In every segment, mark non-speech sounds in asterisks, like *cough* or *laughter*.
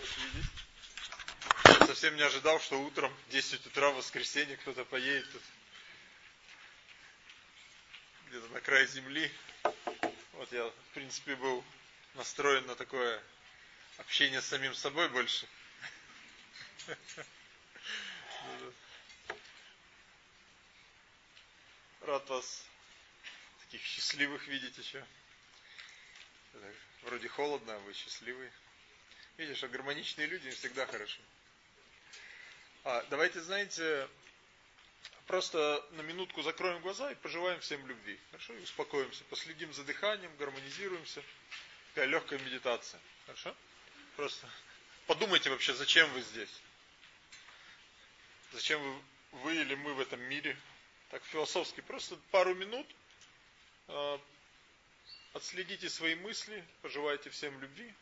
видеть. Совсем не ожидал, что утром в 10 утра в воскресенье кто-то поедет тут где-то на край земли. Вот я, в принципе, был настроен на такое общение с самим собой больше. Рад вас таких счастливых видеть еще. Вроде холодно, а вы счастливые. Видишь, а гармоничные люди всегда хорошо. А, давайте, знаете, просто на минутку закроем глаза и пожелаем всем любви. Хорошо? И успокоимся. Последим за дыханием, гармонизируемся. Такая легкая медитация. Хорошо? Просто подумайте вообще, зачем вы здесь. Зачем вы, вы или мы в этом мире. Так философски. Просто пару минут э, отследите свои мысли, пожелайте всем любви.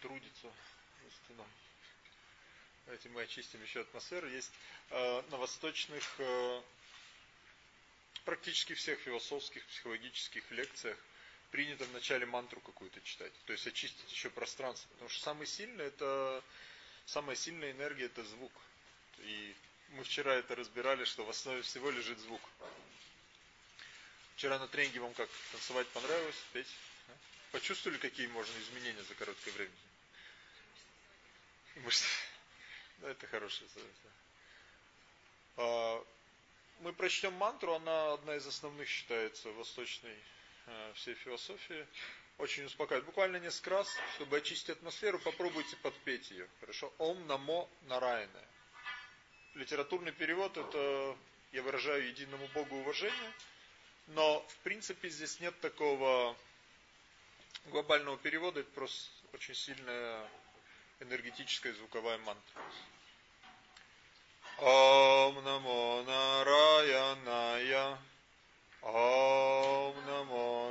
Трудится стеной. Давайте мы очистим еще атмосферу. Есть э, на восточных, э, практически всех философских, психологических лекциях принято вначале мантру какую-то читать. То есть очистить еще пространство. Потому что самый сильный это, самая сильная энергия это звук. И мы вчера это разбирали, что в основе всего лежит звук. Вчера на тренинге вам как танцевать понравилось, петь? Почувствовали, какие можно изменения за короткое время? Да, это хорошее а, Мы прочтем мантру, она одна из основных считается восточной э, всей философии. Очень успокаивает. Буквально несколько раз, чтобы очистить атмосферу, попробуйте подпеть ее. Хорошо? Ом намо нараяна. Литературный перевод это я выражаю единому Богу уважение, но в принципе здесь нет такого глобального перевода это просто очень сильная энергетическая звуковая мантра. Ом намо нараяная Ом намо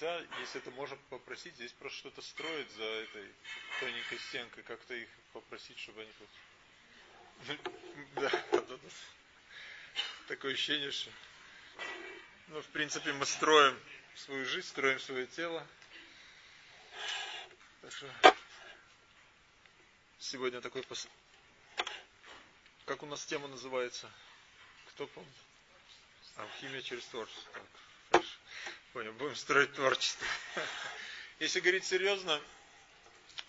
нельзя, если это можно попросить, здесь просто что-то строить за этой тоненькой стенкой, как-то их попросить, чтобы они тут... *laughs* Да, да, да. Такое ощущение, что... Ну, в принципе, мы строим свою жизнь, строим свое тело. Так что... Сегодня такой... Пос... Как у нас тема называется? Кто помнит? Алхимия через творчество. Понял, будем строить творчество. *laughs* Если говорить серьезно,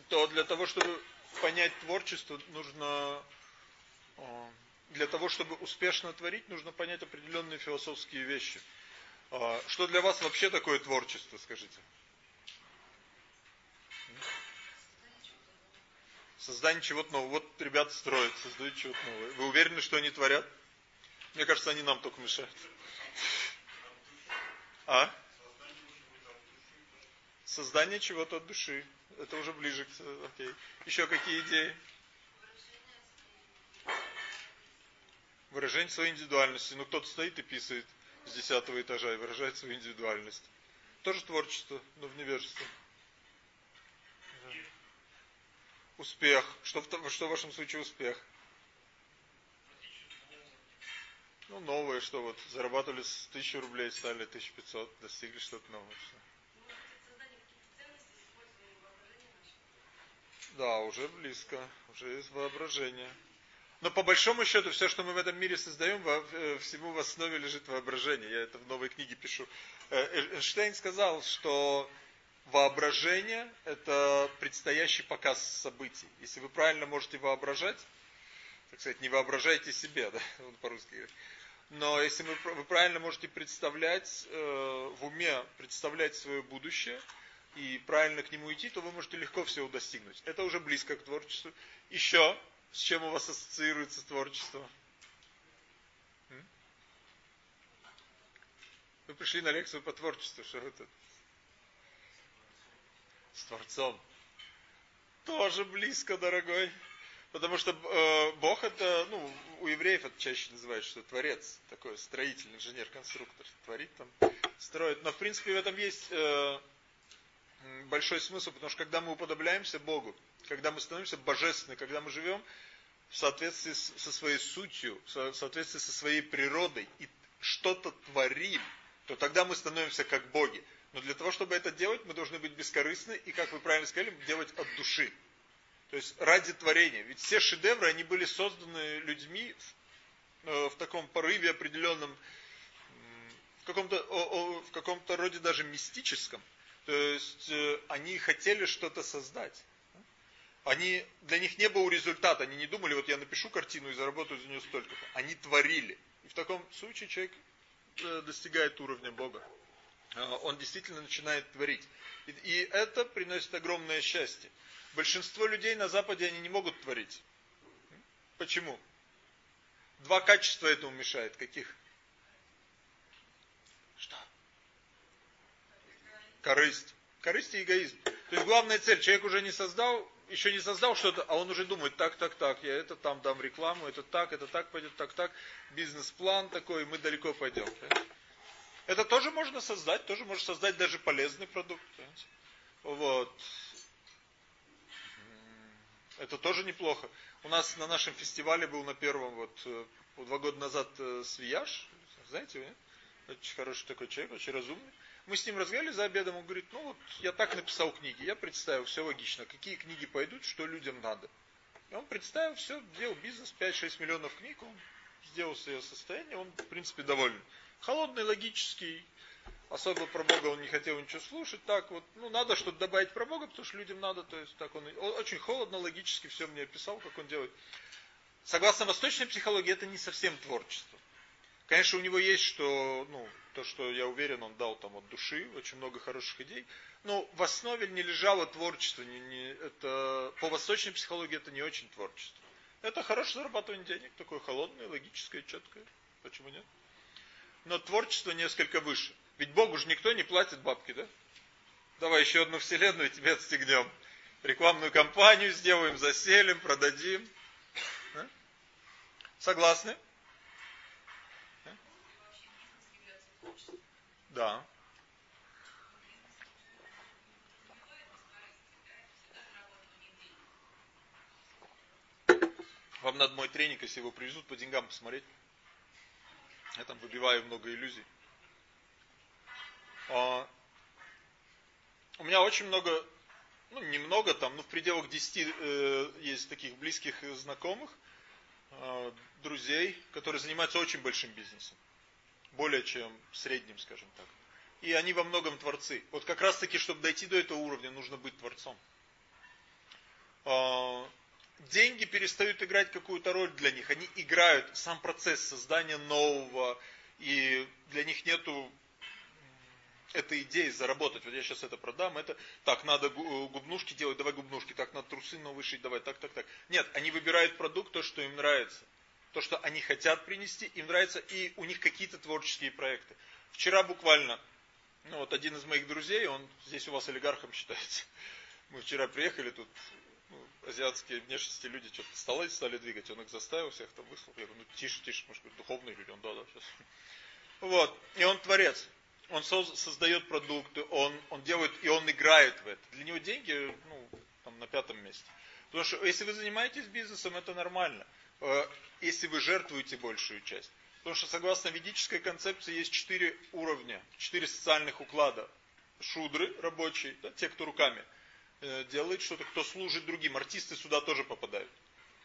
то для того, чтобы понять творчество, нужно для того, чтобы успешно творить, нужно понять определенные философские вещи. А, что для вас вообще такое творчество, скажите? Создание чего-то нового. Вот ребята строят, создают чего-то новое. Вы уверены, что они творят? Мне кажется, они нам только мешают. А? Создание чего-то от души. Это уже ближе к... Окей. Еще какие идеи? Выражение своей индивидуальности. Ну, кто-то стоит и писает с десятого этажа и выражает свою индивидуальность. Тоже творчество, но в невежестве. Успех. Что в, что в вашем случае успех? Ну, новое, что вот, зарабатывали с 1000 рублей, стали 1500, достигли что-то новое. Что Да, уже близко, уже есть воображение. Но по большому счету, все, что мы в этом мире создаем, э, всему в основе лежит воображение. Я это в новой книге пишу. Э, Эйнштейн сказал, что воображение – это предстоящий показ событий. Если вы правильно можете воображать, так сказать, не воображайте себе, *laughs* да, он по-русски говорит. Но если вы, вы правильно можете представлять, э, в уме представлять свое будущее – и правильно к нему идти, то вы можете легко всего достигнуть. Это уже близко к творчеству. Еще, с чем у вас ассоциируется творчество? Вы пришли на лекцию по творчеству, что это? С Творцом. Тоже близко, дорогой. Потому что э, Бог это, ну, у евреев это чаще называют, что Творец, такой строитель, инженер, конструктор, творит там, строит. Но в принципе в этом есть э, большой смысл, потому что когда мы уподобляемся Богу, когда мы становимся божественны, когда мы живем в соответствии со своей сутью, в соответствии со своей природой и что-то творим, то тогда мы становимся как боги. Но для того, чтобы это делать, мы должны быть бескорыстны и, как вы правильно сказали, делать от души. То есть ради творения. Ведь все шедевры, они были созданы людьми в, э, в таком порыве определенном в каком-то роде даже мистическом. То есть э, они хотели что-то создать. Они, для них не было результата, они не думали, вот я напишу картину и заработаю за нее столько. Они творили. И в таком случае человек э, достигает уровня Бога. А, он действительно начинает творить. И это приносит огромное счастье. Большинство людей на Западе, они не могут творить. Почему? Два качества этому мешает. Каких? Корысть. Корысть и эгоизм. То есть главная цель, человек уже не создал, еще не создал что-то, а он уже думает, так, так, так, я это там дам рекламу, это так, это так пойдет, так, так, бизнес-план такой, мы далеко пойдем. Это тоже можно создать, тоже можно создать даже полезный продукт. Вот. Это тоже неплохо. У нас на нашем фестивале был на первом, вот, э, два года назад э, Свияж, знаете, очень хороший такой человек, очень разумный. Мы с ним разговаривали за обедом, он говорит, ну вот я так написал книги, я представил, все логично, какие книги пойдут, что людям надо. И он представил, все, делал бизнес, 5-6 миллионов книг, он сделал свое состояние, он в принципе доволен. Холодный, логический, особо про Бога он не хотел ничего слушать, так вот, ну, надо что-то добавить про Бога, потому что людям надо, то есть, так он, он очень холодно, логически все мне описал, как он делает. Согласно восточной психологии, это не совсем творчество. Конечно, у него есть, что, ну, то, что я уверен, он дал там от души, очень много хороших идей, но в основе не лежало творчество, не, не, это, по восточной психологии это не очень творчество. Это хорошее зарабатывание денег, такое холодное, логическое, четкое, почему нет? Но творчество несколько выше. Ведь Богу же никто не платит бабки, да? Давай еще одну вселенную тебе отстегнем. Рекламную кампанию сделаем, заселим, продадим. Да? Согласны? Да. Вам надо мой тренинг, если его привезут, по деньгам посмотреть. Я там выбиваю много иллюзий. А, у меня очень много, ну немного там, ну в пределах 10 э, есть таких близких знакомых, э, друзей, которые занимаются очень большим бизнесом. Более чем средним, скажем так. И они во многом творцы. Вот как раз таки, чтобы дойти до этого уровня, нужно быть творцом. Э, деньги перестают играть какую-то роль для них. Они играют сам процесс создания нового, и для них нету эта идея заработать. Вот я сейчас это продам, это так надо э, губнушки делать, давай губнушки, так надо трусы новые шить, давай, так, так, так. Нет, они выбирают продукт, то, что им нравится. То, что они хотят принести, им нравится, и у них какие-то творческие проекты. Вчера буквально, ну вот один из моих друзей, он здесь у вас олигархом считается. Мы вчера приехали тут, ну, азиатские внешности люди что-то столы стали двигать, он их заставил, всех там выслал. Я говорю, ну тише, тише, может быть, духовные люди, он да, да, сейчас. Вот, и он творец он создает продукты, он, он делает, и он играет в это. Для него деньги, ну, там на пятом месте. Потому что если вы занимаетесь бизнесом, это нормально. Э, если вы жертвуете большую часть. Потому что согласно ведической концепции есть четыре уровня, четыре социальных уклада. Шудры рабочие, да, те, кто руками э, делает что-то, кто служит другим. Артисты сюда тоже попадают.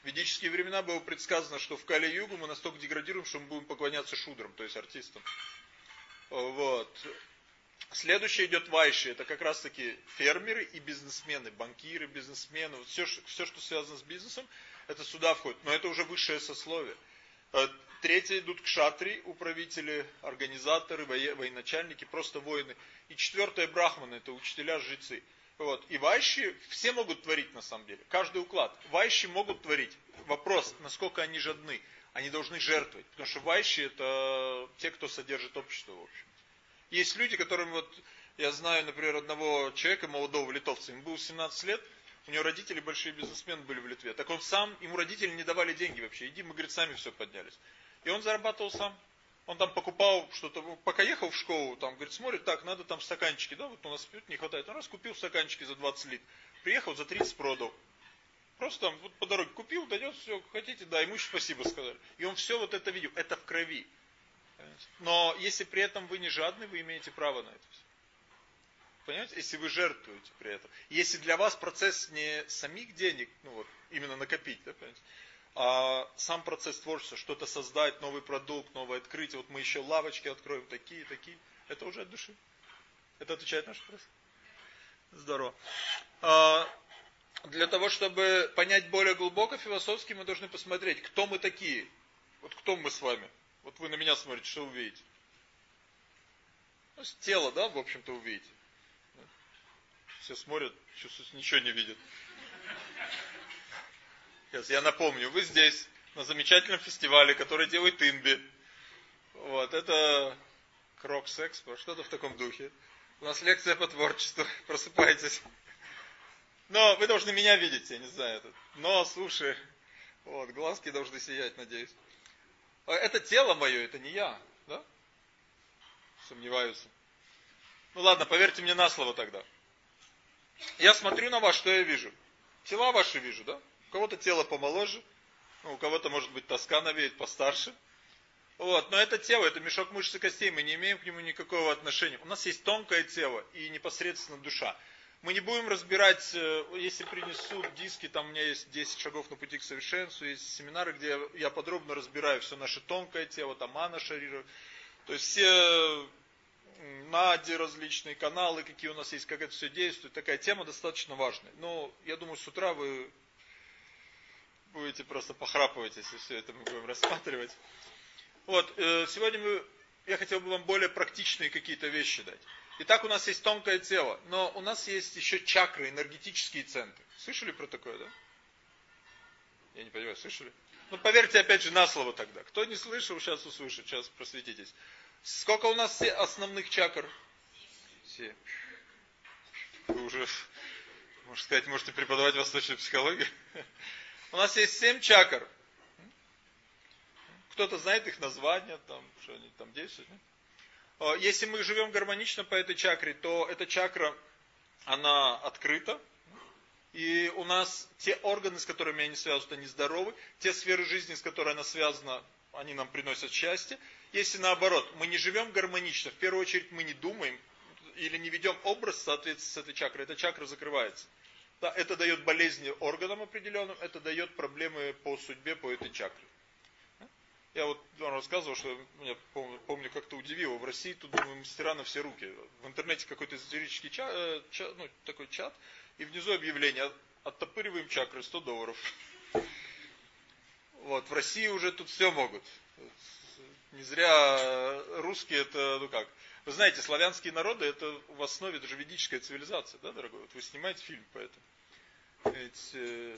В ведические времена было предсказано, что в Кали-Югу мы настолько деградируем, что мы будем поклоняться шудрам, то есть артистам. Вот. Следующее идет вайши, это как раз таки фермеры и бизнесмены, банкиры, бизнесмены, все, все, что связано с бизнесом, это сюда входит, но это уже высшее сословие. Э, третье идут кшатри, управители, организаторы, военачальники, просто воины. И четвертое брахманы, это учителя, жрецы. Вот. И вайши все могут творить на самом деле, каждый уклад. Вайши могут творить. Вопрос, насколько они жадны они должны жертвовать. Потому что вайши это те, кто содержит общество, в общем. Есть люди, которым вот, я знаю, например, одного человека, молодого литовца, ему было 17 лет, у него родители большие бизнесмены были в Литве. Так он сам, ему родители не давали деньги вообще. Иди, мы, говорит, сами все поднялись. И он зарабатывал сам. Он там покупал что-то, пока ехал в школу, там, говорит, смотрит, так, надо там стаканчики, да, вот у нас пьют, не хватает. Он раз купил стаканчики за 20 лит. Приехал, за 30 продал. Просто там вот по дороге купил, дойдет, все, хотите, да, ему еще спасибо сказали. И он все вот это видел, это в крови. Но если при этом вы не жадны, вы имеете право на это все. Понимаете? Если вы жертвуете при этом. Если для вас процесс не самих денег, ну вот, именно накопить, да, понимаете? А сам процесс творчества, что-то создать, новый продукт, новое открытие, вот мы еще лавочки откроем, такие, такие, это уже от души. Это отвечает наш вопрос? Здорово. А, для того, чтобы понять более глубоко философски, мы должны посмотреть, кто мы такие. Вот кто мы с вами. Вот вы на меня смотрите, что увидите? Ну, тело, да, в общем-то, увидите. Все смотрят, ничего не видят. Сейчас я напомню, вы здесь, на замечательном фестивале, который делает Инби. Вот, это Крокус Экспо, что-то в таком духе. У нас лекция по творчеству, *laughs* просыпайтесь. Но вы должны меня видеть, я не знаю, это нос, уши, вот, глазки должны сиять, надеюсь. А это тело мое, это не я, да? Сомневаюсь. Ну ладно, поверьте мне на слово тогда. Я смотрю на вас, что я вижу? Тела ваши вижу, да? У кого-то тело помоложе, ну, у кого-то, может быть, тоска навеет постарше. Вот, но это тело, это мешок мышц и костей, мы не имеем к нему никакого отношения. У нас есть тонкое тело и непосредственно душа. Мы не будем разбирать, э, если принесут диски, там у меня есть 10 шагов на пути к совершенству, есть семинары, где я подробно разбираю все наше тонкое тело, там мана, шарира. То есть все нади различные каналы, какие у нас есть, как это все действует. Такая тема достаточно важная. Но я думаю, с утра вы будете просто похрапывать, если все это мы будем рассматривать. Вот, э, сегодня мы, я хотел бы вам более практичные какие-то вещи дать. Итак, у нас есть тонкое тело, но у нас есть еще чакры, энергетические центры. Слышали про такое, да? Я не понимаю, слышали? Ну, поверьте, опять же, на слово тогда. Кто не слышал, сейчас услышит, сейчас просветитесь. Сколько у нас основных чакр? Семь. Вы уже, можно сказать, можете преподавать восточную психологию. *laughs* У нас есть семь чакр. Кто-то знает их названия, там, что они там действуют. А, если мы живем гармонично по этой чакре, то эта чакра, она открыта. И у нас те органы, с которыми они связаны, они здоровы. Те сферы жизни, с которыми она связана, они нам приносят счастье. Если наоборот, мы не живем гармонично, в первую очередь мы не думаем или не ведем образ в соответствии с этой чакрой, эта чакра закрывается. Да, это дает болезни органам определенным, это дает проблемы по судьбе, по этой чакре. Я вот вам рассказывал, что меня помню, помню как-то удивило. В России тут, думаю, мастера на все руки. В интернете какой-то эзотерический чат, э, чат, ну, такой чат, и внизу объявление, оттопыриваем чакры, 100 долларов. *laughs* Вот, в России уже тут все могут. Не зря русские это, ну как, вы знаете, славянские народы это в основе даже ведическая цивилизация, да, дорогой? Вот вы снимаете фильм по этому. Ведь э,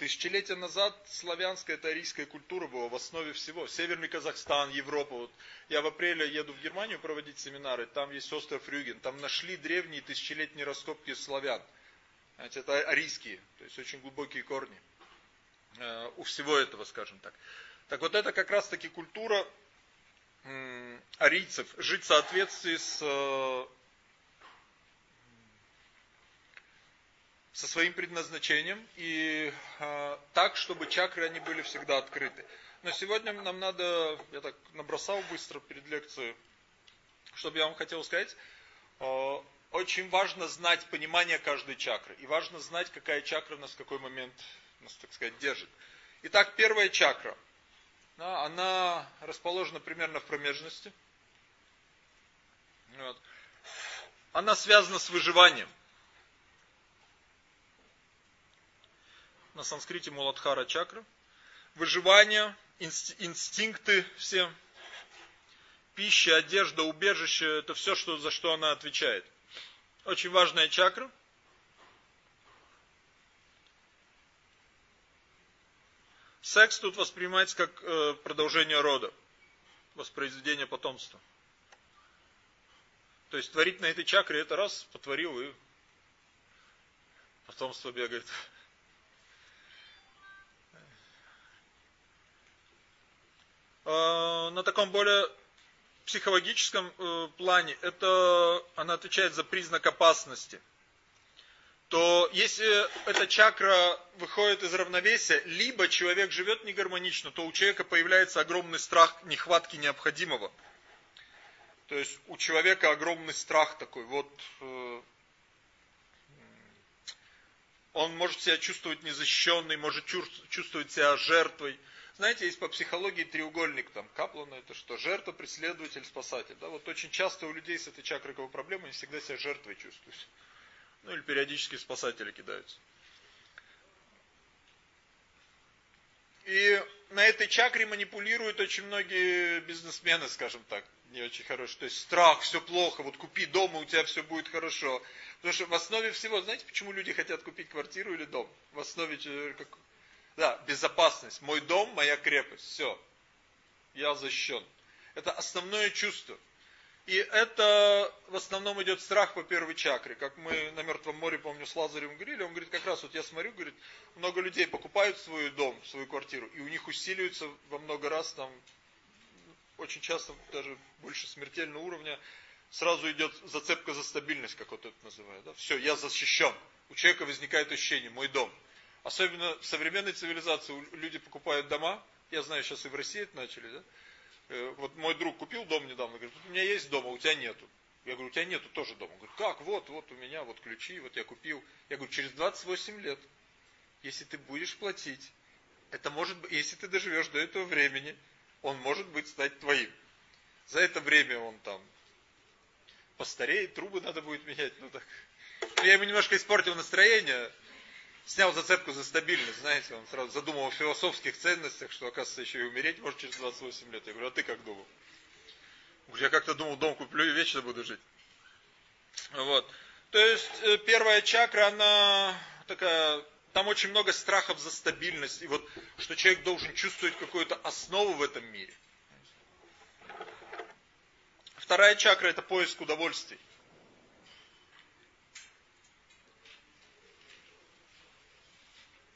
Тысячелетия назад славянская, это арийская культура была в основе всего. Северный Казахстан, Европа. Вот я в апреле еду в Германию проводить семинары, там есть остров Рюген. Там нашли древние тысячелетние раскопки славян. Это арийские, то есть очень глубокие корни. Э, у всего этого, скажем так. Так вот это как раз таки культура арийцев. Жить в соответствии с э, со своим предназначением и э, так, чтобы чакры они были всегда открыты. Но сегодня нам надо, я так набросал быстро перед лекцией, чтобы я вам хотел сказать, э, очень важно знать понимание каждой чакры. И важно знать, какая чакра нас в какой момент, нас, так сказать, держит. Итак, первая чакра. Она расположена примерно в промежности. Вот. Она связана с выживанием. на санскрите Муладхара чакра. Выживание, инстинкты все, пища, одежда, убежище, это все, что, за что она отвечает. Очень важная чакра. Секс тут воспринимается как э, продолжение рода, воспроизведение потомства. То есть творить на этой чакре это раз, потворил и потомство бегает. Э, на таком более психологическом э, плане, это она отвечает за признак опасности. То если эта чакра выходит из равновесия, либо человек живет негармонично, то у человека появляется огромный страх нехватки необходимого. То есть у человека огромный страх такой, вот э, Он может себя чувствовать незащищенный, может чувствовать себя жертвой. Знаете, есть по психологии треугольник там Каплана, это что? Жертва, преследователь, спасатель. Да? Вот очень часто у людей с этой чакрой проблемы, они всегда себя жертвой чувствуют. Ну или периодически спасатели кидаются. И на этой чакре манипулируют очень многие бизнесмены, скажем так, не очень хорошие. То есть страх, все плохо, вот купи дом, и у тебя все будет хорошо. Потому что в основе всего, знаете, почему люди хотят купить квартиру или дом? В основе, как, да, безопасность. Мой дом, моя крепость. Все. Я защищен. Это основное чувство. И это в основном идет страх по первой чакре. Как мы на Мертвом море, помню, с Лазарем говорили, он говорит, как раз вот я смотрю, говорит, много людей покупают свой дом, свою квартиру, и у них усиливается во много раз там, очень часто даже больше смертельного уровня, сразу идет зацепка за стабильность, как вот это называют. Да? Все, я защищен. У человека возникает ощущение, мой дом. Особенно в современной цивилизации люди покупают дома, я знаю, сейчас и в России это начали, да? Э, вот мой друг купил дом недавно, говорит, у меня есть дом, а у тебя нету. Я говорю, у тебя нету тоже дома. Он говорит, как, вот, вот у меня, вот ключи, вот я купил. Я говорю, через 28 лет, если ты будешь платить, это может быть, если ты доживешь до этого времени, он может быть стать твоим. За это время он там постареет, трубы надо будет менять. Ну так. Я ему немножко испортил настроение, снял зацепку за стабильность, знаете, он сразу задумал о философских ценностях, что, оказывается, еще и умереть может через 28 лет. Я говорю, а ты как думал? Я как-то думал, дом куплю и вечно буду жить. Вот. То есть, э, первая чакра, она такая, там очень много страхов за стабильность. И вот, что человек должен чувствовать какую-то основу в этом мире. Вторая чакра, это поиск удовольствий.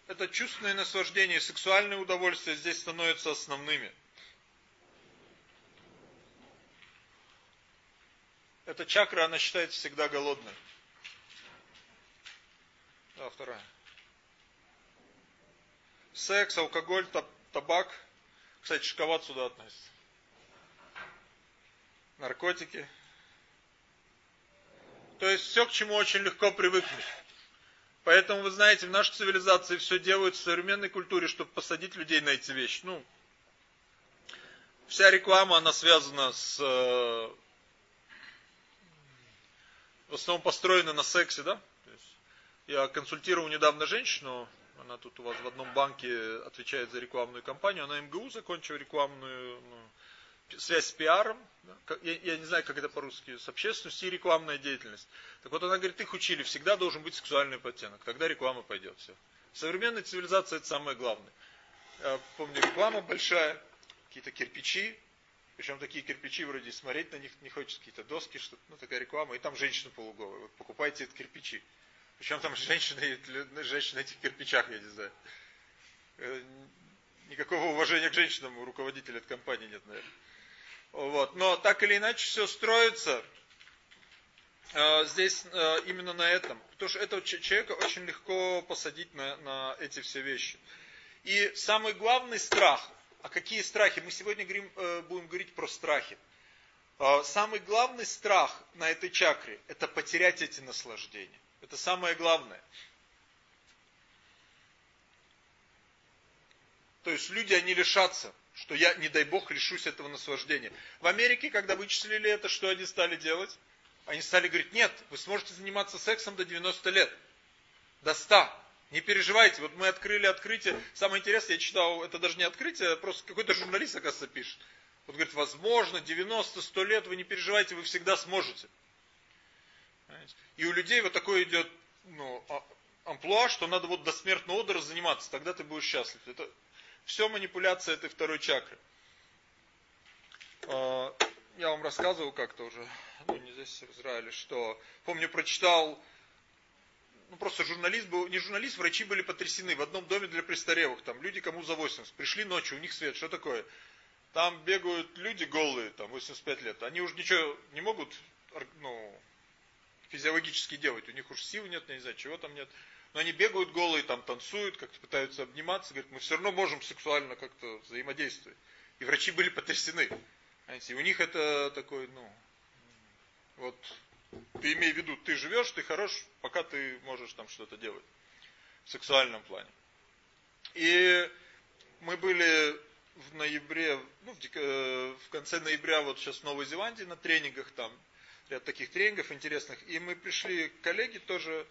Это чувственное наслаждение, сексуальное удовольствие здесь становятся основными. Эта чакра, она считается всегда голодной. Да, вторая. Секс, алкоголь, табак. Кстати, шоколад сюда относится. Наркотики. То есть все, к чему очень легко привыкнуть. Поэтому, вы знаете, в нашей цивилизации все делают в современной культуре, чтобы посадить людей на эти вещи. Ну, вся реклама, она связана с... Э, в основном построена на сексе, да? я консультировал недавно женщину, она тут у вас в одном банке отвечает за рекламную кампанию, она МГУ закончила рекламную ну, связь с пиаром, я, не знаю, как это по-русски, с общественностью и рекламная деятельность. Так вот она говорит, их учили, всегда должен быть сексуальный подтенок, тогда реклама пойдет. Все. Современная цивилизация это самое главное. Я помню, реклама большая, какие-то кирпичи, причем такие кирпичи, вроде смотреть на них не хочется, какие-то доски, что ну такая реклама, и там женщина полуголая. Вот покупайте эти кирпичи. Причем там женщины, женщины на этих кирпичах, я не знаю. Э, никакого уважения к женщинам у руководителя этой компании нет, наверное. Вот. Но так или иначе все строится э, здесь э, именно на этом. Потому что этого человека очень легко посадить на, на эти все вещи. И самый главный страх, а какие страхи? Мы сегодня говорим, э, будем говорить про страхи. Э, самый главный страх на этой чакре, это потерять эти наслаждения. Это самое главное. То есть люди, они лишатся что я, не дай бог, лишусь этого наслаждения. В Америке, когда вычислили это, что они стали делать? Они стали говорить, нет, вы сможете заниматься сексом до 90 лет, до 100. Не переживайте, вот мы открыли открытие. Самое интересное, я читал, это даже не открытие, а просто какой-то журналист, оказывается, пишет. Вот говорит, возможно, 90-100 лет, вы не переживайте, вы всегда сможете. И у людей вот такое идет ну, а, амплуа, что надо вот до смертного одера заниматься, тогда ты будешь счастлив. Это все манипуляция этой второй чакры. А, я вам рассказывал как-то уже, ну не здесь, в Израиле, что, помню, прочитал, ну просто журналист был, не журналист, врачи были потрясены. В одном доме для престарелых, там люди кому за 80, пришли ночью, у них свет, что такое? Там бегают люди голые, там 85 лет, они уже ничего не могут, ну, физиологически делать, у них уж сил нет, не знаю, чего там нет но они бегают голые, там танцуют, как-то пытаются обниматься, говорят, мы все равно можем сексуально как-то взаимодействовать. И врачи были потрясены. Знаете, у них это такой, ну, вот, ты имей в виду, ты живешь, ты хорош, пока ты можешь там что-то делать. в сексуальном плане. И мы были в ноябре, ну, в, э, в конце ноября, вот сейчас в Новой Зеландии на тренингах там, ряд таких тренингов интересных. И мы пришли, коллеги тоже,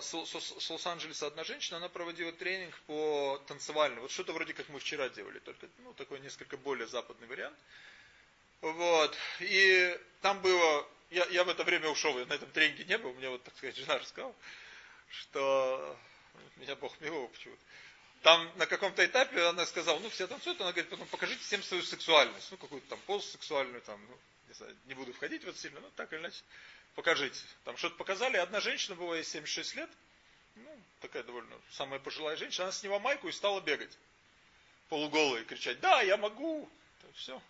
с, с, с Лос-Анджелеса одна женщина, она проводила тренинг по танцевальному. Вот что-то вроде как мы вчера делали, только ну, такой несколько более западный вариант. Вот. И там было, я, я в это время ушел, я на этом тренинге не был, мне вот, так сказать, жена рассказала, что меня Бог миловал почему-то. Там на каком-то этапе она сказала, ну все танцуют, она говорит, потом покажите всем свою сексуальность, ну какую-то там постсексуальную, там, ну, не, знаю, не буду входить в это сильно, но так или иначе, покажите. Там что-то показали, одна женщина была ей 76 лет, ну, такая довольно самая пожилая женщина, она сняла майку и стала бегать, полуголая, кричать, да, я могу, все.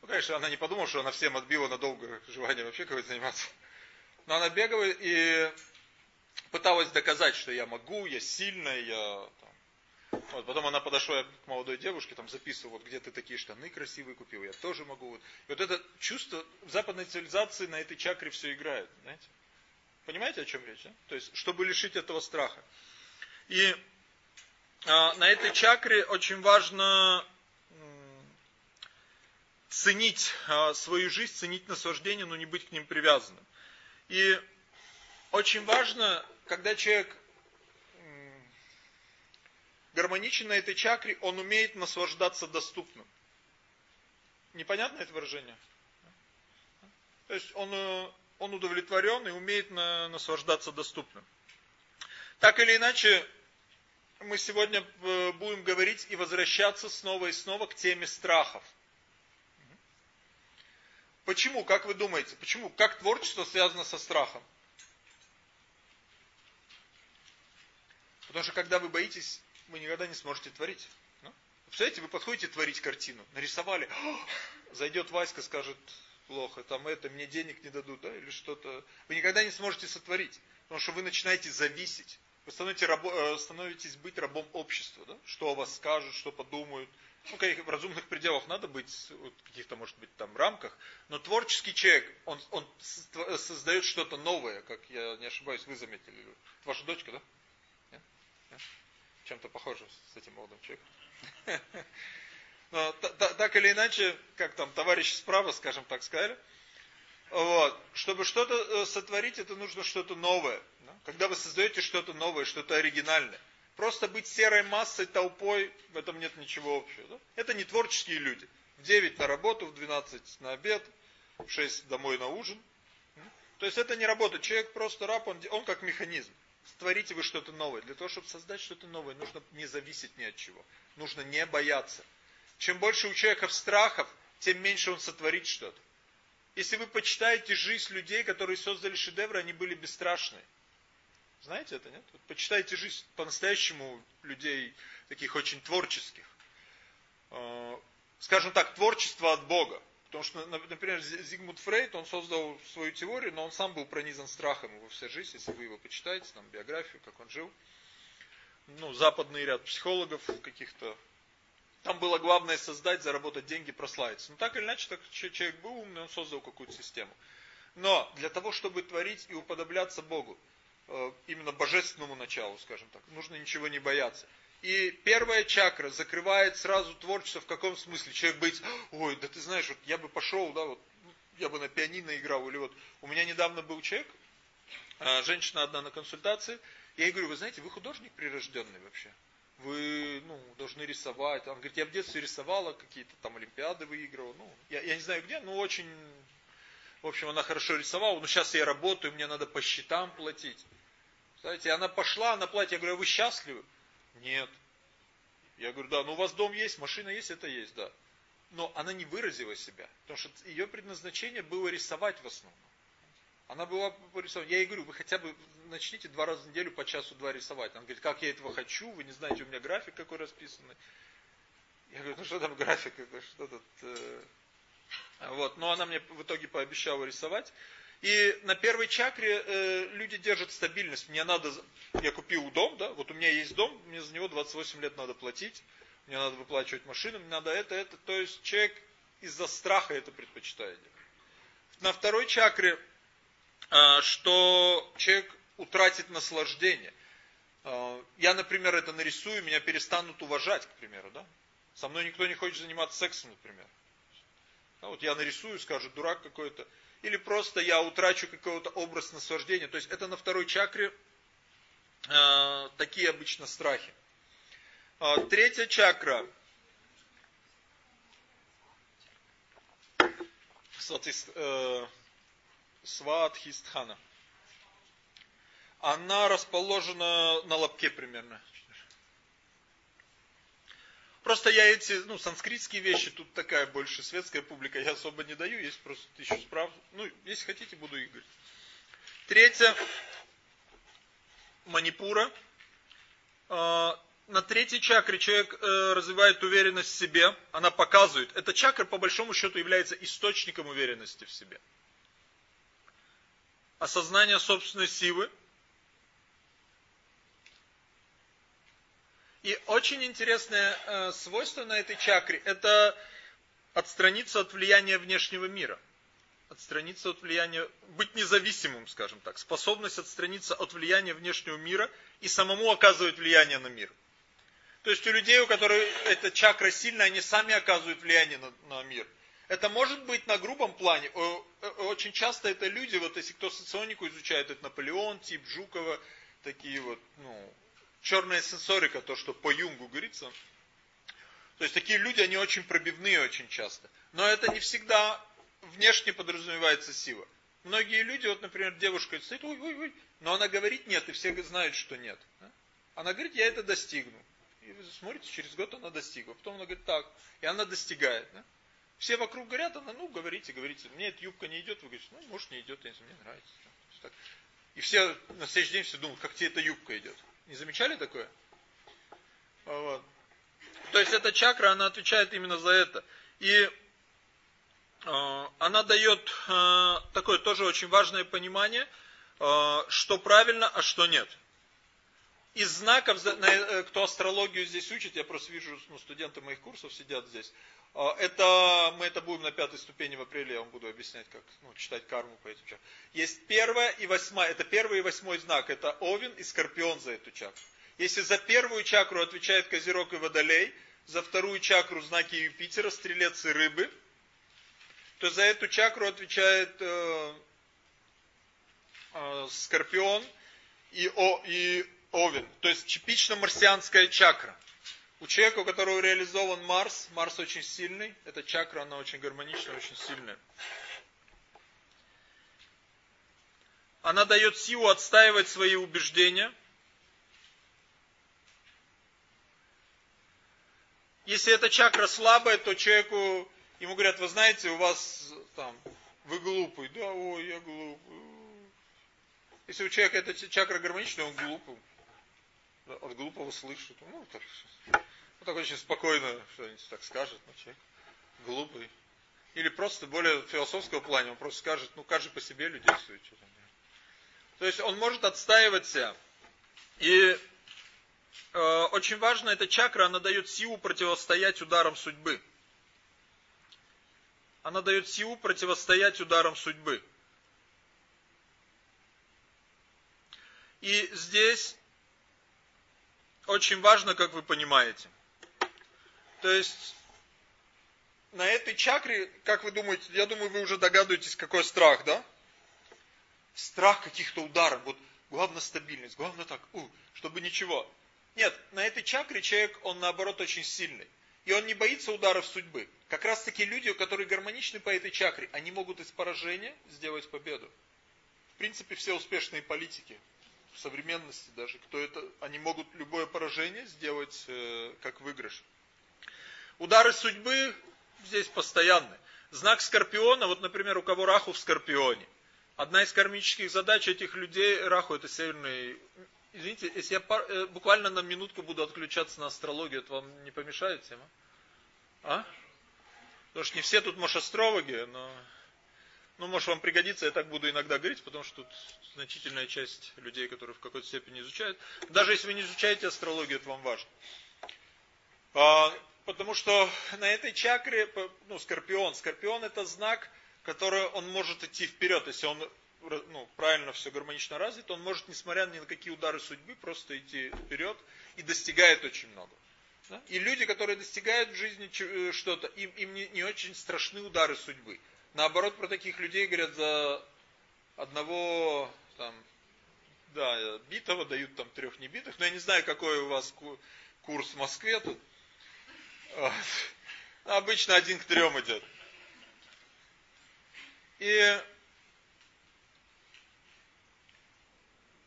Ну, конечно, она не подумала, что она всем отбила на долгое желание вообще кого-то заниматься. Но она бегала и пыталась доказать, что я могу, я сильная, я. Вот, потом она подошла к молодой девушке, там записывала, вот где ты такие штаны красивые купил, я тоже могу. Вот. И вот это чувство в западной цивилизации на этой чакре все играет, знаете. Понимаете, о чем речь? Да? То есть, чтобы лишить этого страха. И а, на этой чакре очень важно ценить а, свою жизнь, ценить наслаждение, но не быть к ним привязанным. И очень важно, когда человек гармоничен на этой чакре, он умеет наслаждаться доступным. Непонятно это выражение? То есть он, э, он удовлетворен и умеет на, наслаждаться доступным. Так или иначе, мы сегодня э, будем говорить и возвращаться снова и снова к теме страхов. Почему, как вы думаете, почему, как творчество связано со страхом? Потому что когда вы боитесь, вы никогда не сможете творить. Ну? Представляете, вы подходите творить картину, нарисовали, зайдет Васька, скажет, плохо, там это, мне денег не дадут, да, или что-то. Вы никогда не сможете сотворить, потому что вы начинаете зависеть. Вы становитесь, рабо, э, становитесь быть рабом общества, да? что о вас скажут, что подумают, ну, в разумных пределах надо быть, вот, каких-то, может быть, там рамках, но творческий человек, он, он создает что-то новое, как я не ошибаюсь, вы заметили. Ваша дочка, да? Нет? Нет? Чем-то похоже с этим молодым человеком. *laughs* Но, так или иначе, как там товарищи справа, скажем так, сказали, вот, чтобы что-то э, сотворить, это нужно что-то новое. Да? Когда вы создаете что-то новое, что-то оригинальное. Просто быть серой массой, толпой, в этом нет ничего общего. Да? Это не творческие люди. В 9 на работу, в 12 на обед, в 6 домой на ужин. То есть это не работа. Человек просто раб, он, он как механизм. Створите вы что-то новое. Для того, чтобы создать что-то новое, нужно не зависеть ни от чего. Нужно не бояться. Чем больше у человека страхов, тем меньше он сотворит что-то. Если вы почитаете жизнь людей, которые создали шедевры, они были бесстрашные. Знаете это, нет? Вот почитайте жизнь по-настоящему людей, таких очень творческих. Э, скажем так, творчество от Бога. Потому что, например, Зигмунд Фрейд, он создал свою теорию, но он сам был пронизан страхом его вся жизнь, если вы его почитаете, там, биографию, как он жил. Ну, западный ряд психологов каких-то. Там было главное создать, заработать деньги, прославиться. Но так или иначе, так человек был умный, он создал какую-то систему. Но для того, чтобы творить и уподобляться Богу, Э, именно божественному началу, скажем так. Нужно ничего не бояться. И первая чакра закрывает сразу творчество в каком смысле? Человек боится, ой, да ты знаешь, вот я бы пошел, да, вот, я бы на пианино играл, или вот, у меня недавно был человек, а, женщина одна на консультации, я ей говорю, вы знаете, вы художник прирожденный вообще, вы, ну, должны рисовать, он говорит, я в детстве рисовала, какие-то там олимпиады выигрывала, ну, я, я не знаю где, но очень, в общем, она хорошо рисовала, но сейчас я работаю, мне надо по счетам платить. Знаете, она пошла на платье, я говорю, а вы счастливы? Нет. Я говорю, да, ну у вас дом есть, машина есть, это есть, да. Но она не выразила себя, потому что ее предназначение было рисовать в основном. Она была рисовать. Я ей говорю, вы хотя бы начните два раза в неделю по часу-два рисовать. Она говорит, как я этого хочу, вы не знаете, у меня график какой расписанный. Я говорю, ну что там график, что тут... Э... Вот, но она мне в итоге пообещала рисовать. И на первой чакре э, люди держат стабильность. Мне надо, я купил дом, да, вот у меня есть дом, мне за него 28 лет надо платить, мне надо выплачивать машину, мне надо это, это. То есть человек из-за страха это предпочитает. На второй чакре, э, что человек утратит наслаждение. А, я, например, это нарисую, меня перестанут уважать, к примеру, да? Со мной никто не хочет заниматься сексом, например. А вот я нарисую, скажут, дурак какой-то. Или просто я утрачу какой-то образ наслаждения. То есть это на второй чакре э, такие обычно страхи. Э, третья чакра. Э, Сватхистхана. Она расположена на лобке примерно. Просто я эти, ну, санскритские вещи, тут такая больше светская публика, я особо не даю, есть просто тысячу справ. Ну, если хотите, буду их говорить. Третье, манипура. А, на третьей чакре человек э, развивает уверенность в себе, она показывает. Эта чакра, по большому счету, является источником уверенности в себе. Осознание собственной силы – И очень интересное э, свойство на этой чакре – это отстраниться от влияния внешнего мира. Отстраниться от влияния, быть независимым, скажем так. Способность отстраниться от влияния внешнего мира и самому оказывать влияние на мир. То есть у людей, у которых эта чакра сильная, они сами оказывают влияние на, на мир. Это может быть на грубом плане. Очень часто это люди, вот если кто соционику изучает, это Наполеон, тип Жукова, такие вот, ну, черная сенсорика, то, что по Юнгу говорится. То есть такие люди, они очень пробивные очень часто. Но это не всегда внешне подразумевается сила. Многие люди, вот, например, девушка стоит, ой, ой, ой, но она говорит нет, и все знают, что нет. Она говорит, я это достигну. И вы смотрите, через год она достигла. Потом она говорит, так. И она достигает. Да? Все вокруг говорят, она, ну, говорите, говорите. Мне эта юбка не идет. Вы говорите, ну, может, не идет, мне нравится. И все на следующий день все думают, как тебе эта юбка идет. Не замечали такое? Вот. То есть эта чакра, она отвечает именно за это. И э, она дает э, такое тоже очень важное понимание, э, что правильно, а что нет. Из знаков, э, кто астрологию здесь учит, я просто вижу, ну, студенты моих курсов сидят здесь, это, мы это будем на пятой ступени в апреле, я вам буду объяснять, как ну, читать карму по этим чакрам. Есть первая и восьмая, это первый и восьмой знак, это Овен и Скорпион за эту чакру. Если за первую чакру отвечает Козерог и Водолей, за вторую чакру знаки Юпитера, Стрелец и Рыбы, то за эту чакру отвечает э, э, Скорпион и, о, и Овен. То есть типично марсианская чакра. У человека, у которого реализован Марс, Марс очень сильный, эта чакра, она очень гармоничная, очень сильная. Она дает силу отстаивать свои убеждения. Если эта чакра слабая, то человеку, ему говорят, вы знаете, у вас там, вы глупый. Да, ой, я глупый. Если у человека эта чакра гармоничная, он глупый. От глупого слышит. Ну, так, ну, так очень спокойно что-нибудь так скажет, ну, человек глупый. Или просто более философского плане, он просто скажет, ну, каждый по себе людей. Что там. То есть он может отстаивать себя. И э, очень важно, эта чакра, она дает силу противостоять ударам судьбы. Она дает силу противостоять ударам судьбы. И здесь очень важно, как вы понимаете. То есть, на этой чакре, как вы думаете, я думаю, вы уже догадываетесь, какой страх, да? Страх каких-то ударов. Вот главное стабильность, главное так, у, чтобы ничего. Нет, на этой чакре человек, он наоборот очень сильный. И он не боится ударов судьбы. Как раз таки люди, которые гармоничны по этой чакре, они могут из поражения сделать победу. В принципе, все успешные политики в современности даже, кто это, они могут любое поражение сделать э, как выигрыш. Удары судьбы здесь постоянны. Знак Скорпиона, вот, например, у кого Раху в Скорпионе. Одна из кармических задач этих людей, Раху это северный... Извините, если я э, буквально на минутку буду отключаться на астрологию, это вам не помешает тема? А? Потому что не все тут, может, астрологи, но... Ну, может, вам пригодится, я так буду иногда говорить, потому что тут значительная часть людей, которые в какой-то степени изучают. Даже если вы не изучаете астрологию, это вам важно. Потому что на этой чакре, ну, скорпион, скорпион это знак, который он может идти вперед, если он ну, правильно все гармонично развито, он может, несмотря ни на какие удары судьбы, просто идти вперед и достигает очень много. Да? И люди, которые достигают в жизни э, что-то, им, им не, не очень страшны удары судьбы. Наоборот, про таких людей говорят, за одного там, да, битого дают там трех небитых. Но я не знаю, какой у вас курс в Москве тут. Вот. Обычно один к трем идет. И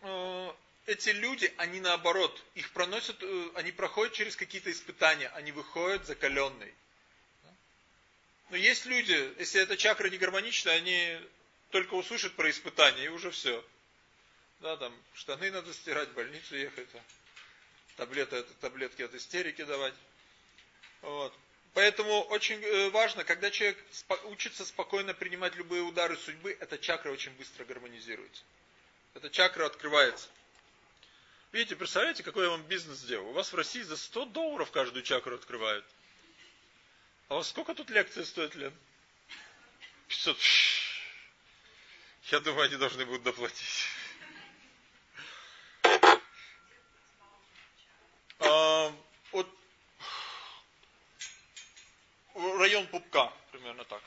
э, эти люди, они наоборот, их проносят, э, они проходят через какие-то испытания, они выходят закаленные. Но есть люди, если эта чакра не гармоничная, они только услышат про испытания и уже все. Да, там штаны надо стирать, в больницу ехать, таблеты, таблетки от истерики давать. Вот. Поэтому очень э, важно, когда человек учится спокойно принимать любые удары судьбы, эта чакра очень быстро гармонизируется. Эта чакра открывается. Видите, представляете, какой я вам бизнес сделал? У вас в России за 100 долларов каждую чакру открывают. А у вас сколько тут лекция стоит, Лен? 500. Я думаю, они должны будут доплатить. А, вот район пупка, примерно так.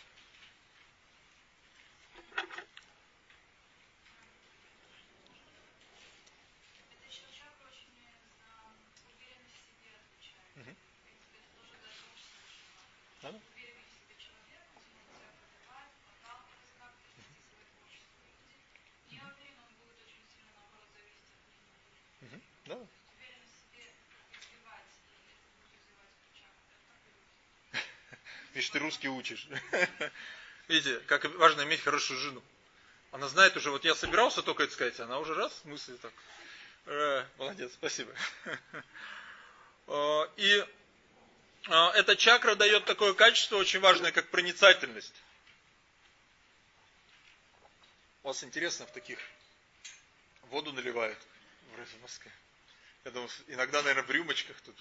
Видишь, ты русский учишь. *laughs* Видите, как важно иметь хорошую жену. Она знает уже, вот я собирался только это сказать, она уже раз, мысли так. Э, молодец, спасибо. *laughs* Э, и э, эта чакра дает такое качество очень важное, как проницательность. У вас интересно в таких воду наливают в Москве. Я думаю, иногда, наверное, в рюмочках тут.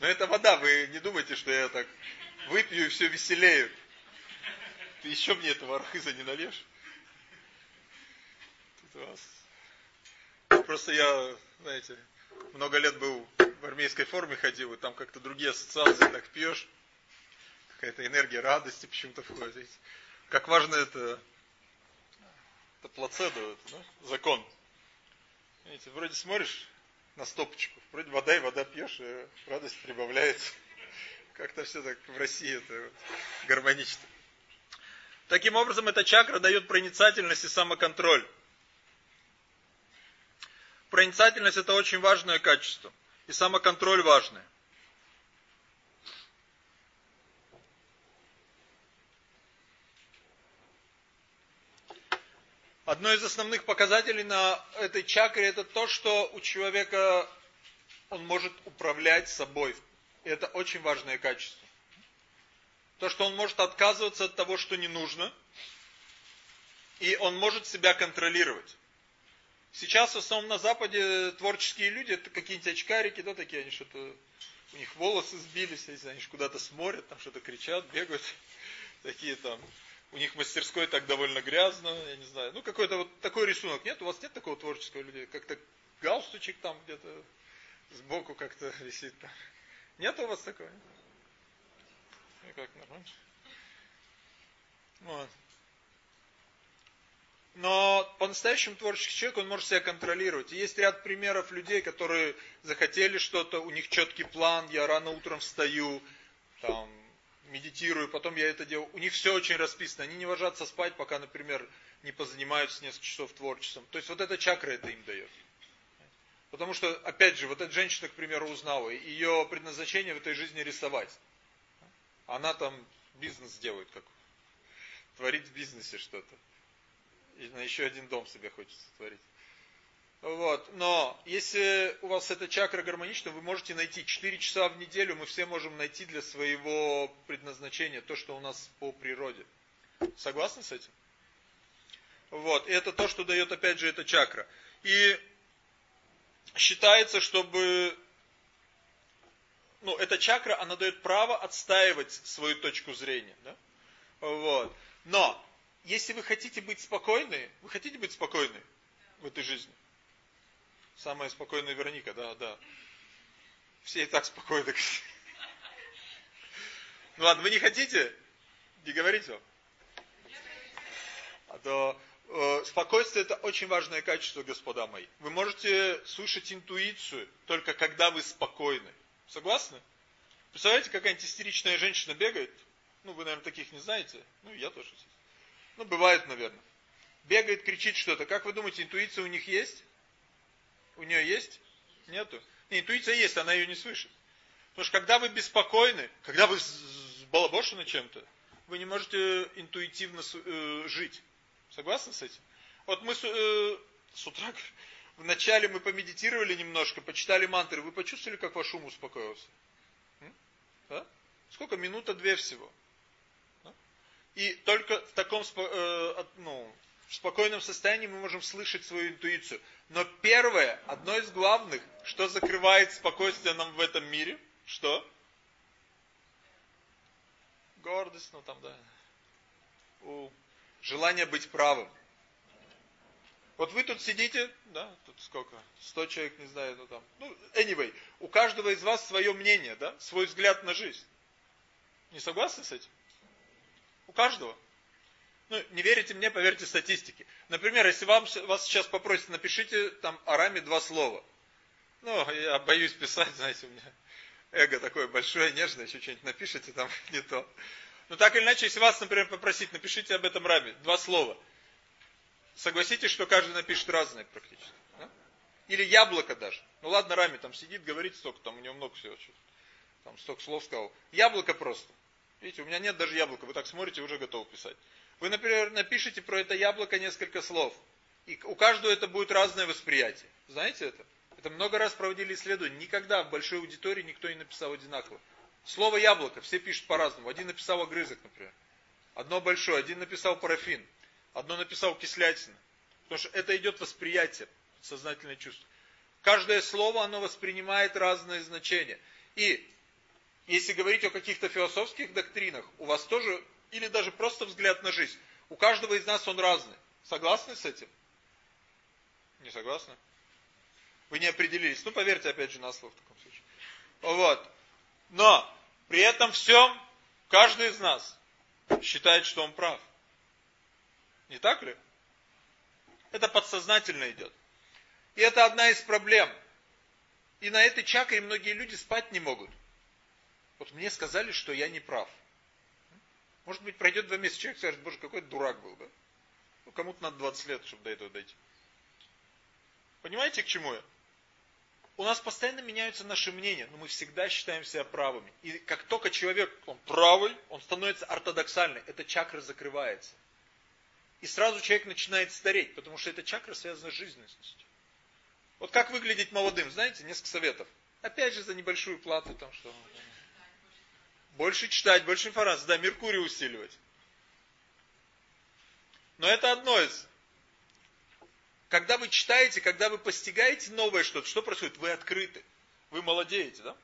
Но это вода, вы не думайте, что я так выпью и все веселею. Ты еще мне этого архиза не налешь? Тут вас... Просто я, знаете, много лет был в армейской форме ходил, и там как-то другие ассоциации, так пьешь, какая-то энергия радости почему-то входит. Как важно это, это плацедо, это, да? закон. Видите, вроде смотришь, на стопочку. Вроде вода и вода пьешь, и радость прибавляется. *laughs* Как-то все так в России это гармонично. Таким образом, эта чакра дает проницательность и самоконтроль. Проницательность это очень важное качество. И самоконтроль важный. Одно из основных показателей на этой чакре это то, что у человека он может управлять собой. И это очень важное качество. То, что он может отказываться от того, что не нужно. И он может себя контролировать. Сейчас в основном на Западе творческие люди, это какие-нибудь очкарики, да, такие, они что-то, у них волосы сбились, они куда-то смотрят, там что-то кричат, бегают. *laughs* Такие там у них мастерской так довольно грязно, я не знаю. Ну, какой-то вот такой рисунок. Нет, у вас нет такого творческого людей? Как-то галстучек там где-то сбоку как-то *laughs* висит. Там. Нет у вас такого? И как, нормально? Вот. Но по-настоящему творческий человек, он может себя контролировать. И есть ряд примеров людей, которые захотели что-то, у них четкий план, я рано утром встаю, там, медитирую, потом я это делаю. У них все очень расписано. Они не ложатся спать, пока, например, не позанимаются несколько часов творчеством. То есть вот эта чакра это им дает. Потому что, опять же, вот эта женщина, к примеру, узнала, ее предназначение в этой жизни рисовать. Она там бизнес делает, как творить в бизнесе что-то. И на еще один дом себе хочется творить. Вот. Но если у вас эта чакра гармонична, вы можете найти 4 часа в неделю, мы все можем найти для своего предназначения то, что у нас по природе. Согласны с этим? Вот. И это то, что дает опять же эта чакра. И считается, чтобы ну, эта чакра, она дает право отстаивать свою точку зрения. Да? Вот. Но если вы хотите быть спокойны, вы хотите быть спокойны в этой жизни? Самая спокойная Вероника, да, да. Все и так спокойны. Ну ладно, вы не хотите? Не говорите вам. А то э, спокойствие это очень важное качество, господа мои. Вы можете слышать интуицию только когда вы спокойны. Согласны? Представляете, какая-нибудь истеричная женщина бегает? Ну, вы, наверное, таких не знаете. Ну, я тоже. Ну, бывает, наверное. Бегает, кричит что-то. Как вы думаете, интуиция у них есть? У нее есть? Нету. Не, интуиция есть, она ее не слышит. Потому что когда вы беспокойны, когда вы балабошены чем-то, вы не можете интуитивно э, жить. Согласны с этим? Вот мы с, э, с утра, *laughs* вначале мы помедитировали немножко, почитали мантры. Вы почувствовали, как ваш ум успокоился? Да? Сколько? Минута, две всего. Да? И только в таком э, ну, в спокойном состоянии мы можем слышать свою интуицию. Но первое, одно из главных, что закрывает спокойствие нам в этом мире, что? Гордость, ну там, да. У, желание быть правым. Вот вы тут сидите, да, тут сколько, сто человек, не знаю, ну там. Ну, anyway, у каждого из вас свое мнение, да, свой взгляд на жизнь. Не согласны с этим? У каждого. Ну, не верите мне, поверьте статистике. Например, если вам, вас сейчас попросят, напишите там о раме два слова. Ну, я боюсь писать, *laughs* знаете, у меня эго такое большое, нежное, еще что-нибудь напишите, там *laughs* не то. Но так или иначе, если вас, например, попросить, напишите об этом раме два слова – Согласитесь, что каждый напишет разное практически. Да? Или яблоко даже. Ну ладно, Рами там сидит, говорит столько, там у него много всего. Там столько слов сказал. Яблоко просто. Видите, у меня нет даже яблока. Вы так смотрите, уже готовы писать. Вы, например, напишите про это яблоко несколько слов. И у каждого это будет разное восприятие. Знаете это? Это много раз проводили исследования. Никогда в большой аудитории никто не написал одинаково. Слово яблоко, все пишут по-разному. Один написал огрызок, например. Одно большое, один написал парафин. Одно написал кислятина. Потому что это идет восприятие, сознательное чувство. Каждое слово, оно воспринимает разное значение. И если говорить о каких-то философских доктринах, у вас тоже, или даже просто взгляд на жизнь, у каждого из нас он разный. Согласны с этим? Не согласны? Вы не определились. Ну, поверьте, опять же, на слово в таком случае. Вот. Но, при этом всем, каждый из нас считает, что он прав. Не так ли? Это подсознательно идет. И это одна из проблем. И на этой чакре многие люди спать не могут. Вот мне сказали, что я не прав. Может быть, пройдет два месяца, человек скажет, боже, какой дурак был, да? Ну, кому-то надо 20 лет, чтобы до этого дойти. Понимаете, к чему я? У нас постоянно меняются наши мнения, но мы всегда считаем себя правыми. И как только человек, он правый, он становится ортодоксальным, эта чакра закрывается. И сразу человек начинает стареть, потому что эта чакра связана с жизненностью. Вот как выглядеть молодым, знаете, несколько советов. Опять же, за небольшую плату, там что. Больше читать, больше информации, да, Меркурий усиливать. Но это одно из. Когда вы читаете, когда вы постигаете новое что-то, что происходит? Вы открыты. Вы молодеете, да?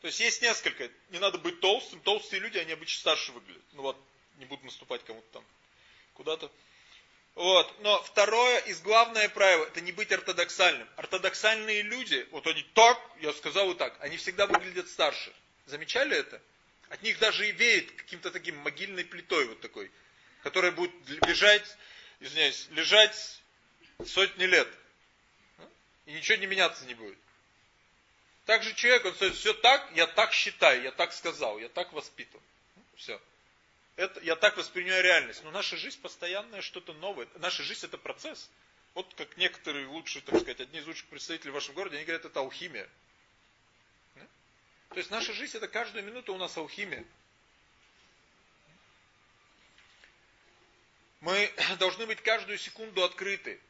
То есть есть несколько. Не надо быть толстым. Толстые люди, они обычно старше выглядят. Ну вот, не буду наступать кому-то там куда-то. Вот. Но второе из главное правило, это не быть ортодоксальным. Ортодоксальные люди, вот они так, я сказал вот так, они всегда выглядят старше. Замечали это? От них даже и веет каким-то таким могильной плитой вот такой, которая будет лежать, извиняюсь, лежать сотни лет. И ничего не меняться не будет. Так же человек, он сказать, все так, я так считаю, я так сказал, я так воспитан. Все это, я так воспринимаю реальность. Но наша жизнь постоянное что-то новое. Наша жизнь это процесс. Вот как некоторые лучшие, так сказать, одни из лучших представителей в вашем городе, они говорят, это алхимия. То есть наша жизнь это каждую минуту у нас алхимия. Мы *clears throat* должны быть каждую секунду открыты.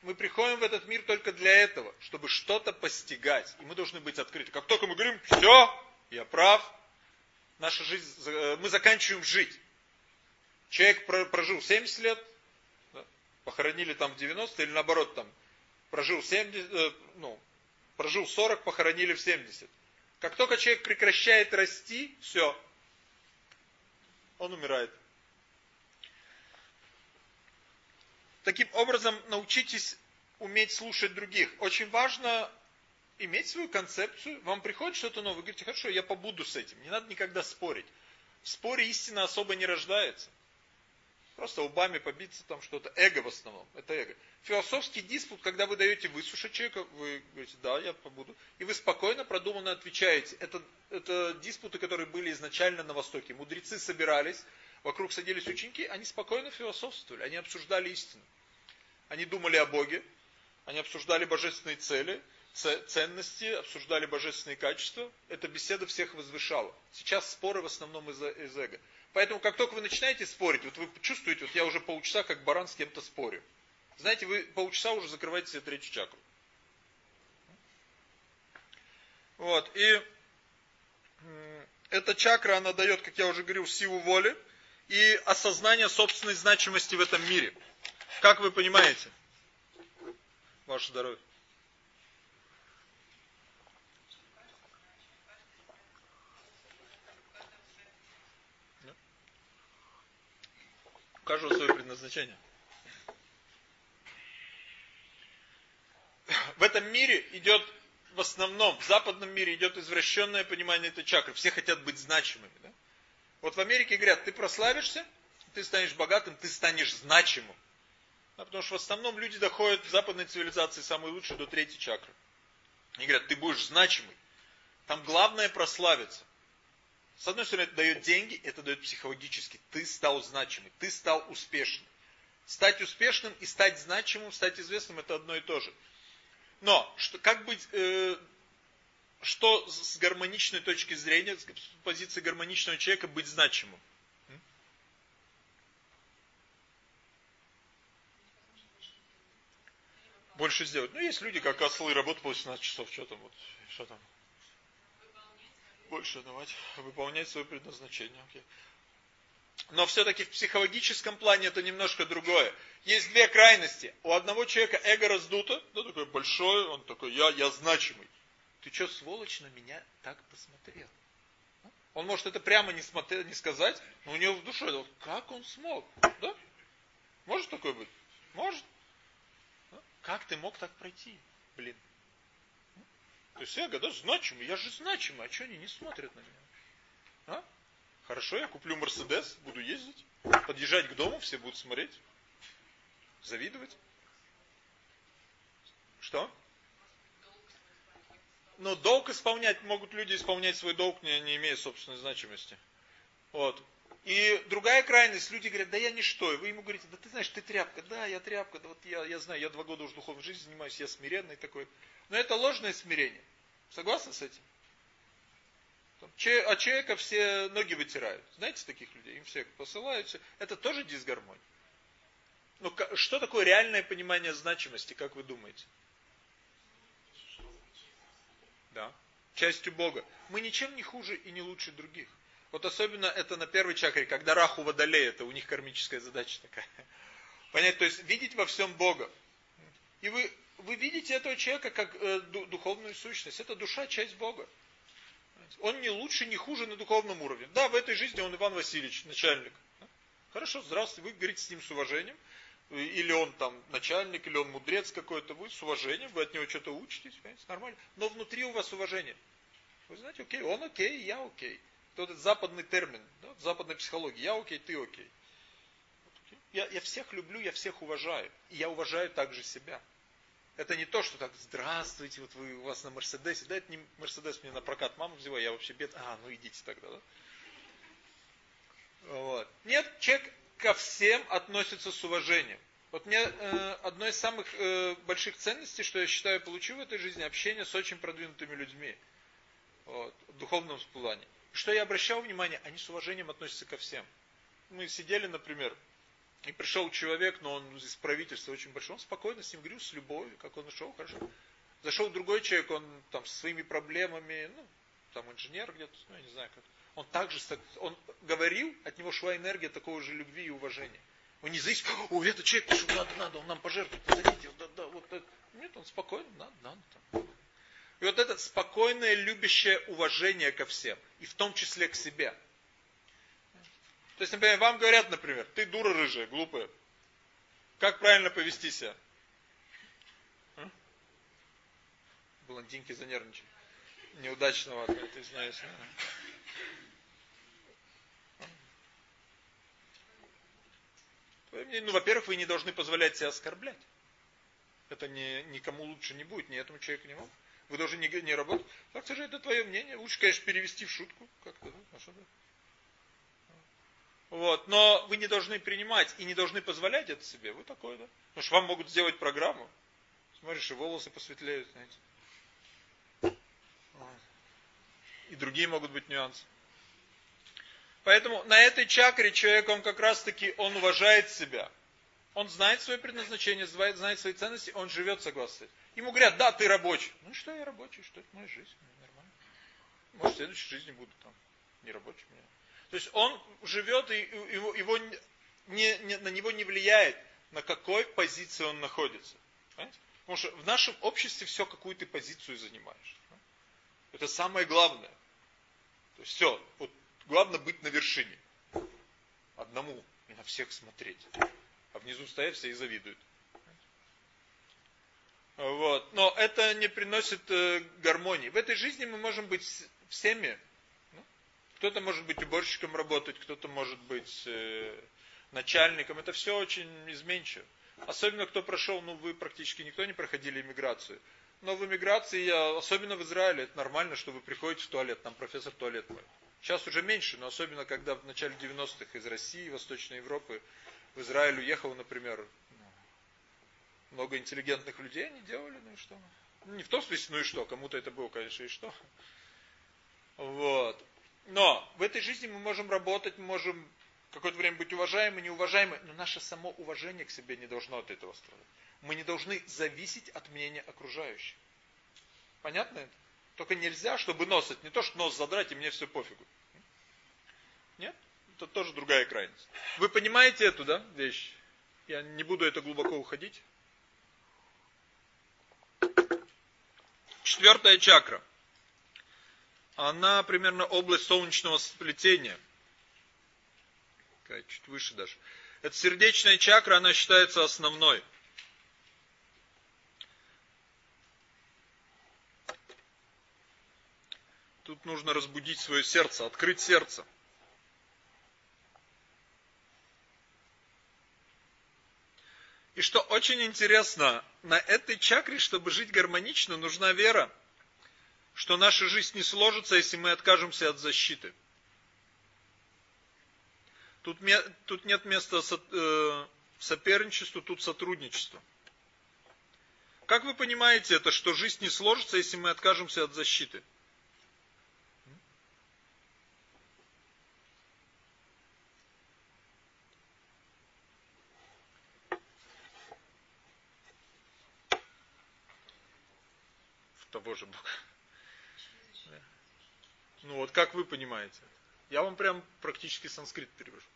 Мы приходим в этот мир только для этого, чтобы что-то постигать. И мы должны быть открыты. Как только мы говорим, все, я прав, наша жизнь, э, мы заканчиваем жить. Человек прожил 70 лет, похоронили там в 90, или наоборот там, прожил 70, э, ну, прожил 40, похоронили в 70. Как только человек прекращает расти, все, он умирает. Таким образом, научитесь уметь слушать других. Очень важно иметь свою концепцию. Вам приходит что-то новое, вы говорите, хорошо, я побуду с этим. Не надо никогда спорить. В споре истина особо не рождается. Просто лбами побиться там что-то. Эго в основном. Это эго. Философский диспут, когда вы даете выслушать человека, вы говорите, да, я побуду. И вы спокойно, продуманно отвечаете. Это, это диспуты, которые были изначально на Востоке. Мудрецы собирались, вокруг садились ученики, они спокойно философствовали, они обсуждали истину. Они думали о Боге, они обсуждали божественные цели, ценности, обсуждали божественные качества. Эта беседа всех возвышала. Сейчас споры в основном из, из эго. Поэтому, как только вы начинаете спорить, вот вы чувствуете, вот я уже полчаса как баран с кем-то спорю. Знаете, вы полчаса уже закрываете себе третью чакру. Вот, и эта чакра, она дает, как я уже говорил, силу воли и осознание собственной значимости в этом мире. Как вы понимаете? Ваше здоровье. Каждого свое предназначение. В этом мире идет, в основном, в западном мире идет извращенное понимание этой чакры. Все хотят быть значимыми. Да? Вот в Америке говорят, ты прославишься, ты станешь богатым, ты станешь значимым. Да, потому что в основном люди доходят в западной цивилизации самые лучшие до третьей чакры. Они говорят, ты будешь значимый. Там главное прославиться. С одной стороны, это дает деньги, это дает психологически. Ты стал значимый, ты стал успешным. Стать успешным и стать значимым, стать известным, это одно и то же. Но, что, как быть, э, что с гармоничной точки зрения, с позиции гармоничного человека быть значимым? больше сделать. Ну, есть люди, как ослы, работают по 18 часов, что там, вот, что там. Больше давать, выполнять свое предназначение. Окей. Но все-таки в психологическом плане это немножко другое. Есть две крайности. У одного человека эго раздуто, да, такой большой, он такой, я, я значимый. Ты что, сволочь, на меня так посмотрел? Он может это прямо не, смотреть, не сказать, но у него в душе, как он смог? Да? Может такое быть? Может. Как ты мог так пройти? Блин. То есть эго, да, значимый, я же значимый, а что они не смотрят на меня? А? Хорошо, я куплю Мерседес, буду ездить, подъезжать к дому, все будут смотреть, завидовать. Что? Но долг исполнять, могут люди исполнять свой долг, не, не имея собственной значимости. Вот. И другая крайность, люди говорят, да я ничто. И вы ему говорите, да ты знаешь, ты тряпка. Да, я тряпка, да вот я, я знаю, я два года уже духовной жизнью занимаюсь, я смиренный такой. Но это ложное смирение. Согласны с этим? А человека все ноги вытирают. Знаете таких людей? Им все посылают. Это тоже дисгармония. Ну, что такое реальное понимание значимости, как вы думаете? Да. Частью Бога. Мы ничем не хуже и не лучше других. Вот особенно это на первой чакре, когда Раху водолей, это у них кармическая задача такая. *laughs* Понять, то есть видеть во всем Бога. И вы, вы видите этого человека как э, духовную сущность. Это душа, часть Бога. Он не лучше, не хуже на духовном уровне. Да, в этой жизни он Иван Васильевич, начальник. Хорошо, здравствуйте, вы говорите с ним с уважением. Или он там начальник, или он мудрец какой-то. Вы с уважением, вы от него что-то учитесь, понимаете, нормально. Но внутри у вас уважение. Вы знаете, окей, он окей, я окей. Это западный термин, да, западной психологии. Я окей, ты окей. Я, я всех люблю, я всех уважаю. И я уважаю также себя. Это не то, что так, здравствуйте, вот вы у вас на Мерседесе. Да, это не Мерседес мне на прокат мама взяла, я вообще бед. А, ну идите тогда, да? Вот. Нет, человек ко всем относится с уважением. Вот мне э, одно из самых э, больших ценностей, что я считаю, получил в этой жизни, общение с очень продвинутыми людьми. Вот, в духовном плане. Что я обращал внимание, они с уважением относятся ко всем. Мы сидели, например, и пришел человек, но он из правительства очень большой, он спокойно с ним говорил, с любовью, как он нашел, хорошо. Зашел другой человек, он там со своими проблемами, ну, там инженер где-то, ну, я не знаю как. Он также, он говорил, от него шла энергия такого же любви и уважения. Он не зависит, о, этот человек, что надо, надо, он нам пожертвует, позовите, да, да, вот это. Нет, он спокойно, надо, надо. Там. И вот это спокойное, любящее уважение ко всем. И в том числе к себе. То есть, например, вам говорят, например, ты дура рыжая, глупая. Как правильно повести себя? А? Блондинки занервничали. Неудачного, ты знаешь. Ну, во-первых, вы не должны позволять себя оскорблять. Это не, никому лучше не будет, ни этому человеку, не вам. Вы должны не, не работать. Так же это твое мнение. Лучше, конечно, перевести в шутку. Как-то, да? Что Вот, но вы не должны принимать и не должны позволять это себе. Вы такой, да? Потому что вам могут сделать программу. Смотришь, и волосы посветлеют, знаете. И другие могут быть нюансы. Поэтому на этой чакре человек, он как раз таки, он уважает себя. Он знает свое предназначение, знает свои ценности, он живет согласно. Ему говорят, да, ты рабочий. Ну что я рабочий, что это моя жизнь, нормально. Может, в следующей жизни буду там не рабочим. То есть он живет, и его, его не, не, на него не влияет, на какой позиции он находится. Понимаете? Потому что в нашем обществе все, какую ты позицию занимаешь. Это самое главное. То есть все, вот главное быть на вершине. Одному на всех смотреть. А внизу стоят все и завидуют. Вот. Но это не приносит э, гармонии. В этой жизни мы можем быть всеми. Ну, кто-то может быть уборщиком работать, кто-то может быть э, начальником. Это все очень изменчиво. Особенно кто прошел, ну вы практически никто не проходили иммиграцию. Но в иммиграции, особенно в Израиле, это нормально, что вы приходите в туалет, там профессор туалет мой. Сейчас уже меньше, но особенно когда в начале 90-х из России, Восточной Европы в Израиль уехал, например, много интеллигентных людей они делали, ну и что? Ну, не в том смысле, ну и что, кому-то это было, конечно, и что. Вот. Но в этой жизни мы можем работать, мы можем какое-то время быть уважаемы, неуважаемы, но наше само уважение к себе не должно от этого страдать. Мы не должны зависеть от мнения окружающих. Понятно это? Только нельзя, чтобы нос, это не то, что нос задрать, и мне все пофигу. Нет? Это тоже другая крайность. Вы понимаете эту, да, вещь? Я не буду это глубоко уходить. Четвертая чакра. Она примерно область солнечного сплетения. Чуть выше даже. Это сердечная чакра, она считается основной. Тут нужно разбудить свое сердце, открыть сердце. И что очень интересно, на этой чакре, чтобы жить гармонично, нужна вера, что наша жизнь не сложится, если мы откажемся от защиты. Тут, тут нет места э, соперничеству, тут сотрудничество. Как вы понимаете это, что жизнь не сложится, если мы откажемся от защиты? Того же Бога. Ну вот как вы понимаете? Я вам прям практически санскрит перевожу.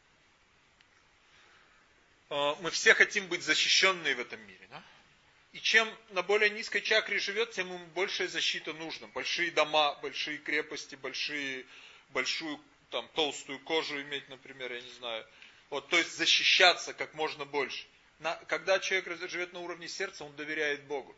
А, мы все хотим быть защищенные в этом мире. Да? И чем на более низкой чакре живет, тем ему большая защита нужна. Большие дома, большие крепости, большие, большую там, толстую кожу иметь, например, я не знаю. Вот, то есть защищаться как можно больше. На, когда человек живет на уровне сердца, он доверяет Богу.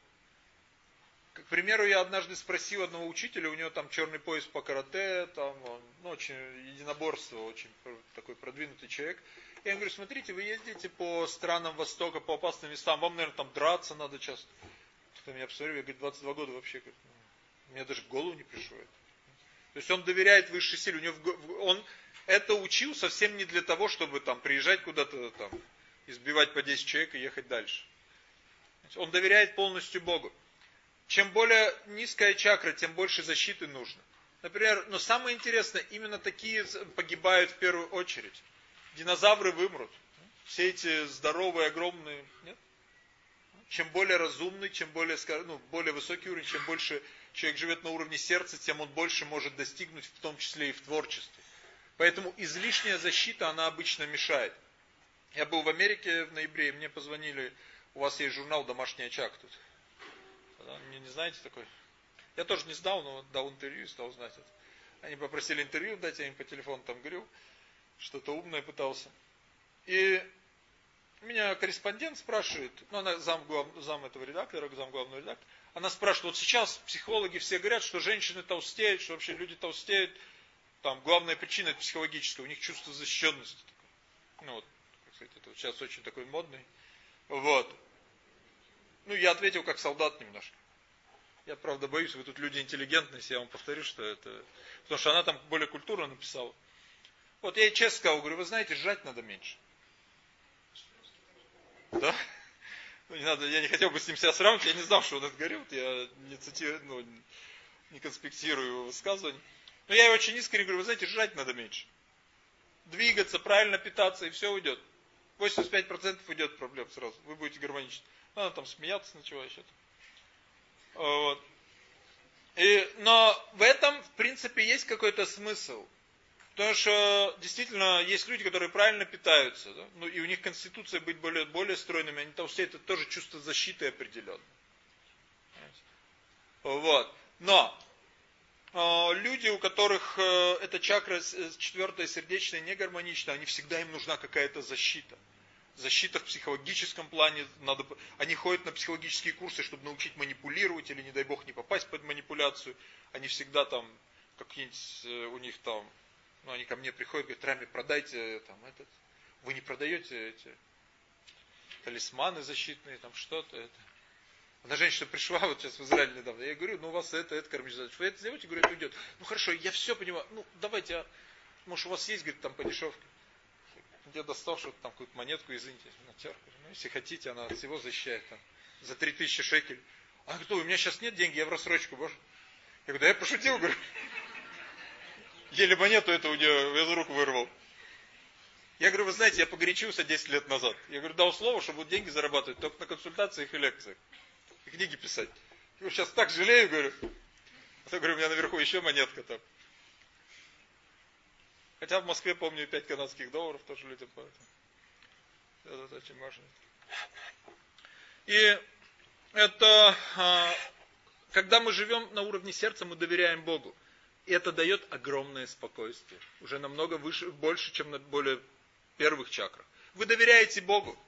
К примеру, я однажды спросил одного учителя, у него там черный пояс по карате, там он, ну, очень единоборство, очень такой продвинутый человек. Я ему говорю, смотрите, вы ездите по странам Востока, по опасным местам, вам, наверное, там драться надо часто. Кто меня посмотрел, я говорю, 22 года вообще, говорит, ну, мне даже в голову не пришло это. То есть он доверяет высшей силе, у него, он это учил совсем не для того, чтобы там приезжать куда-то там, избивать по 10 человек и ехать дальше. Он доверяет полностью Богу. Чем более низкая чакра, тем больше защиты нужно. Например, но самое интересное, именно такие погибают в первую очередь. Динозавры вымрут. Все эти здоровые, огромные, нет? Чем более разумный, чем более, ну, более высокий уровень, чем больше человек живет на уровне сердца, тем он больше может достигнуть, в том числе и в творчестве. Поэтому излишняя защита, она обычно мешает. Я был в Америке в ноябре, и мне позвонили, у вас есть журнал «Домашний очаг» тут. Не, не знаете такой? Я тоже не знал, но дал интервью и стал знать это. Они попросили интервью дать, я им по телефону там говорил, что-то умное пытался. И меня корреспондент спрашивает, ну она зам, глав, зам этого редактора, зам главного редактора, она спрашивает, вот сейчас психологи все говорят, что женщины толстеют, что вообще люди толстеют, там главная причина это психологическая, у них чувство защищенности. Ну вот, кстати, это вот сейчас очень такой модный. Вот. Ну, я ответил как солдат немножко. Я, правда, боюсь, вы тут люди интеллигентные, я вам повторю, что это... Потому что она там более культурно написала. Вот я ей честно сказал, говорю, вы знаете, жрать надо меньше. Да? Ну, не надо, я не хотел бы с ним себя сравнивать, я не знал, что он это говорил, я не цитирую, ну, не конспектирую его высказывание. Но я ей очень искренне говорю, вы знаете, жрать надо меньше. Двигаться, правильно питаться, и все уйдет. 85% уйдет проблем сразу, вы будете гармоничны. Она там смеяться начала еще. Вот. И, но в этом, в принципе, есть какой-то смысл. Потому что действительно есть люди, которые правильно питаются, да? ну и у них конституция быть более, более стройными, они толстеют, это тоже чувство защиты определенно. Вот. Но э, люди, у которых э, эта чакра четвертая сердечная не гармонична, они всегда им нужна какая-то защита. Защита в психологическом плане, надо, они ходят на психологические курсы, чтобы научить манипулировать или, не дай бог, не попасть под манипуляцию. Они всегда там, какие-нибудь э, у них там ну, они ко мне приходят, говорят, Рами, продайте там этот. Вы не продаете эти талисманы защитные, там что-то это. Одна женщина пришла вот сейчас в Израиль недавно. Я говорю, ну у вас это, это кормить Вы это сделаете? Говорю, это уйдет. Ну хорошо, я все понимаю. Ну давайте, а, может у вас есть, говорит, там по дешевке. Я достал что-то там какую-то монетку, извините, натер. Ну если хотите, она от всего защищает там. За 3000 шекелей. А кто, у меня сейчас нет денег, я в рассрочку, боже. Я говорю, да я пошутил, говорю. *laughs* Еле монету эту у нее из рук вырвал. Я говорю, вы знаете, я погорячился 10 лет назад. Я говорю, дал слово, что будут деньги зарабатывать только на консультациях и лекциях. И книги писать. Я сейчас так жалею, говорю. Я говорю, у меня наверху еще монетка там. Хотя в Москве, помню, 5 канадских долларов тоже людям платят. Это очень важно. И это, а, когда мы живем на уровне сердца, мы доверяем Богу. И это дает огромное спокойствие. Уже намного выше, больше, чем на более первых чакрах. Вы доверяете Богу.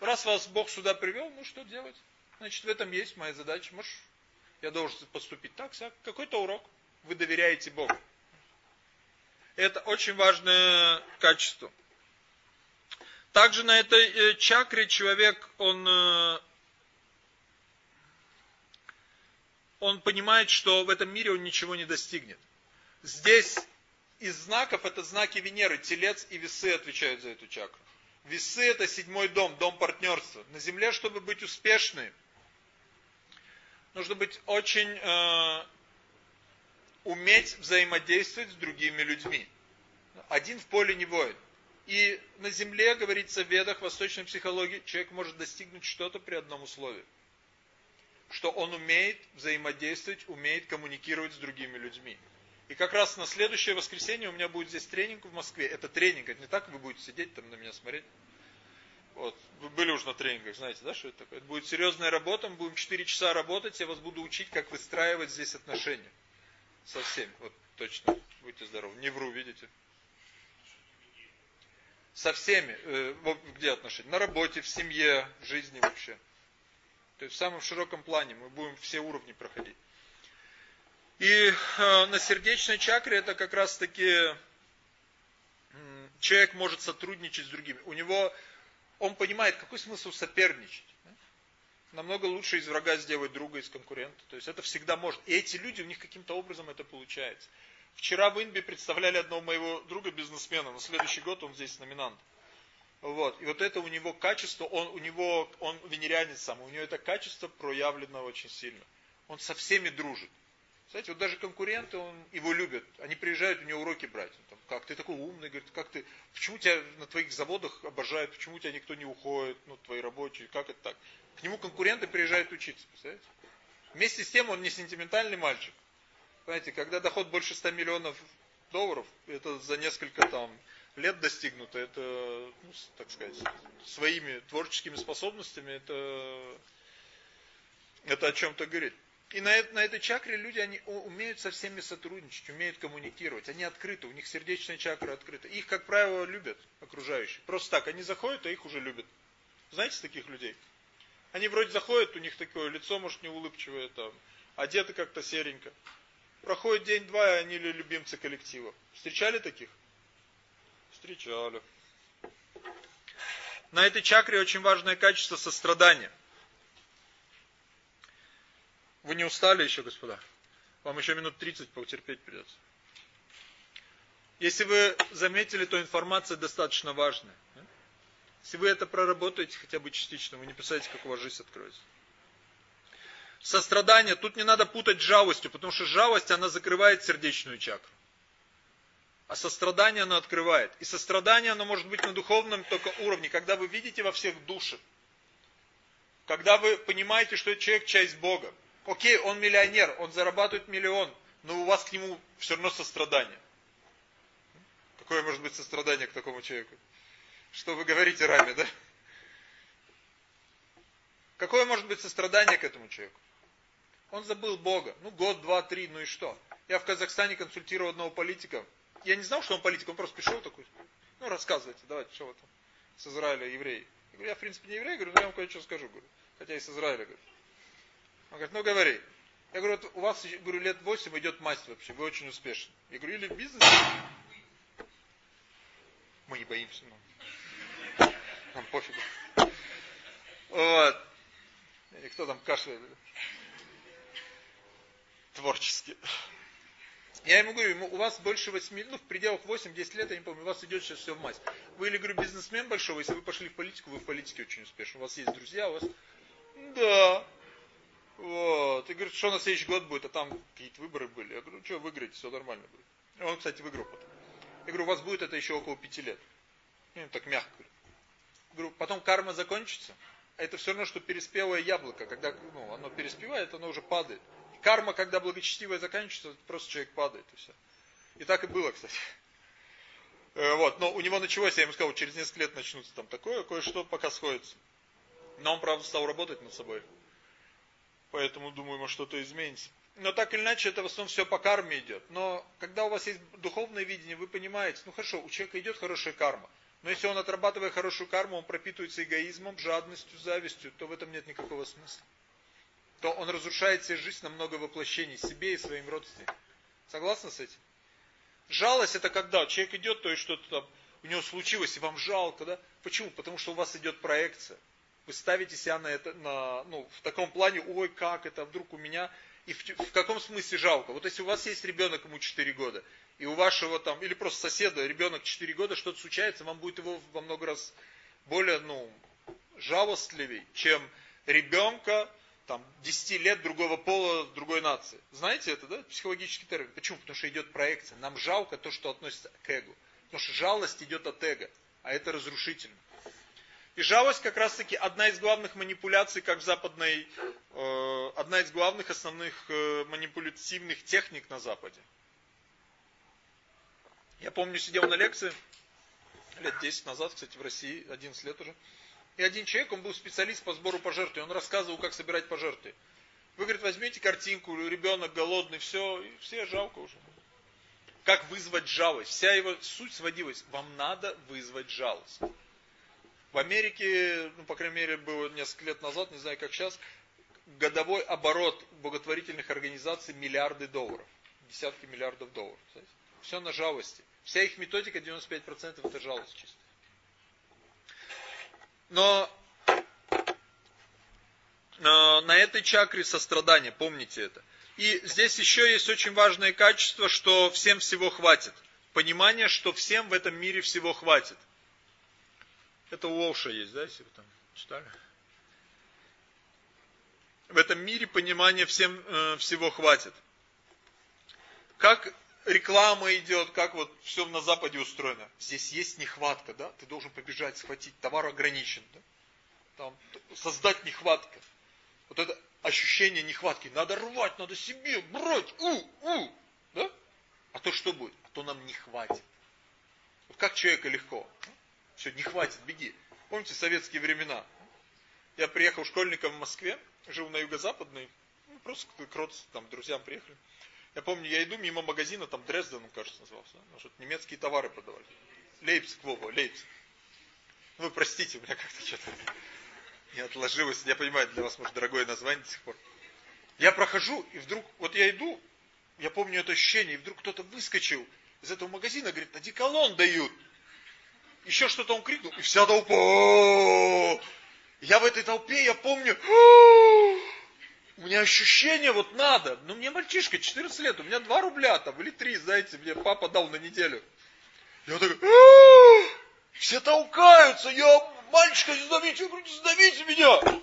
Раз вас Бог сюда привел, ну что делать? Значит, в этом есть моя задача. Может, я должен поступить так, так. Какой-то урок. Вы доверяете Богу. Это очень важное качество. Также на этой э, чакре человек, он э, он понимает, что в этом мире он ничего не достигнет. Здесь из знаков это знаки Венеры, телец и весы отвечают за эту чакру. Весы это седьмой дом, дом партнерства. На земле, чтобы быть успешным, нужно быть очень э, уметь взаимодействовать с другими людьми. Один в поле не воин. И на земле, говорится в ведах восточной психологии, человек может достигнуть что-то при одном условии что он умеет взаимодействовать, умеет коммуникировать с другими людьми. И как раз на следующее воскресенье у меня будет здесь тренинг в Москве. Это тренинг, это не так вы будете сидеть там на меня смотреть. Вот, вы были уже на тренингах, знаете, да, что это такое? Это будет серьезная работа, мы будем 4 часа работать, я вас буду учить, как выстраивать здесь отношения. Со всеми, вот точно, будьте здоровы. Не вру, видите? Со всеми, э, где отношения? На работе, в семье, в жизни вообще. То есть в самом широком плане мы будем все уровни проходить. И э, на сердечной чакре это как раз таки э, человек может сотрудничать с другими. У него, он понимает, какой смысл соперничать. Намного лучше из врага сделать друга, из конкурента. То есть это всегда может. И эти люди, у них каким-то образом это получается. Вчера в Инбе представляли одного моего друга бизнесмена. На следующий год он здесь номинант. Вот. И вот это у него качество, он у него, он венерянец сам, у него это качество проявлено очень сильно. Он со всеми дружит. Знаете, вот даже конкуренты, он, его любят. Они приезжают у него уроки брать. Он там, как ты такой умный, говорит, как ты, почему тебя на твоих заводах обожают, почему тебя никто не уходит, ну, твои рабочие, как это так? К нему конкуренты приезжают учиться, представляете? Вместе с тем он не сентиментальный мальчик. Понимаете, когда доход больше 100 миллионов долларов, это за несколько там лет достигнуто, это, ну, так сказать, своими творческими способностями, это, это о чем-то говорит. И на, на этой чакре люди, они умеют со всеми сотрудничать, умеют коммуникировать. Они открыты, у них сердечная чакра открыта. Их, как правило, любят окружающие. Просто так, они заходят, а их уже любят. Знаете таких людей? Они вроде заходят, у них такое лицо, может, не улыбчивое, там, одеты как-то серенько. Проходит день-два, и они любимцы коллектива. Встречали таких? Встречали. На этой чакре очень важное качество сострадания. Вы не устали еще, господа? Вам еще минут 30 потерпеть придется. Если вы заметили, то информация достаточно важная. Если вы это проработаете хотя бы частично, вы не представляете, как у вас жизнь откроется. Сострадание, тут не надо путать с жалостью, потому что жалость, она закрывает сердечную чакру. А сострадание оно открывает. И сострадание оно может быть на духовном только уровне, когда вы видите во всех души. Когда вы понимаете, что человек часть Бога. Окей, он миллионер, он зарабатывает миллион, но у вас к нему все равно сострадание. Какое может быть сострадание к такому человеку? Что вы говорите раме, да? Какое может быть сострадание к этому человеку? Он забыл Бога. Ну, год, два, три, ну и что? Я в Казахстане консультировал одного политика. Я не знал, что он политик, он просто пришел такой. Ну, рассказывайте, давайте, что вы там с Израиля еврей. Я говорю, я в принципе не еврей, говорю, но я вам кое-что скажу. Говорю. Хотя и с Израиля, говорю. Он говорит, ну говори. Я говорю, вот у вас, говорю, лет 8 идет мастер вообще, вы очень успешны. Я говорю, или в бизнесе. Мы не боимся, но... Нам пофигу. Вот. И кто там кашляет? Творчески. Я ему говорю, у вас больше 8, ну в пределах 8-10 лет, я не помню, у вас идет сейчас все в мать. Вы или, говорю, бизнесмен большой, если вы пошли в политику, вы в политике очень успешны. У вас есть друзья, у вас... Да. Вот. И говорит, что на следующий год будет, а там какие-то выборы были. Я говорю, что выиграете, все нормально будет. Он, кстати, выиграл потом. Я говорю, у вас будет это еще около пяти лет. Ну, так мягко говорю говорю, потом карма закончится, это все равно, что переспелое яблоко. Когда ну, оно переспевает, оно уже падает. Карма, когда благочестивая заканчивается, просто человек падает. И, все. и так и было, кстати. Э, вот, но у него началось, я ему сказал, через несколько лет начнутся там такое, кое-что пока сходится. Но он, правда, стал работать над собой. Поэтому, думаю, может что-то изменится. Но так или иначе, это в основном все по карме идет. Но когда у вас есть духовное видение, вы понимаете, ну хорошо, у человека идет хорошая карма. Но если он, отрабатывая хорошую карму, он пропитывается эгоизмом, жадностью, завистью, то в этом нет никакого смысла. То он разрушает себе жизнь на много воплощений, себе и своим родственникам. Согласны с этим? Жалость это когда человек идет, то есть что-то там у него случилось, и вам жалко, да? Почему? Потому что у вас идет проекция. Вы ставите себя на это, на, ну, в таком плане, ой, как это, вдруг у меня. И в, в каком смысле жалко? Вот если у вас есть ребенок, ему 4 года, и у вашего там, или просто соседа, ребенок 4 года, что-то случается, вам будет его во много раз более, ну, жалостливей, чем ребенка, там, 10 лет другого пола, другой нации. Знаете это, да? Психологический термин. Почему? Потому что идет проекция. Нам жалко то, что относится к эго. Потому что жалость идет от эго, а это разрушительно. И жалость как раз таки одна из главных манипуляций, как западной, э, одна из главных основных э, манипулятивных техник на Западе. Я помню, сидел на лекции, лет 10 назад, кстати, в России, 11 лет уже. И один человек, он был специалист по сбору пожертвий, он рассказывал, как собирать пожертвия. Вы, говорит, возьмите картинку, ребенок голодный, все, и все жалко уже. Как вызвать жалость? Вся его суть сводилась, вам надо вызвать жалость. В Америке, ну, по крайней мере, было несколько лет назад, не знаю, как сейчас, годовой оборот благотворительных организаций миллиарды долларов. Десятки миллиардов долларов. Все на жалости. Вся их методика 95% это жалость чисто. Но на этой чакре сострадание, помните это. И здесь еще есть очень важное качество, что всем всего хватит. Понимание, что всем в этом мире всего хватит. Это у Олша есть, да, если вы там читали? В этом мире понимание всем э, всего хватит. Как реклама идет, как вот все на Западе устроено. Здесь есть нехватка, да? Ты должен побежать, схватить, товар ограничен, да? Там, создать нехватка. Вот это ощущение нехватки. Надо рвать, надо себе брать, у, у, да? А то что будет? А то нам не хватит. Вот как человека легко. Все, не хватит, беги. Помните советские времена? Я приехал школьником в Москве, жил на юго-западной, ну, просто к родственникам, там, друзьям приехали. Я помню, я иду мимо магазина, там Дрезден, кажется, назывался, ну, что немецкие товары продавали. Лейпциг, Вова, Лейпциг. Вы простите, у меня как-то что-то не отложилось. Я понимаю, для вас, может, дорогое название до сих пор. Я прохожу, и вдруг, вот я иду, я помню это ощущение, и вдруг кто-то выскочил из этого магазина, говорит, одеколон дают. Еще что-то он крикнул, и вся толпа. Я в этой толпе, я помню, у меня ощущение вот надо. Ну, мне мальчишка, 14 лет, у меня 2 рубля там, или 3, знаете, мне папа дал на неделю. Я такой, все толкаются, я, мальчика, сдавите, сдавите меня.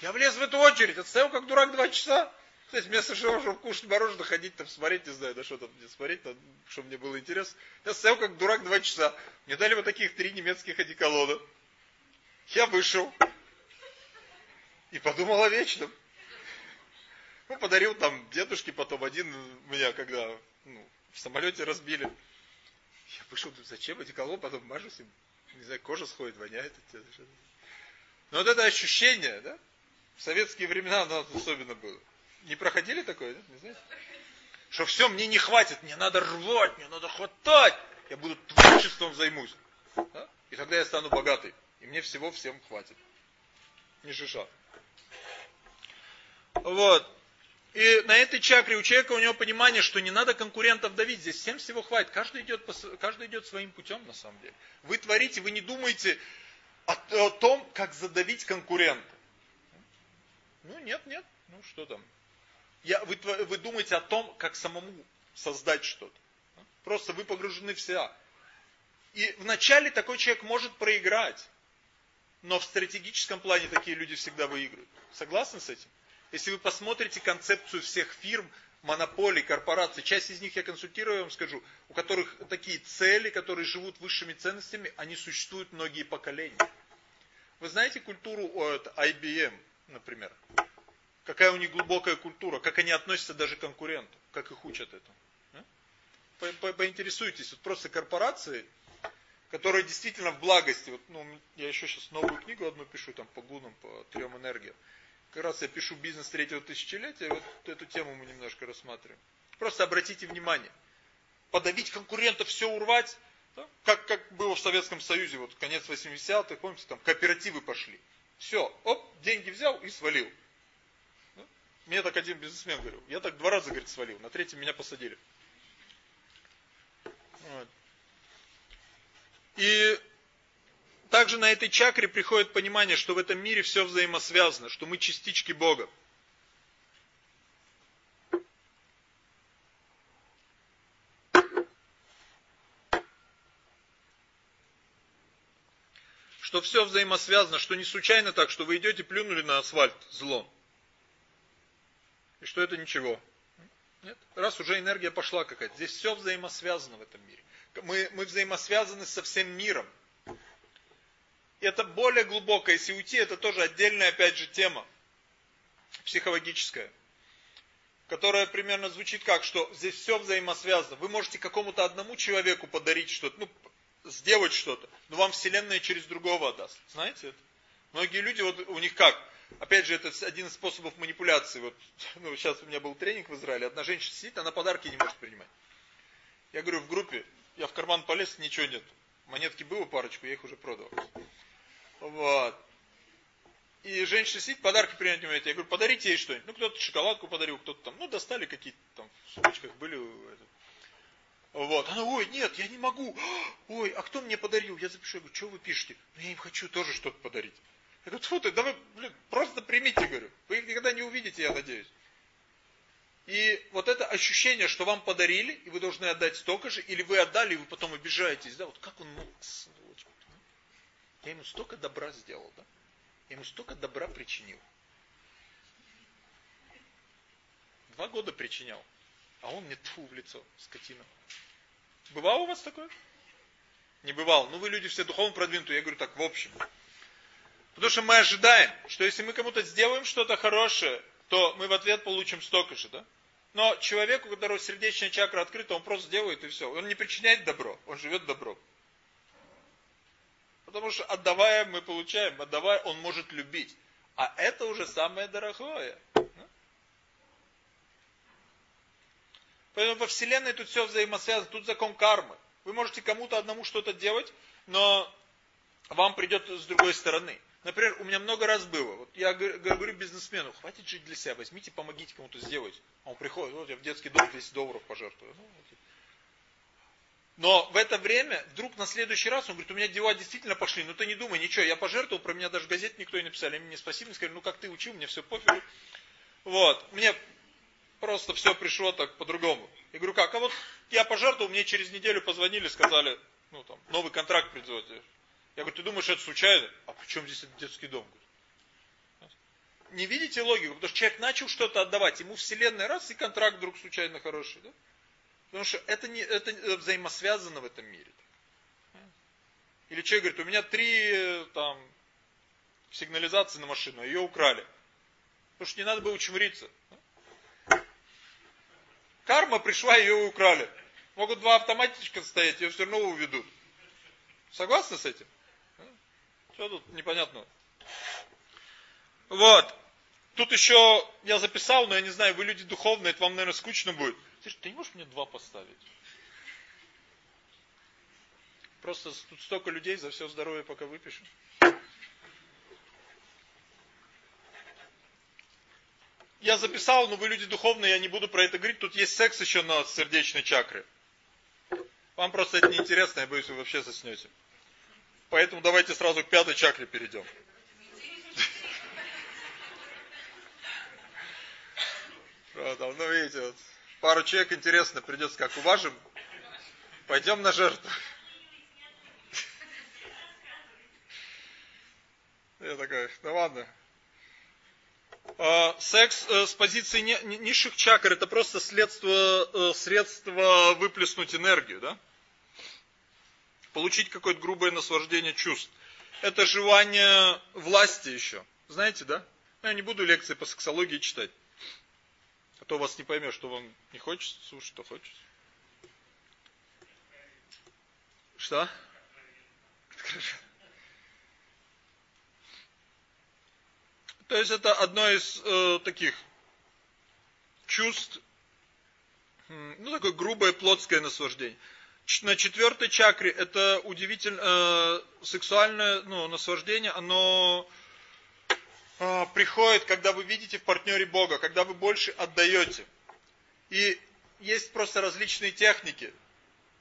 Я влез в эту очередь, отстоял как дурак два часа. То есть вместо того, чтобы кушать мороженое, ходить там смотреть, не знаю, да что там мне смотреть, там, чтобы мне было интересно. Я стоял как дурак два часа. Мне дали вот таких три немецких одеколона. Я вышел. И подумал о вечном. Ну, подарил там дедушке потом один меня, когда ну, в самолете разбили. Я вышел, зачем одеколон, потом мажусь им. Не знаю, кожа сходит, воняет. Но вот это ощущение, да? В советские времена оно особенно было. Не проходили такое, да? Не знаете? Что все, мне не хватит, мне надо рвать, мне надо хватать. Я буду творчеством займусь. Да? И тогда я стану богатый. И мне всего всем хватит. Не шиша. Вот. И на этой чакре у человека у него понимание, что не надо конкурентов давить. Здесь всем всего хватит. Каждый идет, каждый идет своим путем на самом деле. Вы творите, вы не думаете о, о том, как задавить конкурента. Ну нет, нет. Ну что там. Я, вы, вы думаете о том, как самому создать что-то. Просто вы погружены в себя. И вначале такой человек может проиграть. Но в стратегическом плане такие люди всегда выигрывают. Согласны с этим? Если вы посмотрите концепцию всех фирм, монополий, корпораций, часть из них я консультирую, я вам скажу, у которых такие цели, которые живут высшими ценностями, они существуют многие поколения. Вы знаете культуру от IBM, например? Какая у них глубокая культура, как они относятся даже к конкуренту, как их учат этому. По, по, поинтересуйтесь, вот просто корпорации, которые действительно в благости, вот, ну, я еще сейчас новую книгу одну пишу, там, по гунам, по трем энергиям. Как раз я пишу бизнес третьего тысячелетия, вот эту тему мы немножко рассматриваем. Просто обратите внимание. Подавить конкурентов, все урвать, да? как, как было в Советском Союзе, вот конец 80-х, помните, там кооперативы пошли. Все, оп, деньги взял и свалил. Мне так один бизнесмен говорил. Я так два раза, говорит, свалил. На третьем меня посадили. Вот. И также на этой чакре приходит понимание, что в этом мире все взаимосвязано, что мы частички Бога. Что все взаимосвязано, что не случайно так, что вы идете, плюнули на асфальт зло. И что это ничего. Нет? Раз уже энергия пошла какая-то. Здесь все взаимосвязано в этом мире. Мы, мы взаимосвязаны со всем миром. И это более глубоко, если уйти, это тоже отдельная, опять же, тема психологическая, которая примерно звучит как, что здесь все взаимосвязано. Вы можете какому-то одному человеку подарить что-то, ну, сделать что-то, но вам Вселенная через другого отдаст. Знаете это? Многие люди, вот у них как? Опять же, это один из способов манипуляции. Вот, ну, сейчас у меня был тренинг в Израиле, одна женщина сидит, она подарки не может принимать. Я говорю, в группе, я в карман полез, ничего нет. Монетки было парочку, я их уже продал. Вот. И женщина сидит, подарки принять не умеет. Я говорю, подарите ей что-нибудь. Ну, кто-то шоколадку подарил, кто-то там, ну, достали какие-то там в сумочках были. Это. Вот. Она, ой, нет, я не могу. Ой, а кто мне подарил? Я запишу, я говорю, что вы пишете? Ну, я им хочу тоже что-то подарить. Я говорю, ты, давай, блин, просто примите, говорю. Вы их никогда не увидите, я надеюсь. И вот это ощущение, что вам подарили, и вы должны отдать столько же, или вы отдали, и вы потом обижаетесь, да, вот как он мог, я ему столько добра сделал, да? Я ему столько добра причинил. Два года причинял. А он мне тфу в лицо, скотина. Бывало у вас такое? Не бывало. Ну вы люди все духовно продвинутые. Я говорю так, в общем. Потому что мы ожидаем, что если мы кому-то сделаем что-то хорошее, то мы в ответ получим столько же, да? Но человеку, у которого сердечная чакра открыта, он просто делает и все. Он не причиняет добро, он живет добро. Потому что отдавая мы получаем, отдавая он может любить. А это уже самое дорогое. Поэтому во Вселенной тут все взаимосвязано, тут закон кармы. Вы можете кому-то одному что-то делать, но вам придет с другой стороны. Например, у меня много раз было. Вот я говорю бизнесмену, хватит жить для себя, возьмите, помогите кому-то сделать. А он приходит, вот я в детский дом 200 долларов пожертвую. Ну, вот. Но в это время, вдруг на следующий раз, он говорит, у меня дела действительно пошли, ну ты не думай, ничего, я пожертвовал, про меня даже газет никто не написали, они мне спасибо, сказали, ну как ты учил, мне все пофигу. Вот, мне просто все пришло так по-другому. Я говорю, как, а вот я пожертвовал, мне через неделю позвонили, сказали, ну там, новый контракт придет. Я говорю, ты думаешь, это случайно? А при здесь детский дом? Не видите логику? Потому что человек начал что-то отдавать, ему вселенная раз, и контракт вдруг случайно хороший. Да? Потому что это, не, это взаимосвязано в этом мире. Или человек говорит, у меня три там, сигнализации на машину, ее украли. Потому что не надо было учмуриться. Карма пришла, ее украли. Могут два автоматичка стоять, ее все равно уведут. Согласны с этим? Что тут непонятно? Вот. Тут еще я записал, но я не знаю, вы люди духовные, это вам, наверное, скучно будет. Слушай, ты не можешь мне два поставить? Просто тут столько людей, за все здоровье пока выпишем. Я записал, но вы люди духовные, я не буду про это говорить. Тут есть секс еще на сердечной чакре. Вам просто это неинтересно, я боюсь, вы вообще заснете. Поэтому давайте сразу к пятой чакре перейдем. *laughs* Ну, видите, вот пару человек интересно придется, как уважим. Пойдем на жертву. *laughs* Я такой, ну ладно. А, секс э, с позиции низших чакр это просто следство, э, средство выплеснуть энергию, да? Получить какое-то грубое наслаждение чувств. Это желание власти еще. Знаете, да? Я не буду лекции по сексологии читать. А то вас не поймет, что вам не хочется слушать, что хочется. Что? То есть это одно из э, таких чувств, ну такое грубое плотское наслаждение. На четвертой чакре это удивительно э, сексуальное ну, наслаждение, оно э, приходит, когда вы видите в партнере Бога, когда вы больше отдаете. И есть просто различные техники.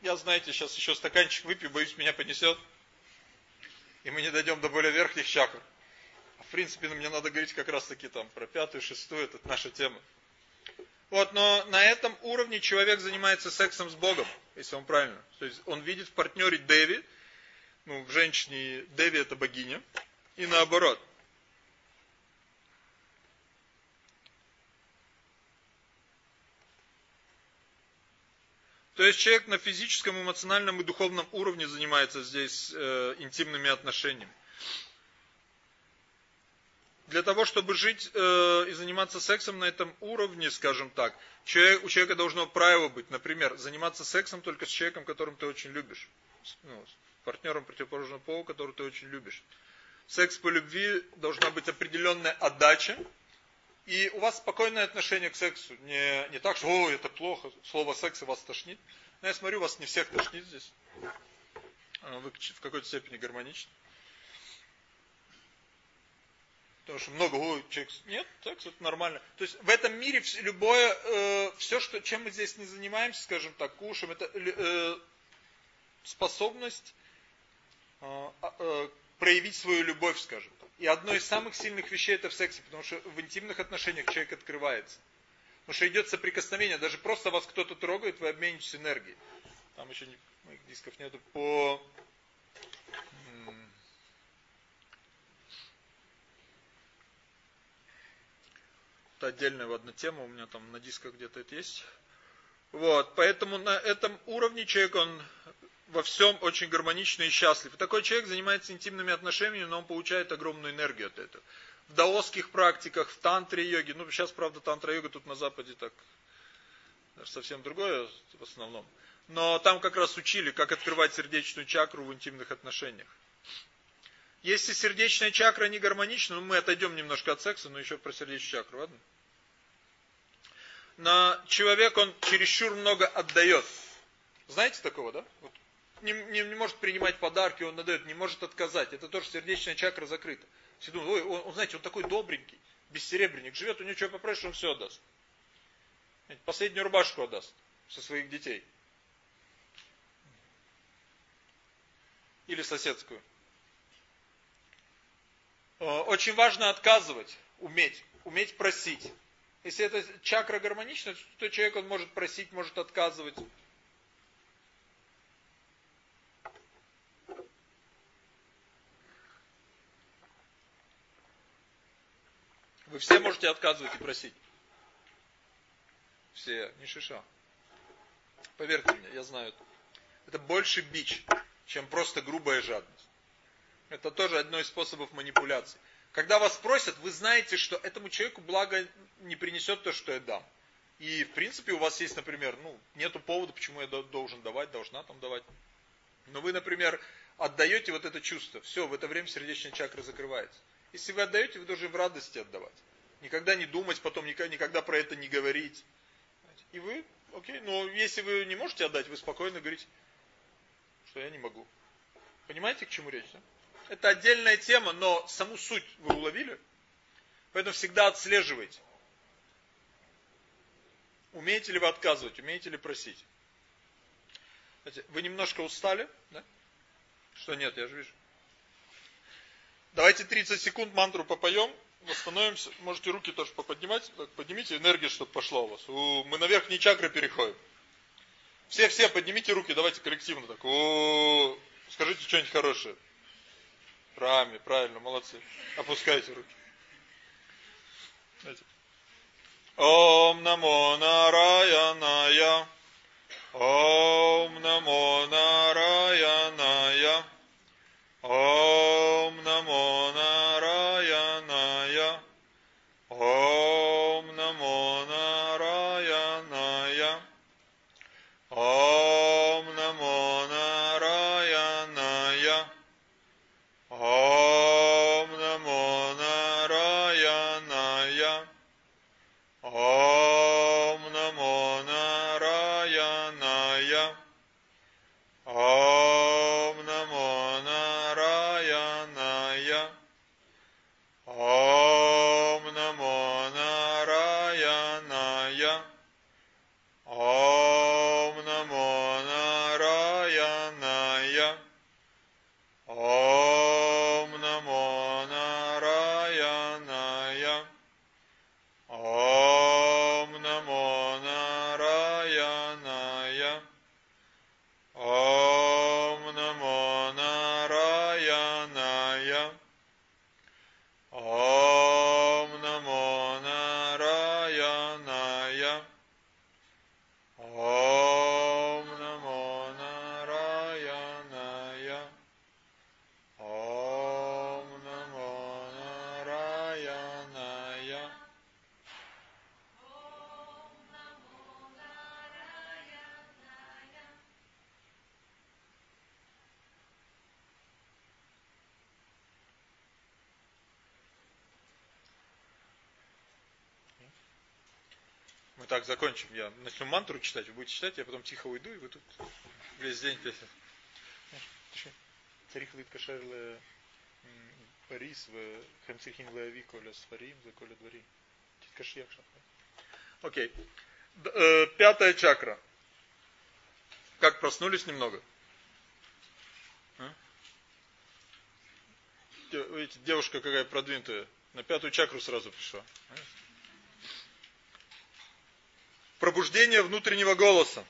Я, знаете, сейчас еще стаканчик выпью, боюсь, меня понесет. И мы не дойдем до более верхних чакр в принципе, мне надо говорить как раз таки там про пятую, шестую, это наша тема. Вот, но на этом уровне человек занимается сексом с Богом, если он правильно. То есть он видит в партнере Деви, ну, в женщине Деви это богиня, и наоборот. То есть человек на физическом, эмоциональном и духовном уровне занимается здесь э, интимными отношениями для того, чтобы жить э, и заниматься сексом на этом уровне, скажем так, человек, у человека должно правило быть, например, заниматься сексом только с человеком, которым ты очень любишь. Ну, с партнером противоположного пола, которого ты очень любишь. Секс по любви должна быть определенная отдача. И у вас спокойное отношение к сексу. Не, не так, что о, это плохо, слово секс вас тошнит. Но я смотрю, вас не всех тошнит здесь. А вы в какой-то степени гармоничны. Потому что много человек, нет, секс это нормально. То есть в этом мире любое, э, все, что, чем мы здесь не занимаемся, скажем так, кушаем, это э, способность э, а, э, проявить свою любовь, скажем так. И одно из самых сильных вещей это в сексе, потому что в интимных отношениях человек открывается. Потому что идет соприкосновение, даже просто вас кто-то трогает, вы обменитесь энергией. Там еще не, моих дисков нету. По это отдельная одна тема, у меня там на дисках где-то это есть. Вот, поэтому на этом уровне человек, он во всем очень гармоничный и счастлив. Такой человек занимается интимными отношениями, но он получает огромную энергию от этого. В даосских практиках, в тантре йоге, ну сейчас, правда, тантра йога тут на западе так совсем другое в основном. Но там как раз учили, как открывать сердечную чакру в интимных отношениях. Если сердечная чакра не гармонична, ну мы отойдем немножко от секса, но еще про сердечную чакру, ладно? на человек, он чересчур много отдает. Знаете такого, да? Вот не, не, не может принимать подарки, он отдает, не может отказать. Это тоже сердечная чакра закрыта. Все думают, ой, он, он, знаете, он такой добренький, бессеребренник, живет, у него что попросишь, он все отдаст. Последнюю рубашку отдаст со своих детей. Или соседскую. Э, очень важно отказывать, уметь, уметь просить. Если эта чакра гармонична, то человек он может просить, может отказывать. Вы все можете отказывать и просить. Все, не шиша. Поверьте мне, я знаю это. Это больше бич, чем просто грубая жадность. Это тоже одно из способов манипуляции. Когда вас просят, вы знаете, что этому человеку благо не принесет то, что я дам. И в принципе у вас есть, например, ну, нету повода, почему я должен давать, должна там давать. Но вы, например, отдаете вот это чувство. Все, в это время сердечная чакра закрывается. Если вы отдаете, вы должны в радости отдавать. Никогда не думать, потом никогда, никогда про это не говорить. И вы, окей, но если вы не можете отдать, вы спокойно говорите, что я не могу. Понимаете, к чему речь? Да? Это отдельная тема, но саму суть вы уловили? Поэтому всегда отслеживайте. Умеете ли вы отказывать, умеете ли просить? Вы немножко устали, да? Что нет, я же вижу. Давайте 30 секунд мантру попоем, восстановимся. Можете руки тоже поподнимать. Так, поднимите энергию, чтобы пошла у вас. У, мы на верхние чакры переходим. Все-все, поднимите руки, давайте коллективно так. У, скажите что-нибудь хорошее. Раме, правильно, молодцы. Опускайте руки. Ом намо нараяная. Ом намо нараяная. Ом намо нараяная. закончим. Я начну мантру читать, вы будете читать, я потом тихо уйду, и вы тут весь день здесь. Царих лит кашер ле Парис в хамцихин леави коля сфарим за коля двори. Кашьяк Окей. Э, пятая чакра. Как проснулись немного? А? Видите, девушка какая продвинутая. На пятую чакру сразу пришла. Пробуждение внутреннего голоса.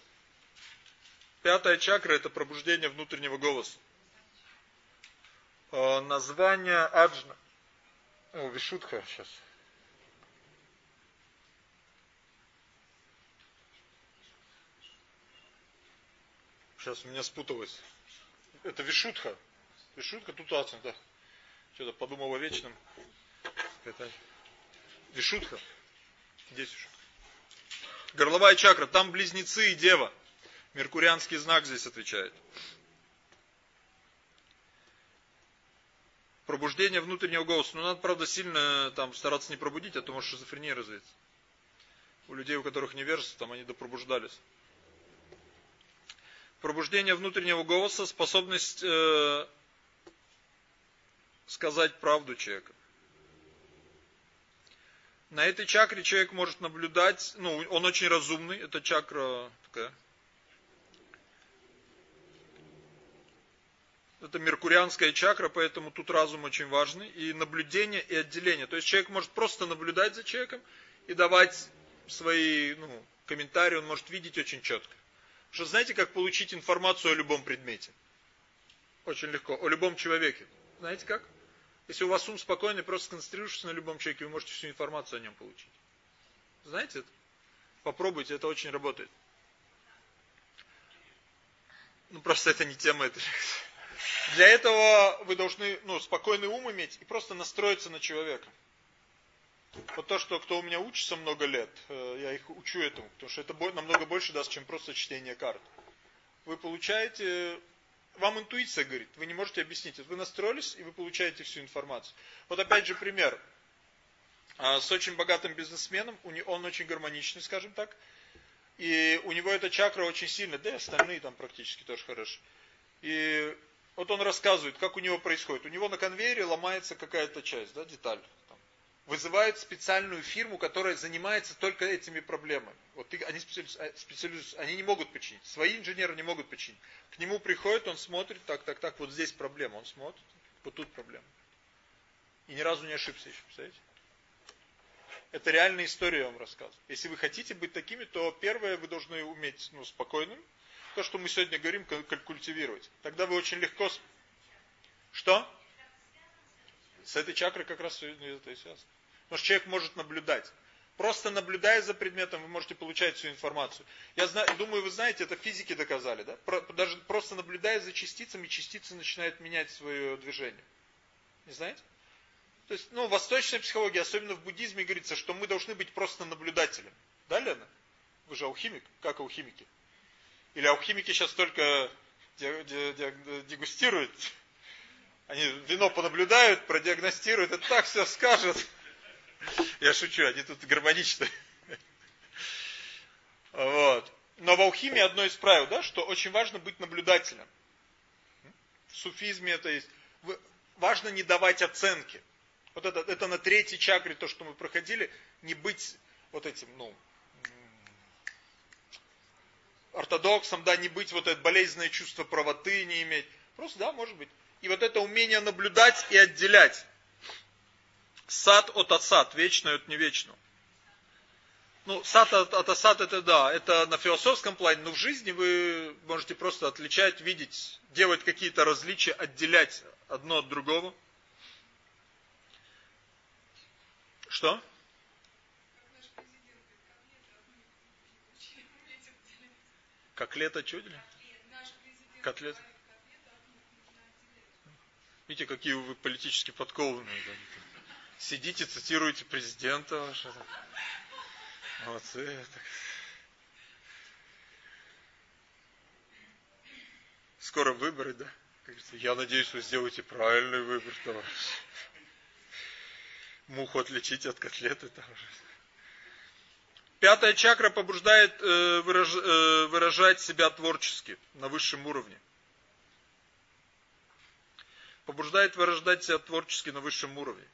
Пятая чакра это пробуждение внутреннего голоса. Э, название Аджна. О, Вишутха сейчас. Сейчас у меня спуталось. Это Вишутха. Вишутха тут Ацин, да. Что-то подумал о вечном. Это Вишутха. Здесь Вишутха. Горловая чакра. Там близнецы и дева. Меркурианский знак здесь отвечает. Пробуждение внутреннего голоса. Ну, надо, правда, сильно там стараться не пробудить, а то может шизофрения развиться. У людей, у которых невежество, там они допробуждались. Пробуждение внутреннего голоса, способность э, сказать правду человека. На этой чакре человек может наблюдать, ну, он очень разумный, это чакра такая. Это меркурианская чакра, поэтому тут разум очень важный. И наблюдение, и отделение. То есть человек может просто наблюдать за человеком и давать свои ну, комментарии, он может видеть очень четко. Что знаете, как получить информацию о любом предмете? Очень легко. О любом человеке. Знаете как? Если у вас ум спокойный, просто концентрируешься на любом человеке, вы можете всю информацию о нем получить. Знаете это? Попробуйте, это очень работает. Ну, просто это не тема этой Для этого вы должны ну, спокойный ум иметь и просто настроиться на человека. Вот то, что кто у меня учится много лет, э, я их учу этому, потому что это намного больше даст, чем просто чтение карт. Вы получаете вам интуиция говорит, вы не можете объяснить. Вы настроились, и вы получаете всю информацию. Вот опять же пример. А, с очень богатым бизнесменом, он очень гармоничный, скажем так. И у него эта чакра очень сильная, да и остальные там практически тоже хорошо. И вот он рассказывает, как у него происходит. У него на конвейере ломается какая-то часть, да, деталь вызывают специальную фирму, которая занимается только этими проблемами. Вот они специализируются, специализируются, они не могут починить. Свои инженеры не могут починить. К нему приходит, он смотрит, так, так, так, вот здесь проблема. Он смотрит, вот тут проблема. И ни разу не ошибся еще, представляете? Это реальная история, я вам рассказываю. Если вы хотите быть такими, то первое, вы должны уметь ну, спокойным. То, что мы сегодня говорим, культивировать. Тогда вы очень легко... Что? С этой чакрой как раз это и связано. Потому что человек может наблюдать. Просто наблюдая за предметом, вы можете получать всю информацию. Я знаю, думаю, вы знаете, это физики доказали, да? даже просто наблюдая за частицами, частицы начинают менять свое движение. Не знаете? То есть, ну, восточная психология, особенно в буддизме, говорится, что мы должны быть просто наблюдателем. Да, Лена? Вы же алхимик. Как алхимики? Или алхимики сейчас только дегустируют? Они вино понаблюдают, продиагностируют, это так все скажут. Я шучу, они тут гармоничны. Вот. Но в алхимии одно из правил, да, что очень важно быть наблюдателем. В суфизме это есть. Важно не давать оценки. Вот это, это на третьей чакре, то, что мы проходили, не быть вот этим, ну, ортодоксом, да, не быть вот это болезненное чувство правоты не иметь. Просто, да, может быть. И вот это умение наблюдать и отделять. Сад от асад, вечное от невечного. Ну, сад от, от асад это да, это на философском плане, но в жизни вы можете просто отличать, видеть, делать какие-то различия, отделять одно от другого. Что? Как лето чудили? Котлет. Видите, какие вы политически подкованные сидите, цитируете президента вашего. Молодцы. Скоро выборы, да? Я надеюсь, вы сделаете правильный выбор, товарищ. Муху отличите от котлеты, товарищ. Пятая чакра побуждает э, э, выражать себя творчески на высшем уровне. Побуждает выражать себя творчески на высшем уровне.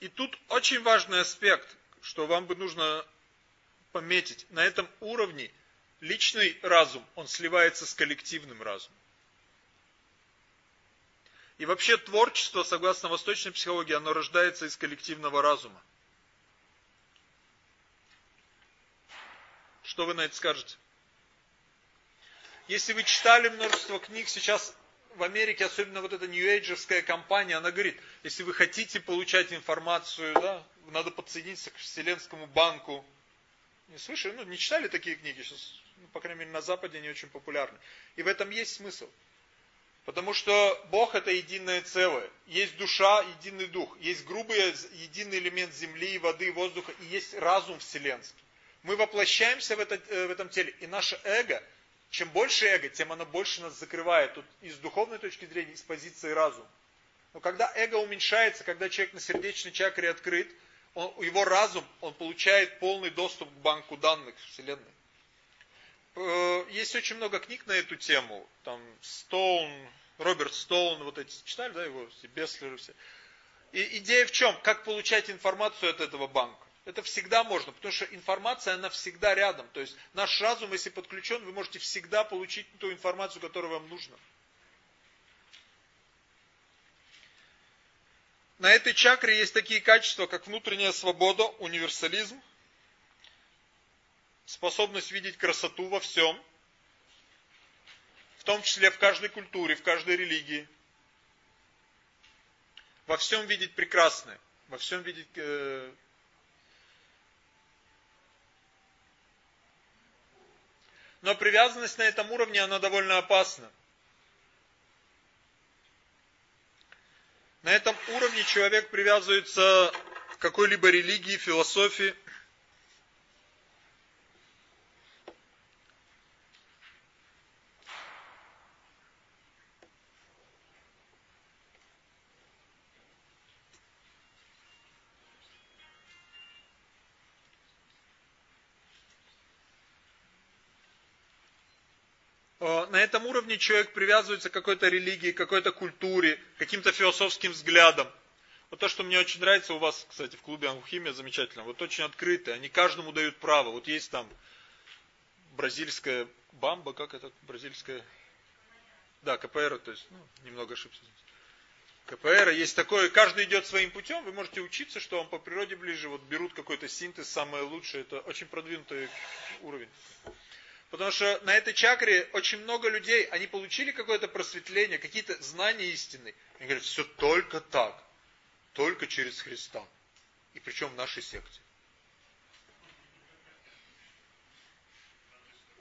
И тут очень важный аспект, что вам бы нужно пометить. На этом уровне личный разум, он сливается с коллективным разумом. И вообще творчество, согласно восточной психологии, оно рождается из коллективного разума. Что вы на это скажете? Если вы читали множество книг, сейчас в Америке, особенно вот эта нью-эйджерская компания, она говорит, если вы хотите получать информацию, да, надо подсоединиться к Вселенскому банку. Не слышали? Ну, не читали такие книги, сейчас, ну, по крайней мере, на Западе они очень популярны. И в этом есть смысл. Потому что Бог это единое целое. Есть душа, единый дух. Есть грубый единый элемент земли, воды, воздуха. И есть разум вселенский. Мы воплощаемся в, это, э, в этом теле. И наше эго – чем больше эго, тем оно больше нас закрывает. Тут и с духовной точки зрения, и с позиции разума. Но когда эго уменьшается, когда человек на сердечной чакре открыт, он, его разум, он получает полный доступ к банку данных Вселенной. Э, есть очень много книг на эту тему. Там Стоун, Роберт Стоун, вот эти читали, да, его, Беслеры все. И идея в чем? Как получать информацию от этого банка. Это всегда можно, потому что информация, она всегда рядом. То есть наш разум, если подключен, вы можете всегда получить ту информацию, которая вам нужна. На этой чакре есть такие качества, как внутренняя свобода, универсализм, способность видеть красоту во всем, в том числе в каждой культуре, в каждой религии. Во всем видеть прекрасное, во всем видеть... Э... Но привязанность на этом уровне, она довольно опасна. На этом уровне человек привязывается к какой-либо религии, философии. На этом уровне человек привязывается к какой-то религии, какой-то культуре, каким-то философским взглядам. Вот то, что мне очень нравится у вас, кстати, в клубе Анхимия замечательно, вот очень открытые, они каждому дают право. Вот есть там бразильская бамба, как это, бразильская, да, КПР, то есть, ну, немного ошибся. КПР, есть такое, каждый идет своим путем, вы можете учиться, что вам по природе ближе, вот берут какой-то синтез, самое лучшее, это очень продвинутый уровень. Потому что на этой чакре очень много людей, они получили какое-то просветление, какие-то знания истины. Они говорят, все только так, только через Христа. И причем в нашей секте.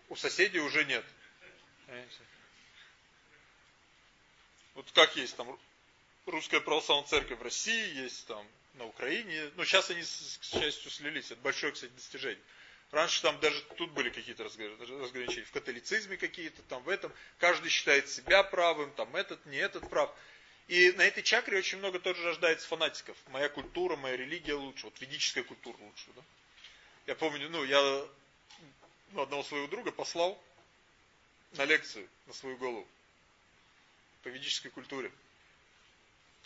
У соседей уже нет. Вот как есть там русская православная церковь в России, есть там на Украине. Но сейчас они, к счастью, слились. Это большое, кстати, достижение. Раньше там даже тут были какие-то разграничения. В католицизме какие-то, там в этом. Каждый считает себя правым, там этот, не этот прав. И на этой чакре очень много тоже рождается фанатиков. Моя культура, моя религия лучше. Вот ведическая культура лучше. Да? Я помню, ну, я одного своего друга послал на лекцию на свою голову по ведической культуре.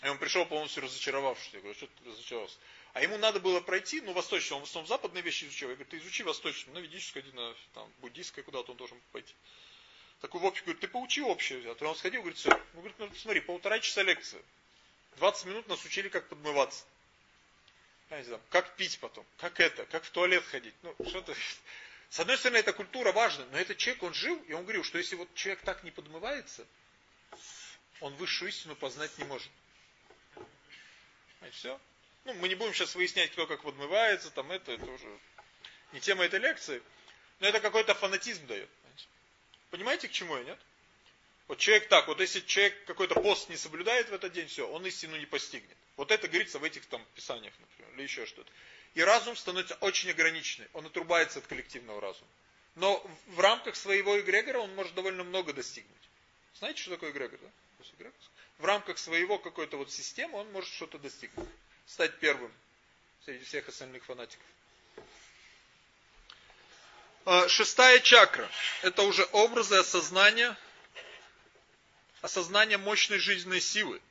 И он пришел полностью разочаровавшись. Я говорю, что ты разочаровался? А ему надо было пройти, ну, восточную, он в основном западные вещи изучал. Я говорю, ты изучи восточную, на ведическую, иди на там, буддийское, куда-то он должен пойти. Такой в общем, говорит, ты поучи общее. А он сходил, говорит, все. Он говорит, ну, смотри, полтора часа лекции. 20 минут нас учили, как подмываться. Знаете, там, как пить потом, как это, как в туалет ходить. Ну, что-то... С одной стороны, эта культура важна, но этот человек, он жил, и он говорил, что если вот человек так не подмывается, он высшую истину познать не может. И все. Ну, мы не будем сейчас выяснять, кто как подмывается, там это, это уже не тема этой лекции. Но это какой-то фанатизм дает. Понимаете, к чему я, нет? Вот человек так, вот если человек какой-то пост не соблюдает в этот день, все, он истину не постигнет. Вот это говорится в этих там писаниях, например, или еще что-то. И разум становится очень ограниченный, он отрубается от коллективного разума. Но в рамках своего эгрегора он может довольно много достигнуть. Знаете, что такое эгрегор, да? В рамках своего какой-то вот системы он может что-то достигнуть стать первым среди всех остальных фанатиков. А, шестая чакра. Это уже образы осознания, осознания мощной жизненной силы.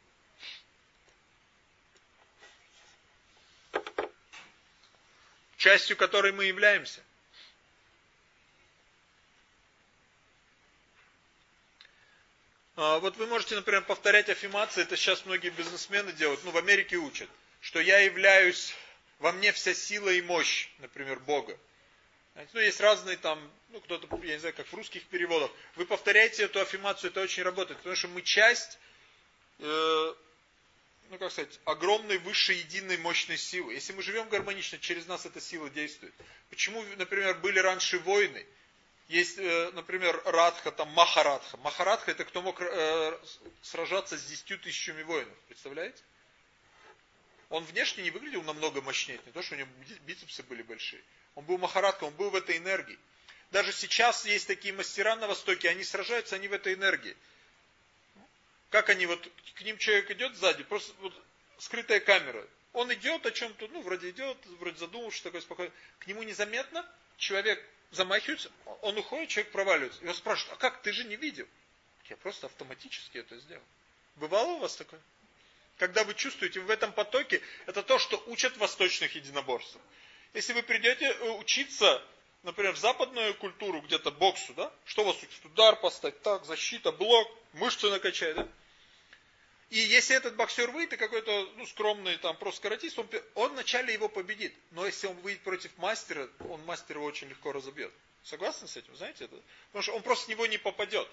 Частью которой мы являемся. А, вот вы можете, например, повторять аффирмации, это сейчас многие бизнесмены делают, ну в Америке учат что я являюсь, во мне вся сила и мощь, например, Бога. Ну, есть разные там, ну, кто-то, я не знаю, как в русских переводах. Вы повторяете эту аффирмацию, это очень работает, потому что мы часть, э, ну, как сказать, огромной, высшей, единой, мощной силы. Если мы живем гармонично, через нас эта сила действует. Почему, например, были раньше войны? Есть, э, например, Радха, там Махарадха. Махарадха это кто мог э, сражаться с десятью тысячами воинов. Представляете? Он внешне не выглядел намного мощнее, не то, что у него бицепсы были большие. Он был махаратка, он был в этой энергии. Даже сейчас есть такие мастера на Востоке, они сражаются, они в этой энергии. Как они, вот к ним человек идет сзади, просто вот, скрытая камера. Он идет о чем-то, ну, вроде идет, вроде задумавшись, такой спокойный. К нему незаметно человек замахивается, он уходит, человек проваливается. Его спрашивают, а как, ты же не видел? Я просто автоматически это сделал. Бывало у вас такое? Когда вы чувствуете в этом потоке, это то, что учат восточных единоборств. Если вы придете э, учиться, например, в западную культуру, где-то боксу, да? Что вас учат? Удар поставить, так, защита, блок, мышцы накачать, да? И если этот боксер выйдет, какой-то ну, скромный, там, просто каратист, он, он вначале его победит. Но если он выйдет против мастера, он мастера очень легко разобьет. Согласны с этим? Знаете это? Потому что он просто в него не попадет.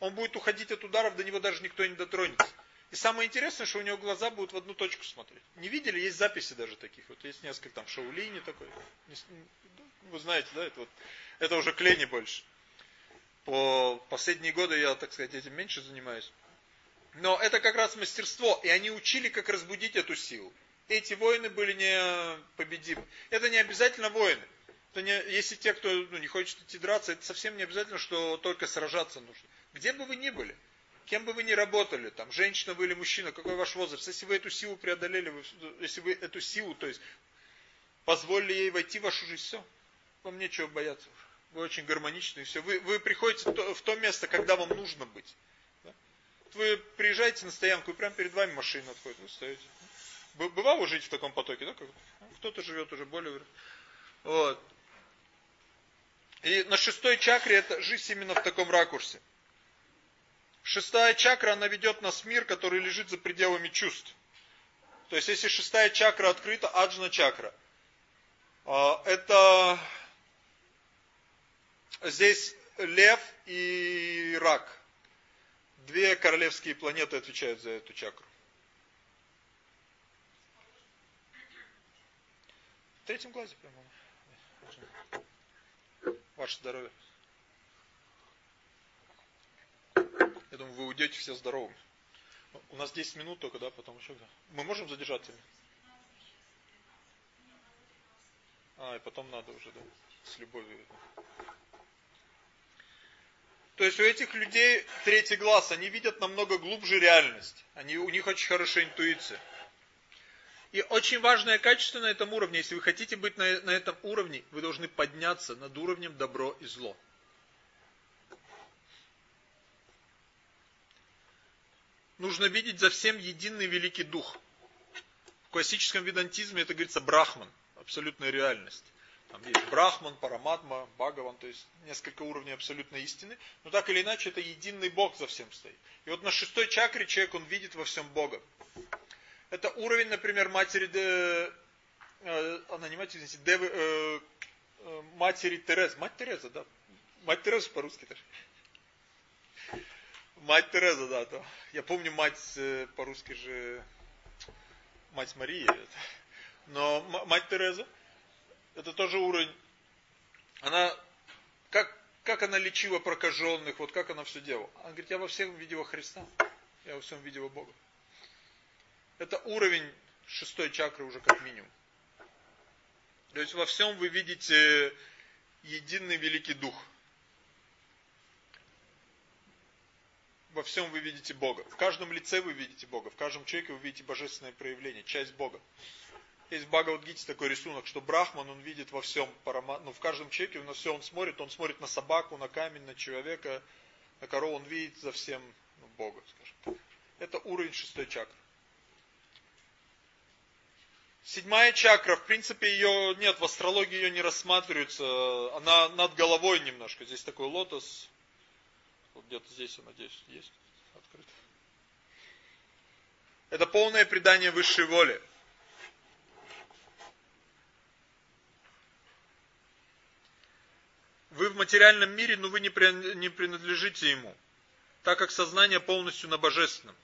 Он будет уходить от ударов, до него даже никто не дотронется. И самое интересное, что у него глаза будут в одну точку смотреть. Не видели? Есть записи даже таких. Вот есть несколько там Шаулини такой. Вы знаете, да? Это, вот, это уже клени больше. По последние годы я, так сказать, этим меньше занимаюсь. Но это как раз мастерство, и они учили, как разбудить эту силу. Эти воины были непобедимы. Это не обязательно воины. Это не, если те, кто ну, не хочет идти драться, это совсем не обязательно, что только сражаться нужно. Где бы вы ни были, кем бы вы ни работали, там, женщина вы или мужчина, какой ваш возраст, если вы эту силу преодолели, вы, если вы эту силу, то есть, позволили ей войти в вашу жизнь, все, вам нечего бояться. Вы очень гармоничны, все. Вы, вы приходите в то место, когда вам нужно быть вы приезжаете на стоянку, и прямо перед вами машина отходит, вы стоите. Бывало жить в таком потоке, да? Кто-то живет уже более... Вот. И на шестой чакре это жизнь именно в таком ракурсе. Шестая чакра, она ведет нас в мир, который лежит за пределами чувств. То есть, если шестая чакра открыта, аджна чакра, а, это здесь лев и рак. Две королевские планеты отвечают за эту чакру. В третьем глазе, по-моему. Ваше здоровье. Я думаю, вы уйдете все здоровыми. У нас 10 минут только, да, потом еще. Мы можем задержаться? А, и потом надо уже, да, с любовью. То есть у этих людей третий глаз, они видят намного глубже реальность. Они, у них очень хорошая интуиция. И очень важное качество на этом уровне, если вы хотите быть на, на этом уровне, вы должны подняться над уровнем добро и зло. Нужно видеть за всем единый великий дух. В классическом ведантизме это говорится брахман, абсолютная реальность. Там есть Брахман, Параматма, Бхагаван, то есть несколько уровней абсолютной истины. Но так или иначе, это единый Бог за всем стоит. И вот на шестой чакре человек, он видит во всем Бога. Это уровень, например, матери, де, э, она не матери, извините, Девы, э, э, матери Терезы. Мать Тереза, да. Мать Тереза по-русски даже. Мать Тереза, да. То. Я помню мать э, по-русски же, мать Марии. Но мать Тереза, это тоже уровень. Она, как, как она лечила прокаженных, вот как она все делала. Она говорит, я во всем видела Христа, я во всем видела Бога. Это уровень шестой чакры уже как минимум. То есть во всем вы видите единый великий дух. Во всем вы видите Бога. В каждом лице вы видите Бога. В каждом человеке вы видите божественное проявление, часть Бога. Есть в Бхагавадгите такой рисунок, что Брахман, он видит во всем, ну в каждом человеке, на все он смотрит, он смотрит на собаку, на камень, на человека, на корову, он видит за всем ну, Бога, скажем. Это уровень шестой чакры. Седьмая чакра, в принципе, ее нет, в астрологии ее не рассматривается, она над головой немножко. Здесь такой лотос, вот где-то здесь, я надеюсь, есть открыт. Это полное предание высшей воли. Вы в материальном мире, но вы не принадлежите ему, так как сознание полностью на божественном.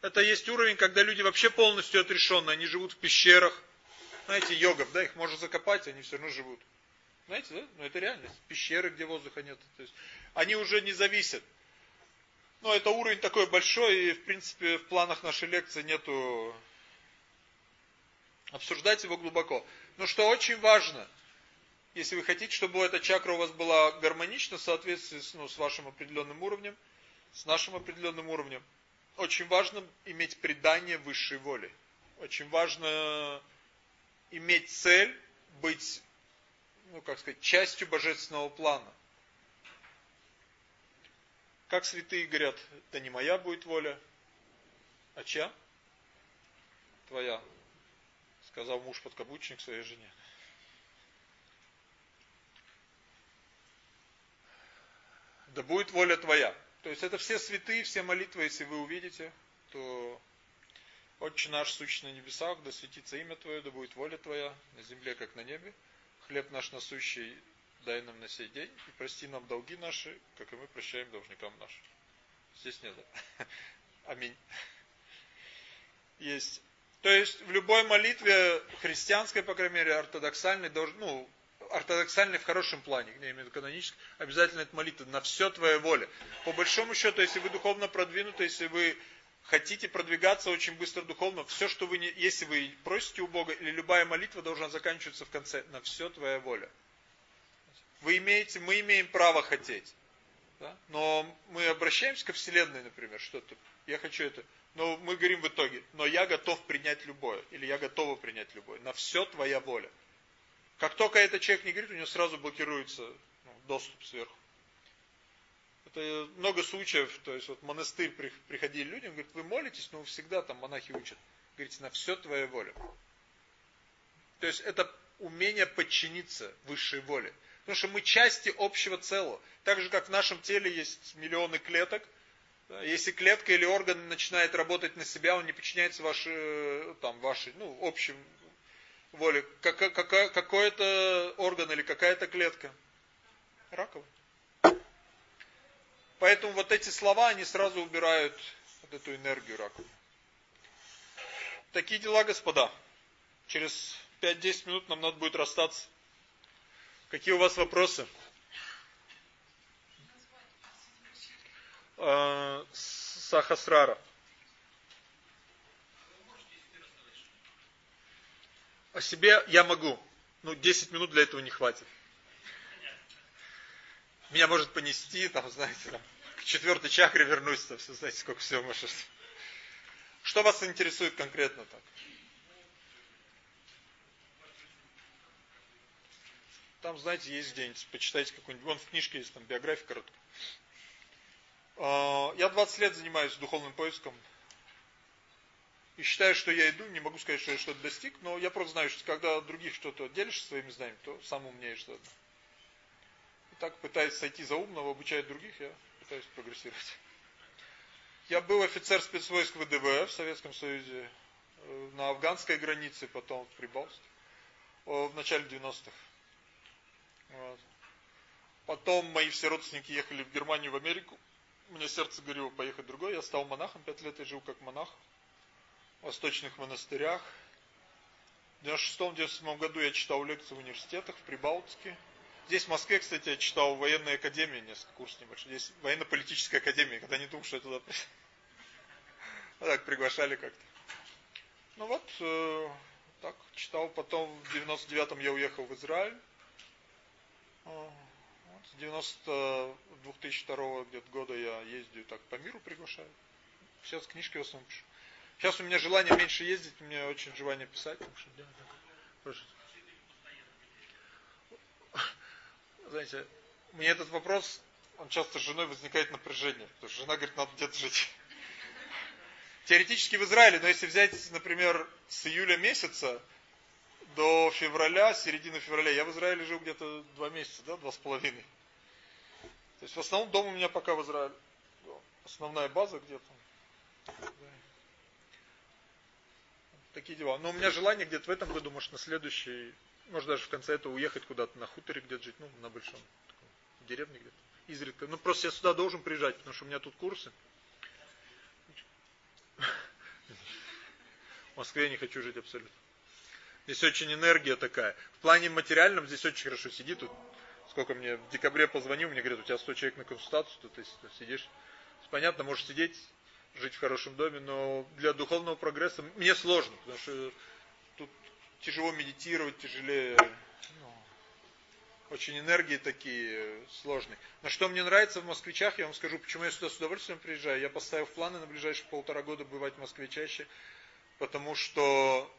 Это есть уровень, когда люди вообще полностью отрешенные, они живут в пещерах. Знаете, йогов, да, их можно закопать, они все равно живут. Знаете, да? Ну это реальность. Пещеры, где воздуха нет. То есть, они уже не зависят. Но это уровень такой большой, и в принципе в планах нашей лекции нету обсуждать его глубоко. Но что очень важно – если вы хотите, чтобы эта чакра у вас была гармонична в соответствии с, ну, с вашим определенным уровнем, с нашим определенным уровнем, очень важно иметь предание высшей воли. очень важно иметь цель, быть, ну как сказать, частью божественного плана. Как святые говорят, это не моя будет воля, а чья? Твоя, сказал муж-подкаблучник своей жене. Да будет воля твоя. То есть это все святые, все молитвы, если вы увидите, то Отче наш, сущий на небесах, да светится имя Твое, да будет воля Твоя, на земле, как на небе. Хлеб наш насущий дай нам на сей день, и прости нам долги наши, как и мы прощаем должникам нашим. Здесь нет? *laughs* Аминь. Есть. То есть в любой молитве христианской, по крайней мере, ортодоксальной, ну, ортодоксальной в хорошем плане, не имею в виду канонической, обязательно это молитва на все твоя воля. По большому счету, если вы духовно продвинуты, если вы хотите продвигаться очень быстро духовно, все, что вы не, если вы просите у Бога, или любая молитва должна заканчиваться в конце, на все твоя воля. Вы имеете, мы имеем право хотеть. Да? Но мы обращаемся ко Вселенной, например, что-то, я хочу это. Но мы говорим в итоге, но я готов принять любое, или я готова принять любое. На все твоя воля. Как только этот человек не говорит, у него сразу блокируется ну, доступ сверху. Это много случаев, то есть вот монастырь приходили люди, он говорит, вы молитесь, но всегда там монахи учат. Говорите, на все твоя воля. То есть это умение подчиниться высшей воле. Потому что мы части общего целого. Так же, как в нашем теле есть миллионы клеток. Если клетка или орган начинает работать на себя, он не подчиняется вашей, там, вашей, ну, общим воле. Какой-то орган или какая-то клетка. Раковая. Поэтому вот эти слова, они сразу убирают вот эту энергию раковины. Такие дела, господа. Через 5-10 минут нам надо будет расстаться. Какие у вас вопросы? А, Сахасрара. О себе я могу. Ну, 10 минут для этого не хватит. Меня может понести, там, знаете, там, к четвертой чакре вернусь, там, все, знаете, сколько всего может. Что вас интересует конкретно так? Там, знаете, есть где-нибудь, почитайте какую-нибудь, вон в книжке есть там биография короткая. А, я 20 лет занимаюсь духовным поиском. И считаю, что я иду, не могу сказать, что я что-то достиг, но я просто знаю, что когда других что-то делишься своими знаниями, то сам умнеешь что-то. Так пытаюсь сойти за умного, обучать других, я пытаюсь прогрессировать. Я был офицер спецвойск ВДВ в Советском Союзе, э, на афганской границе, потом в Прибалтике, в начале 90-х. Вот. Потом мои все родственники ехали в Германию, в Америку. Мне сердце говорило поехать другой. Я стал монахом, пять лет я жил как монах в восточных монастырях. В 96-97 году я читал лекции в университетах в Прибалтике. Здесь в Москве, кстати, я читал в военной академии, несколько курсов небольшой. Здесь военно-политическая академия, когда не думал, что я туда *laughs* так приглашали как-то. Ну вот, э, так читал. Потом в 99-м я уехал в Израиль. Вот, с 90 2002 где-то года я ездию так по миру приглашаю. Сейчас книжки в основном пишу. Сейчас у меня желание меньше ездить, у меня очень желание писать, потому. Знаете, мне этот вопрос, он часто с женой возникает напряжение, потому что жена говорит, надо где-то жить. Теоретически в Израиле, но если взять, например, с июля месяца, до февраля, середины февраля. Я в Израиле жил где-то два месяца, да, два с половиной. То есть в основном дом у меня пока в Израиле. Основная база где-то. Такие дела. Но у меня желание где-то в этом году, может на следующий, может даже в конце этого уехать куда-то на хуторе где-то жить, ну на большом, в деревне где-то. Изредка. Ну просто я сюда должен приезжать, потому что у меня тут курсы. В Москве я не хочу жить абсолютно. Здесь очень энергия такая. В плане материальном здесь очень хорошо сидит. Тут, сколько мне в декабре позвонил, мне говорят, у тебя 100 человек на консультацию, тут ты сидишь. Понятно, можешь сидеть, жить в хорошем доме, но для духовного прогресса мне сложно, потому что тут тяжело медитировать, тяжелее. Ну, очень энергии такие сложные. Но что мне нравится в москвичах, я вам скажу, почему я сюда с удовольствием приезжаю. Я поставил планы на ближайшие полтора года бывать в Москве чаще. потому что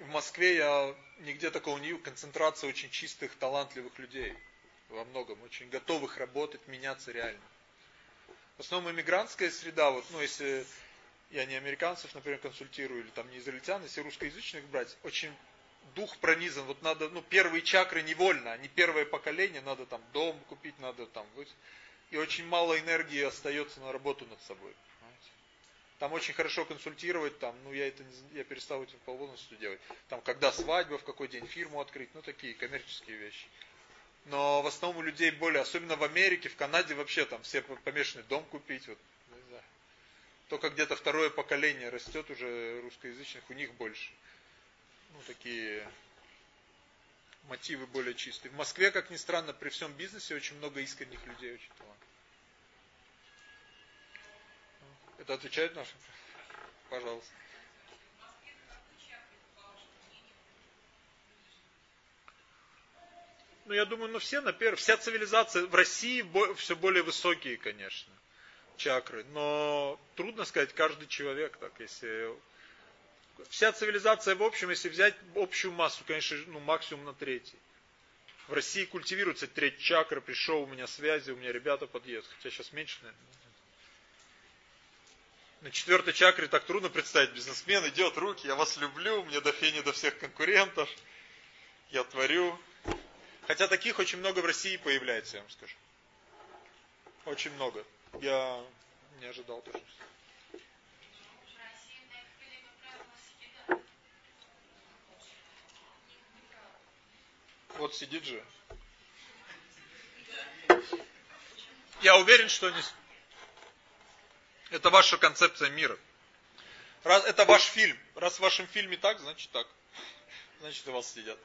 в Москве я нигде такого не видел, концентрация очень чистых, талантливых людей. Во многом, очень готовых работать, меняться реально. В основном иммигрантская среда, вот, ну, если я не американцев, например, консультирую, или там не израильтян, если русскоязычных брать, очень дух пронизан, вот надо, ну, первые чакры невольно, не первое поколение, надо там дом купить, надо там, и очень мало энергии остается на работу над собой. Там очень хорошо консультировать, там, ну я это не, я перестал этим полностью делать. Там, когда свадьба, в какой день фирму открыть, ну такие коммерческие вещи. Но в основном у людей более, особенно в Америке, в Канаде вообще там все помешаны дом купить, вот. Только где-то второе поколение растет уже русскоязычных, у них больше. Ну такие мотивы более чистые. В Москве, как ни странно, при всем бизнесе очень много искренних людей, очень талантливых. Это отвечает на Пожалуйста. Ну, я думаю, ну все, например, вся цивилизация в России все более высокие, конечно, чакры. Но трудно сказать, каждый человек, так, если... Вся цивилизация в общем, если взять общую массу, конечно, ну, максимум на третий. В России культивируется треть чакры, пришел у меня связи, у меня ребята подъедут, хотя сейчас меньше, наверное. На четвертой чакре так трудно представить. Бизнесмен идет, руки, я вас люблю, мне до фени до всех конкурентов. Я творю. Хотя таких очень много в России появляется, я вам скажу. Очень много. Я не ожидал тоже. Вот сидит же. Я уверен, что не... Это ваша концепция мира. Раз, это ваш фильм. Раз в вашем фильме так, значит так. Значит, у вас сидят.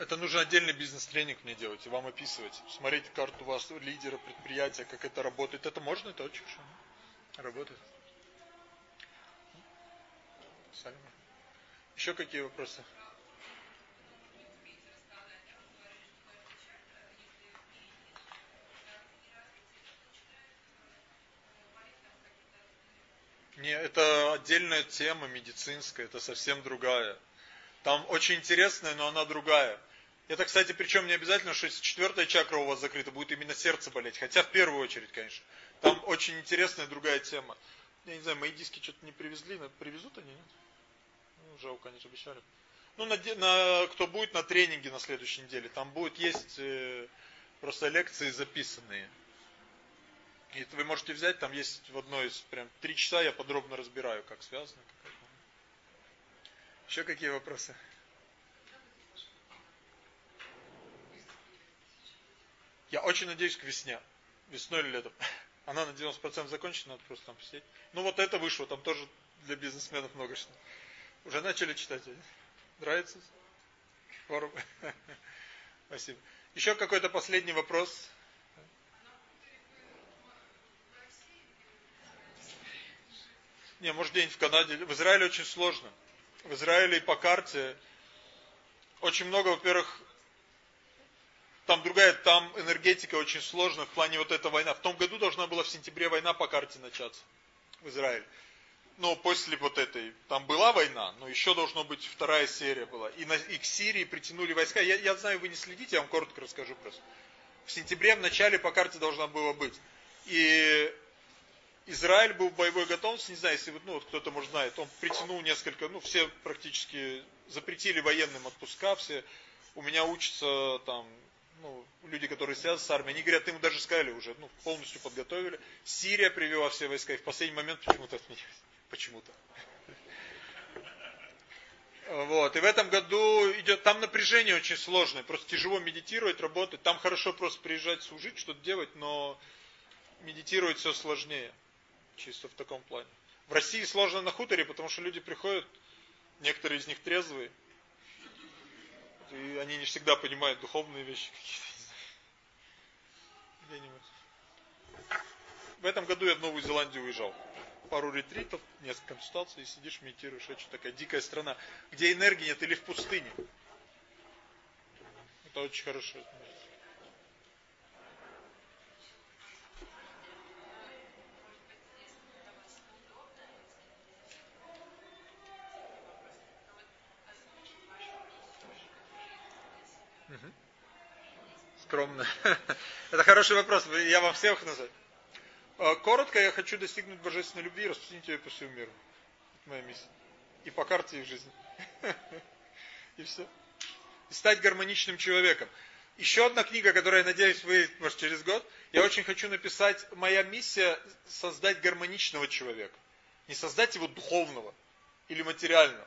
Это нужно отдельный бизнес-тренинг мне делать и вам описывать. Смотреть карту вас, лидера предприятия, как это работает. Это можно, это очень хорошо. Работает. Сальма. Еще какие вопросы? Не, это отдельная тема медицинская, это совсем другая. Там очень интересная, но она другая. Это, кстати, причем не обязательно, что если четвертая чакра у вас закрыта, будет именно сердце болеть. Хотя в первую очередь, конечно. Там очень интересная другая тема. Я не знаю, мои диски что-то не привезли, привезут они, нет? Ну, жалко, они же обещали. Ну, на, на, кто будет на тренинге на следующей неделе, там будет есть э, просто лекции записанные. И вы можете взять, там есть в одной из, прям, три часа я подробно разбираю, как связано. Еще какие вопросы? Я очень надеюсь к весне. Весной или летом. *laughs* Она на 90% закончена, надо просто там посидеть. Ну вот это вышло, там тоже для бизнесменов много что. Уже начали читать? Нравится? Форум? *laughs* Спасибо. Еще какой-то последний вопрос? Не, может где-нибудь в Канаде. В Израиле очень сложно. В Израиле и по карте очень много, во-первых, там другая, там энергетика очень сложная в плане вот эта война. В том году должна была в сентябре война по карте начаться в Израиле но после вот этой, там была война, но еще должно быть вторая серия была. И, на, и к Сирии притянули войска. Я, я знаю, вы не следите, я вам коротко расскажу просто. В сентябре в начале по карте должна была быть. И Израиль был в боевой готовности, не знаю, если ну, вот кто-то может знает, он притянул несколько, ну все практически запретили военным отпуска, все у меня учатся там ну, люди, которые связаны с армией, они говорят, им даже сказали уже, ну, полностью подготовили. Сирия привела все войска, и в последний момент почему-то отменились почему-то. Вот, и в этом году идет, там напряжение очень сложное, просто тяжело медитировать, работать, там хорошо просто приезжать служить, что-то делать, но медитировать все сложнее, чисто в таком плане. В России сложно на хуторе, потому что люди приходят, некоторые из них трезвые, и они не всегда понимают духовные вещи какие-то. В этом году я в Новую Зеландию уезжал. пару ретритов, несколько консультаций, и сидишь, медитируешь. Очень такая дикая страна, где энергии нет, или в пустыне. Это очень хорошо. Скромно. *laughs* Это хороший вопрос. Я вам всех назову. А, коротко, я хочу достигнуть божественной любви и распространить ее по всему миру. Это моя миссия. И по карте, и жизни. *laughs* И все. И стать гармоничным человеком. Еще одна книга, которую, я надеюсь, выйдет, может, через год. Я очень хочу написать, моя миссия создать гармоничного человека. Не создать его духовного или материального.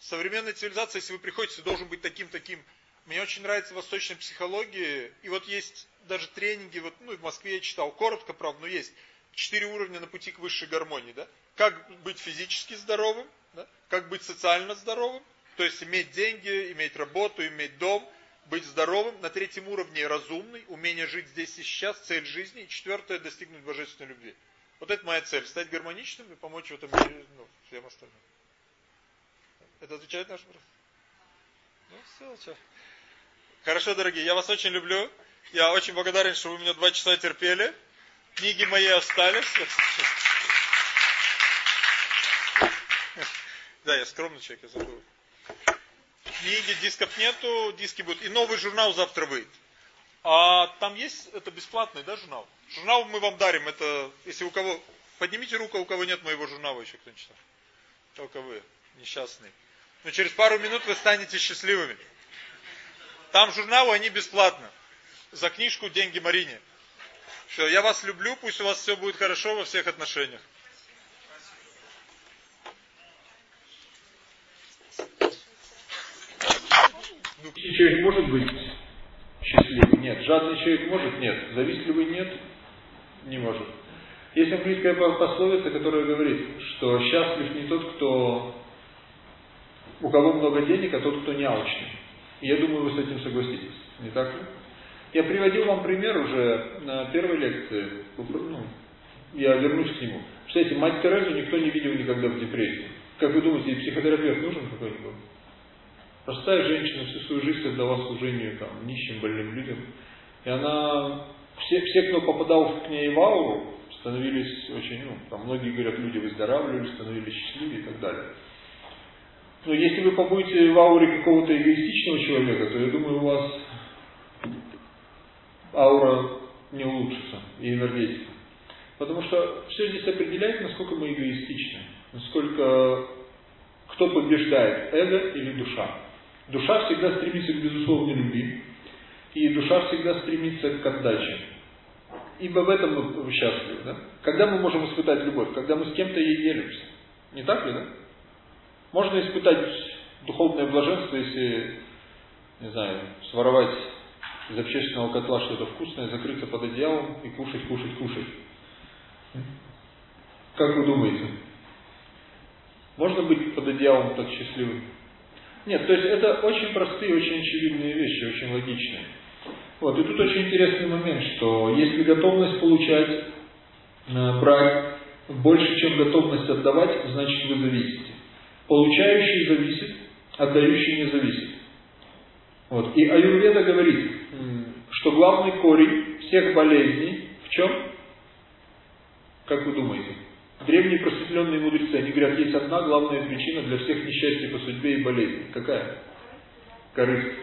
Современная цивилизация, если вы приходите, должен быть таким-таким. Мне очень нравится восточная психология. И вот есть даже тренинги, вот, ну, в Москве я читал, коротко, правда, но есть четыре уровня на пути к высшей гармонии, да? Как быть физически здоровым, да? как быть социально здоровым, то есть иметь деньги, иметь работу, иметь дом, быть здоровым. На третьем уровне разумный, умение жить здесь и сейчас, цель жизни. И четвертое, достигнуть божественной любви. Вот это моя цель, стать гармоничным и помочь в этом мире ну, всем остальным. Это отвечает наш вопрос? Ну, все, что. Хорошо, дорогие, я вас очень люблю. Я очень благодарен, что вы меня два часа терпели. Книги мои остались. Да, я скромный человек, я забыл. Книги, дисков нету, диски будут. И новый журнал завтра выйдет. А там есть, это бесплатный, да, журнал? Журнал мы вам дарим, это, если у кого, поднимите руку, у кого нет моего журнала еще, кто не читал. Только вы, несчастные. Но через пару минут вы станете счастливыми. Там журналы, они бесплатно за книжку деньги Марине. Все, я вас люблю, пусть у вас все будет хорошо во всех отношениях. Ну, человек может быть счастливый? Нет. Жадный человек может? Нет. Завистливый? Нет. Не может. Есть английская пословица, которая говорит, что счастлив не тот, кто у кого много денег, а тот, кто не алчный. Я думаю, вы с этим согласитесь. Не так ли? Я приводил вам пример уже на первой лекции, ну, я вернусь к нему. Кстати, мать Терезу никто не видел никогда в депрессии. Как вы думаете, психотерапевт нужен какой-нибудь? Простая женщина всю свою жизнь отдала служению там, нищим, больным людям. И она, все, все, кто попадал к ней в ауру, становились очень, ну, там многие говорят, люди выздоравливали, становились счастливее и так далее. Но если вы побудете в ауре какого-то эгоистичного человека, то я думаю, у вас аура не улучшится и энергетика. Потому что все здесь определяет, насколько мы эгоистичны, насколько кто побеждает, эго или душа. Душа всегда стремится к безусловной любви, и душа всегда стремится к отдаче. Ибо в этом мы счастливы. Да? Когда мы можем испытать любовь? Когда мы с кем-то ей делимся. Не так ли, да? Можно испытать духовное блаженство, если, не знаю, своровать из общественного котла что-то вкусное, закрыться под одеялом и кушать, кушать, кушать. Как вы думаете? Можно быть под одеялом так счастливым? Нет, то есть это очень простые, очень очевидные вещи, очень логичные. Вот, и тут очень интересный момент, что если готовность получать, э, брать больше, чем готовность отдавать, значит вы зависите. Получающий зависит, отдающий не зависит. Вот. И Аюрведа говорит, что главный корень всех болезней в чем? Как вы думаете? Древние просветленные мудрецы, они говорят, есть одна главная причина для всех несчастий по судьбе и болезней. Какая? Корысть.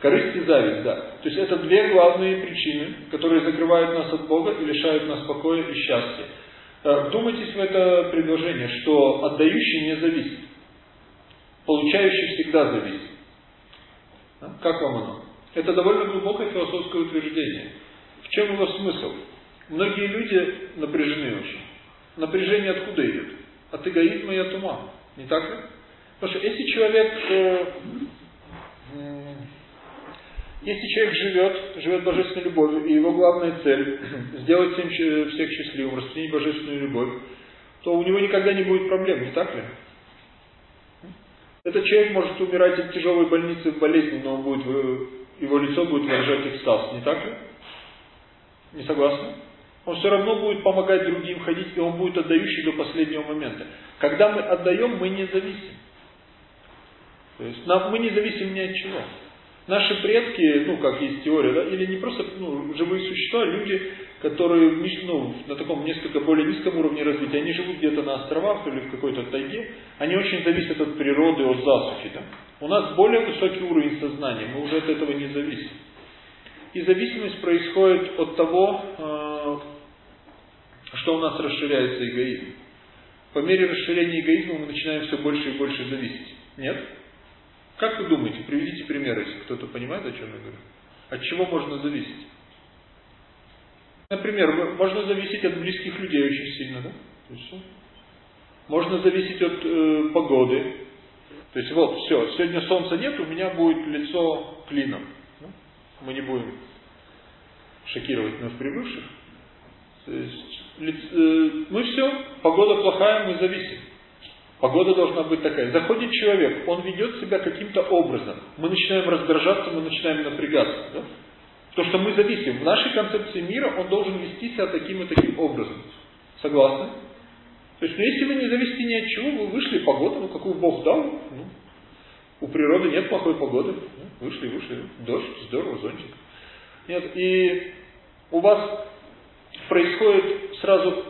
Корысть и зависть, да. То есть это две главные причины, которые закрывают нас от Бога и лишают нас покоя и счастья. Э, вдумайтесь в это предложение, что отдающий не зависит. Получающий всегда зависит. Как вам оно? Это довольно глубокое философское утверждение. В чем его смысл? Многие люди напряжены очень. Напряжение откуда идет? От эгоизма и от ума. Не так ли? Потому что если человек, э, э, если человек живет, живет божественной любовью, и его главная цель *clears throat* сделать всем, всех счастливым, распространить божественную любовь, то у него никогда не будет проблем, не так ли? Этот человек может умирать от тяжелой больницы в болезни, но он будет, его лицо будет выражать экстаз, не так ли? Не согласны? Он все равно будет помогать другим ходить, и он будет отдающий до последнего момента. Когда мы отдаем, мы не зависим. То есть нам, мы не зависим ни от чего. Наши предки, ну как есть теория, да, или не просто ну, живые существа, люди, которые ну, на таком несколько более низком уровне развития, они живут где-то на островах или в какой-то тайге, они очень зависят от природы, от засухи. Там. У нас более высокий уровень сознания, мы уже от этого не зависим. И зависимость происходит от того, э, что у нас расширяется эгоизм. По мере расширения эгоизма мы начинаем все больше и больше зависеть. Нет? Как вы думаете? Приведите примеры, если кто-то понимает, о чем я говорю. От чего можно зависеть? Например, можно зависеть от близких людей очень сильно, да? Можно зависеть от э, погоды. То есть вот, все, сегодня солнца нет, у меня будет лицо клином. Мы не будем шокировать вновь прибывших. То есть, э, мы все, погода плохая, мы зависим. Погода должна быть такая. Заходит человек, он ведет себя каким-то образом. Мы начинаем раздражаться, мы начинаем напрягаться. Да? То, что мы зависим. В нашей концепции мира он должен вести себя таким и таким образом. Согласны? То есть, ну, если вы не зависите ни от чего, вы вышли, погода, ну, какую Бог дал, ну, у природы нет плохой погоды. Ну, вышли, вышли, дождь, здорово, зонтик. Нет, и у вас происходит сразу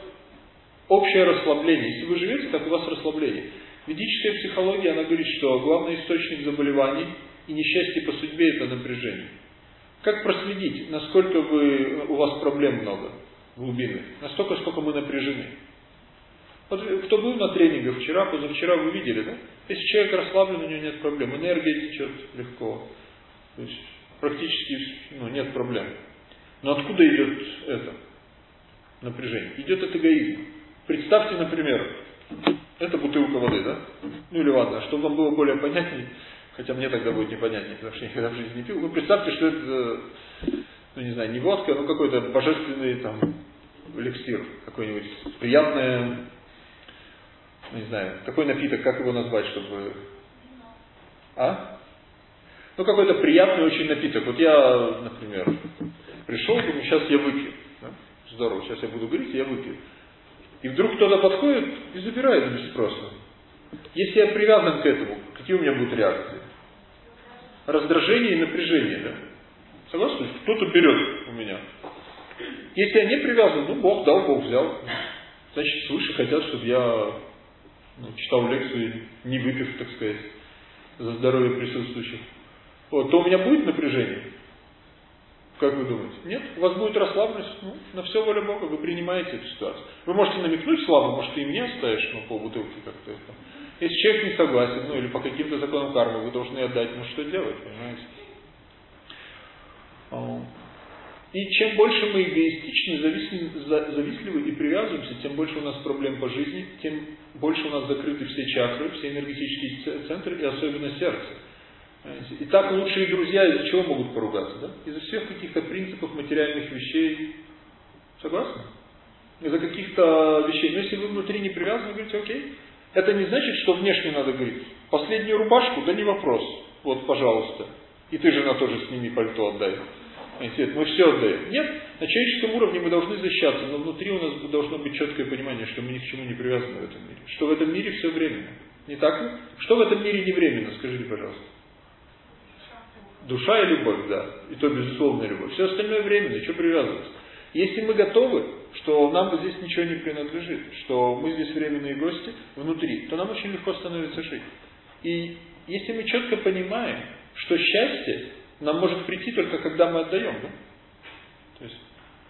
общее расслабление. Если вы живете, так у вас расслабление. Ведическая психология, она говорит, что главный источник заболеваний и несчастья по судьбе – это напряжение. Как проследить, насколько вы, у вас проблем много, глубины? Настолько, сколько мы напряжены. Вот кто был на тренингах вчера, позавчера, вы видели, да? Если человек расслаблен, у него нет проблем. Энергия течет легко. То есть практически ну, нет проблем. Но откуда идет это напряжение? Идет от эгоизма. Представьте, например, это бутылка воды, да? Ну или ладно, чтобы вам было более понятнее, хотя мне тогда будет непонятнее, потому что я никогда в жизни не пил. Ну представьте, что это, ну не знаю, не водка, но какой-то божественный там эликсир, какой-нибудь приятное, ну, не знаю, какой напиток, как его назвать, чтобы... А? Ну какой-то приятный очень напиток. Вот я, например, пришел, думаю, сейчас я выпью. Здорово, сейчас я буду говорить, я выпью. И вдруг кто-то подходит и забирает без спроса. Если я привязан к этому, какие у меня будут реакции? Раздражение и напряжение, да? Согласны? Кто-то берет у меня. Если я не привязан, ну Бог дал, Бог взял. Значит, свыше хотят, чтобы я ну, читал лекцию, не выпив, так сказать, за здоровье присутствующих. Вот, то у меня будет напряжение. Как вы думаете? Нет? У вас будет расслабленность? Ну, на все воля Бога, вы принимаете эту ситуацию. Вы можете намекнуть слабо, может, и мне оставишь ну, полбутылки как-то. Если человек не согласен, ну или по каким-то законам кармы, вы должны отдать, ну что делать, понимаете? И чем больше мы эгоистичны, завистливы и привязываемся, тем больше у нас проблем по жизни, тем больше у нас закрыты все чакры, все энергетические центры и особенно сердце. И так лучшие друзья из-за чего могут поругаться? Да? Из-за всех каких-то принципов материальных вещей. Согласны? Из-за каких-то вещей. Но если вы внутри не привязаны, говорите, окей. Это не значит, что внешне надо говорить. Последнюю рубашку, да не вопрос. Вот, пожалуйста. И ты, жена, тоже сними пальто отдай. Нет, мы все отдаем. Нет, на человеческом уровне мы должны защищаться, но внутри у нас должно быть четкое понимание, что мы ни к чему не привязаны в этом мире. Что в этом мире все временно. Не так ли? Что в этом мире не временно, скажите, пожалуйста. Душа и любовь, да. И то безусловная любовь. Все остальное временно, что привязываться. Если мы готовы, что нам здесь ничего не принадлежит, что мы здесь временные гости внутри, то нам очень легко становится жить. И если мы четко понимаем, что счастье нам может прийти только когда мы отдаем, да? То есть,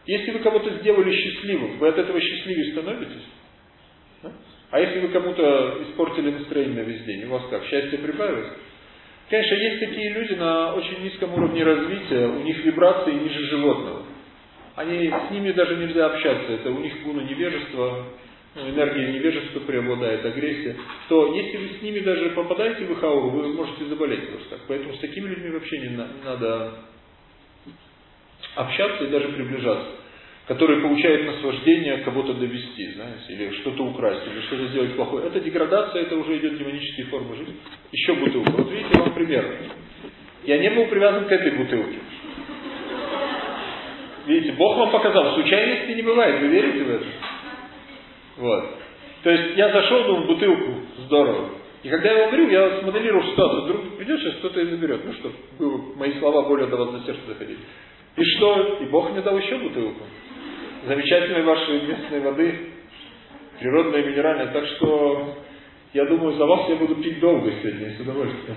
если вы кого-то сделали счастливым, вы от этого счастливее становитесь? Да? А если вы кому-то испортили настроение на весь день, у вас как, счастье прибавилось? Конечно, есть такие люди на очень низком уровне развития, у них вибрации ниже животного. Они, с ними даже нельзя общаться, это у них гуна невежества, ну, энергия невежества преобладает, агрессия, то если вы с ними даже попадаете в их ауру, вы можете заболеть просто так. Поэтому с такими людьми вообще не, надо общаться и даже приближаться который получает наслаждение кого-то довести, знаете, или что-то украсть, или что-то сделать плохое. Это деградация, это уже идет демонические формы жизни. Еще бутылка. Вот видите, вам пример. Я не был привязан к этой бутылке. Видите, Бог вам показал, случайности не бывает, вы верите в это? Вот. То есть я зашел, думаю, бутылку, здорово. И когда я говорю, я смоделировал ситуацию, вдруг придет сейчас кто-то и заберет. Ну что, мои слова более до вас за сердце заходили. И что? И Бог мне дал еще бутылку. Замечательной вашей местной воды, природная, минеральная. Так что я думаю, за вас я буду пить долго сегодня, с удовольствием.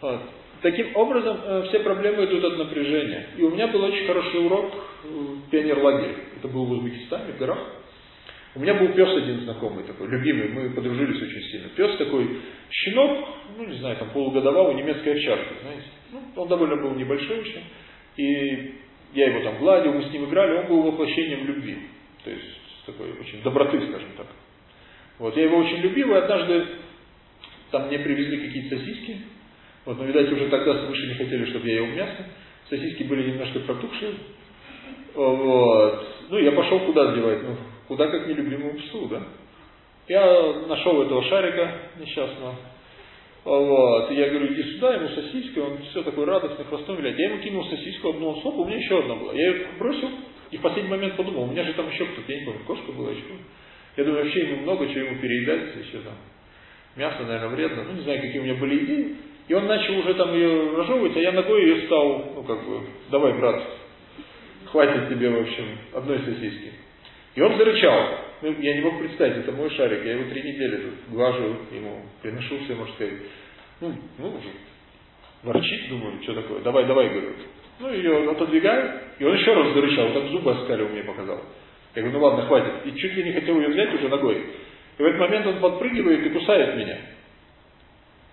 Вот. Таким образом, э, все проблемы идут от напряжения. И у меня был очень хороший урок в пионерлагере. Это был в Узбекистане, в горах. У меня был пес один знакомый такой, любимый, мы подружились очень сильно. Пес такой, щенок, ну не знаю, там полугодовалый, немецкая овчарка, знаете. Ну, он довольно был небольшой еще. И я его там гладил, мы с ним играли, он был воплощением любви. То есть такой очень доброты, скажем так. Вот, я его очень любил, и однажды там мне привезли какие-то сосиски. Вот, но, видать, уже тогда свыше не хотели, чтобы я ел мясо. Сосиски были немножко протухшие. Вот. Ну, я пошел куда девать? Ну, куда как нелюбимому псу, да? Я нашел этого шарика несчастного. Вот. И я говорю, иди сюда, ему сосиски, он все такой радостный, хвостом виляет. Я ему кинул сосиску, одну он у меня еще одна была. Я ее бросил, и в последний момент подумал, у меня же там еще кто-то, я не помню, кошка была еще. Я думаю, вообще ему много, что ему переедать, еще там. Мясо, наверное, вредно. Ну, не знаю, какие у меня были идеи. И он начал уже там ее разжевывать, а я ногой ее стал, ну, как бы, давай, брат, хватит тебе, в общем, одной сосиски. И он зарычал. Ну, я не мог представить, это мой шарик, я его три недели тут глажу ему, приношу все, можно сказать. Ну, ну, ворчит, думаю, что такое, давай, давай, говорю. Ну, ее отодвигаю, и он еще раз зарычал, так зубы оскалил мне показал. Я говорю, ну ладно, хватит. И чуть ли не хотел ее взять уже ногой. И в этот момент он подпрыгивает и кусает меня.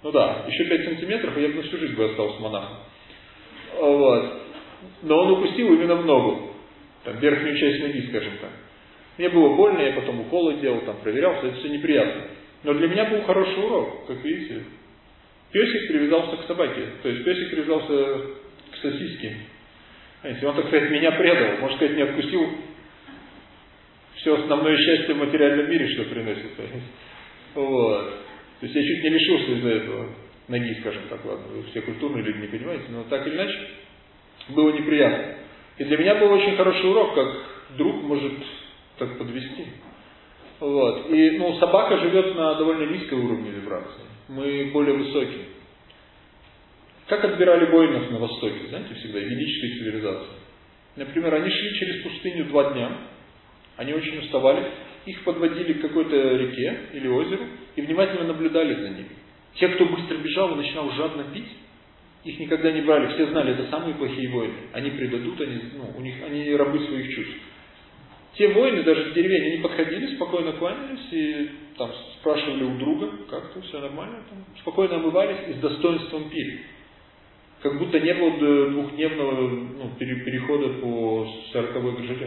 Ну да, еще 5 сантиметров, и я бы на всю жизнь бы остался монахом. Вот. Но он укусил именно в ногу. Там, верхнюю часть ноги, скажем так. Мне было больно, я потом уколы делал, там проверялся, это все неприятно. Но для меня был хороший урок, как видите. Песик привязался к собаке, то есть песик привязался к сосиске. Знаете, он, так сказать, меня предал, можно сказать, не откусил все основное счастье в материальном мире, что приносит. Вот. То есть я чуть не лишился из-за этого ноги, скажем так, ладно, все культурные люди не понимаете, но так или иначе было неприятно. И для меня был очень хороший урок, как друг может так подвести. Вот. И ну, собака живет на довольно низкой уровне вибрации. Мы более высокие. Как отбирали воинов на Востоке, знаете, всегда, ведической цивилизации. Например, они шли через пустыню два дня, они очень уставали, их подводили к какой-то реке или озеру и внимательно наблюдали за ними. Те, кто быстро бежал и начинал жадно пить, их никогда не брали, все знали, это самые плохие воины. Они предадут, они, ну, у них, они рабы своих чувств. Те воины даже в деревне, они подходили, спокойно кланялись и там спрашивали у друга, как то все нормально, там, спокойно омывались и с достоинством пили. Как будто не было двухдневного ну, перехода по сороковой ГЖД.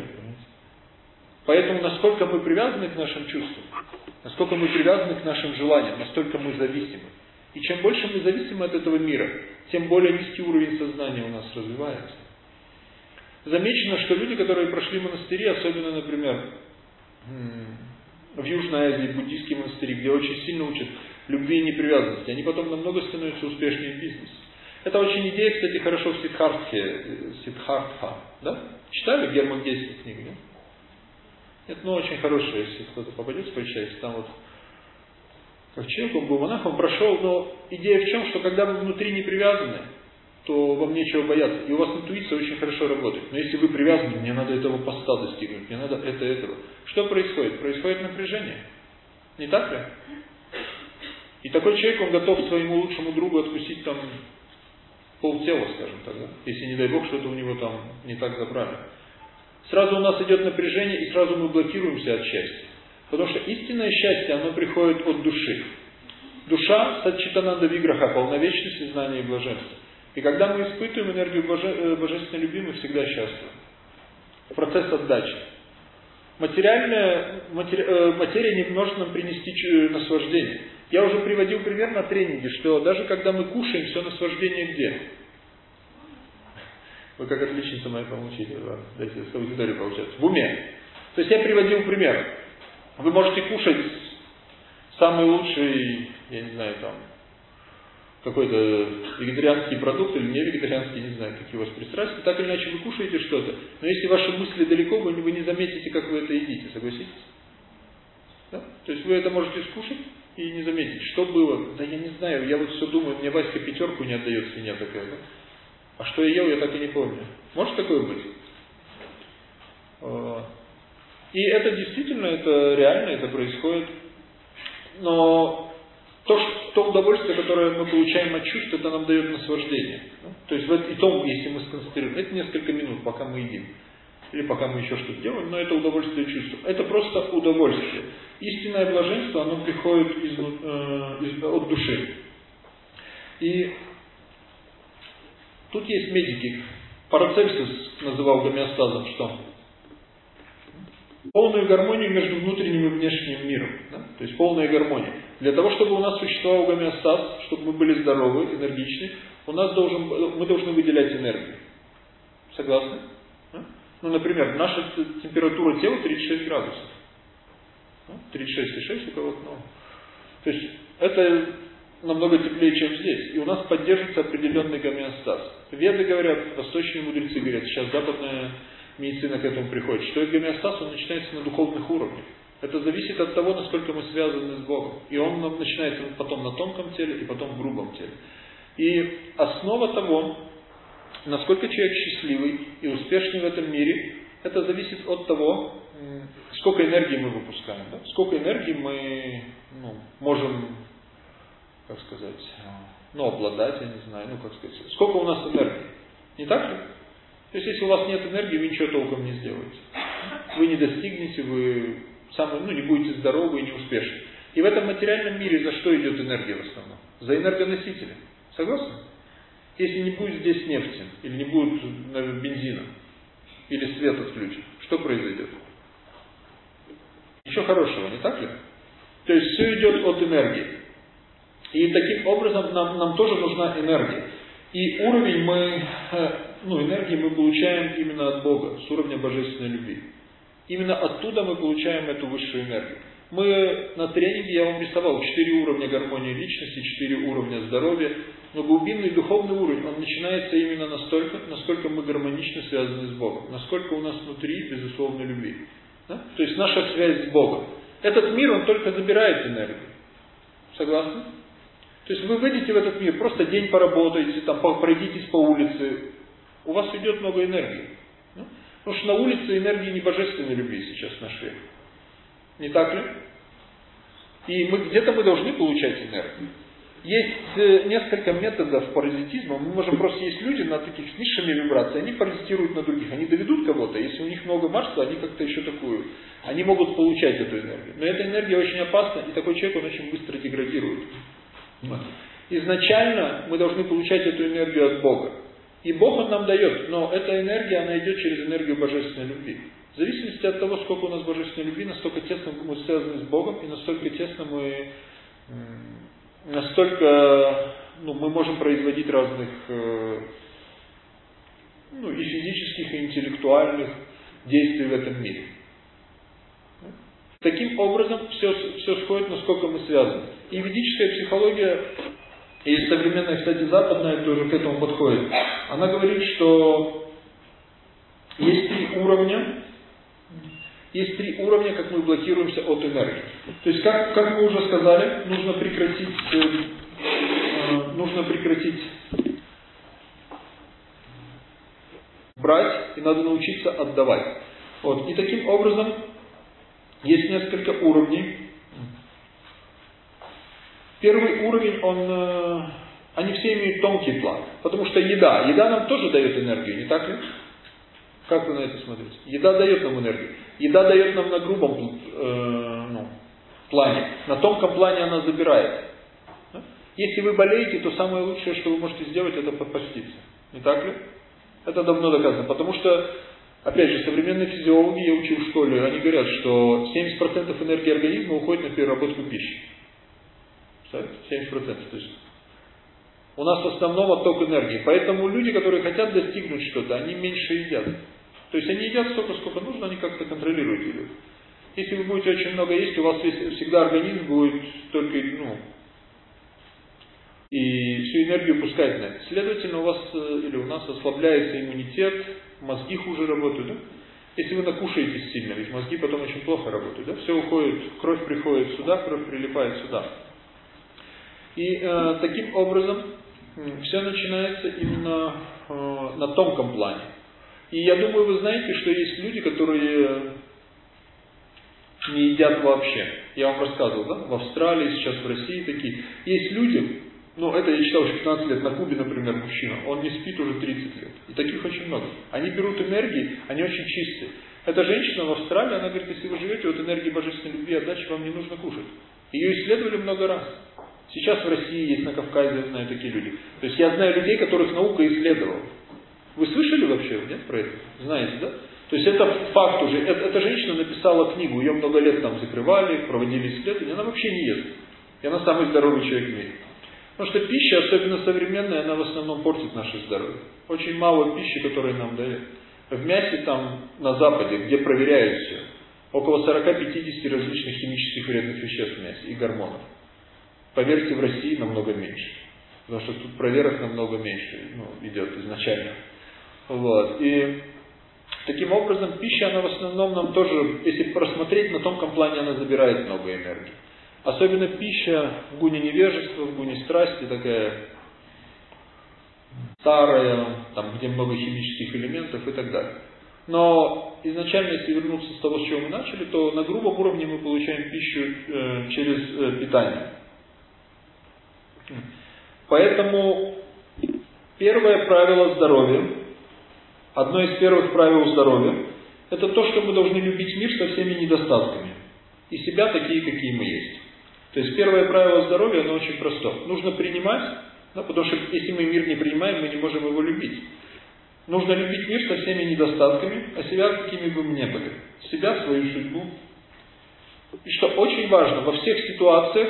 Поэтому насколько мы привязаны к нашим чувствам, насколько мы привязаны к нашим желаниям, настолько мы зависимы. И чем больше мы зависимы от этого мира, тем более низкий уровень сознания у нас развивается. Замечено, что люди, которые прошли монастыри, особенно, например, в Южной Азии, буддийские монастыри, где очень сильно учат любви и непривязанности, они потом намного становятся успешнее в бизнесе. Это очень идея, кстати, хорошо в Сидхартхе, э, Сидхартха, да? Читали Герман Гессин книгу, нет? Это ну, очень хорошее, если кто-то попадет, встречается, там вот как человек, был монахом, он прошел, но идея в чем, что когда вы внутри не привязаны, то вам нечего бояться. И у вас интуиция очень хорошо работает. Но если вы привязаны, мне надо этого поста достигнуть, мне надо это, этого. Что происходит? Происходит напряжение. Не так ли? И такой человек, он готов своему лучшему другу откусить там полтела, скажем так, да? если не дай Бог, что-то у него там не так забрали. Сразу у нас идет напряжение, и сразу мы блокируемся от счастья. Потому что истинное счастье, оно приходит от души. Душа, садчитананда виграха, полновечности, знания и блаженства. И когда мы испытываем энергию боже, э, божественной любви, мы всегда счастливы. Процесс отдачи. Материальная, матери, э, материя не может нам принести наслаждение. Я уже приводил пример на тренинге, что даже когда мы кушаем, все наслаждение где? Вы как отличница моя помолчите, ладно, дайте с аудиторией получаться. В уме. То есть я приводил пример. Вы можете кушать самый лучший, я не знаю, там, какой-то вегетарианский продукт или не вегетарианский, не знаю, какие у вас пристрастия, так или иначе вы кушаете что-то, но если ваши мысли далеко, вы, вы не заметите, как вы это едите, согласитесь? Да? То есть вы это можете скушать и не заметить, что было. Да я не знаю, я вот все думаю, мне Васька пятерку не отдает свинья такая, да? А что я ел, я так и не помню. Может такое быть? А, и это действительно, это реально, это происходит. Но то, что, то удовольствие, которое мы получаем от чувств, это нам дает наслаждение. То есть в том, если мы сконцентрируем, это несколько минут, пока мы едим. Или пока мы еще что-то делаем, но это удовольствие чувств. Это просто удовольствие. Истинное блаженство, оно приходит из, э, из, от души. И тут есть медики. Парацельсис называл гомеостазом что? полную гармонию между внутренним и внешним миром. Да? То есть полная гармония. Для того, чтобы у нас существовал гомеостаз, чтобы мы были здоровы, энергичны, у нас должен, мы должны выделять энергию. Согласны? Ну, например, наша температура тела 36 градусов. 36,6 у кого-то. Ну. То есть это намного теплее, чем здесь. И у нас поддерживается определенный гомеостаз. Веды говорят, восточные мудрецы говорят, сейчас западная медицина к этому приходит, что гомеостаз, он начинается на духовных уровнях. Это зависит от того, насколько мы связаны с Богом. И он начинается потом на тонком теле и потом в грубом теле. И основа того, насколько человек счастливый и успешный в этом мире, это зависит от того, сколько энергии мы выпускаем. Да? Сколько энергии мы ну, можем, как сказать, ну, обладать, я не знаю, ну, как сказать, сколько у нас энергии. Не так ли? То есть, если у вас нет энергии, вы ничего толком не сделаете. Вы не достигнете, вы самый, ну, не будете здоровы и не успешны. И в этом материальном мире за что идет энергия в основном? За энергоносители. Согласны? Если не будет здесь нефти, или не будет наверное, бензина, или свет отключен, что произойдет? Ничего хорошего, не так ли? То есть все идет от энергии. И таким образом нам, нам тоже нужна энергия. И уровень мы э, ну, энергии мы получаем именно от Бога, с уровня божественной любви. Именно оттуда мы получаем эту высшую энергию. Мы на тренинге, я вам рисовал, четыре уровня гармонии личности, четыре уровня здоровья, но глубинный духовный уровень, он начинается именно настолько, насколько мы гармонично связаны с Богом, насколько у нас внутри безусловной любви. Да? То есть наша связь с Богом. Этот мир, он только забирает энергию. Согласны? То есть вы выйдете в этот мир, просто день поработаете, там, пройдитесь по улице, у вас идет много энергии. Ну, потому что на улице энергии не божественной любви сейчас нашли. Не так ли? И мы где-то мы должны получать энергию. Есть э, несколько методов паразитизма. Мы можем просто есть люди на таких с низшими вибрациями, они паразитируют на других. Они доведут кого-то, если у них много масла, они как-то еще такую. Они могут получать эту энергию. Но эта энергия очень опасна, и такой человек, он очень быстро деградирует. Изначально мы должны получать эту энергию от Бога. И Бог Он нам дает, но эта энергия, она идет через энергию божественной любви. В зависимости от того, сколько у нас божественной любви, настолько тесно мы связаны с Богом, и настолько тесно мы, настолько ну, мы можем производить разных э, ну, и физических, и интеллектуальных действий в этом мире. Таким образом, все, все сходит, насколько мы связаны. И ведическая психология и современная, кстати, западная тоже к этому подходит. Она говорит, что есть три уровня, есть три уровня, как мы блокируемся от энергии. То есть, как, как мы уже сказали, нужно прекратить, э, э, нужно прекратить брать, и надо научиться отдавать. Вот. И таким образом есть несколько уровней Первый уровень, он, э, они все имеют тонкий план. Потому что еда, еда нам тоже дает энергию, не так ли? Как вы на это смотрите? Еда дает нам энергию. Еда дает нам на грубом э, ну, плане. На тонком плане она забирает. Если вы болеете, то самое лучшее, что вы можете сделать, это попаститься. Не так ли? Это давно доказано. Потому что, опять же, современные физиологи, я учил в школе, они говорят, что 70% энергии организма уходит на переработку пищи. 70%. То есть у нас в основном отток энергии. Поэтому люди, которые хотят достигнуть что-то, они меньше едят. То есть они едят столько, сколько нужно, они как-то контролируют еду. Если вы будете очень много есть, у вас всегда организм будет только, ну, и всю энергию пускать на это. Следовательно, у вас э, или у нас ослабляется иммунитет, мозги хуже работают, да? Если вы накушаетесь сильно, ведь мозги потом очень плохо работают, да? Все уходит, кровь приходит сюда, кровь прилипает сюда. И э, таким образом все начинается именно э, на тонком плане. И я думаю, вы знаете, что есть люди, которые не едят вообще. Я вам рассказывал, да? В Австралии, сейчас в России такие. Есть люди, ну, это я читал уже 15 лет, на Кубе, например, мужчина, он не спит уже 30 лет. И таких очень много. Они берут энергии, они очень чистые. Эта женщина в Австралии, она говорит, если вы живете от энергии божественной любви отдачи, вам не нужно кушать. Ее исследовали много раз. Сейчас в России есть, на Кавказе, я знаю такие люди. То есть я знаю людей, которых наука исследовала. Вы слышали вообще, нет, про это? Знаете, да? То есть это факт уже. Эта женщина написала книгу, ее много лет там закрывали, проводили исследования, она вообще не ест. И она самый здоровый человек в мире. Потому что пища, особенно современная, она в основном портит наше здоровье. Очень мало пищи, которую нам дают. В мясе там на Западе, где проверяют все, около 40-50 различных химических вредных веществ в мясе и гормонов. Поверьте, в России намного меньше. Потому что тут проверок намного меньше ну, идет изначально. Вот. И таким образом пища, она в основном нам тоже, если просмотреть, на тонком плане она забирает много энергии. Особенно пища в гуне невежества, в гуне страсти, такая старая, там, где много химических элементов и так далее. Но изначально, если вернуться с того, с чего мы начали, то на грубом уровне мы получаем пищу э, через э, питание. Поэтому первое правило здоровья, одно из первых правил здоровья, это то, что мы должны любить мир со всеми недостатками. И себя такие, какие мы есть. То есть первое правило здоровья, оно очень простое. Нужно принимать, да, потому что если мы мир не принимаем, мы не можем его любить. Нужно любить мир со всеми недостатками, а себя какими бы мы ни были. Себя, свою судьбу. И что очень важно, во всех ситуациях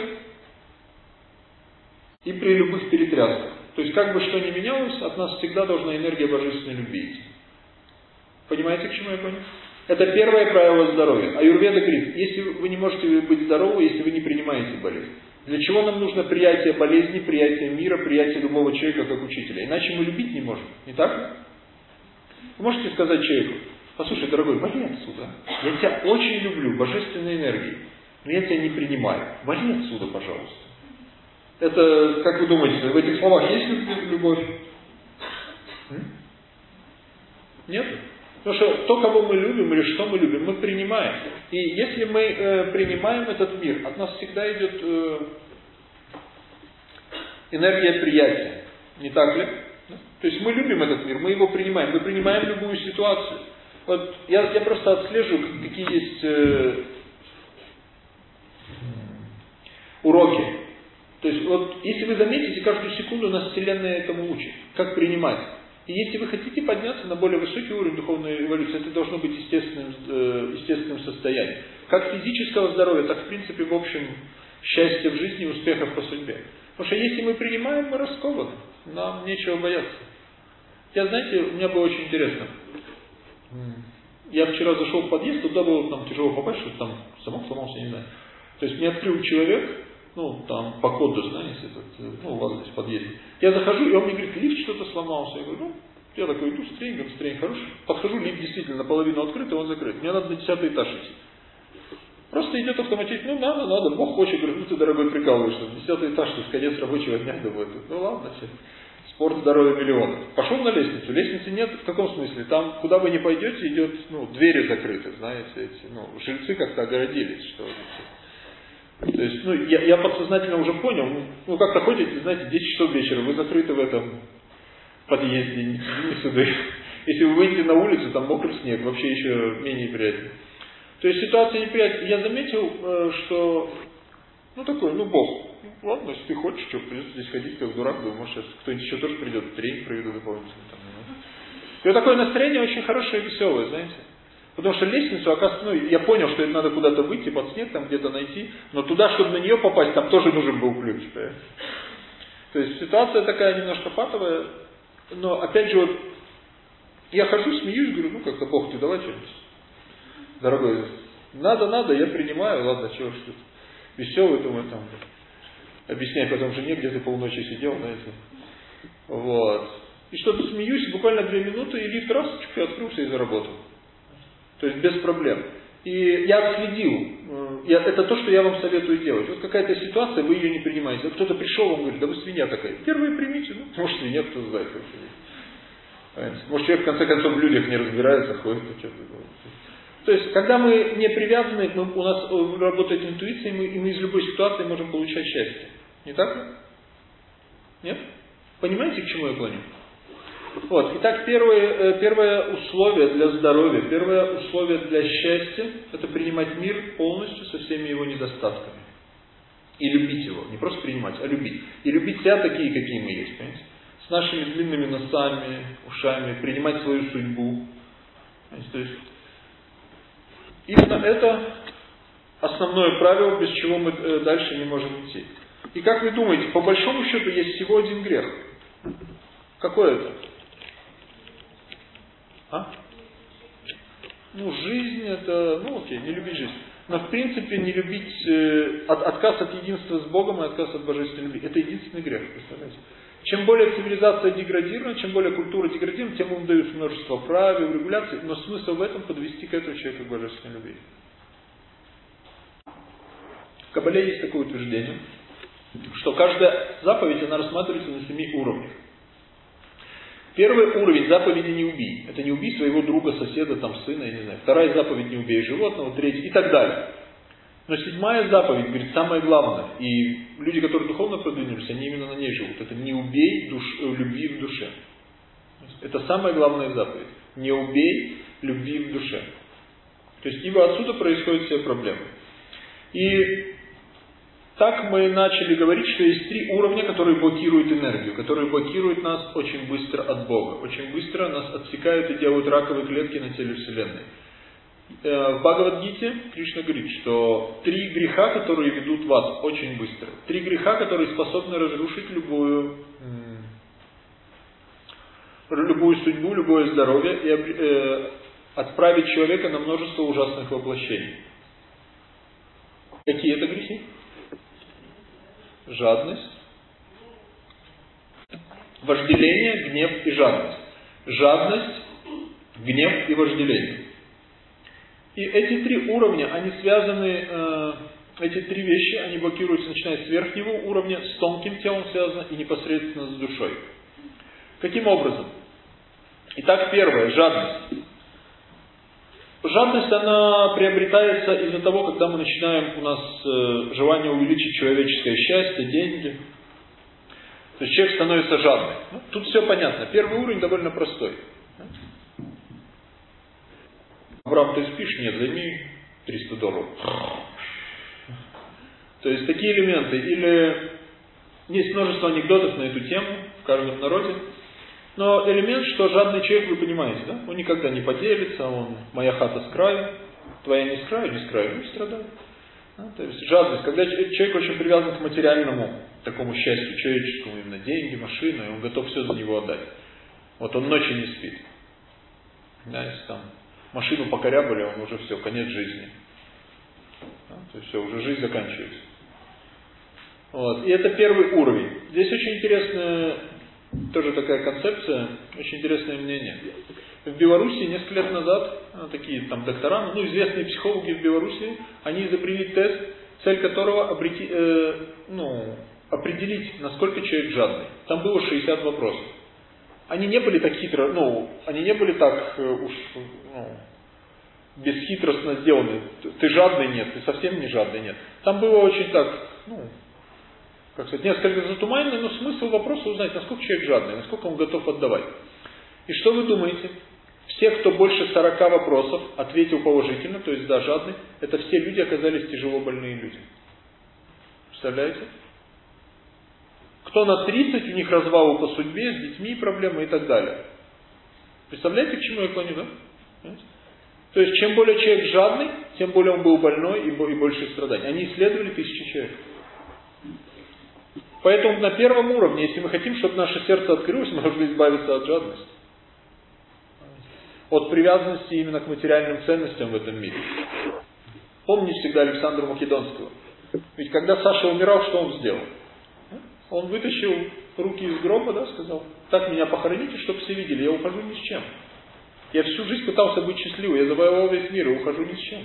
и при любых перетрясках. То есть как бы что ни менялось, от нас всегда должна энергия божественной любви. Понимаете, к чему я понял? Это первое правило здоровья. Аюрведа говорит, если вы не можете быть здоровы, если вы не принимаете болезнь. Для чего нам нужно приятие болезни, приятие мира, приятие любого человека как учителя? Иначе мы любить не можем. Не так? Вы можете сказать человеку, послушай, дорогой, вали отсюда. Я тебя очень люблю, божественной энергией. Но я тебя не принимаю. Вали отсюда, пожалуйста. Это, как вы думаете, в этих словах есть любовь? Нет? Потому что то, кого мы любим или что мы любим, мы принимаем. И если мы э, принимаем этот мир, от нас всегда идет э, энергия приятия. Не так ли? То есть мы любим этот мир, мы его принимаем, мы принимаем любую ситуацию. Вот я, я просто отслежу, какие есть э, уроки. То есть вот если вы заметите, каждую секунду нас Вселенная этому учит. Как принимать. И если вы хотите подняться на более высокий уровень духовной эволюции, это должно быть естественным, э, естественным состоянием. Как физического здоровья, так в принципе в общем счастья в жизни, успехов по судьбе. Потому что если мы принимаем, мы раскованы. Нам нечего бояться. Я, знаете, у меня было очень интересно. Я вчера зашел в подъезд, туда было там тяжело попасть, что там замок сломался, не знаю. То есть мне открыл человек, ну, там, по коду, знаете, этот, ну, у вас здесь в подъезде. Я захожу, и он мне говорит, лифт что-то сломался. Я говорю, ну, я такой иду с тренингом, с тренингом хороший. Подхожу, лифт действительно наполовину открыт, и он закрыт. Мне надо на десятый этаж идти. Просто идет автоматически, ну надо, надо, Бог хочет, говорит, ну ты, дорогой, прикалываешься, десятый этаж, ты конец рабочего дня, думаю, ну ладно, все. Спорт, здоровье, миллионов. Пошел на лестницу, лестницы нет, в каком смысле? Там, куда вы не пойдете, идет, ну, двери закрыты, знаете, эти, ну, жильцы как-то огородились, что то есть, ну, я, я подсознательно уже понял, ну, ну как-то ходите, знаете, 10 часов вечера, вы закрыты в этом подъезде, не, сюда. *laughs* Если вы выйдете на улицу, там мокрый снег, вообще еще менее приятно. То есть ситуация неприятная. Я заметил, э, что, ну такой, ну Бог, ну, ладно, если ты хочешь, что, придется здесь ходить как дурак, думаю, может сейчас кто-нибудь еще тоже придет, тренинг проведу дополнительно. Там, и вот такое настроение очень хорошее и веселое, знаете. Потому что лестницу, оказывается, ну, я понял, что это надо куда-то выйти под снег, там где-то найти, но туда, чтобы на нее попасть, там тоже нужен был ключ. Да? То есть ситуация такая немножко патовая, но опять же, вот, я хожу, смеюсь, говорю, ну как-то Бог, ты давай что-нибудь. Дорогой, надо, надо, я принимаю, ладно, чего ж тут. Веселый, думаю, там. объясняю потом жене, где ты полночи сидел, знаете. Вот. И что-то смеюсь, буквально две минуты, и лифт раз, открылся и заработал. То есть без проблем. И я отследил. Э, я, это то, что я вам советую делать. Вот какая-то ситуация, вы ее не принимаете. Кто-то пришел, вам говорит, да вы свинья такая. Первые примите. Ну, может свинья, кто знает. Может человек в конце концов в людях не разбирается, ходит. Что-то. То есть, когда мы не привязаны, мы, у нас э, работает интуиция, и мы, и мы из любой ситуации можем получать счастье. Не так? Нет? Понимаете, к чему я клоню? Вот. Итак, первое, э, первое условие для здоровья, первое условие для счастья – это принимать мир полностью со всеми его недостатками. И любить его. Не просто принимать, а любить. И любить себя такие, какие мы есть. Понимаете? С нашими длинными носами, ушами, принимать свою судьбу. То есть, именно это основное правило, без чего мы э, дальше не можем идти. И как вы думаете, по большому счету есть всего один грех. Какой это? А? Ну, жизнь это, ну окей, не любить жизнь. Но в принципе не любить, э, от, отказ от единства с Богом и отказ от божественной любви. Это единственный грех, представляете? Чем более цивилизация деградирована, чем более культура деградирована, тем ему дают множество правил, регуляций, но смысл в этом подвести к этому человеку к божественной любви. В Кабале есть такое утверждение, что каждая заповедь, она рассматривается на семи уровнях. Первый уровень заповеди не убий. Это не убий своего друга, соседа, там, сына, я не знаю. Вторая заповедь не убей животного, третья и так далее. Но седьмая заповедь, говорит, самое главное. И люди, которые духовно продвинулись, они именно на ней живут. Это не убей душ, э, любви в душе. Это самая главная заповедь. Не убей любви в душе. То есть, ибо отсюда происходят все проблемы. И так мы начали говорить, что есть три уровня, которые блокируют энергию, которые блокируют нас очень быстро от Бога. Очень быстро нас отсекают и делают раковые клетки на теле Вселенной. Э, в Бхагавадгите Кришна говорит, что три греха, которые ведут вас очень быстро. Три греха, которые способны разрушить любую, любую судьбу, любое здоровье и э, отправить человека на множество ужасных воплощений. Какие это грехи? Жадность, вожделение, гнев и жадность. Жадность, гнев и вожделение. И эти три уровня, они связаны, э, эти три вещи, они блокируются, начиная с верхнего уровня, с тонким телом связано и непосредственно с душой. Каким образом? Итак, первое, жадность. Жадность, она приобретается из-за того, когда мы начинаем, у нас э, желание увеличить человеческое счастье, деньги. То есть человек становится жадным. Ну, тут все понятно. Первый уровень довольно простой. Абрам, ты спишь? Нет, займи 300 долларов. То есть такие элементы. Или есть множество анекдотов на эту тему в каждом народе. Но элемент, что жадный человек, вы понимаете, да? Он никогда не поделится, он моя хата с краю, твоя не с краю, не с краю, не страдает. Да? То есть жадность, когда человек очень привязан к материальному такому счастью, человеческому, именно деньги, машина, и он готов все за него отдать. Вот он ночью не спит. Да, если там машину покорябали, он уже все, конец жизни. Да, то есть все, уже жизнь заканчивается. Вот. И это первый уровень. Здесь очень интересная тоже такая концепция, очень интересное мнение. В Беларуси несколько лет назад, а, такие там доктора, ну известные психологи в Беларуси, они изобрели тест, цель которого обрети, э, ну, определить, насколько человек жадный. Там было 60 вопросов. Они не были так хитро, ну, они не были так э, уж ну, бесхитростно сделаны. Ты жадный нет, ты совсем не жадный нет. Там было очень так, ну, как сказать, несколько затуманенный, но смысл вопроса узнать, насколько человек жадный, насколько он готов отдавать. И что вы думаете? Все, кто больше 40 вопросов ответил положительно, то есть да, жадный, это все люди оказались тяжело больные люди. Представляете? Кто на 30, у них развалы по судьбе, с детьми проблемы и так далее. Представляете, к чему я клоню, да? То есть, чем более человек жадный, тем более он был больной и больше страданий. Они исследовали тысячи человек. Поэтому на первом уровне, если мы хотим, чтобы наше сердце открылось, мы должны избавиться от жадности. От привязанности именно к материальным ценностям в этом мире. Помните всегда Александра Македонского. Ведь когда Саша умирал, что он сделал? Он вытащил руки из гроба, да, сказал, так меня похороните, чтобы все видели, я ухожу ни с чем. Я всю жизнь пытался быть счастливым, я завоевал весь мир и ухожу ни с чем.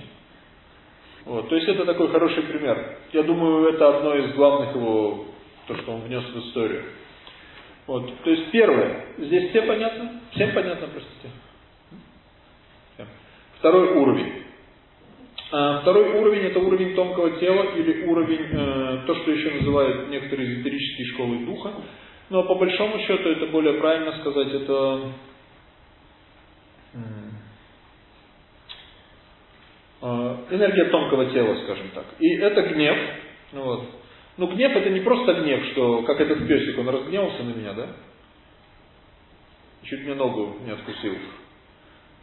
Вот, то есть это такой хороший пример. Я думаю, это одно из главных его, то, что он внес в историю. Вот, то есть первое, здесь все понятно? Всем понятно, простите? Второй уровень. А, второй уровень это уровень тонкого тела или уровень, э, то, что еще называют некоторые эзотерические школы духа. Но по большому счету это более правильно сказать, это э, энергия тонкого тела, скажем так. И это гнев. Вот. Но гнев это не просто гнев, что как этот песик, он разгневался на меня, да? Чуть мне ногу не откусил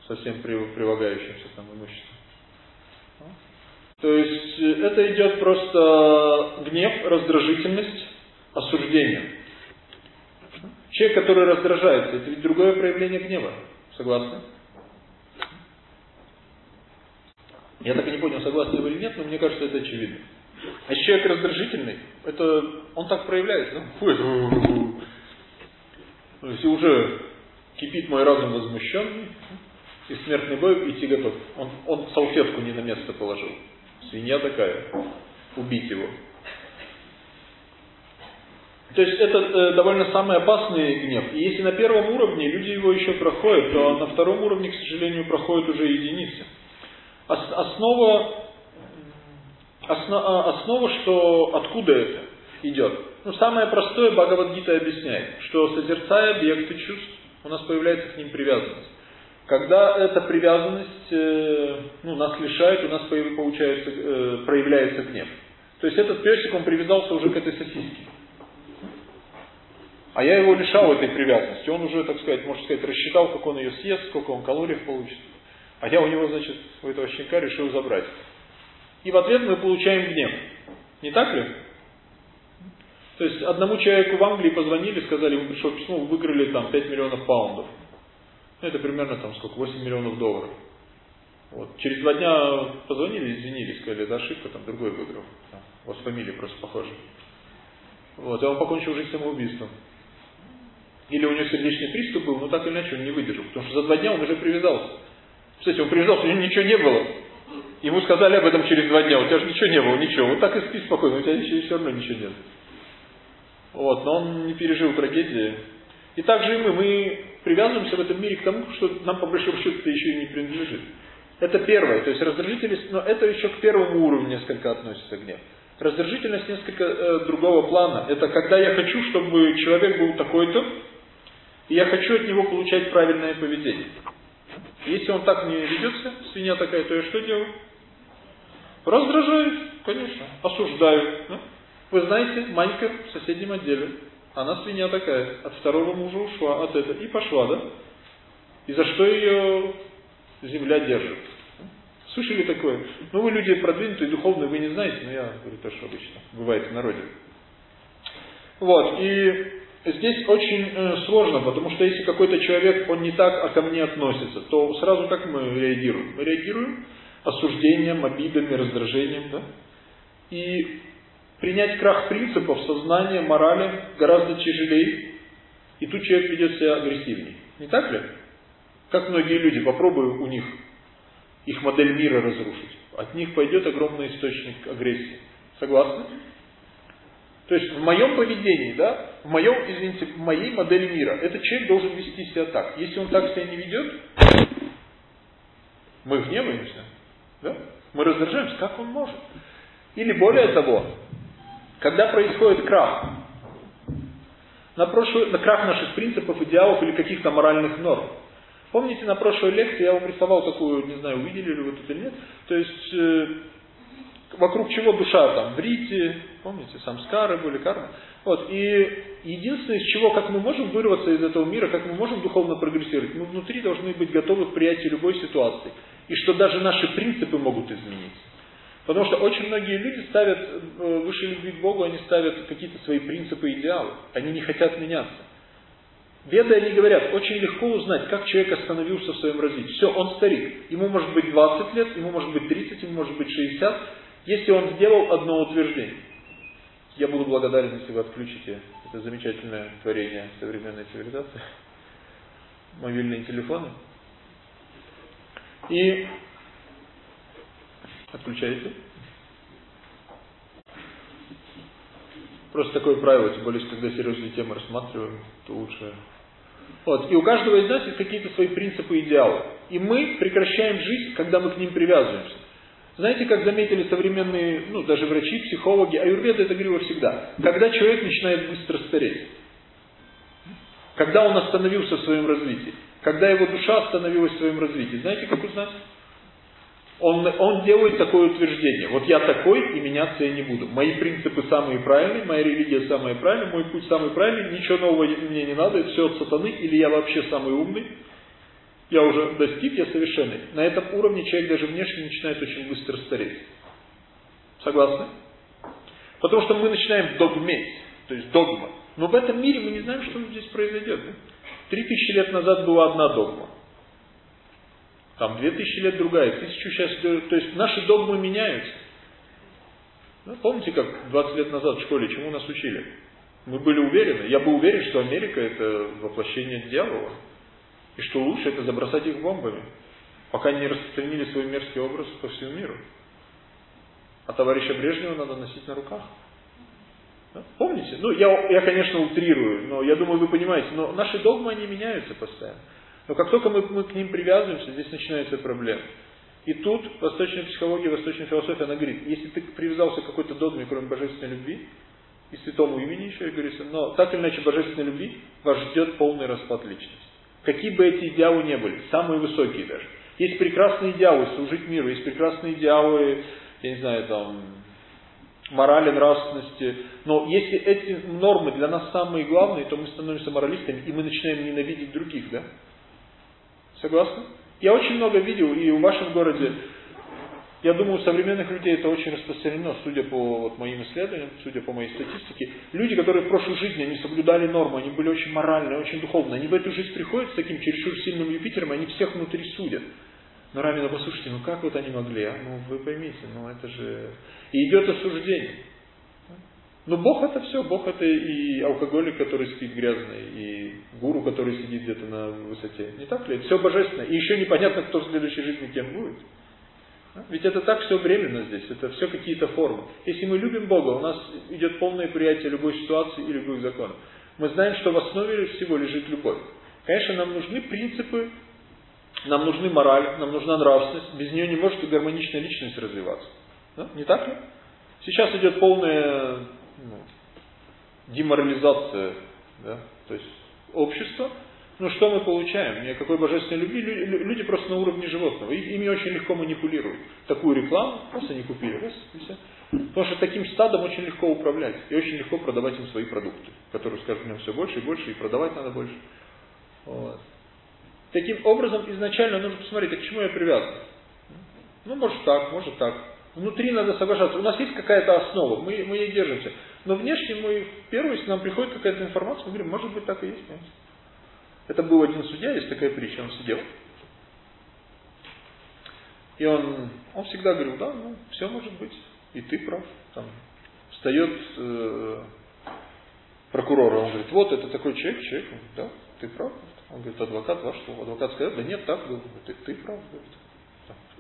совсем прилагающимся там имуществом. То есть э, это идет просто гнев, раздражительность, осуждение. Человек, который раздражается, это ведь другое проявление гнева. Согласны? Я так и не понял, согласны вы или нет, но мне кажется, это очевидно. А если человек раздражительный, это он так проявляется. Ну, если уже кипит мой разум возмущенный, и смертный бой идти готов. Он, он салфетку не на место положил. Свинья такая. Убить его. То есть это э, довольно самый опасный гнев. И если на первом уровне люди его еще проходят, то на втором уровне, к сожалению, проходят уже единицы. Ос, основа, осно, а, основа, что откуда это идет? Ну, самое простое Бхагавадгита объясняет, что созерцая объекты чувств, у нас появляется к ним привязанность. Когда эта привязанность э, ну, нас лишает, у нас получается, э, проявляется гнев. То есть этот песик, он привязался уже к этой сосиске. А я его лишал этой привязанности. Он уже, так сказать, можно сказать, рассчитал, как он ее съест, сколько он калорий получит. А я у него, значит, у этого щенка решил забрать. И в ответ мы получаем гнев. Не так ли? То есть одному человеку в Англии позвонили, сказали, ему пришло письмо, вы выиграли там 5 миллионов паундов. Ну, это примерно там сколько, 8 миллионов долларов. Вот. Через два дня позвонили, извинились, сказали, это ошибка, там другой выиграл. у вас фамилия просто похожа. Вот, и он покончил жизнь самоубийством. Или у него сердечный приступ был, но так или иначе он не выдержал. Потому что за два дня он уже привязался. Кстати, он привязался, у него ничего не было. Ему сказали об этом через два дня, у тебя же ничего не было, ничего. Вот так и спи спокойно, у тебя еще, все равно ничего нет. Вот, но он не пережил трагедии. И так же и мы, мы привязываемся в этом мире к тому, что нам по большому счету это еще и не принадлежит. Это первое, то есть раздражительность, но это еще к первому уровню несколько относится гнев. Раздражительность несколько э, другого плана. Это когда я хочу, чтобы человек был такой-то, и я хочу от него получать правильное поведение. Если он так не ведется, свинья такая, то я что делаю? Раздражаюсь, конечно, осуждаю. Да? Вы знаете, Манька в соседнем отделе она свинья такая, от второго мужа ушла, от этого, и пошла, да? И за что ее земля держит? Слышали такое? Ну, вы люди продвинутые, духовные, вы не знаете, но я говорю то, что обычно бывает в народе. Вот, и здесь очень э, сложно, потому что если какой-то человек, он не так а ко мне относится, то сразу как мы реагируем? Мы реагируем осуждением, обидами, раздражением, да? И Принять крах принципов, сознания, морали гораздо тяжелее. И тут человек ведет себя агрессивнее. Не так ли? Как многие люди, попробую у них их модель мира разрушить. От них пойдет огромный источник агрессии. Согласны? То есть в моем поведении, да, в моем, извините, в моей модели мира, этот человек должен вести себя так. Если он так себя не ведет, мы гневаемся, да? мы раздражаемся, как он может. Или более того, когда происходит крах, на, прошлый, на крах наших принципов, идеалов или каких-то моральных норм. Помните, на прошлой лекции я вам рисовал такую, не знаю, увидели ли вы тут или нет, то есть э, вокруг чего душа там, брити, помните, самскары были, карма. Вот, и единственное, из чего, как мы можем вырваться из этого мира, как мы можем духовно прогрессировать, мы внутри должны быть готовы к приятию любой ситуации. И что даже наши принципы могут измениться. Потому что очень многие люди ставят, э, выше любви к Богу, они ставят какие-то свои принципы и идеалы. Они не хотят меняться. Веды, они говорят, очень легко узнать, как человек остановился в своем развитии. Все, он старик. Ему может быть 20 лет, ему может быть 30, ему может быть 60, если он сделал одно утверждение. Я буду благодарен, если вы отключите это замечательное творение современной цивилизации, мобильные телефоны. И отключайте. Просто такое правило, тем более, когда серьезные темы рассматриваем, то лучше. Вот. И у каждого из нас есть какие-то свои принципы и идеалы. И мы прекращаем жизнь, когда мы к ним привязываемся. Знаете, как заметили современные, ну, даже врачи, психологи, аюрведа это говорила всегда. Когда человек начинает быстро стареть. Когда он остановился в своем развитии. Когда его душа остановилась в своем развитии. Знаете, как узнать? Он, он делает такое утверждение. Вот я такой и меняться я не буду. Мои принципы самые правильные, моя религия самая правильная, мой путь самый правильный, ничего нового мне не надо, это все от сатаны, или я вообще самый умный. Я уже достиг, я совершенный. На этом уровне человек даже внешне начинает очень быстро стареть. Согласны? Потому что мы начинаем догметь, то есть догма. Но в этом мире мы не знаем, что здесь произойдет. Три тысячи лет назад была одна догма. Там две тысячи лет другая, тысячу сейчас... То есть наши догмы меняются. Ну, помните, как 20 лет назад в школе чему нас учили? Мы были уверены, я был уверен, что Америка это воплощение дьявола. И что лучше это забросать их бомбами, пока не распространили свой мерзкий образ по всему миру. А товарища Брежнева надо носить на руках. Помните? Ну, я, я, конечно, утрирую, но я думаю, вы понимаете, но наши догмы, они меняются постоянно. Но как только мы, мы к ним привязываемся, здесь начинаются проблемы. И тут восточная психология, восточная философия, она говорит, если ты привязался к какой-то догме, кроме божественной любви, и святому имени еще, и говорится, но так или иначе божественной любви вас ждет полный распад личности. Какие бы эти идеалы не были, самые высокие даже. Есть прекрасные идеалы служить миру, есть прекрасные идеалы, я не знаю, там, морали, нравственности. Но если эти нормы для нас самые главные, то мы становимся моралистами, и мы начинаем ненавидеть других, да? Согласны? Я очень много видел, и в вашем городе, я думаю, у современных людей это очень распространено, судя по вот, моим исследованиям, судя по моей статистике. Люди, которые в прошлой жизни, они соблюдали нормы, они были очень моральные, очень духовные. Они в эту жизнь приходят с таким чересчур сильным Юпитером, они всех внутри судят. Ну, Рамина, послушайте, ну как вот они могли, а? Ну, вы поймите, ну это же... И идет осуждение. Но Бог это все, Бог это и алкоголик, который спит грязный, и гуру, который сидит где-то на высоте. Не так ли? Все божественно. И еще непонятно, кто в следующей жизни кем будет. Ведь это так все временно здесь, это все какие-то формы. Если мы любим Бога, у нас идет полное приятие любой ситуации и любых законов. Мы знаем, что в основе всего лежит любовь. Конечно, нам нужны принципы, нам нужны мораль, нам нужна нравственность. Без нее не может и гармоничная личность развиваться. Да? Не так ли? Сейчас идет полная ну, деморализация, да, то есть общество. Ну что мы получаем? Никакой божественной любви. Люди просто на уровне животного. Ими очень легко манипулируют. Такую рекламу просто не купили. Раз, и. Потому что таким стадом очень легко управлять. И очень легко продавать им свои продукты, которые с каждым все больше и больше, и продавать надо больше. Вот. Таким образом, изначально нужно посмотреть, а к чему я привязан. Ну, может так, может так. Внутри надо соглашаться. У нас есть какая-то основа, мы, мы ей держимся. Но внешне мы, первое, если нам приходит какая-то информация, мы говорим, может быть так и есть. Нет? Это был один судья, есть такая притча, он сидел. И он, он всегда говорил, да, ну, все может быть, и ты прав. Там встает э, прокурор, он говорит, вот это такой человек, человек, да, ты прав. Он говорит, адвокат ваш, что? Адвокат сказал, да нет, так, ты, ты прав. Говорит.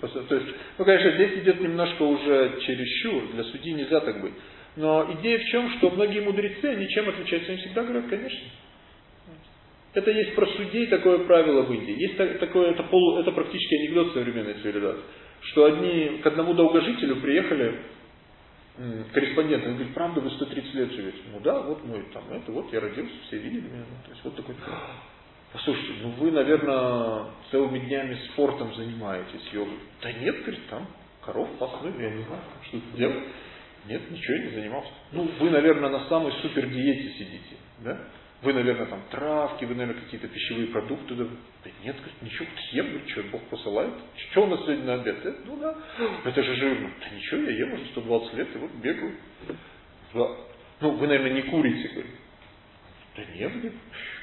То есть, ну, конечно, здесь идет немножко уже чересчур, для судьи нельзя так быть. Но идея в чем, что многие мудрецы, они чем отличаются? Они всегда говорят, конечно. Это есть про судей такое правило в Индии. Есть такое, это, полу, это практически анекдот современной цивилизации. Что одни к одному долгожителю приехали корреспонденты, он говорит, правда, вы 130 лет живете? Ну да, вот мой там, это вот я родился, все видели меня. Ну, то есть вот такой Послушайте, ну вы, наверное, целыми днями спортом занимаетесь, йогой. Да нет, говорит, там коров пасну, я не знаю, что это делать. Нет, ничего не занимался. Ну, вы, наверное, на самой супер диете сидите, да? Вы, наверное, там травки, вы, наверное, какие-то пищевые продукты. Да, да нет, говорит, ничего, съем, говорит, что, Бог посылает. Что у нас сегодня на обед? Да? Ну да, это же жирно. Да ничего, я ем уже 120 лет, и вот бегаю. Да. Ну, вы, наверное, не курите, говорит. Да нет, говорит,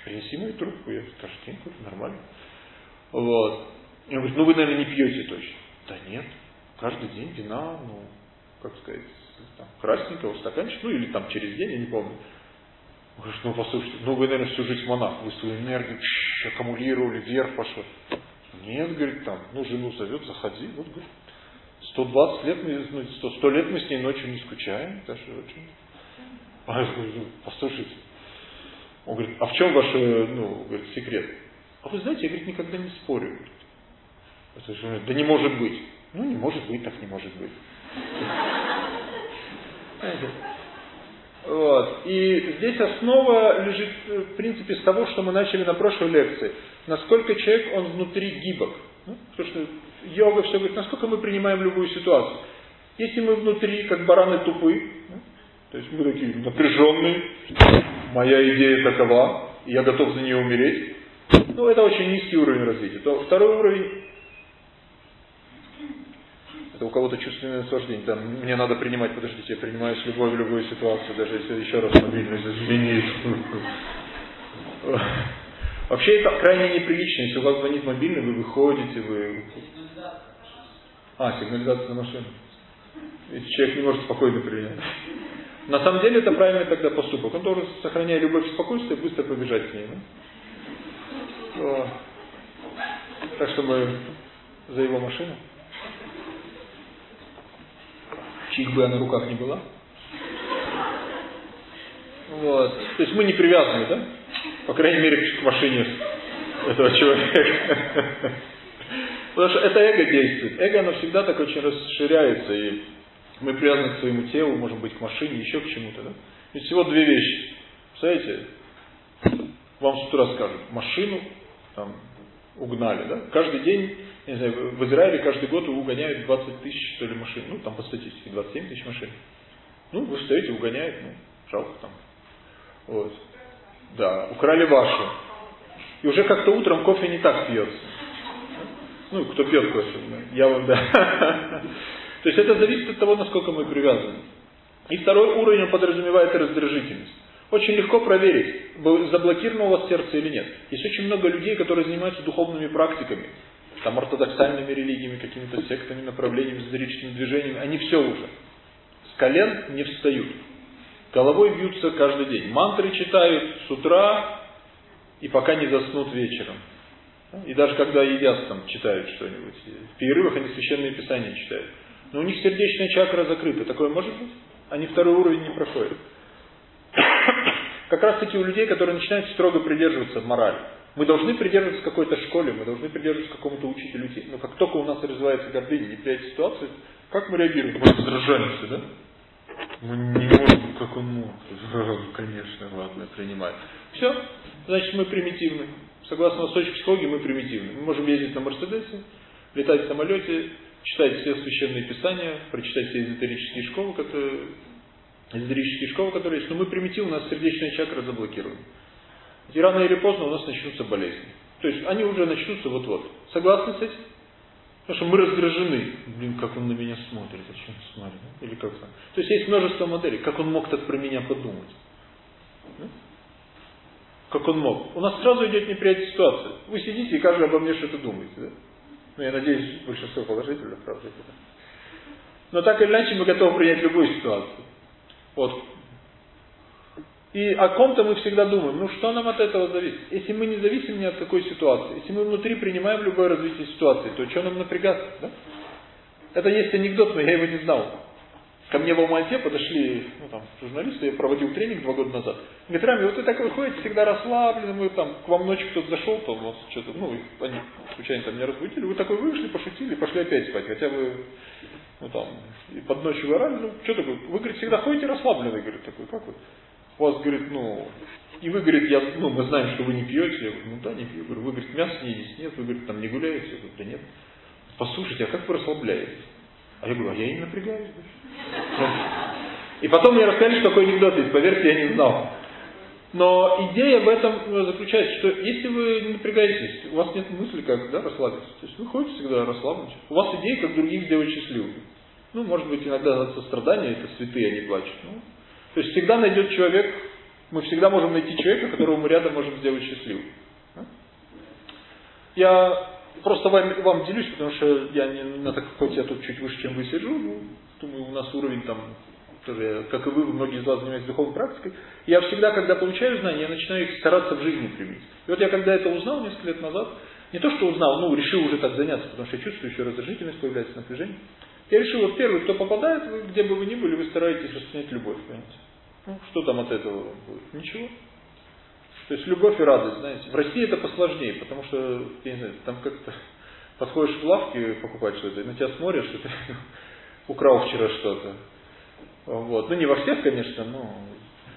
принеси мою трубку, я каждый день курю, нормально. Вот. И он говорит, ну вы, наверное, не пьете точно. Да нет, каждый день вина, ну, как сказать, там, красненького стаканчика, ну или там через день, я не помню. Говоришь, ну послушайте, ну вы, наверное, всю жизнь монах, вы свою энергию чш, аккумулировали, вверх пошел. Нет, говорит, там, ну жену зовет, заходи, вот, говорит, 120 лет, мы, ну, 100, 100 лет мы с ней ночью не скучаем, даже очень. А я говорю, ну, послушайте. Он говорит, а в чем ваш, ну, говорит, секрет? А вы знаете, я, говорит, никогда не спорю. Это же, да не может быть. Ну, не может быть, так не может быть. Вот. И здесь основа лежит, в принципе, с того, что мы начали на прошлой лекции. Насколько человек, он внутри гибок. Ну, потому что йога все говорит, насколько мы принимаем любую ситуацию. Если мы внутри, как бараны тупы, ну, то есть мы такие напряженные, моя идея такова, я готов за нее умереть, ну это очень низкий уровень развития. То второй уровень это у кого-то чувственное наслаждение. Там, мне надо принимать, подождите, я принимаю с любовью любую ситуацию, даже если еще раз мобильность изменит. Вообще это крайне неприлично. Если у вас звонит мобильный, вы выходите, вы... А, сигнализация на машину. Если человек не может спокойно принять. На самом деле это правильный тогда поступок. Он должен, сохраняя любовь и спокойствие, быстро побежать к ней. Да? Так что мы за его машину чьих бы она руках не была. Вот. То есть мы не привязаны, да? По крайней мере, к машине этого человека. Потому что это эго действует. Эго, оно всегда так очень расширяется, и мы привязаны к своему телу, может быть, к машине, еще к чему-то, да? Ведь всего две вещи. Представляете? Вам с утра скажут, машину там угнали, да? Каждый день не знаю, в Израиле каждый год угоняют 20 тысяч, что ли, машин. Ну, там по статистике 27 тысяч машин. Ну, вы стоите, угоняют, ну, жалко там. Вот. Да, украли вашу. И уже как-то утром кофе не так пьется. Ну, кто пьет кофе, я вам, да. *laughs* То есть это зависит от того, насколько мы привязаны. И второй уровень подразумевает раздражительность. Очень легко проверить, заблокировано у вас сердце или нет. Есть очень много людей, которые занимаются духовными практиками там ортодоксальными религиями, какими-то сектами, направлениями, эзотерическими движениями, они все уже. С колен не встают. Головой бьются каждый день. Мантры читают с утра и пока не заснут вечером. И даже когда едят, там читают что-нибудь. В перерывах они священные писания читают. Но у них сердечная чакра закрыта. Такое может быть? Они второй уровень не проходят. *coughs* Как раз таки у людей, которые начинают строго придерживаться морали. Мы должны придерживаться какой-то школе, мы должны придерживаться какому-то учителю. Но как только у нас развивается гордыня, неприятие ситуации, как мы реагируем? Мы раздражаемся, да? Мы не можем, как он мог. *laughs* Конечно, ладно, принимаем. Все, значит мы примитивны. Согласно восточной психологии, мы примитивны. Мы можем ездить на Мерседесе, летать в самолете, читать все священные писания, прочитать все эзотерические школы, которые, эзотерические школы, которые есть, но мы примитивны, у нас сердечная чакра заблокирована. И рано или поздно у нас начнутся болезни. То есть они уже начнутся вот-вот. Согласны с этим? Потому что мы раздражены. Блин, как он на меня смотрит, о чем смотрит. Или как то есть есть множество моделей. Как он мог так про меня подумать? Как он мог? У нас сразу идет неприятие ситуации. Вы сидите и каждый обо мне что-то думаете. Да? Ну, я надеюсь, большинство положительных, правда. Да? Но так или иначе мы готовы принять любую ситуацию. Вот. И о ком-то мы всегда думаем, ну что нам от этого зависит? Если мы не зависим ни от какой ситуации, если мы внутри принимаем любое развитие ситуации, то что нам напрягаться? Да? Это есть анекдот, но я его не знал. Ко мне в Алмате подошли ну, там, журналисты, я проводил тренинг два года назад. Говорит, Рами, вот вы так выходите, всегда расслаблены, мы там, к вам ночью кто-то зашел, у вас что-то, ну, они случайно там меня разбудили, вы такой вышли, пошутили, пошли опять спать, хотя вы, ну там, и под ночью вы орали, ну, что такое, вы, говорит, всегда ходите расслабленный, говорит, такой, как вы? У вас, говорит, ну, и вы, говорит, я, ну, мы знаем, что вы не пьете. Я говорю, ну да, не пью. Говорю, вы, говорит, мясо не едите? Нет. Вы, говорит, там не гуляете? Я говорю, да нет. Послушайте, а как вы расслабляетесь? А я говорю, а я не напрягаюсь. И потом мне рассказали, что такой анекдот есть. Поверьте, я не знал. Но идея в этом ну, заключается, что если вы не напрягаетесь, у вас нет мысли, как да, расслабиться. То есть вы ходите всегда расслаблены. У вас идея, как других сделать счастливыми. Ну, может быть, иногда от сострадания, это святые, они плачут. Ну, то есть всегда найдет человек, мы всегда можем найти человека, которого мы рядом можем сделать счастливым. Я просто вам, вам делюсь, потому что я не на так, хоть я тут чуть выше, чем вы сижу, ну, думаю, у нас уровень там тоже, как и вы, многие из вас занимаются духовной практикой, я всегда, когда получаю знания, я начинаю их стараться в жизни применить. И вот я когда это узнал несколько лет назад, не то что узнал, ну, решил уже так заняться, потому что я чувствую, еще раздражительность появляется, напряжение. Я решил, вот первый, кто попадает, вы, где бы вы ни были, вы стараетесь распространять любовь, понимаете. Ну, что там от этого будет? Ничего. То есть любовь и радость, знаете. В России это посложнее, потому что, я не знаю, там как-то подходишь в лавки покупать что-то, на тебя смотрят, что ты *laughs* украл вчера что-то. Вот. Ну, не во всех, конечно, но...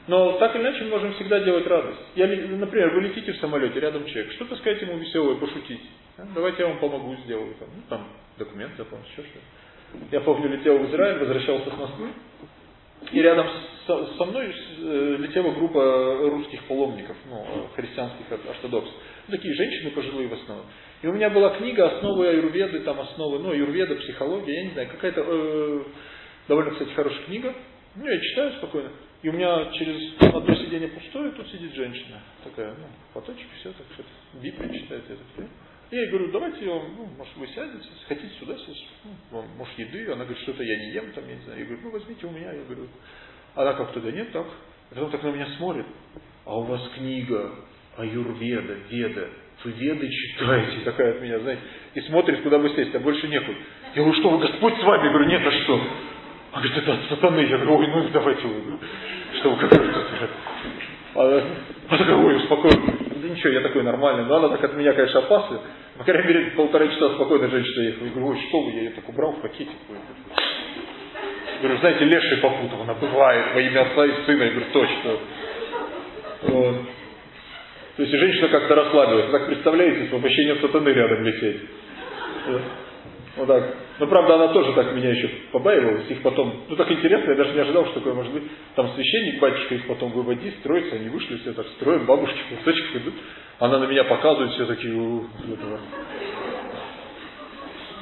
Но так или иначе мы можем всегда делать радость. Я, например, вы летите в самолете, рядом человек, что-то сказать ему веселое, пошутить. Давайте я вам помогу, сделаю. Там, ну, там документ заполнить, еще что-то. Я помню, летел в Израиль, возвращался с Москвы, и рядом со, мной э, летела группа русских паломников, ну, христианских ортодоксов. Ну, такие женщины пожилые в основном. И у меня была книга «Основы аюрведы», там основы, ну, аюрведа, психология, я не знаю, какая-то э, довольно, кстати, хорошая книга. Ну, я читаю спокойно. И у меня через одно сиденье пустое, тут сидит женщина. Такая, ну, платочек, все, так что-то, Библию читает, я так, я ей говорю, давайте, ну, может, вы сядете, хотите сюда сесть, ну, может, еды. Она говорит, что-то я не ем, там, я не знаю. Я говорю, ну, возьмите у меня. Я говорю, она как-то, да нет, так. А потом так на меня смотрит. А у вас книга Аюрведа, Веда. Вы Веды читаете, такая от меня, знаете. И смотрит, куда вы сесть, а больше некуда. Я говорю, что вы, Господь с вами? Я говорю, нет, а что? Она говорит, это от сатаны. Я говорю, ой, ну давайте вы. Что вы, как вы Она, *laughs* такая, ой, успокоилась да ничего, я такой нормальный. Но она так от меня, конечно, опасна. По крайней мере, полтора часа спокойно женщина ехала. Я говорю, ой, что вы, я ее так убрал в пакетик. Говорю, знаете, леший попутал, она бывает во имя отца и сына. Я говорю, точно. Вот. То есть женщина как-то расслабилась. Так представляете, с воплощением сатаны рядом лететь. Вот так. Но правда она тоже так меня еще побаивалась. Их потом, ну так интересно, я даже не ожидал, что такое может быть. Там священник, батюшка их потом выводи, строится, они вышли все так строят, бабушки в кусочках идут. Она на меня показывает, все такие, этого.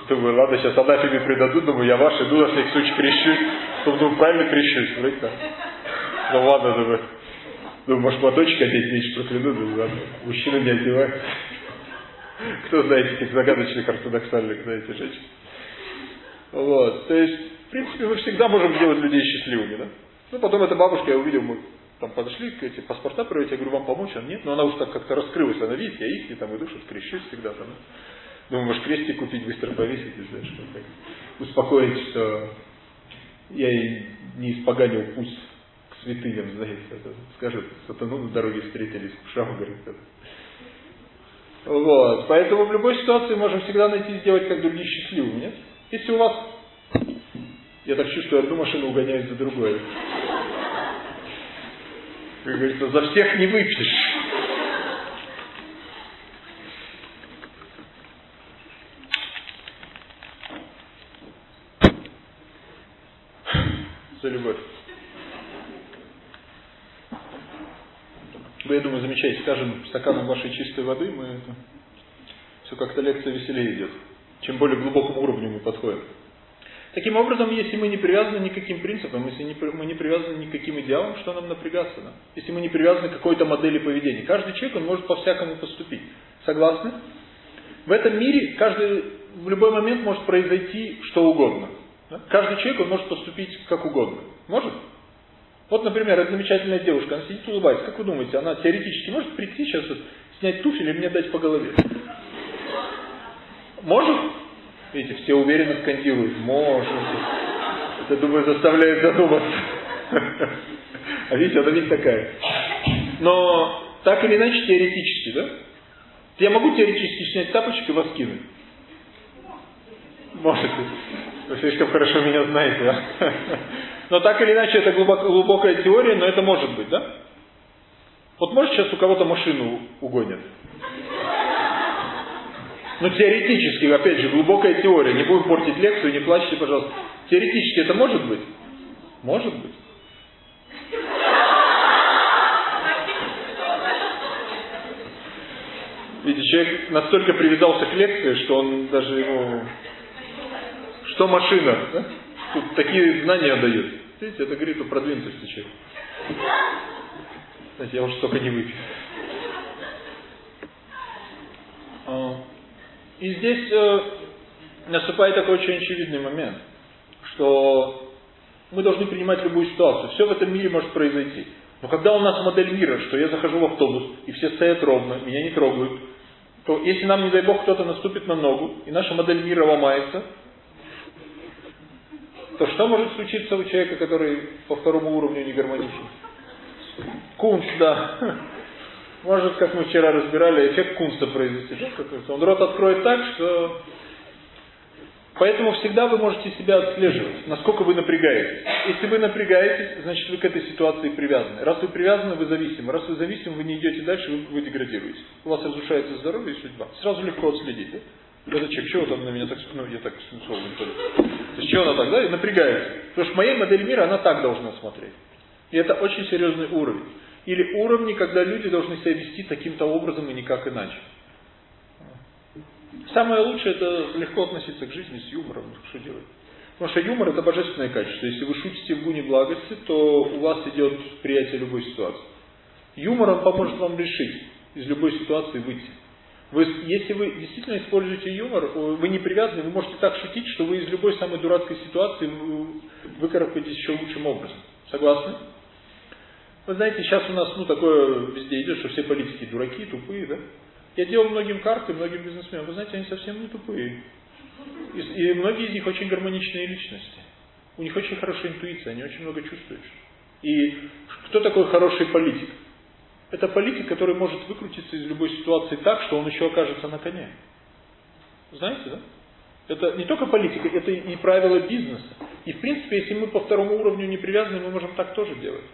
Думаю, ладно, сейчас анафеме предадут, думаю, я ваш, иду на всякий случай крещусь. Потом думаю, правильно крещусь, знаете, Ну ладно, думаю. Думаю, может, платочек одеть, меньше прокляну, думаю, ладно, мужчина не одевает. Кто знает этих загадочных ортодоксальных, знаете, женщин. Вот. То есть, в принципе, мы всегда можем делать людей счастливыми, да? Ну, потом эта бабушка, я увидел, мы там подошли, эти паспорта проверить, я говорю, вам помочь? Она нет, но она уж так как-то раскрылась, она видит, я их, там иду, что-то крещусь всегда там. Думаю, может, крестик купить, быстро повесить, и знаешь, что успокоить, что я и не испоганил путь к святыням, знаете, скажет, сатану на дороге встретились, Шам говорит. Вот, поэтому в любой ситуации можем всегда найти сделать как другие счастливыми, нет? Если у вас, я так чувствую, одну машину угоняют за другой. Как говорится, за всех не выпьешь. За любовь. Вы, я думаю, замечаете, скажем, стаканом вашей чистой воды, мы это, все как-то лекция веселее идет чем более глубокому уровню мы подходим. Таким образом, если мы не привязаны ни к принципам, если мы не привязаны ни к идеалам, что нам напрягаться? Да? Если мы не привязаны к какой-то модели поведения. Каждый человек, он может по-всякому поступить. Согласны? В этом мире каждый, в любой момент может произойти что угодно. Да? Каждый человек, он может поступить как угодно. Может? Вот, например, эта замечательная девушка, она сидит улыбается. Как вы думаете, она теоретически может прийти сейчас, вот, снять туфель и мне дать по голове? Может? Видите, все уверенно скандируют. Может. Это, думаю, заставляет задуматься. *laughs* А видите, она ведь такая. Но так или иначе теоретически, да? Я могу теоретически снять тапочек и вас кинуть? Можете. Вы слишком хорошо меня знаете, да? *laughs* Но так или иначе это глубокая теория, но это может быть, да? Вот может сейчас у кого-то машину угонят? Ну, теоретически, опять же, глубокая теория. Не будем портить лекцию, не плачьте, пожалуйста. Теоретически это может быть? Может быть. Видите, человек настолько привязался к лекции, что он даже ему... Что машина? Да? Тут такие знания дают. Видите, это говорит о продвинутости человека. Знаете, я уж столько не выпью. А, и здесь э, наступает такой очень очевидный момент, что мы должны принимать любую ситуацию. Все в этом мире может произойти. Но когда у нас модель мира, что я захожу в автобус, и все стоят ровно, меня не трогают, то если нам, не дай бог, кто-то наступит на ногу, и наша модель мира ломается, то что может случиться у человека, который по второму уровню не гармоничен? Кунст, да. Может, как мы вчера разбирали, эффект кунста произвести. Он рот откроет так, что Поэтому всегда вы можете себя отслеживать, насколько вы напрягаетесь. Если вы напрягаетесь, значит вы к этой ситуации привязаны. Раз вы привязаны, вы зависимы. Раз вы зависимы, вы не идете дальше, вы, вы деградируете. У вас разрушается здоровье и судьба. Сразу легко отследить. Да? Это человек, чего там на меня так, ну я так не То есть чего она так, да, напрягается. Потому что моя модель мира, она так должна смотреть. И это очень серьезный уровень. Или уровни, когда люди должны себя вести таким-то образом и никак иначе. Самое лучшее это легко относиться к жизни с юмором. Что делать? Потому что юмор это божественное качество. Если вы шутите в гуне благости, то у вас идет приятие любой ситуации. Юмор он поможет вам решить из любой ситуации выйти. Вы, если вы действительно используете юмор, вы не привязаны, вы можете так шутить, что вы из любой самой дурацкой ситуации выкарабкаетесь еще лучшим образом. Согласны? Вы знаете, сейчас у нас ну такое везде идет, что все политики дураки, тупые, да? Я делал многим карты, многим бизнесменам. Вы знаете, они совсем не тупые. И, и многие из них очень гармоничные личности. У них очень хорошая интуиция, они очень много чувствуют. И кто такой хороший политик? Это политик, который может выкрутиться из любой ситуации так, что он еще окажется на коне. Знаете, да? Это не только политика, это и правила бизнеса. И в принципе, если мы по второму уровню не привязаны, мы можем так тоже делать.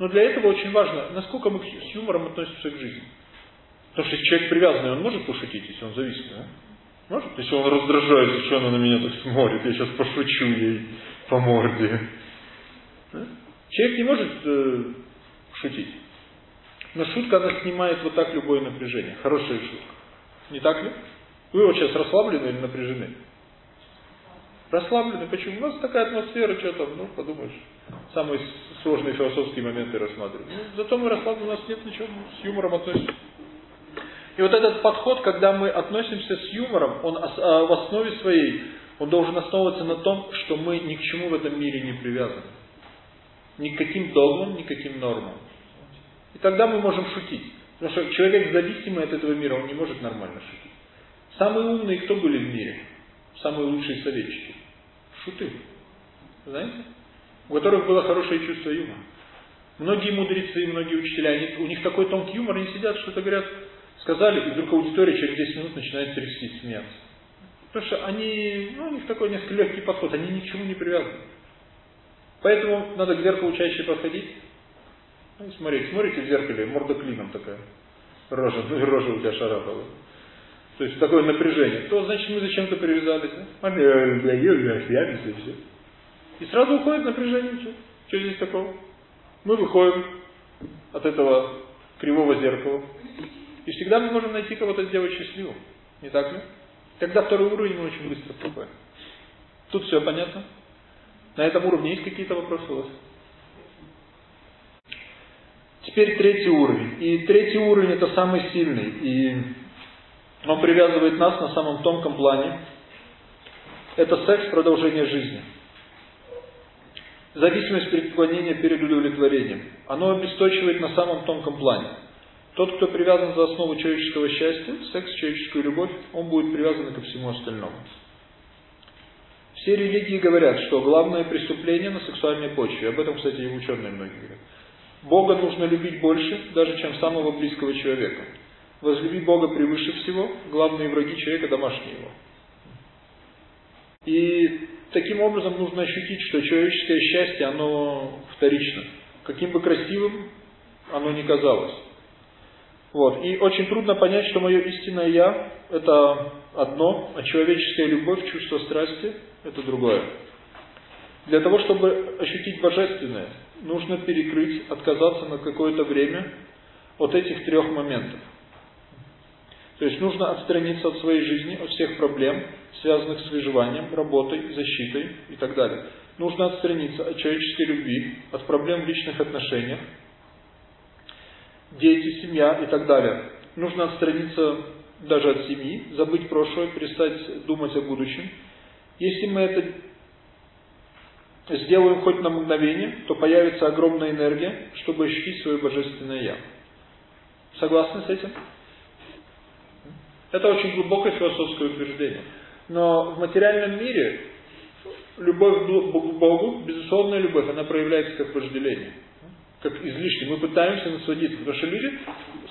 Но для этого очень важно, насколько мы с юмором относимся к жизни. Потому что если человек привязанный, он может пошутить, если он зависит, да? Может? Если он раздражается, что она на меня так смотрит, я сейчас пошучу ей по морде. Да? Человек не может э, шутить. Но шутка, она снимает вот так любое напряжение. Хорошая шутка. Не так ли? Вы вот сейчас расслаблены или напряжены? Расслаблены. Почему? У нас такая атмосфера, что там, ну, подумаешь. Самые сложные философские моменты рассматриваем. Ну, зато мы расслаблены, у нас нет ничего, с юмором относимся. И вот этот подход, когда мы относимся с юмором, он а, в основе своей, он должен основываться на том, что мы ни к чему в этом мире не привязаны. Ни к каким догмам, ни к каким нормам. И тогда мы можем шутить. Потому что человек зависимый от этого мира, он не может нормально шутить. Самые умные кто были в мире? Самые лучшие советчики. Шуты. Знаете? У которых было хорошее чувство юмора. Многие мудрецы, многие учителя, они, у них такой тонкий юмор, они сидят, что-то говорят, сказали, и вдруг аудитория через 10 минут начинает трястись, смеяться. Потому что они, ну, у них такой несколько легкий подход, они ни к чему не привязаны. Поэтому надо к зеркалу чаще подходить. Ну, и смотреть, смотрите в зеркале, морда клином такая. Рожа, ну *laughs* рожа у тебя шарапала. То есть такое напряжение. То значит мы зачем-то привязались. Да? и все. И сразу уходит напряжение. Что? что здесь такого? Мы выходим от этого кривого зеркала. И всегда мы можем найти кого-то сделать счастливым. Не так ли? Тогда второй уровень мы очень быстро проходим. Тут все понятно? На этом уровне есть какие-то вопросы у вас? Теперь третий уровень. И третий уровень это самый сильный. И он привязывает нас на самом тонком плане. Это секс продолжение жизни. Зависимость преклонения перед удовлетворением. Оно обесточивает на самом тонком плане. Тот, кто привязан за основу человеческого счастья, секс, человеческую любовь, он будет привязан ко всему остальному. Все религии говорят, что главное преступление на сексуальной почве. Об этом, кстати, и ученые многие говорят. Бога нужно любить больше, даже чем самого близкого человека. Возлюби Бога превыше всего, главные враги человека – домашние его. И таким образом нужно ощутить, что человеческое счастье, оно вторично. Каким бы красивым оно ни казалось. Вот. И очень трудно понять, что мое истинное «я» – это одно, а человеческая любовь, чувство страсти – это другое. Для того, чтобы ощутить божественное, нужно перекрыть, отказаться на какое-то время от этих трех моментов. То есть нужно отстраниться от своей жизни, от всех проблем, связанных с выживанием, работой, защитой и так далее. Нужно отстраниться от человеческой любви, от проблем в личных отношениях, дети, семья и так далее. Нужно отстраниться даже от семьи, забыть прошлое, перестать думать о будущем. Если мы это сделаем хоть на мгновение, то появится огромная энергия, чтобы ощутить свое божественное Я. Согласны с этим? Это очень глубокое философское утверждение. Но в материальном мире любовь к Богу, безусловная любовь, она проявляется как вожделение. Как излишне. Мы пытаемся насладиться. Потому что люди,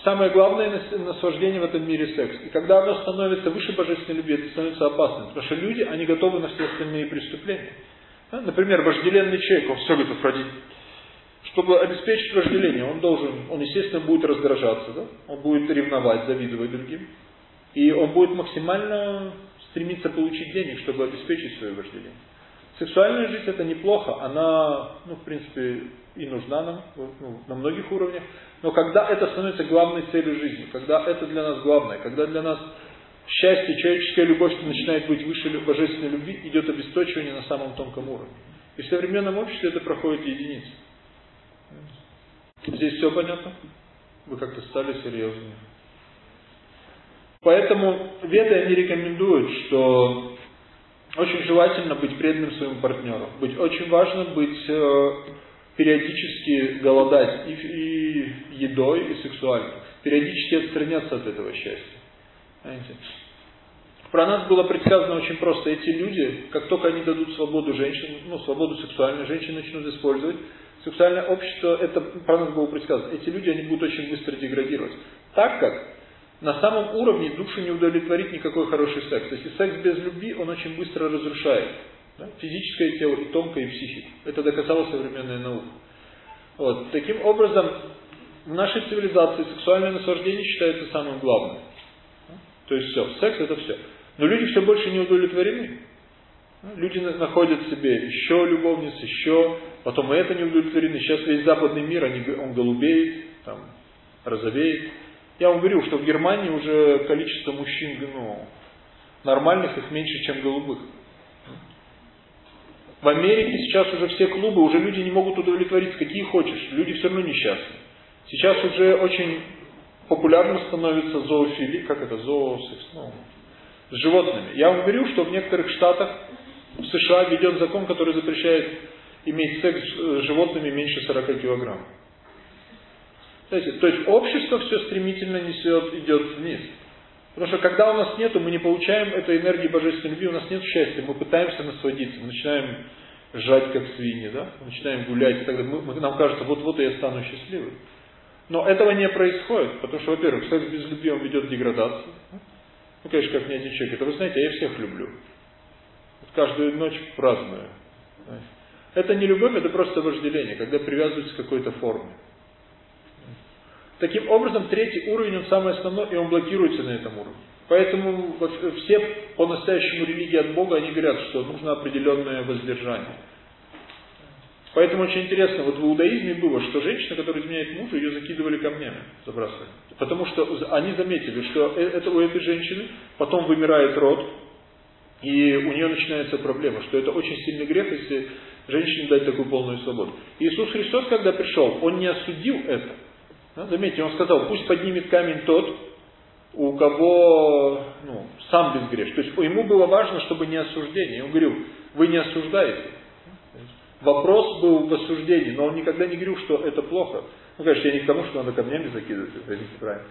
самое главное наслаждение в этом мире секс. И когда оно становится выше божественной любви, это становится опасным. Потому что люди, они готовы на все остальные преступления. Например, вожделенный человек, он все готов родить. Чтобы обеспечить вожделение, он должен, он естественно будет раздражаться, да? он будет ревновать, завидовать другим. И он будет максимально стремиться получить денег, чтобы обеспечить свое вожделение. Сексуальная жизнь это неплохо, она, ну, в принципе, и нужна нам ну, на многих уровнях. Но когда это становится главной целью жизни, когда это для нас главное, когда для нас счастье, человеческая любовь начинает быть выше божественной любви, идет обесточивание на самом тонком уровне. И в современном обществе это проходит единицы. Здесь все понятно? Вы как-то стали серьезнее. Поэтому веды они рекомендуют, что очень желательно быть преданным своему партнеру. Быть очень важно быть э, периодически голодать и, и едой, и сексуально. Периодически отстраняться от этого счастья. Понимаете? Про нас было предсказано очень просто. Эти люди, как только они дадут свободу женщин, ну, свободу сексуальной, женщины начнут использовать, сексуальное общество, это про нас было предсказано. Эти люди, они будут очень быстро деградировать. Так как на самом уровне душу не удовлетворит никакой хороший секс. Если секс без любви, он очень быстро разрушает да? физическое тело, и тонкое, и психику. Это доказала современная наука. Вот. Таким образом, в нашей цивилизации сексуальное наслаждение считается самым главным. То есть все, секс это все. Но люди все больше не удовлетворены. Люди находят себе еще любовниц, еще, потом и это не удовлетворены. Сейчас весь западный мир, они, он голубеет, там, розовеет. Я вам говорил, что в Германии уже количество мужчин ну, нормальных их меньше, чем голубых. В Америке сейчас уже все клубы, уже люди не могут удовлетвориться, какие хочешь. Люди все равно несчастны. Сейчас уже очень популярно становится зоофилия, как это, зоосекс, ну, с животными. Я вам говорю, что в некоторых штатах в США ведет закон, который запрещает иметь секс с животными меньше 40 килограмм. Знаете, то есть общество все стремительно несет, идет вниз. Потому что когда у нас нету, мы не получаем этой энергии божественной любви, у нас нет счастья, мы пытаемся насладиться, мы начинаем жать как свиньи, да? мы начинаем гулять и так далее. Мы, нам кажется, вот-вот я стану счастливым. Но этого не происходит, потому что, во-первых, секс без любви ведет к деградации. Ну, конечно, как ни один человек. Это вы знаете, я всех люблю. Каждую ночь праздную. Это не любовь, это просто вожделение, когда привязываются к какой-то форме. Таким образом, третий уровень, он самый основной, и он блокируется на этом уровне. Поэтому все по-настоящему религии от Бога, они говорят, что нужно определенное воздержание. Поэтому очень интересно, вот в иудаизме было, что женщина, которая изменяет мужу, ее закидывали камнями, забрасывали. Потому что они заметили, что э, это у этой женщины потом вымирает род, и у нее начинается проблема, что это очень сильный грех, если женщине дать такую полную свободу. Иисус Христос, когда пришел, Он не осудил это. Заметьте, Он сказал, пусть поднимет камень тот, у кого ну, сам безгреш. То есть ему было важно, чтобы не осуждение. Он говорил, вы не осуждаете. Вопрос был в осуждении, но он никогда не говорил, что это плохо. Ну, конечно, я не к тому, что надо камнями закидывать, извините правильно.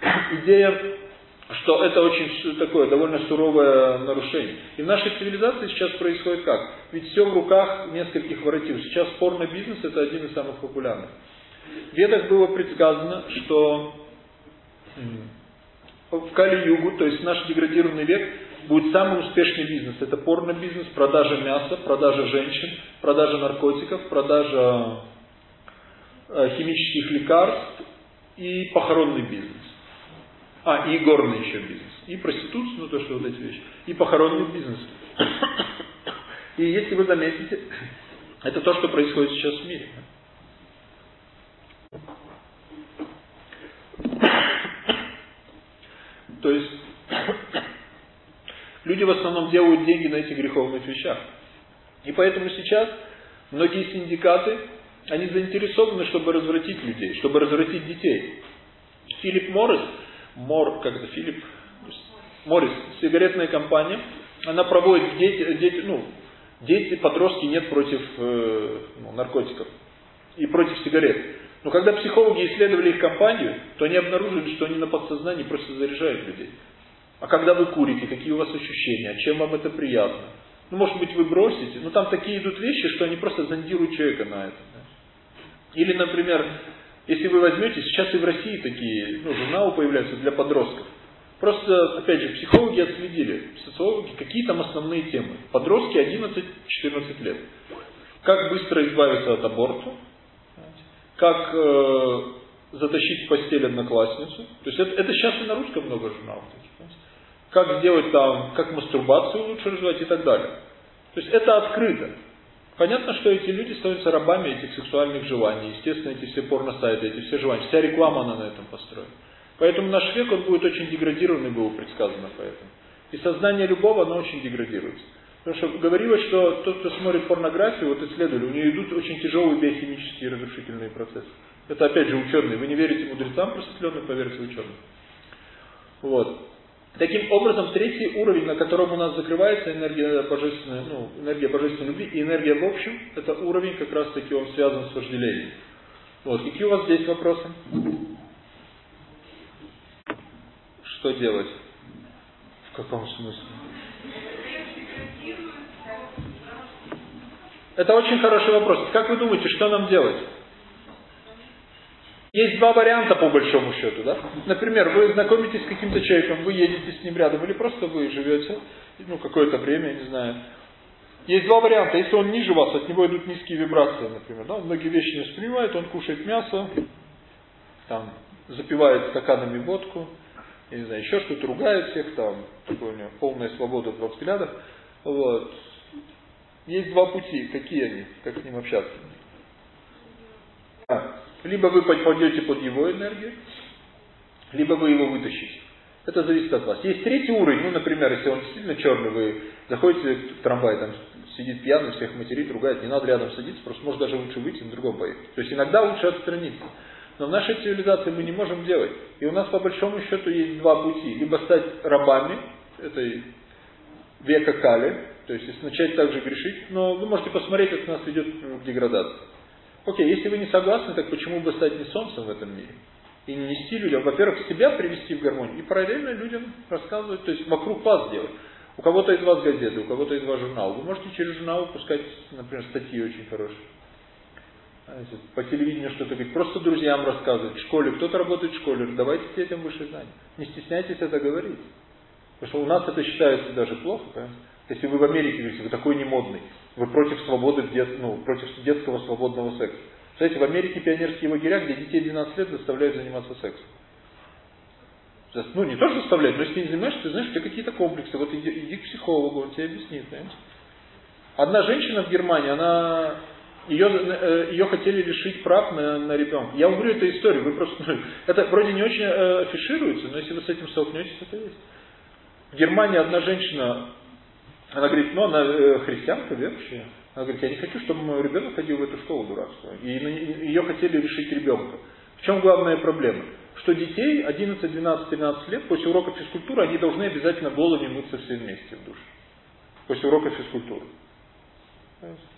*coughs* Идея, что это очень такое довольно суровое нарушение. И в нашей цивилизации сейчас происходит как? Ведь все в руках нескольких воротил. Сейчас порно-бизнес это один из самых популярных. В Ведах было предсказано, что в Кали-Югу, то есть наш деградированный век, будет самый успешный бизнес. Это порно-бизнес, продажа мяса, продажа женщин, продажа наркотиков, продажа э, химических лекарств и похоронный бизнес. А, и горный еще бизнес. И проституция, ну то, что вот эти вещи. И похоронный бизнес. И если вы заметите, это то, что происходит сейчас в мире. То есть Люди в основном делают деньги на этих греховных вещах. И поэтому сейчас многие синдикаты, они заинтересованы, чтобы развратить людей, чтобы развратить детей. Филипп Моррис, Мор, как это, Филипп Моррис, сигаретная компания, она проводит дети, дети, ну, Дети, подростки нет против э, ну, наркотиков и против сигарет. Но когда психологи исследовали их компанию, то они обнаружили, что они на подсознании просто заряжают людей. А когда вы курите, какие у вас ощущения, чем вам это приятно? Ну, может быть, вы бросите, но там такие идут вещи, что они просто зондируют человека на это. Или, например, если вы возьмете, сейчас и в России такие ну, журналы появляются для подростков. Просто, опять же, психологи отследили, социологи, какие там основные темы. Подростки 11-14 лет. Как быстро избавиться от аборта, как э, затащить в постель одноклассницу. То есть это, это сейчас и на русском много журналов таких. Как сделать там, как мастурбацию лучше развивать и так далее. То есть это открыто. Понятно, что эти люди становятся рабами этих сексуальных желаний. Естественно, эти все порно-сайты, эти все желания. Вся реклама она на этом построена. Поэтому наш век, он будет очень деградированный, было предсказано поэтому. И сознание любого, оно очень деградируется. Потому что говорилось, что тот, кто смотрит порнографию, вот исследовали, у нее идут очень тяжелые биохимические разрушительные процессы. Это опять же ученые. Вы не верите мудрецам просветленным, поверьте ученым. Вот. Таким образом, третий уровень, на котором у нас закрывается энергия божественной, ну, энергия божественной любви и энергия в общем, это уровень, как раз таки он связан с вожделением. Вот. Какие у вас здесь вопросы? Что делать? В каком смысле? Это очень хороший вопрос. Как вы думаете, что нам делать? Есть два варианта по большому счету. Да? Например, вы знакомитесь с каким-то человеком, вы едете с ним рядом, или просто вы живете ну, какое-то время, я не знаю. Есть два варианта. Если он ниже вас, от него идут низкие вибрации, например. Да? многие вещи не воспринимает, он кушает мясо, там, запивает стаканами водку, я не знаю, еще что-то, ругает всех, там, такое у него полная свобода во взглядах. Вот. Есть два пути. Какие они? Как с ним общаться? Либо вы попадете под его энергию, либо вы его вытащите. Это зависит от вас. Есть третий уровень, ну, например, если он действительно черный, вы заходите в трамвай, там сидит пьяный, всех материт, ругает, не надо рядом садиться, просто может даже лучше выйти, на другом поехать. То есть иногда лучше отстраниться. Но в нашей цивилизации мы не можем делать. И у нас по большому счету есть два пути. Либо стать рабами этой века Кали, то есть начать также грешить, но вы можете посмотреть, как нас ведет к деградации. Окей, если вы не согласны, так почему бы стать не солнцем в этом мире? И не нести людям, во-первых, себя привести в гармонию, и параллельно людям рассказывать, то есть вокруг вас делать. У кого-то из вас газеты, у кого-то из вас журнал. Вы можете через журнал выпускать, например, статьи очень хорошие. По телевидению что-то говорить, просто друзьям рассказывать, в школе, кто-то работает в школе, давайте детям выше знаний. Не стесняйтесь это говорить. Потому что у нас это считается даже плохо, понимаете? Если вы в Америке говорите, вы такой немодный, вы против свободы, ну, против детского свободного секса. Знаете, в Америке пионерские лагеря, где детей 12 лет заставляют заниматься сексом. Ну, не то, что заставляют, но если ты не занимаешься, ты знаешь, у тебя какие-то комплексы. Вот иди, иди к психологу, он тебе объяснит. Понимаете? Одна женщина в Германии, она ее, э, ее хотели лишить прав на, на ребенка. Я говорю эту историю, вы просто, ну, это вроде не очень э, афишируется, но если вы с этим столкнетесь, это есть. В Германии одна женщина она говорит, ну она э, христианка, верующая. Она говорит, я не хочу, чтобы мой ребенок ходил в эту школу дурацкую. И ее хотели решить ребенка. В чем главная проблема? Что детей 11, 12, 13 лет после урока физкультуры они должны обязательно голыми мыться все вместе в душе. После урока физкультуры.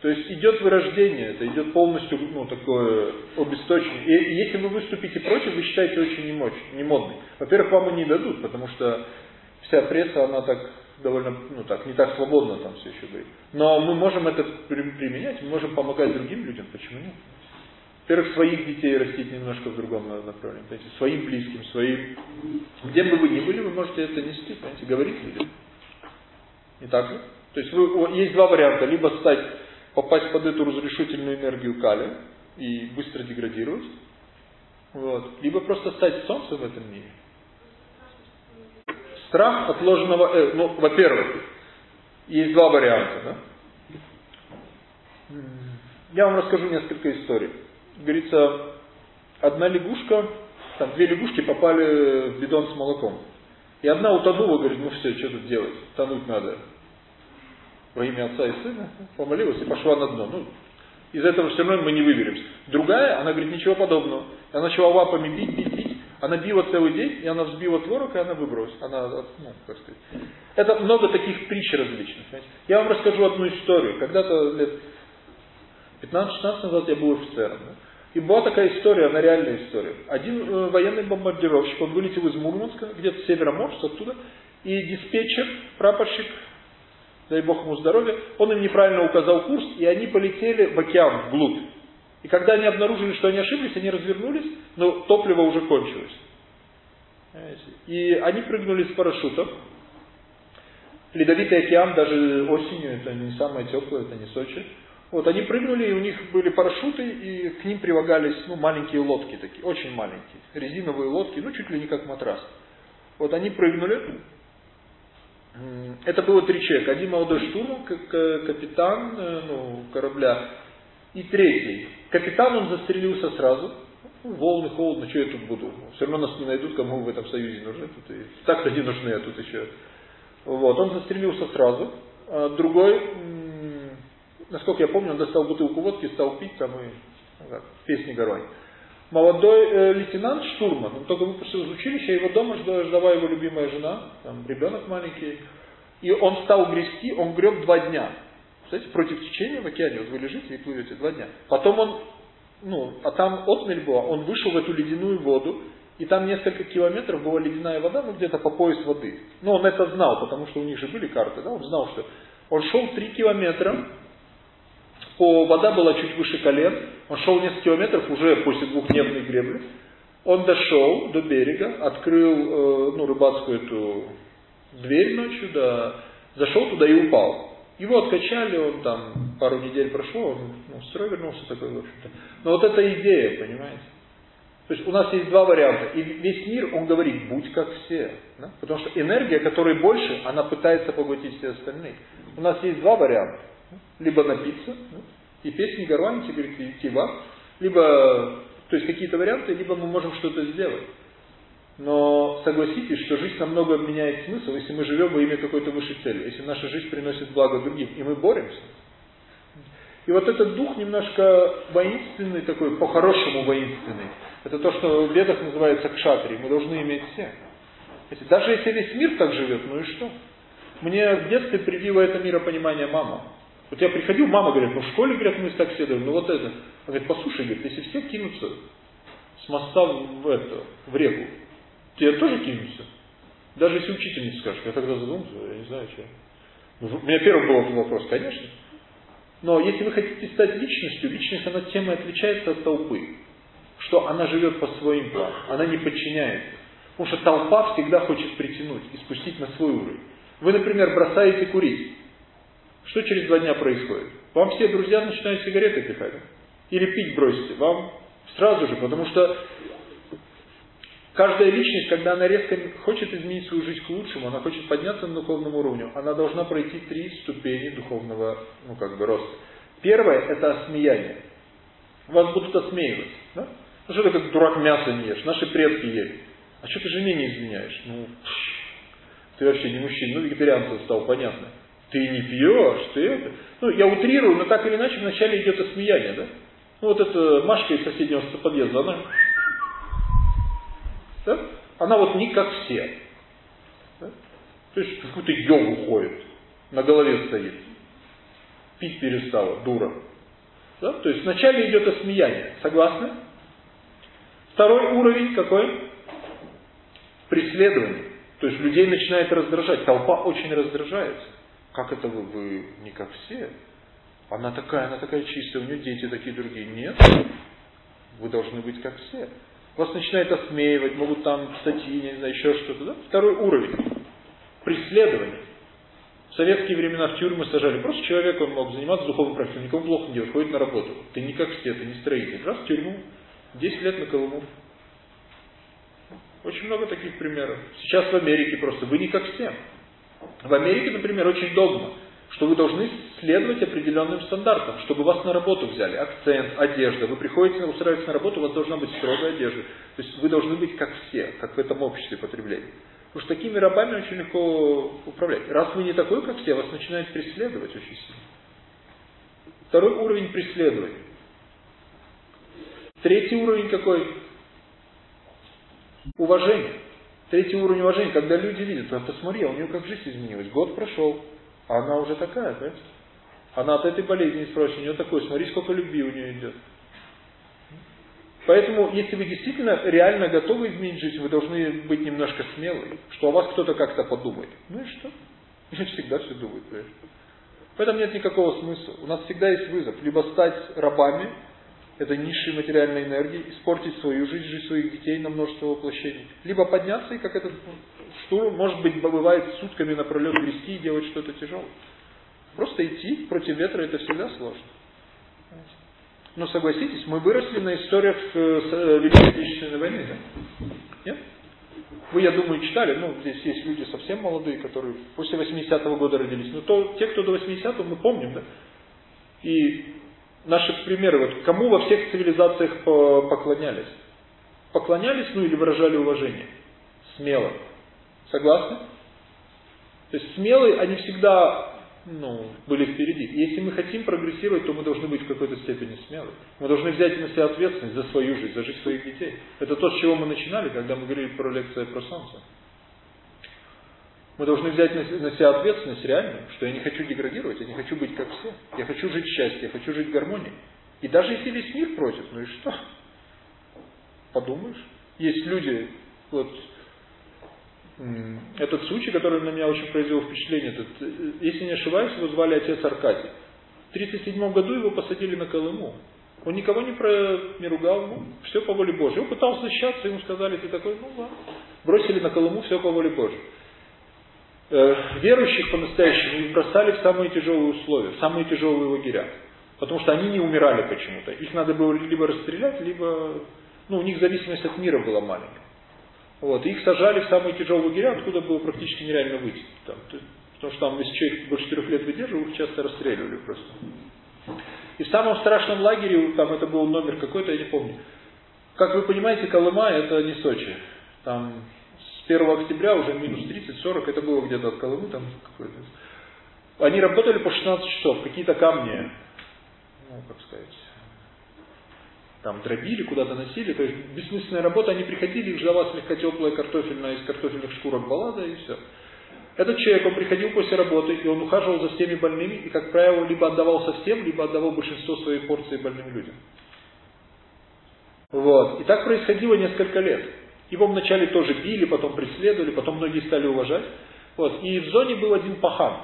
То есть идет вырождение, это идет полностью ну, такое обесточение. И если вы выступите против, вы считаете очень не модный. Во-первых, вам и не дадут, потому что вся пресса, она так довольно, ну так, не так свободно там все еще говорит. Но мы можем это применять, мы можем помогать другим людям, почему нет? Во-первых, своих детей растить немножко в другом направлении, понимаете, своим близким, своим... Где бы вы ни были, вы можете это нести, понимаете, говорить людям. Не так же? То есть вы, есть два варианта. Либо стать, попасть под эту разрешительную энергию калия и быстро деградировать. Вот. Либо просто стать солнцем в этом мире. Страх отложенного, э, ну, во-первых, есть два варианта. Да? Я вам расскажу несколько историй. Говорится, одна лягушка, там две лягушки попали в бидон с молоком. И одна утонула, говорит, ну все, что тут делать, тонуть надо. Во имя Отца и Сына помолилась и пошла на дно. Ну, из этого все равно мы не выберемся. Другая, она говорит, ничего подобного. Она начала лапами бить, бить, бить. Она била целый день, и она взбила творог, и она выбросила. Она, ну, как сказать. Это много таких притч различных. Понимаете? Я вам расскажу одну историю. Когда-то лет 15-16 назад я был офицером. Да? И была такая история, она реальная история. Один э, военный бомбардировщик, он вылетел из Мурманска, где-то с Североморск, оттуда, и диспетчер, прапорщик, дай бог ему здоровья, он им неправильно указал курс, и они полетели в океан, вглубь. И когда они обнаружили, что они ошиблись, они развернулись, но топливо уже кончилось. И они прыгнули с парашютов. Ледовитый океан даже осенью, это не самое теплое, это не Сочи. Вот, они прыгнули, и у них были парашюты, и к ним прилагались ну, маленькие лодки такие, очень маленькие, резиновые лодки, ну чуть ли не как матрас. Вот они прыгнули, это было три человека. Один молодой штурман, капитан э, ну, корабля, и третий. Капитан, он застрелился сразу. Ну, волны, холодно, что я тут буду? Все равно нас не найдут, кому в этом союзе нужны. Тут и так-то не нужны, а тут еще. Вот, он застрелился сразу. А другой, насколько я помню, он достал бутылку водки, стал пить там и как, песни горонь. Молодой э, лейтенант штурман, он только выпустил из училища, его дома ждала его любимая жена, там ребенок маленький, и он стал грести, он греб два дня. Представляете, против течения в океане, вот вы лежите и плывете два дня. Потом он, ну, а там отмель была, он вышел в эту ледяную воду, и там несколько километров была ледяная вода, ну где-то по пояс воды. Ну он это знал, потому что у них же были карты, да, он знал, что он шел три километра, по, вода была чуть выше колен, он шел несколько километров уже после двухдневной гребли, он дошел до берега, открыл э, ну, рыбацкую эту дверь ночью, да, зашел туда и упал. Его откачали, он там пару недель прошло, он ну, строй вернулся такой, в общем-то. Но вот эта идея, понимаете? То есть у нас есть два варианта. И весь мир, он говорит, будь как все. Да? Потому что энергия, которой больше, она пытается поглотить все остальные. У нас есть два варианта. Либо напиться, да? и песни горланить, и говорит, идти вам. Либо, то есть какие-то варианты, либо мы можем что-то сделать. Но согласитесь, что жизнь намного меняет смысл, если мы живем во имя какой-то высшей цели, если наша жизнь приносит благо другим, и мы боремся. И вот этот дух немножко воинственный такой, по-хорошему воинственный. Это то, что в ведах называется кшатри. Мы должны иметь все. Даже если весь мир так живет, ну и что? Мне в детстве привила это миропонимание мама. Вот я приходил, мама говорит, ну в школе, говорят, мы так все ну вот это. Она говорит, послушай, говорит, если все кинутся с моста в, это, в реку, Тебе тоже кинутся? Даже если учитель не скажет, я тогда задумался, я не знаю, что. Ну, у меня первый был вопрос, конечно. Но если вы хотите стать личностью, личность, она тем и отличается от толпы. Что она живет по своим планам, она не подчиняется. Потому что толпа всегда хочет притянуть и спустить на свой уровень. Вы, например, бросаете курить. Что через два дня происходит? Вам все друзья начинают сигареты пихать. Или пить бросите. Вам сразу же, потому что Каждая личность, когда она резко хочет изменить свою жизнь к лучшему, она хочет подняться на духовном уровне, она должна пройти три ступени духовного, ну как бы, роста. Первое – это осмеяние. Вас будут осмеивать. Да? Ну что ты как дурак мясо не ешь? Наши предки ели. А что ты жене не изменяешь? Ну, ты вообще не мужчина. Ну, вегетарианцем стал, понятно. Ты не пьешь, ты это. Ну, я утрирую, но так или иначе вначале идет осмеяние, да? Ну, вот эта Машка из соседнего подъезда, она да? Она вот не как все. Да? То есть какую-то йогу ходит, на голове стоит. Пить перестала, дура. Да? То есть вначале идет осмеяние. Согласны? Второй уровень какой? Преследование. То есть людей начинает раздражать. Толпа очень раздражается. Как это вы? Вы не как все. Она такая, она такая чистая, у нее дети такие другие. Нет. Вы должны быть как все вас начинает осмеивать, могут там статьи, не знаю, еще что-то. Да? Второй уровень. Преследование. В советские времена в тюрьмы сажали. Просто человек, он мог заниматься духовным практикой, никому плохо не делать, ходит на работу. Ты не как все, ты не строитель. Раз в тюрьму, 10 лет на Колыму. Очень много таких примеров. Сейчас в Америке просто, вы не как все. В Америке, например, очень догма что вы должны следовать определенным стандартам, чтобы вас на работу взяли. Акцент, одежда. Вы приходите, устраиваетесь на работу, у вас должна быть строгая одежда. То есть вы должны быть как все, как в этом обществе потребления. Потому что такими рабами очень легко управлять. Раз вы не такой, как все, вас начинают преследовать очень сильно. Второй уровень преследования. Третий уровень какой? Уважение. Третий уровень уважения, когда люди видят, а посмотри, а у нее как жизнь изменилась. Год прошел, а она уже такая, понимаете? Она от этой болезни не спросит, у нее такое, смотри, сколько любви у нее идет. Поэтому, если вы действительно реально готовы изменить жизнь, вы должны быть немножко смелы, что о вас кто-то как-то подумает. Ну и что? Я всегда все думаю. В нет никакого смысла. У нас всегда есть вызов. Либо стать рабами, это низшей материальной энергии, испортить свою жизнь, жизнь своих детей на множество воплощений. Либо подняться и, как этот штурм, может быть, бывает сутками напролет грести и делать что-то тяжелое. Просто идти против ветра это всегда сложно. Но согласитесь, мы выросли на историях э, э, Великой Отечественной войны. Да? Нет? Вы, я думаю, читали, ну, здесь есть люди совсем молодые, которые после 80-го года родились. Но то, те, кто до 80-го, мы помним, да? И наши примеры, вот кому во всех цивилизациях поклонялись? Поклонялись, ну или выражали уважение? Смело. Согласны? То есть смелые, они всегда ну, были впереди. Если мы хотим прогрессировать, то мы должны быть в какой-то степени смелы. Мы должны взять на себя ответственность за свою жизнь, за жизнь своих детей. Это то, с чего мы начинали, когда мы говорили про лекцию про солнце. Мы должны взять на себя ответственность реально, что я не хочу деградировать, я не хочу быть как все. Я хочу жить счастье, я хочу жить в гармонии. И даже если весь мир против, ну и что? Подумаешь. Есть люди, вот этот случай, который на меня очень произвел впечатление, этот, э, если не ошибаюсь, его звали отец Аркадий. В 1937 году его посадили на Колыму. Он никого не, про, не ругал, ну, все по воле Божьей. Он пытался защищаться, ему сказали, ты такой, ну ладно. Бросили на Колыму, все по воле Божьей. Э, верующих по-настоящему бросали в самые тяжелые условия, в самые тяжелые лагеря. Потому что они не умирали почему-то. Их надо было либо расстрелять, либо... Ну, у них зависимость от мира была маленькая. Вот, их сажали в самые тяжелые лагеря, откуда было практически нереально выйти. Там, потому что там, если человек больше четырех лет выдерживал, их часто расстреливали просто. И в самом страшном лагере, там это был номер какой-то, я не помню. Как вы понимаете, Колыма это не Сочи. Там с 1 октября уже минус 30-40, это было где-то от Колымы, там какой-то. Они работали по 16 часов, какие-то камни, ну, как сказать, там дробили, куда-то носили, то есть бессмысленная работа, они приходили, их ждала слегка теплая картофельная из картофельных шкурок баллада и все. Этот человек, он приходил после работы, и он ухаживал за всеми больными, и, как правило, либо отдавал совсем, либо отдавал большинство своей порции больным людям. Вот. И так происходило несколько лет. Его вначале тоже били, потом преследовали, потом многие стали уважать. Вот. И в зоне был один пахан.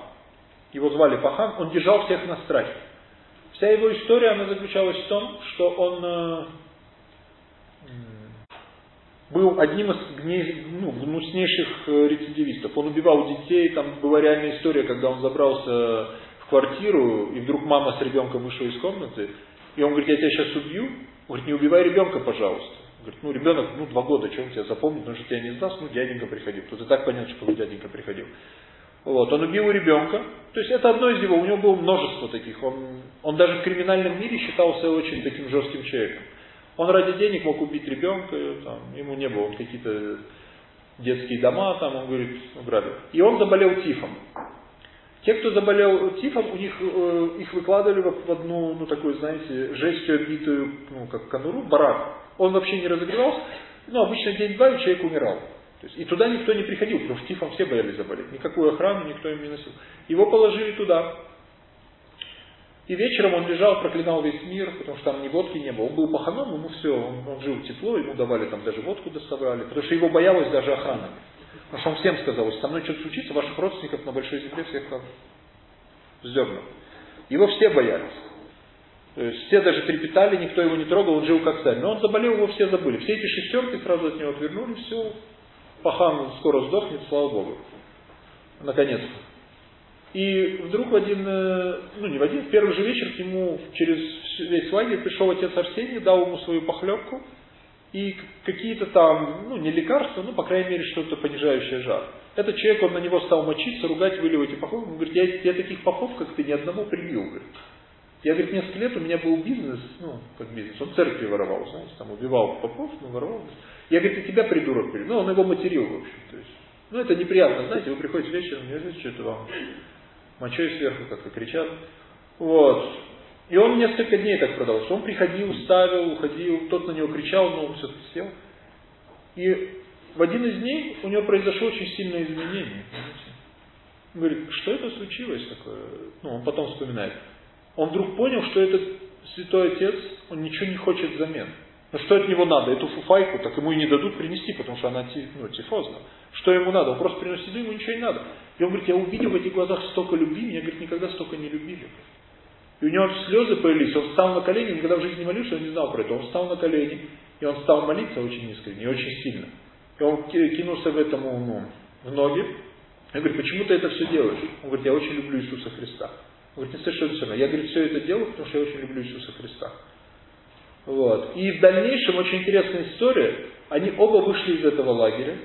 Его звали Пахан, он держал всех на страхе. Вся его история, она заключалась в том, что он э, был одним из ну, гнуснейших э, рецидивистов. Он убивал детей, там была реальная история, когда он забрался в квартиру, и вдруг мама с ребенком вышла из комнаты, и он говорит, я тебя сейчас убью. Он говорит, не убивай ребенка, пожалуйста. Говорит, ну ребенок, ну два года, что он тебя запомнит, он же тебя не сдаст, ну дяденька приходил. Тут и так понятно, что дяденька приходил. Вот, он убил ребенка. То есть это одно из его, у него было множество таких. Он, он даже в криминальном мире считался очень таким жестким человеком. Он ради денег мог убить ребенка, там, ему не было какие-то детские дома, там, он говорит, уграбил. И он заболел тифом. Те, кто заболел тифом, у них э, их выкладывали в одну, ну такую, знаете, жестью обитую, ну как конуру, барак. Он вообще не разогревался. Ну, обычно день-два, и человек умирал. То есть, и туда никто не приходил, потому что тифом все боялись заболеть. Никакую охрану никто им не носил. Его положили туда. И вечером он лежал, проклинал весь мир, потому что там ни водки не было. Он был паханом, ему все, он, он жил тепло, ему давали там даже водку доставали, потому что его боялась даже охрана. Потому что он всем сказал, если со мной что-то случится, ваших родственников на большой земле всех там вздернут. Его все боялись. Все даже трепетали, никто его не трогал, он жил как царь. Но он заболел, его все забыли. Все эти шестерки сразу от него отвернули, все, Пахан скоро сдохнет, слава Богу. Наконец-то. И вдруг в один, э, ну не в один, в первый же вечер к нему через весь лагерь пришел отец Арсений, дал ему свою похлебку и какие-то там, ну не лекарства, ну по крайней мере что-то понижающее жар. Этот человек, он на него стал мочиться, ругать, выливать и поход. Он говорит, я, я таких попов, как ты, ни одного прибил. Говорит. Я, говорит, несколько лет у меня был бизнес, ну, как бизнес, он церкви воровал, знаете, там убивал попов, ну, воровал. Я, говорит, и тебя придурок привел. Ну, он его материл, в общем. То есть, ну, это неприятно, знаете, вы приходите вечером, не знаете, что это вам мочой сверху как-то кричат. Вот. И он несколько дней так продолжался. Он приходил, ставил, уходил, тот на него кричал, но он все-таки сел. И в один из дней у него произошло очень сильное изменение. Он говорит, что это случилось такое? Ну, он потом вспоминает. Он вдруг понял, что этот святой отец, он ничего не хочет взамен. Ну что от него надо? Эту фуфайку так ему и не дадут принести, потому что она ну, тифозна. Что ему надо? Он просто приносит, ему ничего не надо. И он говорит, я увидел в этих глазах столько любви, меня, говорит, никогда столько не любили. И у него слезы появились, он встал на колени, он никогда в жизни не молился, он не знал про это. Он встал на колени, и он стал молиться очень искренне, очень сильно. И он кинулся в этому, ну, в ноги. Я говорю, почему ты это все делаешь? Он говорит, я очень люблю Иисуса Христа. Он говорит, не совершенно. Я, говорит, все это делаю, потому что я очень люблю Иисуса Христа. Вот. И в дальнейшем очень интересная история. Они оба вышли из этого лагеря.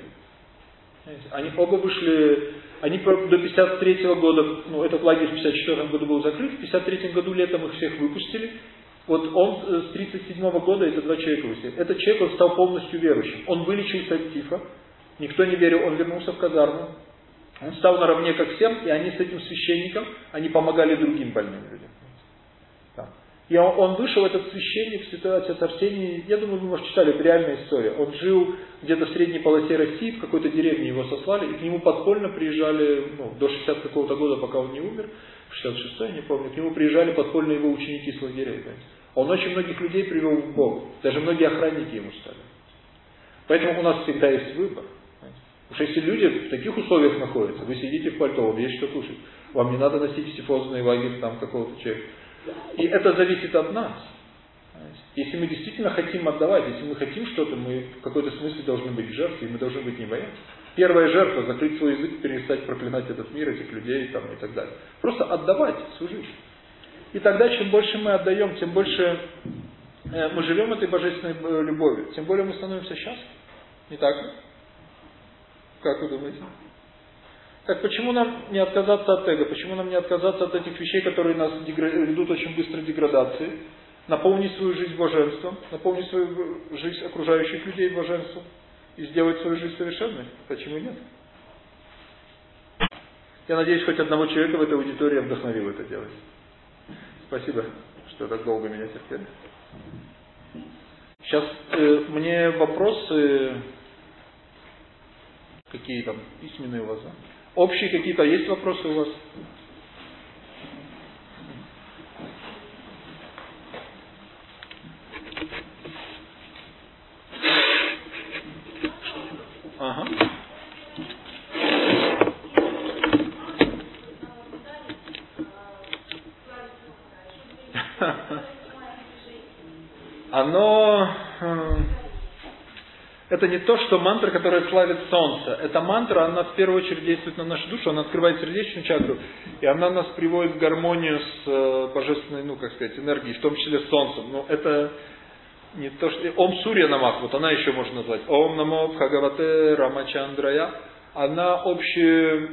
Они оба вышли, они до 53 -го года, ну этот лагерь в 54 году был закрыт, в 53 году летом их всех выпустили. Вот он э, с 37 -го года, это два человека выпустили. Этот человек, он стал полностью верующим. Он вылечился от тифа, никто не верил, он вернулся в казарму. Он стал наравне как всем, и они с этим священником, они помогали другим больным людям. И он, он вышел, этот священник, святой отец Арсений, я думаю, вы, может, читали, это реальная история. Он жил где-то в средней полосе России, в какой-то деревне его сослали, и к нему подпольно приезжали, ну, до 60 какого-то года, пока он не умер, 66 я не помню, к нему приезжали подпольно его ученики с лагерей. Понимаете? Он очень многих людей привел в Бог, даже многие охранники ему стали. Поэтому у нас всегда есть выбор. Что если люди в таких условиях находятся, вы сидите в пальто, вам есть что кушать, вам не надо носить стифозные лагерь там какого-то человека, и это зависит от нас. Если мы действительно хотим отдавать, если мы хотим что-то, мы в какой-то смысле должны быть жертвой, мы должны быть не бояться. Первая жертва – закрыть свой язык, перестать проклинать этот мир, этих людей там, и так далее. Просто отдавать жизнь. И тогда, чем больше мы отдаем, тем больше э, мы живем этой божественной э, любовью, тем более мы становимся счастливы. Не так ли? Как вы думаете? Так почему нам не отказаться от эго? Почему нам не отказаться от этих вещей, которые нас ведут очень быстро к деградации? Наполнить свою жизнь божеством, наполнить свою жизнь окружающих людей божеством и сделать свою жизнь совершенной? Почему нет? Я надеюсь, хоть одного человека в этой аудитории вдохновил это делать. Спасибо, что так долго меня терпели. Сейчас э, мне вопросы, какие там письменные у вас, да? Общие какие-то есть вопросы у вас? Ага. *laughs* Оно это не то, что мантра, которая славит солнце. Эта мантра, она в первую очередь действует на нашу душу, она открывает сердечную чакру, и она нас приводит в гармонию с э, божественной, ну, как сказать, энергией, в том числе с солнцем. Но это не то, что... Ом Сурья Намах, вот она еще можно назвать. Ом Намо Бхагавате Рамачандрая. Она общая...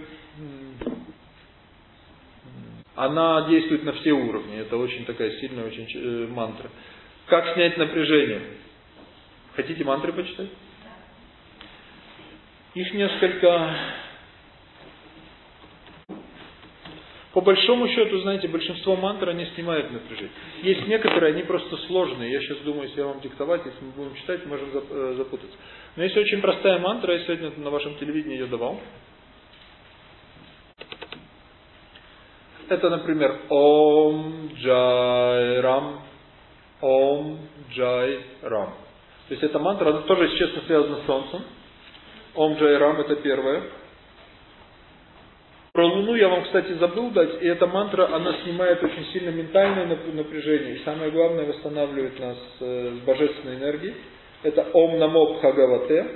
Она действует на все уровни. Это очень такая сильная очень э, мантра. Как снять напряжение? Хотите мантры почитать? Их несколько... По большому счету, знаете, большинство мантр, они снимают напряжение. Есть некоторые, они просто сложные. Я сейчас думаю, если я вам диктовать, если мы будем читать, можем э, запутаться. Но есть очень простая мантра, я сегодня на вашем телевидении ее давал. Это, например, Ом Джай Рам, Ом Джай Рам. То есть эта мантра, она тоже, честно, связана с Солнцем. Ом Джайрам это первое. Про Луну я вам, кстати, забыл дать, и эта мантра, она снимает очень сильно ментальное напряжение, и самое главное, восстанавливает нас э, с божественной энергией. Это Ом Намо Бхагавате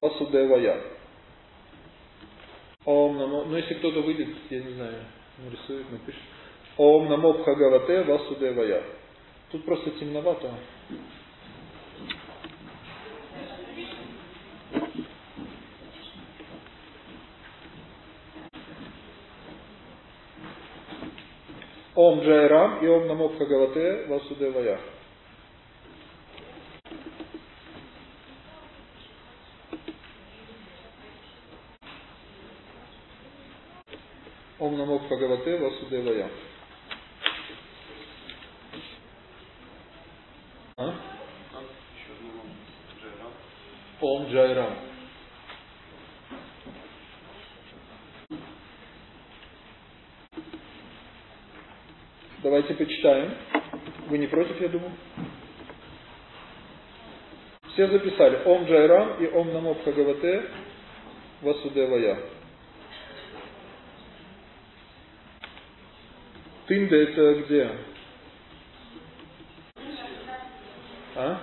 Васудевая. Ом Намо, ну если кто-то выйдет, я не знаю, нарисует, напишет. Ом Намо Бхагавате Васудевая. Тут просто темновато. Ом Джайрам и Ом Намо Бхагавате Васудевая. Ом Намо Бхагавате Васудевая. А? Давайте почитаем. Вы не против, я думаю? Все записали. Ом Джайрам и Ом Намо Бхагавате Васудевая. Тында это где? А?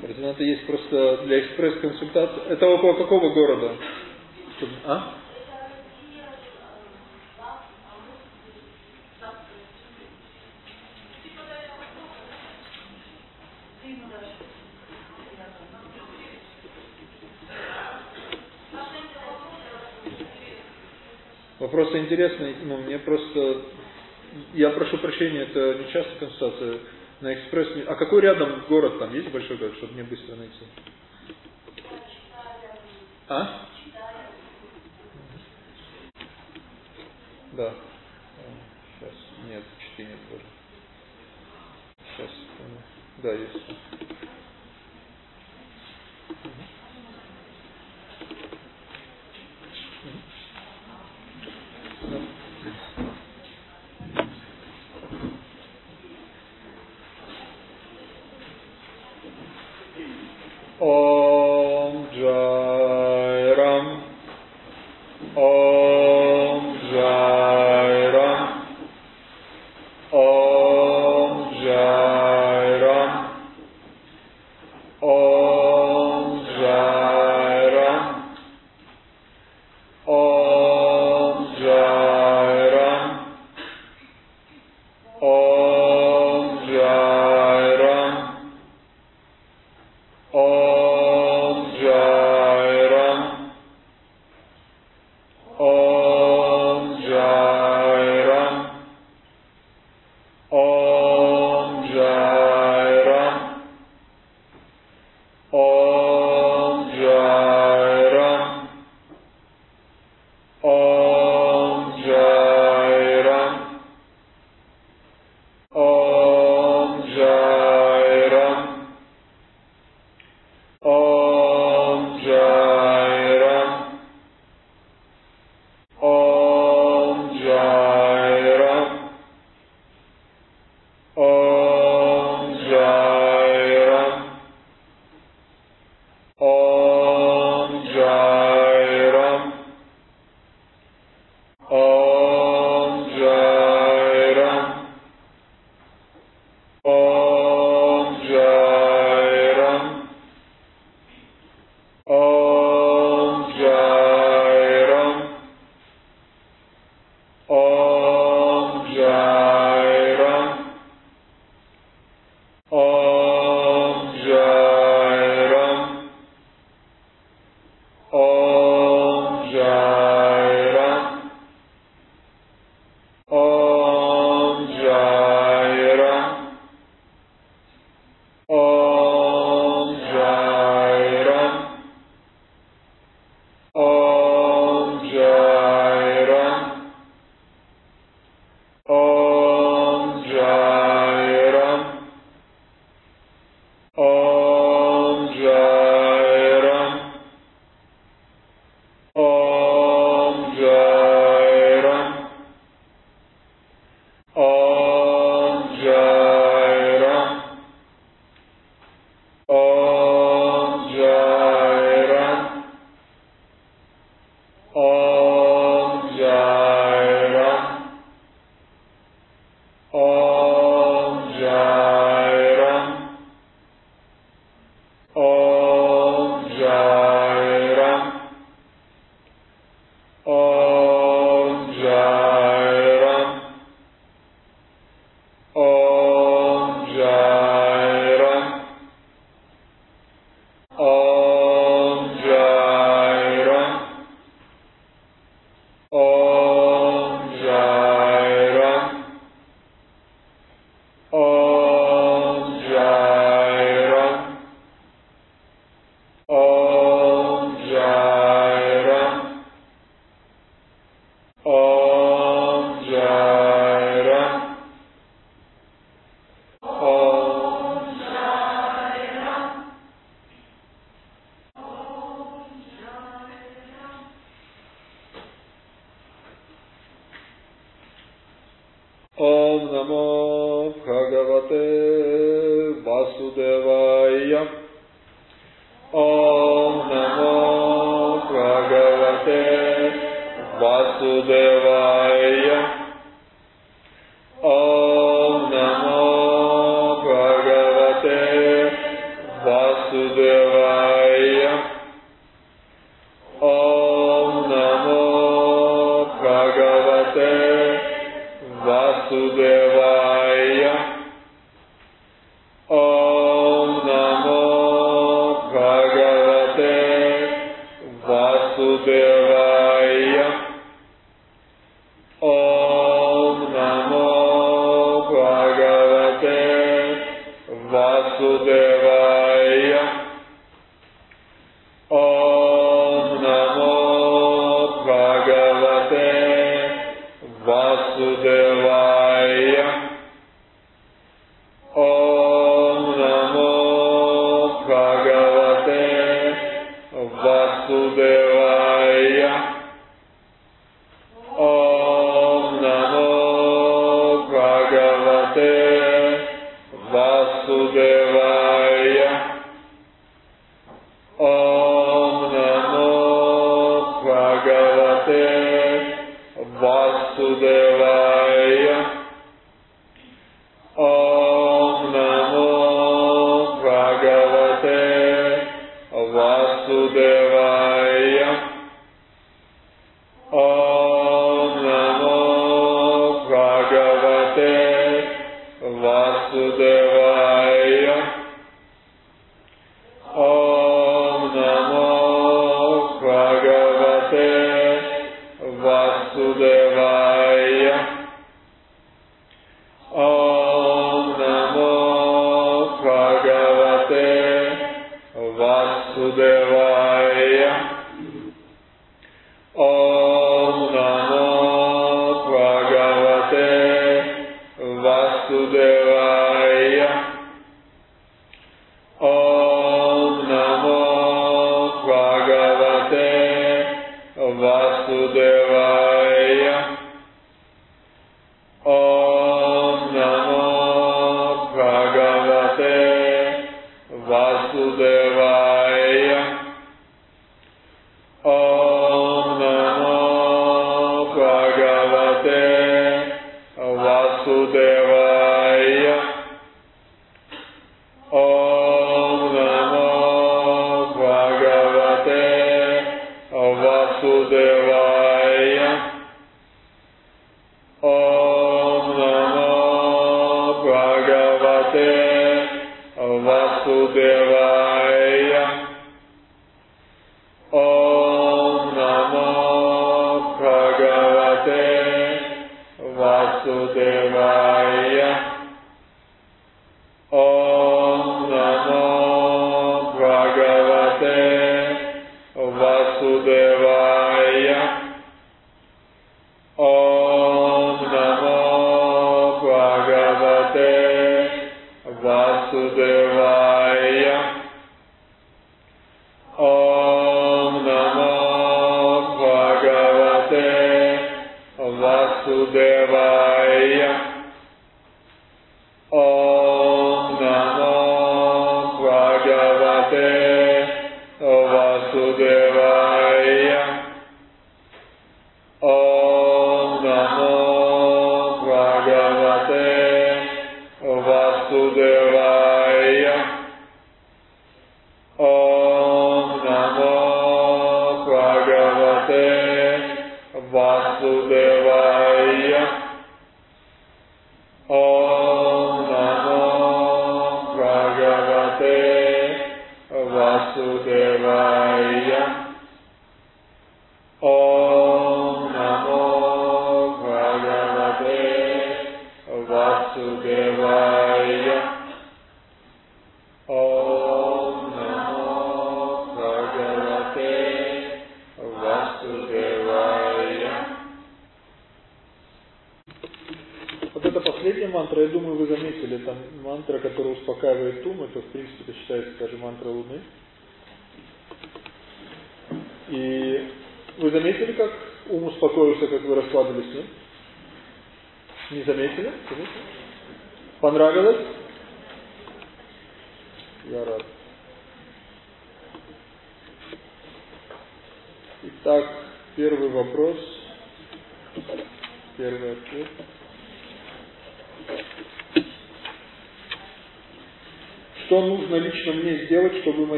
Координаты есть просто для экспресс-консультации. Это около какого города? А? Вопрос интересный, ну, мне просто, я прошу прощения, это не часто консультация, на экспресс, а какой рядом город там, есть большой город, чтобы мне быстро найти? А? Да. Сейчас, нет, чти нет тоже. Сейчас, да, есть.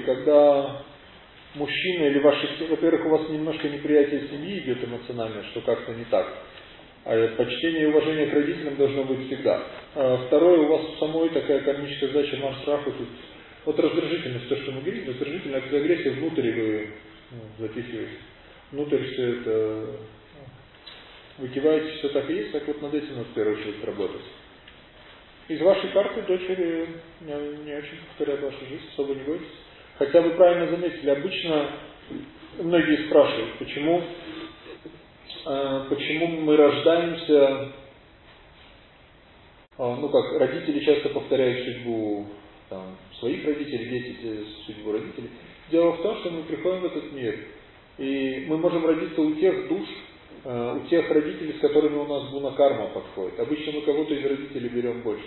Когда мужчина или ваши, во-первых, у вас немножко неприятие семьи идет эмоциональное, что как-то не так. А почтение и уважение к родителям должно быть всегда. А второе, у вас самой такая кармическая задача Марс Раху тут. Вот раздражительность, то, что мы говорим, раздражительность, агрессия внутрь вы ну, запихиваете. Внутрь все это ну, вытеваете, все так и есть, так вот над этим надо в первую очередь работать. Из вашей карты дочери не, не очень повторяют вашу жизнь, особо не бойтесь. Хотя вы правильно заметили, обычно многие спрашивают, почему, э, почему мы рождаемся, э, ну как, родители часто повторяют судьбу там, своих родителей, дети судьбу родителей. Дело в том, что мы приходим в этот мир, и мы можем родиться у тех душ, э, у тех родителей, с которыми у нас гуна-карма подходит. Обычно мы кого-то из родителей берем больше.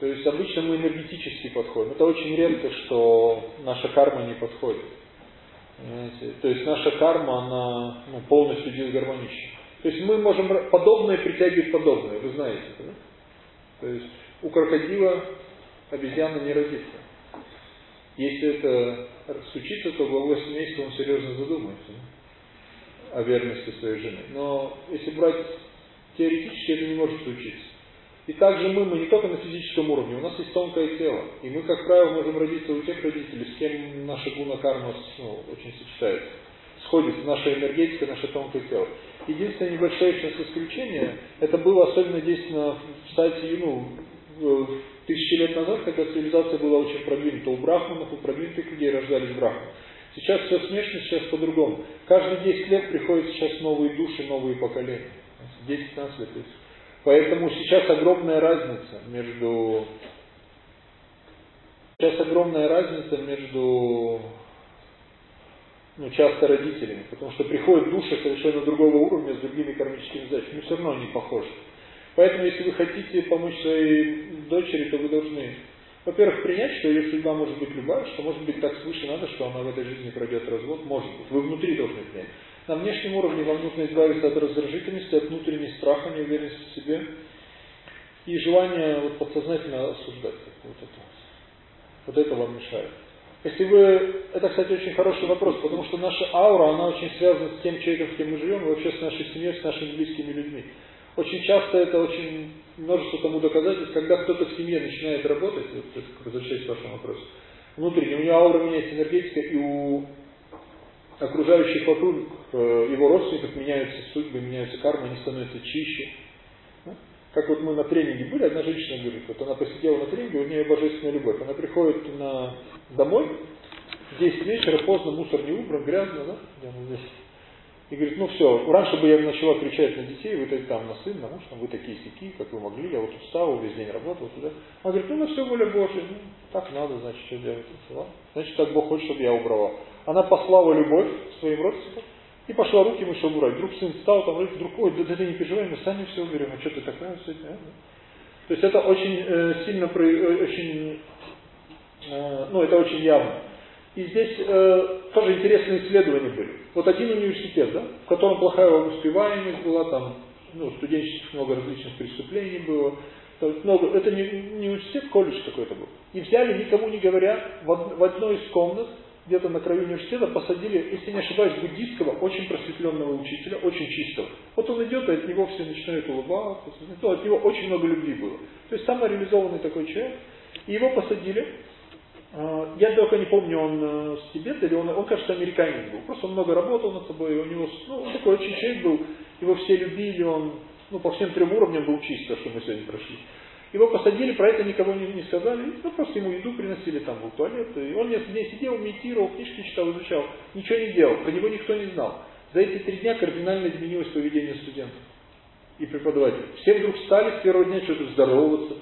То есть обычно мы энергетически подходим. Это очень редко, что наша карма не подходит. Понимаете? То есть наша карма, она ну, полностью дисгармонична. То есть мы можем подобное притягивать подобное, вы знаете. Да? То есть у крокодила обезьяна не родится. Если это случится, то главой семейства он серьезно задумается о верности своей жены. Но если брать теоретически, это не может случиться. И также мы, мы не только на физическом уровне, у нас есть тонкое тело. И мы, как правило, можем родиться у тех родителей, с кем наша гуна карма ну, очень сочетается. Сходится наша энергетика, наше тонкое тело. Единственное небольшое сейчас исключение, это было особенно действенно в стадии, ну, тысячи лет назад, когда цивилизация была очень продвинута. У брахманов, у продвинутых людей рождались брахманы. Сейчас все смешно, сейчас по-другому. Каждые 10 лет приходят сейчас новые души, новые поколения. 10-15 лет. Поэтому сейчас огромная разница между сейчас огромная разница между ну, часто родителями, потому что приходят души совершенно другого уровня с другими кармическими задачами, но все равно они похожи. Поэтому, если вы хотите помочь своей дочери, то вы должны, во-первых, принять, что ее судьба может быть любая, что может быть так свыше надо, что она в этой жизни пройдет развод, может быть. Вы внутри должны принять. На внешнем уровне вам нужно избавиться от раздражительности, от внутренней страха, неуверенности в себе и желания вот, подсознательно осуждать. Вот это. вот это вам мешает. Если вы, это, кстати, очень хороший вопрос, потому что наша аура, она очень связана с тем человеком, с кем мы живем, и вообще с нашей семьей, с нашими близкими людьми. Очень часто это очень множество тому доказательств, когда кто-то в семье начинает работать, вот, возвращаясь к вашему вопросу, внутренне, у него аура меняется энергетика, и у окружающих вокруг э, его родственников меняются судьбы, меняются кармы, они становятся чище. Как вот мы на тренинге были, одна женщина говорит, вот она посидела на тренинге, у нее божественная любовь. Она приходит на, домой, в 10 вечера, поздно, мусор не убран, грязно, да? Мы здесь? И говорит, ну все, раньше бы я начала кричать на детей, вы там на сына, на муж, вы такие стики, как вы могли, я вот устал, весь день работал туда. Она говорит, ну на все воля Божья, ну так надо, значит, что делать? Значит, так Бог хочет, чтобы я убрала. Она послала любовь своим родственникам и пошла руки мыши убрать. Вдруг сын встал, там, вдруг, ой, да, да ты не переживай, мы сами все уберем, а что ты такая сегодня? А? То есть это очень э, сильно, э, очень, э, ну это очень явно. И здесь э, тоже интересные исследования были. Вот один университет, да, в котором плохая успеваемость была, там ну, студенческих много различных преступлений было. Много, это не, не университет, колледж какой-то был. И взяли, никому не говоря, в, в одной из комнат, где-то на краю университета, посадили, если не ошибаюсь, буддийского, очень просветленного учителя, очень чистого. Вот он идет, и от него все начинают улыбаться, ну, от него очень много любви было. То есть самореализованный такой человек. И его посадили, я только не помню, он э, с Тибета или он, он, кажется, американец был. Просто он много работал над собой, у него, ну, такой очень человек был, его все любили, он, ну, по всем трем уровням был чист, то, что мы сегодня прошли. Его посадили, про это никого не, не сказали, ну, просто ему еду приносили, там был туалет, и он несколько дней сидел, медитировал, книжки читал, изучал, ничего не делал, про него никто не знал. За эти три дня кардинально изменилось поведение студентов и преподавателей. Все вдруг стали с первого дня что-то здороваться,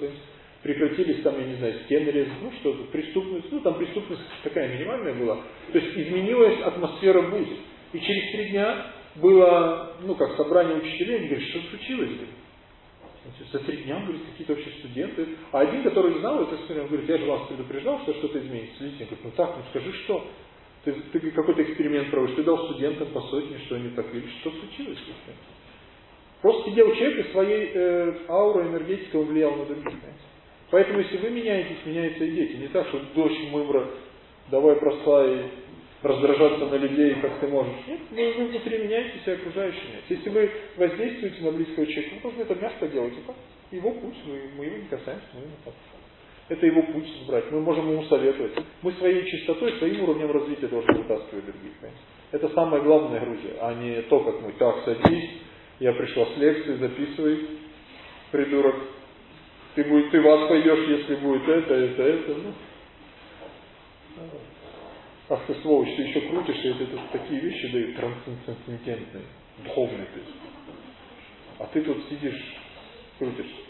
прекратились там, я не знаю, стены резать, ну что-то, преступность, ну там преступность такая минимальная была. То есть изменилась атмосфера ВУЗе. И через три дня было, ну как, собрание учителей, они говорят, что случилось? Значит, за три дня, говорит, какие-то вообще студенты. А один, который знал это, он говорит, я же вас предупреждал, что что-то изменится. Литин говорит, ну так, ну скажи, что? Ты, ты какой-то эксперимент проводишь, ты дал студентам по сотне, что они так видят, что случилось? Просто сидел человек и своей э, аурой энергетикой влиял на других. Понимаете? Поэтому, если вы меняетесь, меняются и дети. Не так, что дождь мымра, давай бросай раздражаться на людей, как ты можешь. Нет, вы, внутри меняетесь, и окружающие меняются. Если вы воздействуете на близкого человека, вы должны это мягко делать. Это его путь, мы, мы его не касаемся, мы его. Это его путь избрать. Мы можем ему советовать. Мы своей чистотой, своим уровнем развития должны вытаскивать других. Понимаете? Это самое главное Грузия, а не то, как мы. Так, садись, я пришла с лекции, записывай, придурок. Ты, будет, ты в ад пойдешь, если будет это, это, это. Ну. Ах ты сволочь, ты еще крутишься, это, это такие вещи дают трансцендентные, духовные. То есть. А ты тут сидишь, крутишься.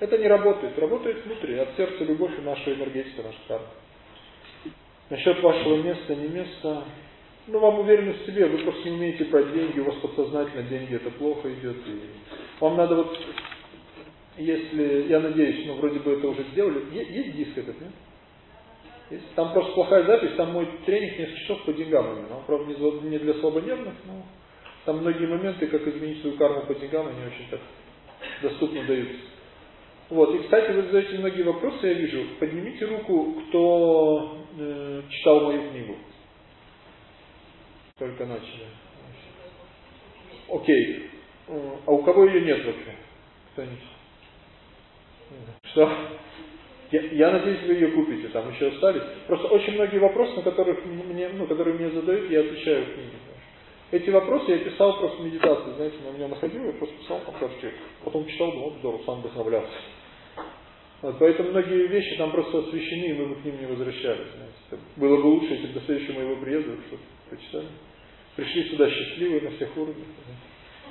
Это не работает. Работает внутри. От сердца любовь и наша энергетика, наша карма. Насчет вашего места, не места. Ну, вам уверенность в себе, вы просто не умеете про деньги, у вас подсознательно деньги это плохо идет. И вам надо вот если, я надеюсь, ну вроде бы это уже сделали, есть, есть диск этот, нет? Есть? Там просто плохая запись, там мой тренинг несколько часов по деньгам именно. Он, правда, не для слабонервных, но там многие моменты, как изменить свою карму по деньгам, они очень так доступно даются. Вот, и, кстати, вы задаете многие вопросы, я вижу. Поднимите руку, кто э, читал мою книгу. Только начали. Окей. Э, а у кого ее нет вообще? Кто-нибудь? Что? Я, я надеюсь, вы ее купите, там еще остались. Просто очень многие вопросы, на которых мне, ну, которые мне задают, я отвечаю в книге. Эти вопросы я писал просто в медитации, знаете, на меня находил, я просто писал там каждый Потом читал, думал, здорово, сам вдохновлялся. Вот, поэтому многие вещи там просто освещены, и мы бы к ним не возвращались. Знаете. Было бы лучше, если бы до следующего моего приезда что-то прочитали. Пришли сюда счастливые на всех уровнях.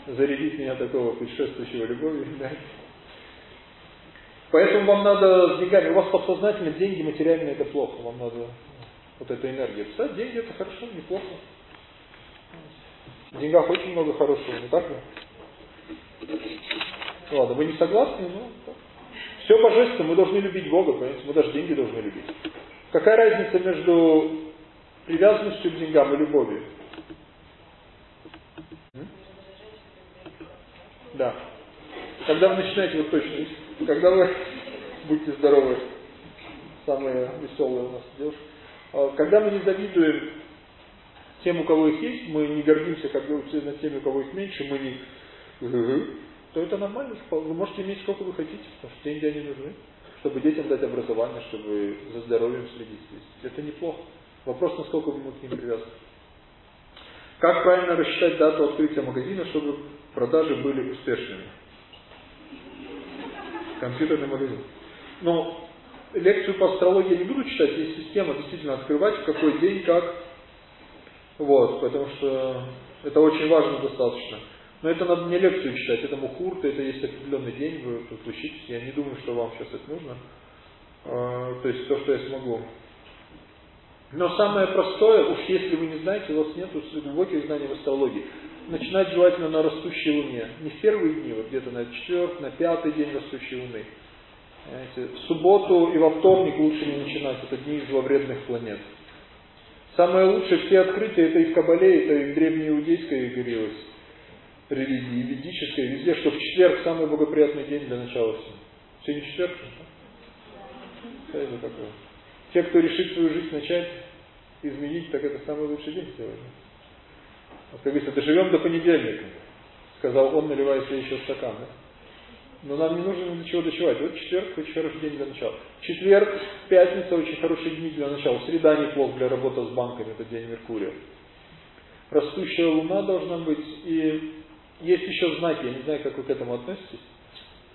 Зарядить меня такого путешествующего любовью. *laughs* Да. Поэтому вам надо с деньгами, у вас подсознательно деньги материальные это плохо, вам надо вот эту энергию. Кстати, деньги это хорошо, неплохо. В деньгах очень много хорошего, не так ли? Ладно, вы не согласны? Ну, все божественно, мы должны любить Бога, понимаете, мы даже деньги должны любить. Какая разница между привязанностью к деньгам и любовью? Да. Когда вы начинаете, вот точно, когда вы, будьте здоровы, самые веселые у нас девушки, а, когда мы не завидуем тем, у кого их есть, мы не гордимся как бы над теми, у кого их меньше, мы не то это нормально. Вы можете иметь сколько вы хотите, потому что деньги они нужны, чтобы детям дать образование, чтобы за здоровьем следить. Это неплохо. Вопрос, насколько мы к ним привязаны. Как правильно рассчитать дату открытия магазина, чтобы продажи были успешными? Компьютерный магазин. Но лекцию по астрологии не буду читать, есть система действительно открывать, в какой день, как. Вот, потому что это очень важно достаточно. Но это надо не лекцию читать, это мухурт, это есть определенный день, вы тут учитесь. Я не думаю, что вам сейчас это нужно. А, то есть то, что я смогу. Но самое простое, уж если вы не знаете, у вас нет глубоких знаний в астрологии начинать желательно на растущей луне. Не в первые дни, вот где-то на четвертый, на пятый день растущей луны. Понимаете? В субботу и во вторник лучше не начинать, это дни зловредных планет. Самое лучшее, все открытия, это и в Кабале, это и в древнеиудейской говорилось. религии, ведической, везде, что в четверг самый благоприятный день для начала всего. Сегодня четверг? Да? Те, кто решит свою жизнь начать изменить, так это самый лучший день сегодня. Как говорится, доживем до понедельника, сказал он, наливая себе еще стакан. Да? Но нам не нужно до чего дочевать. Вот четверг очень хороший день для начала. Четверг, пятница очень хороший день для начала. Среда неплохо для работы с банками, это день Меркурия. Растущая луна должна быть. И есть еще знаки, я не знаю, как вы к этому относитесь.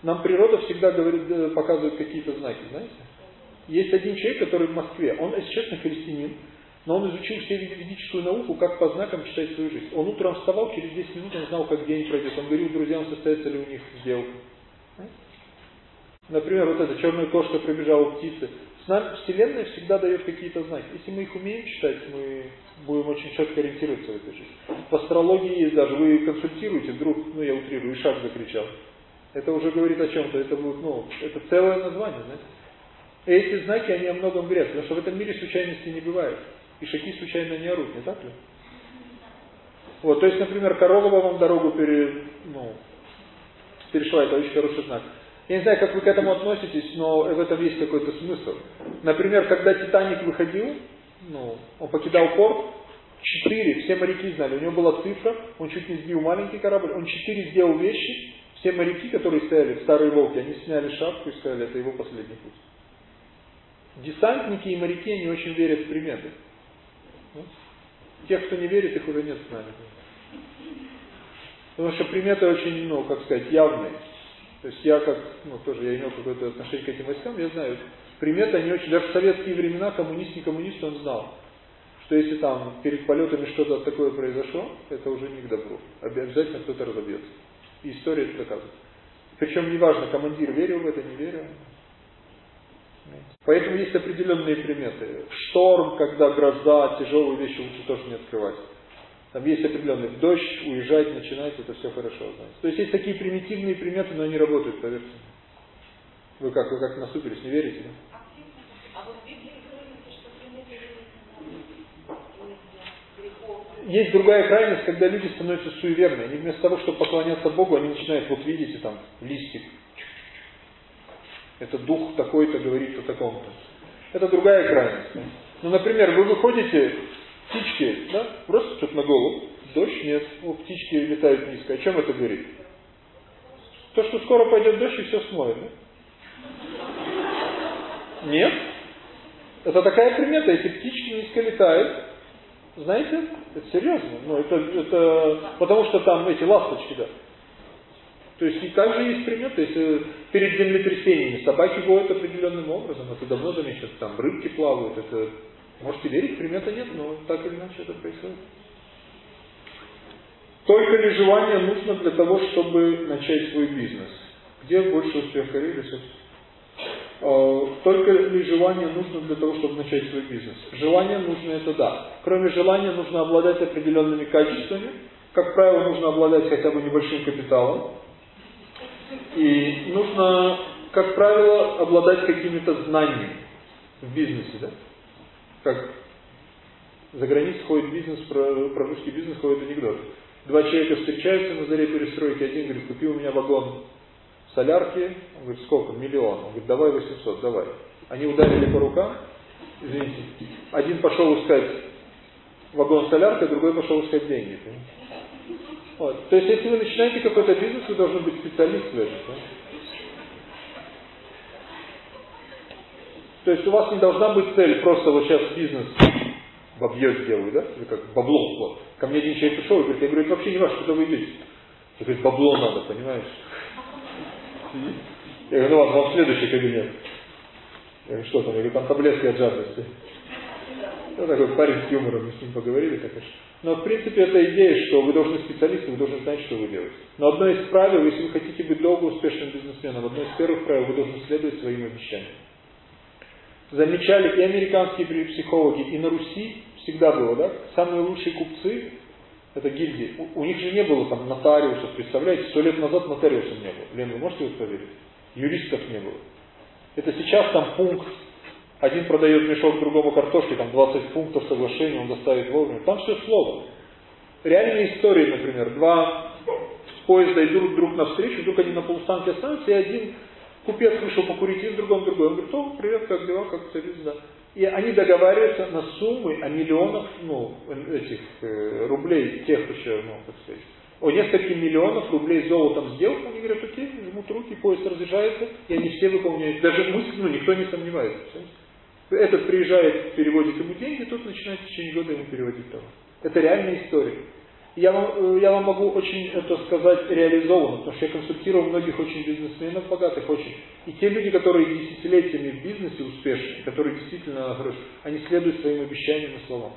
Нам природа всегда говорит, э, показывает какие-то знаки, знаете? Есть один человек, который в Москве, он, если честно, христианин, но он изучил все ведическую науку, как по знакам читать свою жизнь. Он утром вставал, через 10 минут он знал, как день пройдет. Он говорил друзьям, состоится ли у них сделка. Например, вот эта черная кошка пробежала птицы. С нами Вселенная всегда дает какие-то знаки. Если мы их умеем читать, мы будем очень четко ориентироваться в этой жизни. В астрологии есть даже, вы консультируете, вдруг, ну я утрирую, шаг закричал. Это уже говорит о чем-то, это будет, ну, это целое название, знаете. И эти знаки, они о многом говорят, потому что в этом мире случайностей не бывает. И шаги случайно не орут, не так ли? Вот, то есть, например, корова вам дорогу пере, ну, перешла, это очень хороший знак. Я не знаю, как вы к этому относитесь, но в этом есть какой-то смысл. Например, когда Титаник выходил, ну, он покидал порт, четыре, все моряки знали, у него была цифра, он чуть не сбил маленький корабль, он четыре сделал вещи, все моряки, которые стояли в Старой Волге, они сняли шапку и сказали, это его последний путь. Десантники и моряки, они очень верят в приметы. Тех, кто не верит, их уже нет с нами. Потому что приметы очень, ну, как сказать, явные. То есть я как, ну тоже я имел какое-то отношение к этим войскам, я знаю, приметы они очень, даже в советские времена коммунист, не коммунист, он знал, что если там перед полетами что-то такое произошло, это уже не к добру. Обязательно кто-то разобьется. И история это доказывает. Причем неважно, командир верил в это, не верил. Поэтому есть определенные приметы. Шторм, когда гроза, тяжелые вещи лучше тоже не открывать. Там есть определенный дождь, уезжать, начинать, это все хорошо. Знаете. То есть есть такие примитивные приметы, но они работают, поверьте. Вы как, вы как насупились, не верите? Да? Есть другая крайность, когда люди становятся суеверны. Они вместо того, чтобы поклоняться Богу, они начинают, вот видите, там, листик. Это дух такой-то говорит о таком-то. Это другая крайность. Ну, например, вы выходите птички, да, просто что-то на голову, дождь нет, ну, птички летают низко. О чем это говорит? То, что скоро пойдет дождь и все смоет, да? Нет. Это такая примета, эти птички низко летают. Знаете, это серьезно. Ну, это, это потому что там эти ласточки, да. То есть и также есть приметы, если перед землетрясениями собаки воют определенным образом, это давно замечено, там рыбки плавают, это Можете верить, примета нет, но так или иначе это происходит. Только ли желание нужно для того, чтобы начать свой бизнес? Где больше успеха Рилиса? А, только ли желание нужно для того, чтобы начать свой бизнес? Желание нужно это да. Кроме желания нужно обладать определенными качествами. Как правило, нужно обладать хотя бы небольшим капиталом. И нужно, как правило, обладать какими-то знаниями в бизнесе. Да? как за границей ходит бизнес, про, про русский бизнес ходит анекдот. Два человека встречаются на заре перестройки, один говорит, купи у меня вагон солярки, он говорит, сколько? Миллион. Он говорит, давай 800, давай. Они ударили по рукам, извините, один пошел искать вагон солярки, другой пошел искать деньги. Вот. То есть, если вы начинаете какой-то бизнес, вы должны быть специалистом в этом. Да? То есть у вас не должна быть цель просто вот сейчас бизнес бабье сделаю, да? Или как бабло. Вот. Ко мне один человек пришел и говорит, я говорю, это вообще не важно, куда вы идете. Он говорит, бабло надо, понимаешь? Я говорю, ну ладно, вам следующий кабинет. Я говорю, что там, или там таблетки от жадности. Ну, такой парень с юмором, мы с ним поговорили, конечно. Но, в принципе, это идея, что вы должны специалисты, вы должны знать, что вы делаете. Но одно из правил, если вы хотите быть долго успешным бизнесменом, одно из первых правил, вы должны следовать своим обещаниям замечали и американские психологи, и на Руси всегда было, да, самые лучшие купцы, это гильдии, у, у них же не было там нотариусов, представляете, сто лет назад нотариусов не было. Лен, вы можете это поверить? Юристов не было. Это сейчас там пункт, один продает мешок другому картошки, там 20 пунктов соглашения, он доставит вовремя. Там все слово. Реальные истории, например, два поезда идут друг навстречу, вдруг они на полустанке останутся, и один купец вышел покурить, и с другом другой. Он говорит, о, привет, как дела, как царь, да. И они договариваются на суммы о миллионах ну, этих э, рублей, тех еще, ну, так сказать, о нескольких миллионов рублей золотом сделок, они говорят, окей, жмут руки, поезд разъезжается, и они все выполняют. Даже мысль, ну, никто не сомневается. Этот приезжает, переводит ему деньги, тот начинает в течение года ему переводить товар. Это реальная история. Я вам, э, я вам могу очень это сказать реализованно, потому что я консультировал многих очень бизнесменов богатых, очень. И те люди, которые десятилетиями в бизнесе успешны, которые действительно хорошие, они следуют своим обещаниям и словам.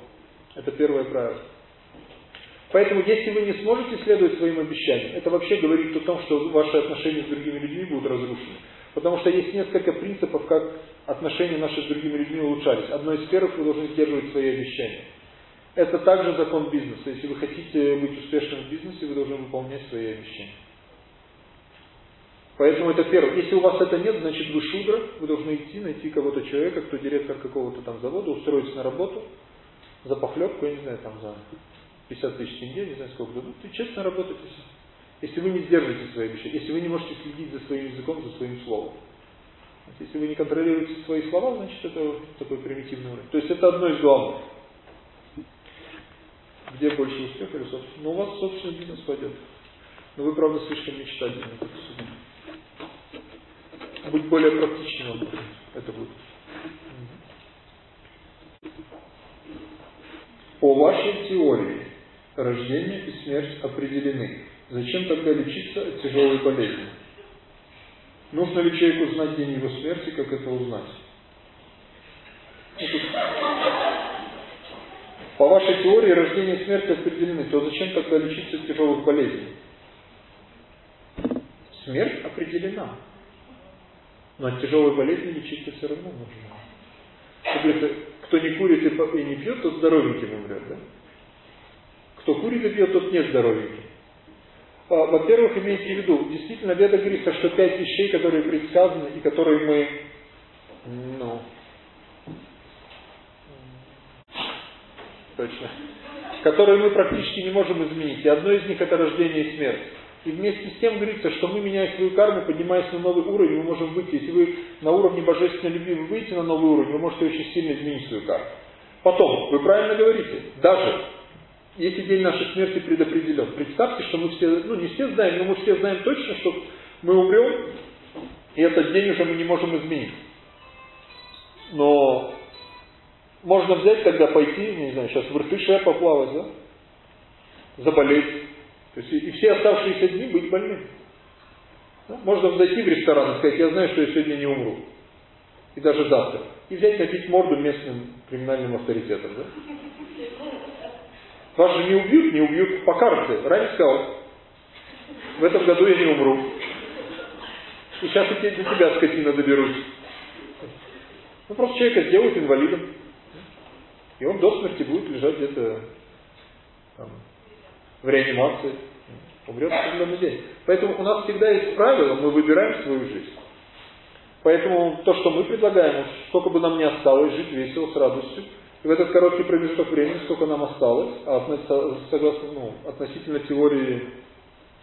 Это первое правило. Поэтому, если вы не сможете следовать своим обещаниям, это вообще говорит о том, что ваши отношения с другими людьми будут разрушены. Потому что есть несколько принципов, как отношения наши с другими людьми улучшались. Одно из первых, вы должны сдерживать свои обещания. Это также закон бизнеса. Если вы хотите быть успешным в бизнесе, вы должны выполнять свои обещания. Поэтому это первое. Если у вас это нет, значит вы шудра, вы должны идти, найти кого-то человека, кто директор какого-то там завода, устроиться на работу, за похлебку, я не знаю, там за 50 тысяч тенге, не знаю сколько дадут, и честно работайте. Если вы не сдерживаете свои обещания, если вы не можете следить за своим языком, за своим словом. Если вы не контролируете свои слова, значит это такой примитивный уровень. То есть это одно из главных. Где больше успеха или собственно? Но у вас собственный бизнес пойдет. Но вы, правда, слишком мечтательны. Быть более практичным это будет. По вашей теории, рождение и смерть определены. Зачем тогда лечиться от тяжелой болезни? Нужно ли человеку знать день его смерти, как это узнать? По вашей теории рождение и смерть определены, то зачем тогда лечиться от тяжелых болезней? Смерть определена. Но от тяжелой болезни лечиться все равно нужно. Кто не курит и не пьет, тот здоровеньким умрет. Да? Кто курит и пьет, тот не здоровенький. А, во-первых, имейте в виду, действительно, Веда говорится, что пять вещей, которые предсказаны и которые мы, ну, точно, которые мы практически не можем изменить. И одно из них это рождение и смерть. И вместе с тем говорится, что мы, меняя свою карму, поднимаясь на новый уровень, мы можем выйти. Если вы на уровне божественной любви вы выйдете на новый уровень, вы можете очень сильно изменить свою карму. Потом, вы правильно говорите, даже если день нашей смерти предопределен. Представьте, что мы все, ну не все знаем, но мы все знаем точно, что мы умрем, и этот день уже мы не можем изменить. Но можно взять тогда пойти, не знаю, сейчас в Иртыше поплавать, да? Заболеть. То есть и все оставшиеся дни быть больным. Да? Можно зайти в ресторан и сказать, я знаю, что я сегодня не умру. И даже завтра. И взять набить морду местным криминальным авторитетом. Да? *laughs* Вас же не убьют, не убьют по карте. Ранее сказал, в этом году я не умру. И сейчас и до тебя скотина доберусь. Ну просто человека сделают инвалидом. И он до смерти будет лежать где-то в реанимации. Умрет в определенный день. Поэтому у нас всегда есть правило, мы выбираем свою жизнь. Поэтому то, что мы предлагаем, сколько бы нам ни осталось, жить весело, с радостью, в этот короткий промежуток времени, сколько нам осталось, а согласно ну, относительно теории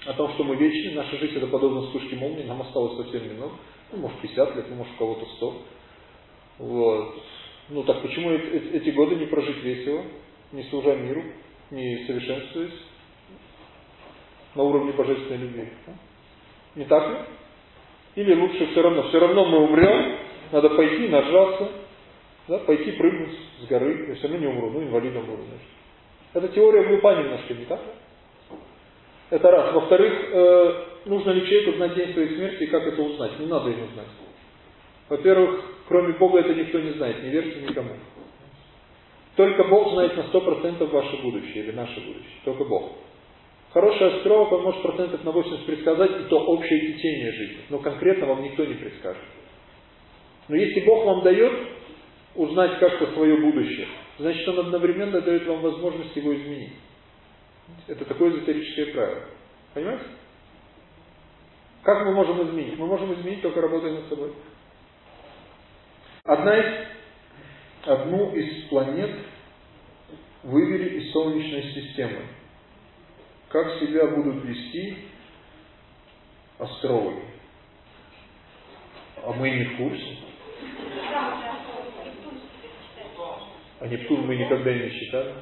о том, что мы вечны, наша жизнь это подобно вспышке молнии, нам осталось совсем немного, ну, может 50 лет, ну, может у кого-то 100. Вот. Ну так почему эти годы не прожить весело, не служа миру, не совершенствуясь на уровне божественной любви? Не так ли? Или лучше все равно, все равно мы умрем, надо пойти, нажраться, да, пойти прыгнуть с горы, я все равно не умру, ну инвалидом буду. Значит. Это теория глупа немножко, не так? Это раз. Во-вторых, э, нужно ли человеку знать день своей смерти и как это узнать? Не надо ему знать. Во-первых, кроме Бога это никто не знает, не верьте никому. Только Бог знает на 100% ваше будущее или наше будущее. Только Бог. Хороший астролог, он может процентов на 80 предсказать, и то общее течение жизни. Но конкретно вам никто не предскажет. Но если Бог вам дает узнать как-то свое будущее, значит он одновременно дает вам возможность его изменить. Это такое эзотерическое правило. Понимаете? Как мы можем изменить? Мы можем изменить только работая над собой. Одна из, одну из планет вывели из Солнечной системы. Как себя будут вести астрологи. А мы не в курсе. А Нептун мы никогда не считали.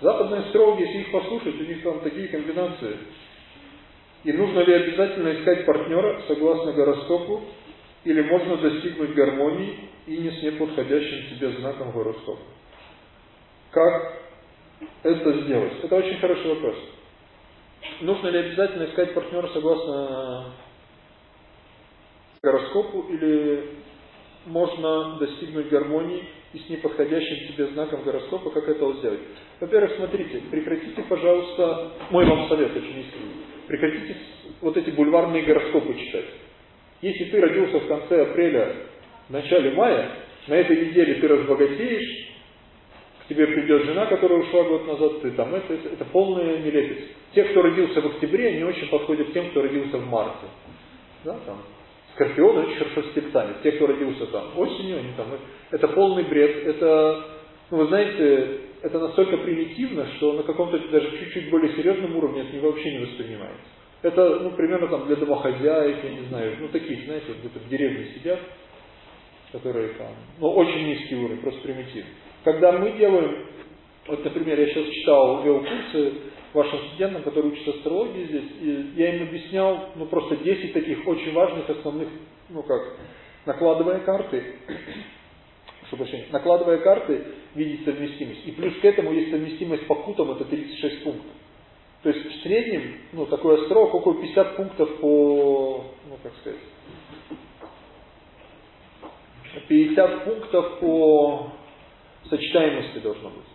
Западные астрологи, если их послушать, у них там такие комбинации. И нужно ли обязательно искать партнера согласно гороскопу, или можно достигнуть гармонии и не с неподходящим тебе знаком гороскопа? Как это сделать? Это очень хороший вопрос. Нужно ли обязательно искать партнера согласно гороскопу, или можно достигнуть гармонии и с неподходящим тебе знаком гороскопа, как это сделать? Во-первых, смотрите, прекратите, пожалуйста, мой вам совет очень искренний, прекратите вот эти бульварные гороскопы читать. Если ты родился в конце апреля, в начале мая, на этой неделе ты разбогатеешь, к тебе придет жена, которая ушла год назад, ты там, это, это, это полная нелепец. Те, кто родился в октябре, не очень подходят тем, кто родился в марте. Да, там, Скорпионы очень хорошо с тельцами. Те, кто родился там осенью, они там... Это полный бред. Это, ну, вы знаете, это настолько примитивно, что на каком-то даже чуть-чуть более серьезном уровне это вообще не воспринимается. Это, ну, примерно там для домохозяек, я не знаю, ну, таких, знаете, где-то в деревне сидят, которые там, ну, очень низкий уровень, просто примитивный. Когда мы делаем, вот, например, я сейчас читал, вел курсы вашим студентам, которые учатся астрологии здесь, и я им объяснял, ну, просто 10 таких очень важных основных, ну, как, накладывая карты, что прощения, накладывая карты, видеть совместимость. И плюс к этому есть совместимость по кутам, это 36 пунктов. То есть в среднем, ну, такой остров, около 50 пунктов по, ну, как сказать, 50 пунктов по сочетаемости должно быть.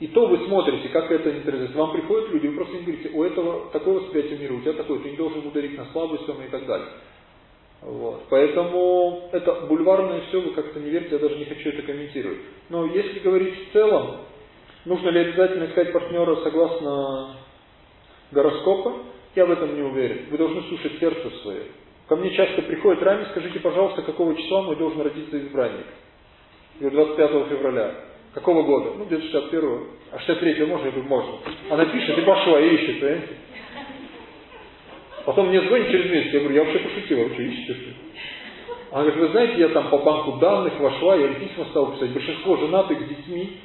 И то вы смотрите, как это интерпретируется. Вам приходят люди, вы просто им говорите, у этого такое восприятие мира, у тебя такое, ты не должен ударить на слабость и так далее. Вот. Поэтому это бульварное все, вы как-то не верьте, я даже не хочу это комментировать. Но если говорить в целом, нужно ли обязательно искать партнера согласно гороскопа, я в этом не уверен. Вы должны слушать сердце свое. Ко мне часто приходят рами, скажите, пожалуйста, какого числа мой должен родиться избранник? Я 25 февраля. Какого года? Ну, где-то 61-го. А 63-го можно? Я говорю, можно. Она пишет и пошла, и ищет, понимаете? Потом мне звонит через месяц, я говорю, я вообще пошутила, вы что, ищете что Она говорит, вы знаете, я там по банку данных вошла, я письма стал писать, большинство женатых с детьми,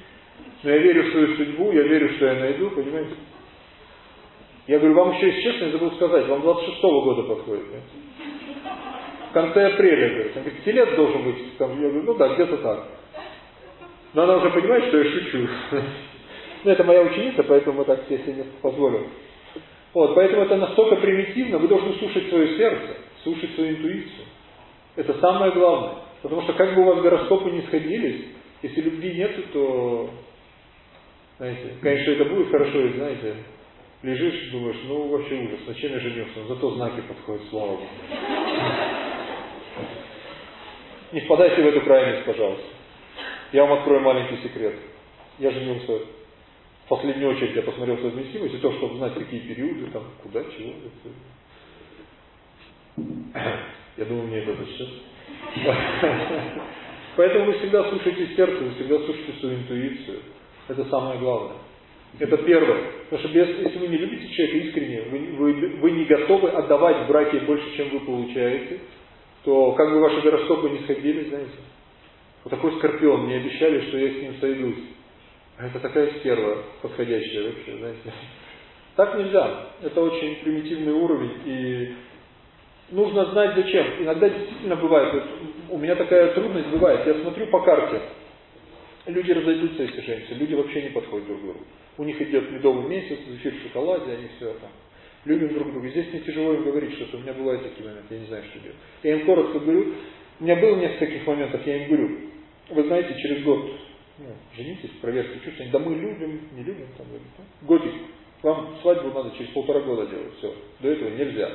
но я верю в свою судьбу, я верю, что я найду, понимаете? Я говорю, вам еще, если честно, я забыл сказать, вам 26-го года подходит. Нет? В конце апреля, говорит. Он говорит, телец должен быть. Там, я говорю, ну да, где-то так. Но она уже понимает, что я шучу. Ну, это моя ученица, поэтому так я себе позволю. Вот, поэтому это настолько примитивно, вы должны слушать свое сердце, слушать свою интуицию. Это самое главное. Потому что как бы у вас гороскопы не сходились, если любви нету, то, знаете, конечно, это будет хорошо, и знаете, лежишь, думаешь, ну вообще ужас, зачем я женился, но зато знаки подходят, слава Богу. Не впадайте в эту крайность, пожалуйста. Я вам открою маленький секрет. Я женился в последнюю очередь, я посмотрел совместимость, и то, чтобы знать, какие периоды, там, куда, чего. Я думаю, мне это сейчас. Поэтому вы всегда слушайте сердце, вы всегда слушайте свою интуицию. Это самое главное. Это первое. Потому что без, если вы не любите человека искренне, вы, вы, вы не готовы отдавать в браке больше, чем вы получаете, то как бы ваши гороскопы не сходили, знаете, вот такой скорпион, мне обещали, что я с ним сойдусь. А это такая стерва подходящая вообще, знаете. Так нельзя. Это очень примитивный уровень. И нужно знать зачем. Иногда действительно бывает, вот у меня такая трудность бывает. Я смотрю по карте. Люди разойдутся, если женятся. Люди вообще не подходят друг к другу. У них идет медовый месяц, зефир в шоколаде, они все это. Любим друг друга. Здесь мне тяжело им говорить что-то. У меня бывают такие моменты, я не знаю, что делать. Я им коротко говорю. У меня было несколько таких моментов, я им говорю, вы знаете, через год ну, женитесь, проверьте чувства. Да мы любим, не любим, там, годик. Вам свадьбу надо через полтора года делать, все. До этого нельзя.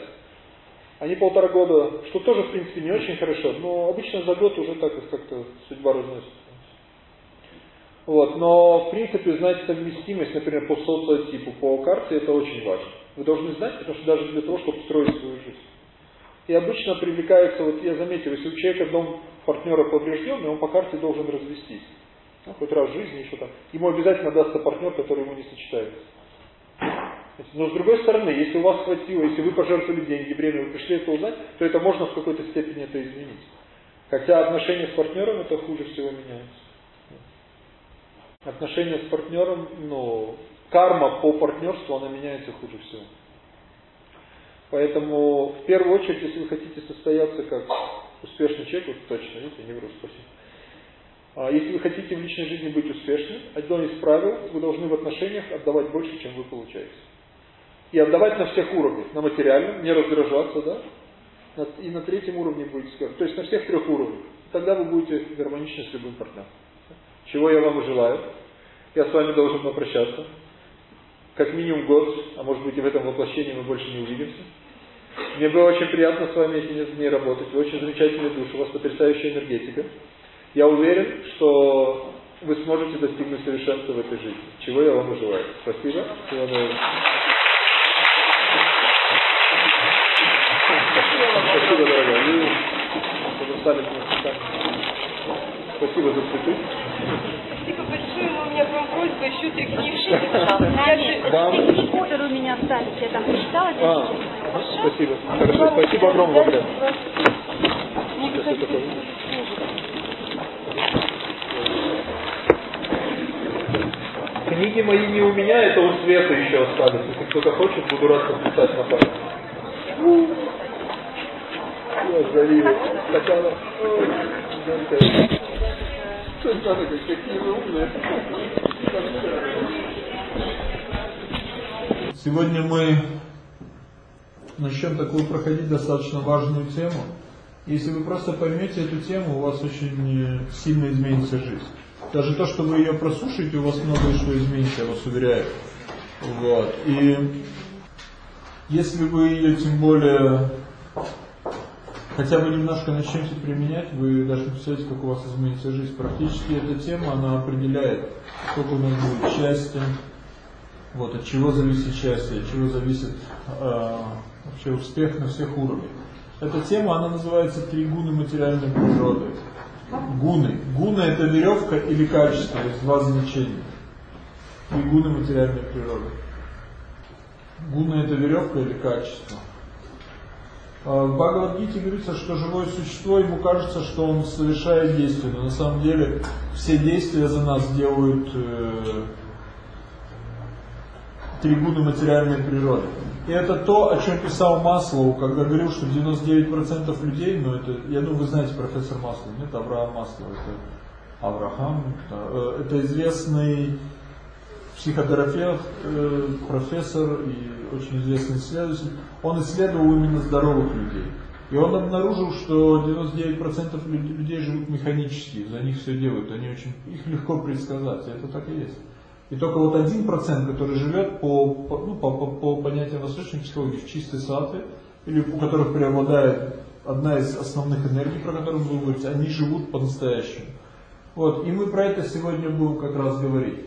Они полтора года, что тоже, в принципе, не очень хорошо, но обычно за год уже так как-то судьба разносится. Вот, но, в принципе, знать совместимость, например, по социотипу, по карте, это очень важно. Вы должны знать, потому что даже для того, чтобы строить свою жизнь. И обычно привлекается, вот я заметил, если у человека дом партнера поврежденный, он по карте должен развестись. Ну, хоть раз в жизни еще там. Ему обязательно дастся партнер, который ему не сочетается. Но с другой стороны, если у вас хватило, если вы пожертвовали деньги время, вы пришли это узнать, то это можно в какой-то степени это изменить. Хотя отношения с партнером это хуже всего меняется. Отношения с партнером, ну, карма по партнерству, она меняется хуже всего. Поэтому, в первую очередь, если вы хотите состояться как успешный человек, вот точно, видите, не вру, спасибо. А если вы хотите в личной жизни быть успешным, одно из правил, вы должны в отношениях отдавать больше, чем вы получаете. И отдавать на всех уровнях, на материальном, не раздражаться, да, и на третьем уровне будете сказать, то есть на всех трех уровнях. Тогда вы будете гармоничны с любым партнером. Чего я вам желаю. Я с вами должен попрощаться. Как минимум год, а может быть и в этом воплощении мы больше не увидимся. Мне было очень приятно с вами эти несколько дней работать. Вы очень замечательный душ, у вас потрясающая энергетика. Я уверен, что вы сможете достигнуть совершенства в этой жизни. Чего я вам и желаю. Спасибо. Всего. Спасибо, дорогая. Стали Спасибо за цветы. Спасибо большое, но у меня к вам просьба еще три книжки, пожалуйста. Вам? У меня остались, я там прочитала. А, спасибо. Хорошо, спасибо огромное, Что такое? Книги мои не у меня, это у Света еще остались. Если кто-то хочет, буду рад подписать на память. Я завидую. Сегодня мы начнем такую проходить достаточно важную тему. Если вы просто поймете эту тему, у вас очень сильно изменится жизнь. Даже то, что вы ее прослушаете, у вас многое что изменится, я вас уверяю. Вот. И если вы ее тем более хотя бы немножко начнете применять, вы даже представляете, как у вас изменится жизнь. Практически эта тема, она определяет, сколько у нас будет счастья, вот, от чего зависит счастье, от чего зависит э, вообще успех на всех уровнях. Эта тема, она называется «Три гуны материальной природы». Гуны. Гуна это веревка или качество, есть два значения. Три гуны материальной природы. Гуна это веревка или качество. А, в Бхагавадгите говорится, что живое существо, ему кажется, что он совершает действия, но на самом деле все действия за нас делают э, три гуны материальной природы. И это то, о чем писал Маслоу, когда говорил, что 99% людей, ну это, я думаю, вы знаете профессор Маслоу, нет, Авраам Маслоу, это Авраам, это, это известный психотерапевт, э, профессор и очень известный исследователь. Он исследовал именно здоровых людей. И он обнаружил, что 99% людей живут механически, за них все делают, они очень, *laughs* их легко предсказать, это так и есть. И только вот один процент, который живет по, по, ну, по, по, по понятиям восточной психологии в чистой сатве, или у которых преобладает одна из основных энергий, про которую мы будем они живут по-настоящему. Вот, и мы про это сегодня будем как раз говорить.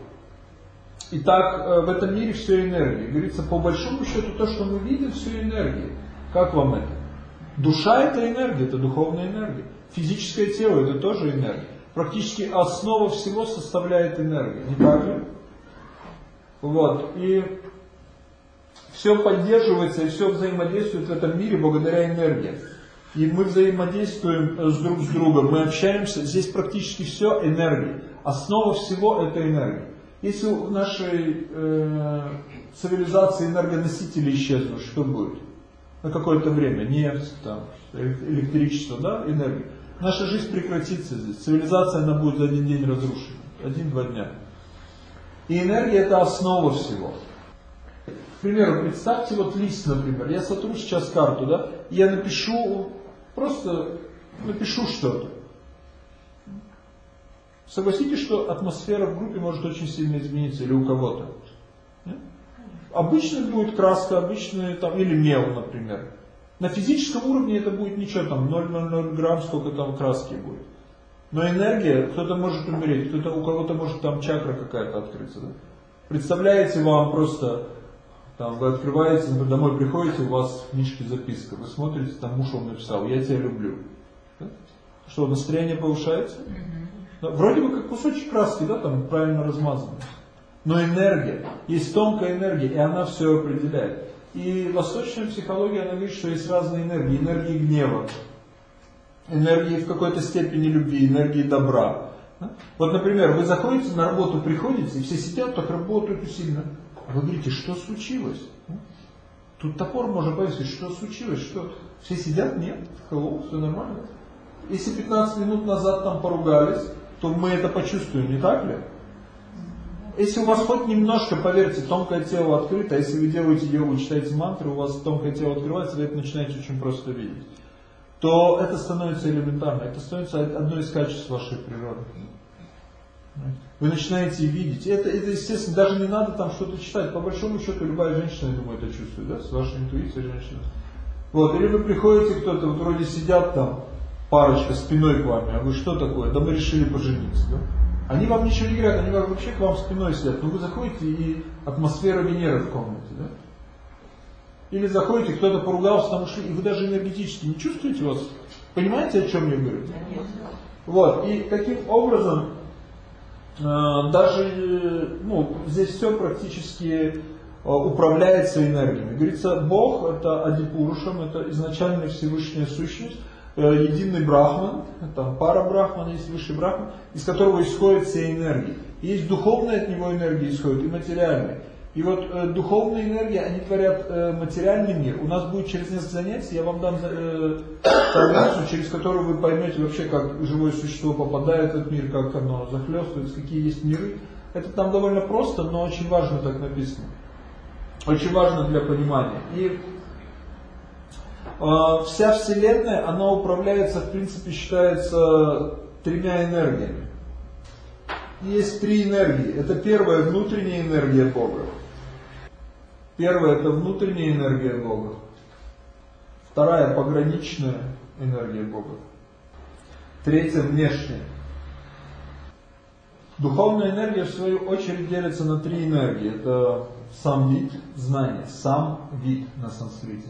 Итак, э, в этом мире все энергия. Говорится, по большому счету, то, что мы видим, все энергия. Как вам это? Душа это энергия, это духовная энергия. Физическое тело это тоже энергия. Практически основа всего составляет энергия. Не так ли? Вот. И все поддерживается и все взаимодействует в этом мире благодаря энергии. И мы взаимодействуем с друг с другом, мы общаемся, здесь практически все энергия. Основа всего это энергия. Если в нашей э, цивилизации энергоносители исчезнут, что будет? На какое-то время нефть, там, электричество, да, энергия. Наша жизнь прекратится здесь. Цивилизация она будет за один день разрушена. Один-два дня. И энергия это основа всего. К примеру, представьте вот лист, например. Я сотру сейчас карту, да, и я напишу, просто напишу что-то. Согласитесь, что атмосфера в группе может очень сильно измениться или у кого-то. Обычно будет краска, обычная там, или мел, например. На физическом уровне это будет ничего, там 0,00 грамм, сколько там краски будет. Но энергия, кто-то может умереть, кто-то, у кого-то может там чакра какая-то открыться. Да? Представляете вам просто, там, вы открываете, например, домой приходите, у вас в книжке записка, вы смотрите, там муж вам написал, я тебя люблю. Да? Что, настроение повышается? Да, вроде бы как кусочек краски, да, там правильно размазанный. Но энергия, есть тонкая энергия, и она все определяет. И восточная психология, она говорит, что есть разные энергии. Энергии гнева, энергии в какой-то степени любви, энергии добра. Вот, например, вы заходите на работу, приходите, и все сидят, так работают усиленно. А вы говорите, что случилось? Тут топор можно повесить, что случилось, что все сидят, нет, hello, все нормально. Если 15 минут назад там поругались, то мы это почувствуем, не так ли? Если у вас хоть немножко, поверьте, тонкое тело открыто, если вы делаете йогу, читаете мантры, у вас тонкое тело открывается, вы это начинаете очень просто видеть, то это становится элементарно, это становится одной из качеств вашей природы. Вы начинаете видеть. Это, это, естественно, даже не надо там что-то читать. По большому счету, любая женщина, я думаю, это чувствует, да, с вашей интуицией женщина. Вот, или вы приходите, кто-то, вот вроде сидят там, парочка спиной к вами, а вы что такое? Да мы решили пожениться, да? Они вам ничего не говорят, они вообще к вам спиной сидят. Но вы заходите, и атмосфера Венеры в комнате, да? Или заходите, кто-то поругался, там ушли, и вы даже энергетически не чувствуете вас? Понимаете, о чем я говорю? Вот, и таким образом Э, даже, ну, здесь все практически э, управляется энергиями. Говорится, Бог это Адипурушам, это изначальная Всевышняя сущность, э, единый Брахман, там пара Брахман, есть высший Брахман, из которого исходят все энергии. Есть духовная от него энергия исходит и материальная. И вот э, духовные энергии, они творят э, материальный мир. У нас будет через несколько занятий, я вам дам э, через которую вы поймете вообще, как живое существо попадает в этот мир, как оно захлестывается, какие есть миры. Это там довольно просто, но очень важно так написано. Очень важно для понимания. И э, вся Вселенная, она управляется, в принципе, считается тремя энергиями. Есть три энергии. Это первая внутренняя энергия Бога. Первая это внутренняя энергия Бога. Вторая пограничная энергия Бога. Третья внешняя. Духовная энергия, в свою очередь, делится на три энергии. Это сам вид, знание. Сам вид на санскрите.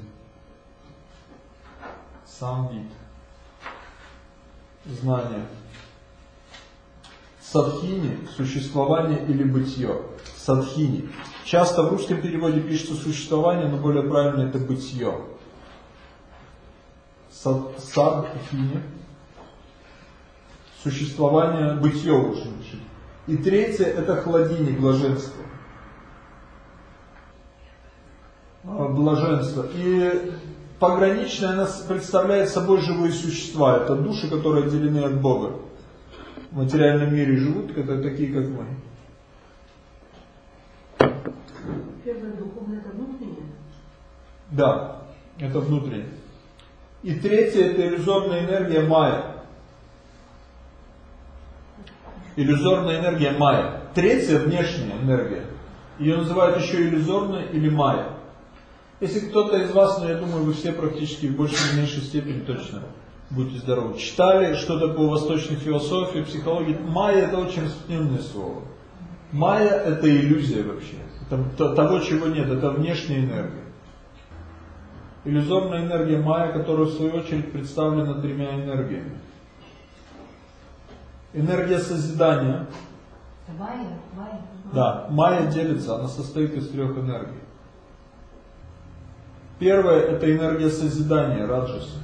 Сам. Знание. Садхини – существование или бытие. Садхини Часто в русском переводе пишется существование, но более правильно это бытие. Сад, сад хини. Существование, бытие лучше значит. И третье это хладини, блаженство. А, блаженство. И пограничное она представляет собой живые существа. Это души, которые отделены от Бога. В материальном мире живут, это такие, как мы. Первое духовное это внутреннее? Да, это внутреннее. И третье это иллюзорная энергия майя. Иллюзорная энергия майя. Третья внешняя энергия. Ее называют еще иллюзорная или майя. Если кто-то из вас, ну я думаю, вы все практически в большей или меньшей степени точно будьте здоровы, читали что-то по восточной философии, психологии, майя это очень распространенное слово. Майя это иллюзия вообще того, чего нет, это внешняя энергия. Иллюзорная энергия майя, которая в свою очередь представлена тремя энергиями. Энергия созидания. Майя, майя. Да, майя делится, она состоит из трех энергий. Первое – это энергия созидания, раджас.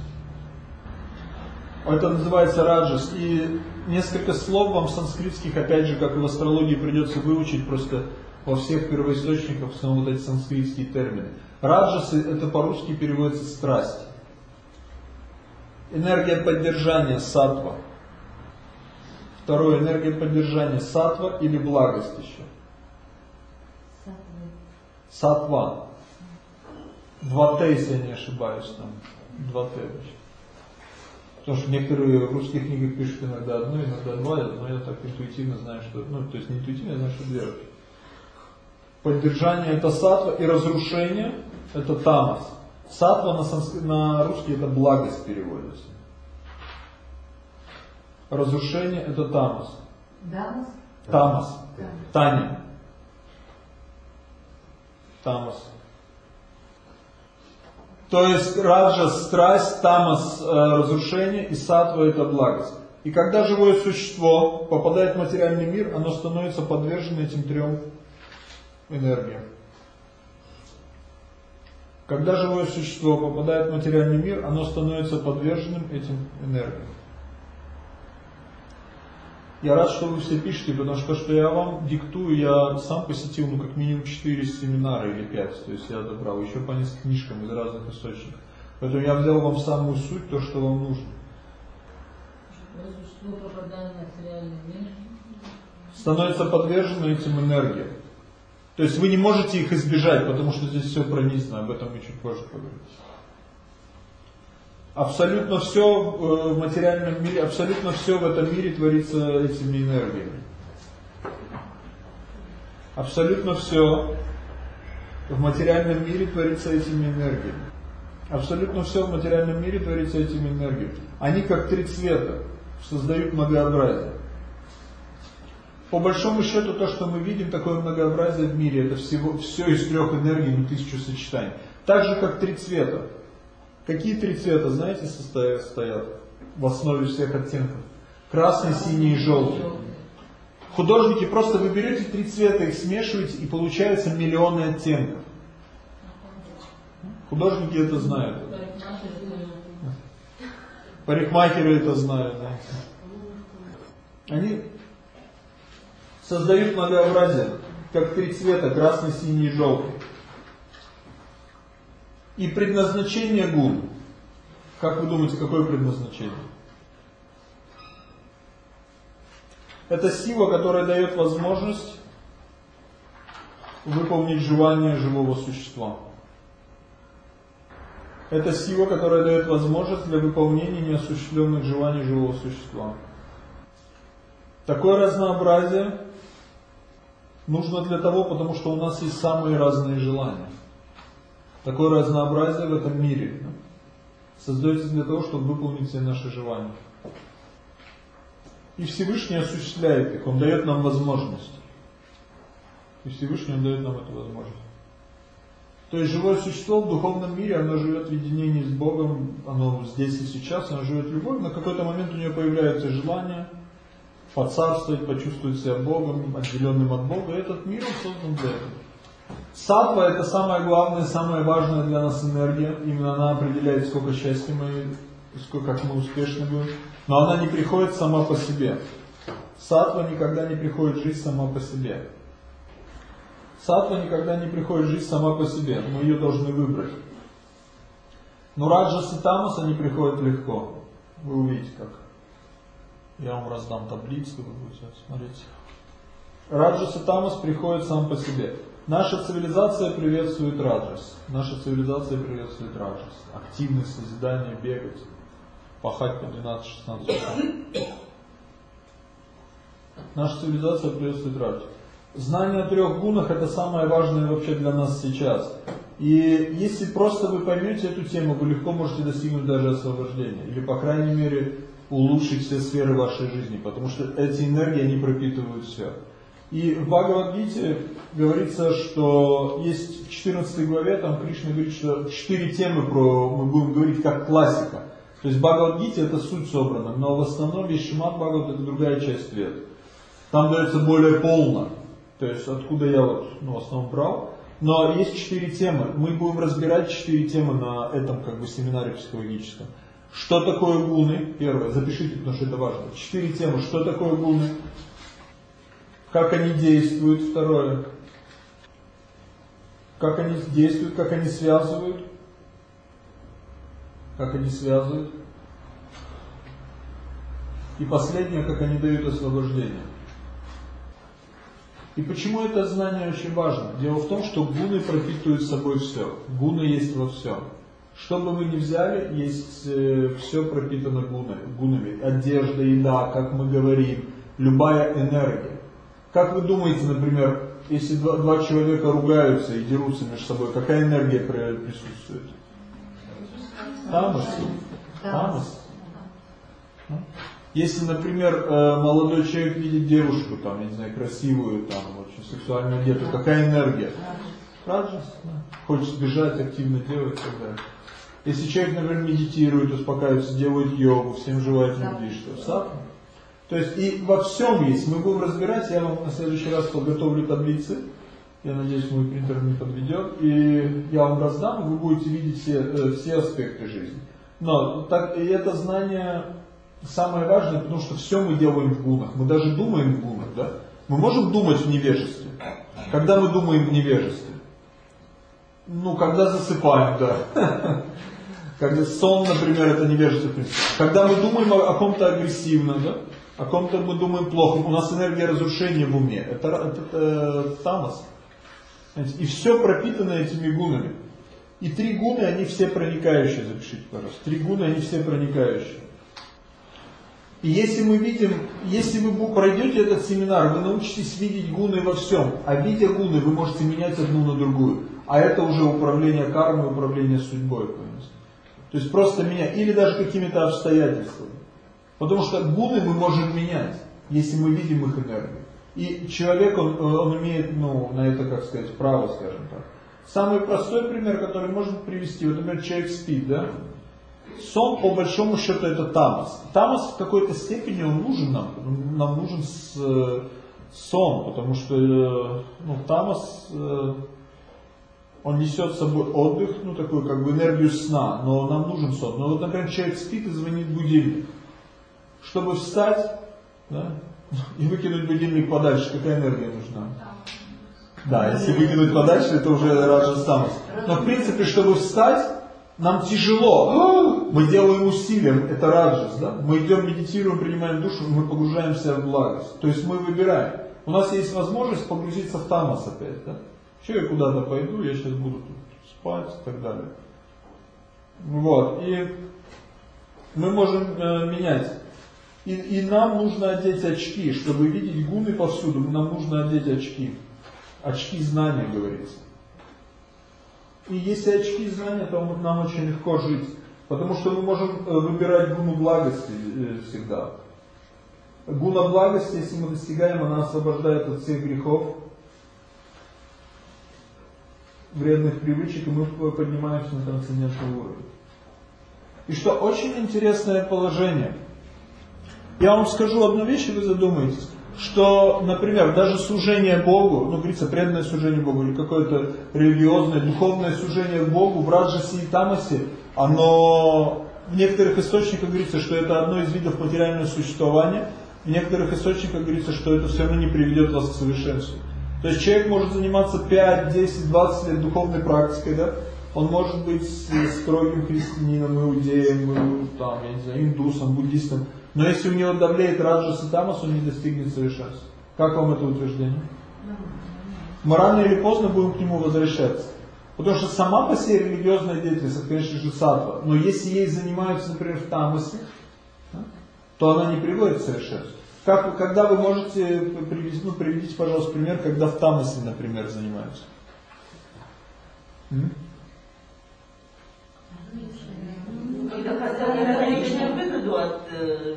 Это называется раджас. И несколько слов вам санскритских, опять же, как и в астрологии, придется выучить просто во всех первоисточниках, в основном вот эти санскритские термины. Раджасы – это по-русски переводится «страсть». Энергия поддержания – сатва. Второе – энергия поддержания – сатва или благость еще. Сатва. Сатва. 2Т, если я не ошибаюсь, там 2Т вообще. Потому что некоторые русские книги пишут иногда одно, иногда два, но я так интуитивно знаю, что... Ну, то есть не интуитивно, я знаю, что две вообще. Поддержание это сатва и разрушение это тамас. Сатва на, санскри... на русский это благость переводится. Разрушение это тамас. Дамас? Тамас. Таня. Тамас. То есть раджа страсть, тамас разрушение и сатва это благость. И когда живое существо попадает в материальный мир, оно становится подвержено этим трем энергия. Когда живое существо попадает в материальный мир, оно становится подверженным этим энергиям. Я рад, что вы все пишете, потому что что я вам диктую, я сам посетил ну как минимум 4 семинара или 5, то есть я добрал еще по нескольким книжкам из разных источников. Поэтому я взял вам самую суть, то, что вам нужно. Становится подвержено этим энергиям. То есть вы не можете их избежать, потому что здесь все пронизано, об этом мы чуть позже поговорим. Абсолютно все э, в материальном мире, абсолютно все в этом мире творится этими энергиями. Абсолютно все в материальном мире творится этими энергиями. Абсолютно все в материальном мире творится этими энергиями. Они как три цвета создают многообразие. По большому счету, то, что мы видим, такое многообразие в мире, это всего, все из трех энергий, ну тысячу сочетаний. Так же, как три цвета. Какие три цвета, знаете, состоят, стоят в основе всех оттенков? Красный, синий и желтый. Художники просто вы берете три цвета, их смешиваете, и получается миллионы оттенков. Художники это знают. Парикмахеры это знают. Да. Они создают многообразие, как три цвета, красный, синий и желтый. И предназначение гун. Как вы думаете, какое предназначение? Это сила, которая дает возможность выполнить желание живого существа. Это сила, которая дает возможность для выполнения неосуществленных желаний живого существа. Такое разнообразие нужно для того, потому что у нас есть самые разные желания. Такое разнообразие в этом мире создается для того, чтобы выполнить все наши желания. И Всевышний осуществляет их, Он дает нам возможность. И Всевышний Он дает нам эту возможность. То есть живое существо в духовном мире, оно живет в единении с Богом, оно здесь и сейчас, оно живет в любовь, на какой-то момент у нее появляется желание поцарствовать, почувствовать себя Богом, отделенным от Бога, этот мир создан для этого. Сатва это самая главная, самая важная для нас энергия. Именно она определяет, сколько счастья мы, сколько как мы успешны будем. Но она не приходит сама по себе. Сатва никогда не приходит в жизнь сама по себе. Сатва никогда не приходит в жизнь сама по себе. Мы ее должны выбрать. Но Раджас и Тамас они приходят легко. Вы увидите как. Я вам раздам таблицу, вы будете смотреть. Раджас и Тамас приходят сам по себе. Наша цивилизация приветствует раджас. Наша цивилизация приветствует раджас. Активность, созидание, бегать, пахать по 12-16 часов. Наша цивилизация приветствует раджас. Знание о трех гунах это самое важное вообще для нас сейчас. И если просто вы поймете эту тему, вы легко можете достигнуть даже освобождения. Или, по крайней мере, улучшить все сферы вашей жизни. Потому что эти энергии, они пропитывают все. И в Бхагавадгите говорится, что есть в 14 главе, там Кришна говорит, что четыре темы про, мы будем говорить как классика. То есть Бхагавадгите это суть собрана, но в основном весь Шимат Бхагават это другая часть света. Там дается более полно. То есть откуда я вот ну, в основном брал. Но есть четыре темы. Мы будем разбирать четыре темы на этом как бы семинаре психологическом. Что такое гуны? Первое, запишите, потому что это важно. Четыре темы. Что такое гуны? Как они действуют, второе, как они действуют, как они связывают, как они связывают, и последнее, как они дают освобождение. И почему это знание очень важно? Дело в том, что гуны пропитывают собой все. Гуны есть во всем. Что бы мы ни взяли, есть э, все пропитано гунами, гунами. Одежда, еда, как мы говорим, любая энергия. Как вы думаете, например, если два, два человека ругаются и дерутся между собой, какая энергия присутствует? Тамас. Тамас. Если, например, э, молодой человек видит девушку, там, я не знаю, красивую, там, очень сексуально одетую, какая энергия? Раджас. Хочет сбежать, активно делать и так далее. Если человек, например, медитирует, успокаивается, делает йогу, всем желает любви, что? Сатва. То есть и во всем есть. Мы будем разбирать, я вам на следующий раз подготовлю таблицы. Я надеюсь, мой принтер не подведет. И я вам раздам, и вы будете видеть все, э, все аспекты жизни. Но так, и это знание самое важное, потому что все мы делаем в гунах. Мы даже думаем в гунах, да? Мы можем думать в невежестве. Когда мы думаем в невежестве? Ну, когда засыпаем, да. *laughs* Когда сон, например, это невежество. Когда мы думаем о, ком-то агрессивно, да? О ком-то мы думаем плохо, у нас энергия разрушения в уме. Это, это, это тамас. И все пропитано этими гунами. И три гуны, они все проникающие, запишите, пожалуйста. Три гуны, они все проникающие. И если мы видим, если вы пройдете этот семинар, вы научитесь видеть гуны во всем. А видя гуны, вы можете менять одну на другую. А это уже управление кармой, управление судьбой. То есть просто менять. Или даже какими-то обстоятельствами. Потому что гуны мы можем менять, если мы видим их энергию. И человек, он, он имеет ну, на это, как сказать, право, скажем так. Самый простой пример, который можно привести, вот, например, человек спит, да? Сон, по большому счету, это тамас. Тамас в какой-то степени он нужен нам. Нам нужен с, э, сон, потому что э, ну, тамас, э, он несет с собой отдых, ну такую как бы энергию сна, но нам нужен сон. Но вот, например, человек спит и звонит будильник. Чтобы встать да, и выкинуть будильник подальше, какая энергия нужна? Да, если выкинуть подальше, это уже раджас тамас. Но в принципе, чтобы встать, нам тяжело, мы делаем усилием, это раджас, да? Мы идем, медитируем, принимаем душу, мы погружаемся в благость. То есть мы выбираем. У нас есть возможность погрузиться в тамас опять, да? Что я куда-то пойду, я сейчас буду спать и так далее. Вот, и мы можем э, менять. И, и нам нужно одеть очки, чтобы видеть гуны повсюду, нам нужно одеть очки. Очки знания, говорится. И если очки знания, то нам очень легко жить. Потому что мы можем э, выбирать гуну благости э, всегда. Гуна благости, если мы достигаем, она освобождает от всех грехов, вредных привычек, и мы поднимаемся на трансцендентный уровень. И что очень интересное положение. Я вам скажу одну вещь, и вы задумаетесь что, например, даже служение Богу, ну, говорится, преданное служение Богу, или какое-то религиозное, духовное служение Богу в Раджасе и Тамасе, оно в некоторых источниках говорится, что это одно из видов материального существования, в некоторых источниках говорится, что это все равно не приведет вас к совершенству. То есть человек может заниматься 5, 10, 20 лет духовной практикой, да? Он может быть строгим христианином, иудеем, там, я не знаю, индусом, буддистом, но если у него давлеет раджас и тамас, он не достигнет совершенства. Как вам это утверждение? Мы рано или поздно будем к нему возвращаться. Потому что сама по себе религиозная деятельность, конечно же, сатва. Но если ей занимаются, например, в тамасе, то она не приводит к совершенству. Как, когда вы можете привести, ну, приведите, пожалуйста, пример, когда в тамасе, например, занимаются. М? Когда личную выгоду от... Э,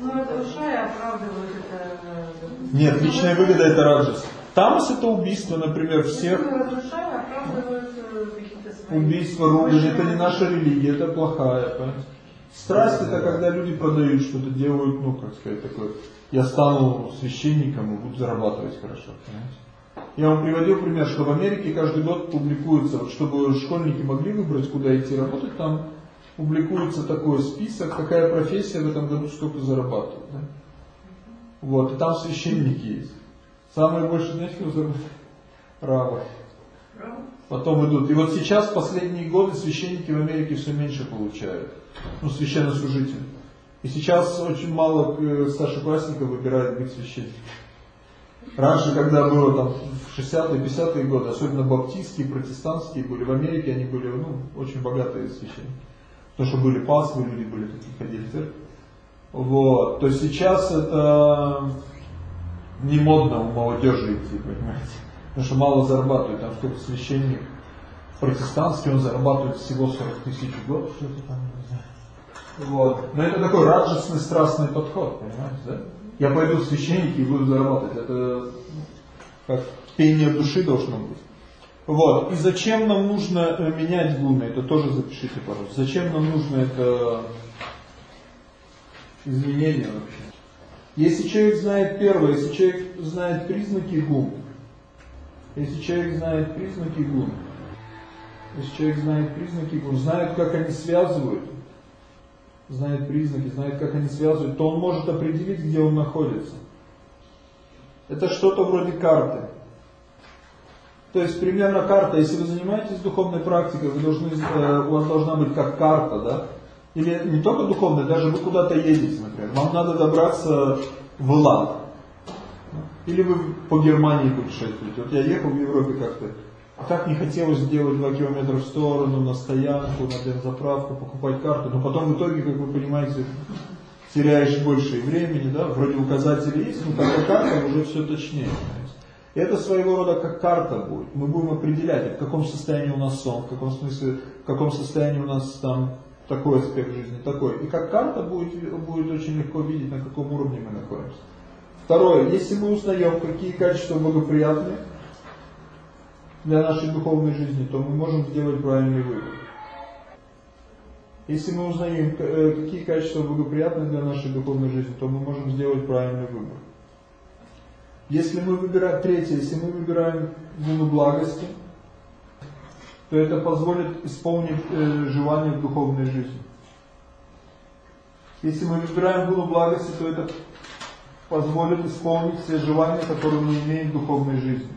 ну, разрушая, оправдывают это... Э, Нет, личная выгода это раджас. Тамас это убийство, например, всех. Э. Убийство, ругань, это не наша религия, это плохая, понимаете? Страсть это когда люди продают что-то, делают, ну, как сказать, такое, я стану священником и буду зарабатывать хорошо, понимаете? Я вам приводил пример, что в Америке каждый год публикуется, вот чтобы школьники могли выбрать, куда идти работать, там публикуется такой список, какая профессия в этом году сколько зарабатывает. Да? Вот, и там священники есть. Самые больше, знаете, кто зарабатывает? Равы. Потом идут. И вот сейчас, последние годы, священники в Америке все меньше получают. Ну, священнослужители. И сейчас очень мало э, старшеклассников выбирают быть священниками. Раньше, когда было там в 60-е, 50-е годы, особенно баптистские, протестантские были, в Америке они были ну, очень богатые священники. Потому что были паствы, люди были такие, ходили в церковь. Вот. То сейчас это не модно у молодежи идти, понимаете. Потому что мало зарабатывают. Там сколько священник протестантский, он зарабатывает всего 40 тысяч в год, что-то там, не знаю. Вот. Но это такой радостный, страстный подход, понимаете, да? Я пойду в священники и буду зарабатывать. Это как пение души должно быть. Вот. И зачем нам нужно э, менять гуны? Это тоже запишите, пожалуйста. Зачем нам нужно это изменение вообще? Если человек знает первое, если человек знает признаки гун, Если человек знает признаки гун, если человек знает признаки гун, знает, как они связывают, знает признаки, знает, как они связывают, то он может определить, где он находится. Это что-то вроде карты. То есть примерно карта, если вы занимаетесь духовной практикой, вы должны, э, у вас должна быть как карта, да? Или не только духовная, даже вы куда-то едете, например. Вам надо добраться в Илан. Или вы по Германии путешествуете. Вот я ехал в Европе как-то. А так не хотелось сделать 2 километра в сторону, на стоянку, на бензоправку, покупать карту. Но потом в итоге, как вы понимаете, теряешь больше времени, да, вроде указатели есть, но как карта уже все точнее. Это своего рода как карта будет. Мы будем определять, в каком состоянии у нас сон, в каком смысле, в каком состоянии у нас там такой аспект жизни, такой. И как карта будет, будет очень легко видеть, на каком уровне мы находимся. Второе, если мы узнаем, какие качества благоприятны для нашей духовной жизни, то мы можем сделать правильный выбор. Если мы узнаем, э, какие качества благоприятны для нашей духовной жизни, то мы можем сделать правильный выбор. Если мы выбираем, третье, если мы выбираем гуну благости, то это позволит исполнить э, желание в духовной жизни. Если мы выбираем гуну благости, то это позволит исполнить все желания, которые мы имеем в духовной жизни.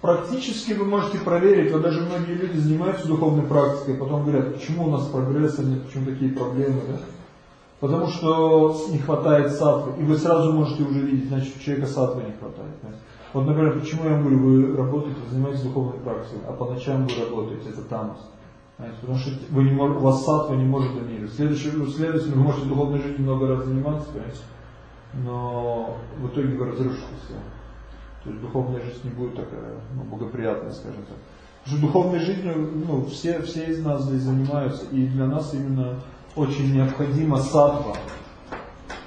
Практически вы можете проверить, вот даже многие люди занимаются духовной практикой, потом говорят, почему у нас прогресса нет, почему такие проблемы, да? Потому что не хватает сатвы. И вы сразу можете уже видеть, значит, у человека сатвы не хватает. Вот, например, почему я говорю, вы работаете, занимаетесь духовной практикой, а по ночам вы работаете, это тамас. Знаете, потому что вы не мож, у вас сатва не может доминировать. Следующий, следовательно, вы можете духовной жизнью много раз заниматься, понимаете? но в итоге вы разрушите все. То есть духовная жизнь не будет такая ну, благоприятная, скажем так. Потому что духовной жизнью ну, все, все из нас здесь занимаются, и для нас именно очень необходима сатва.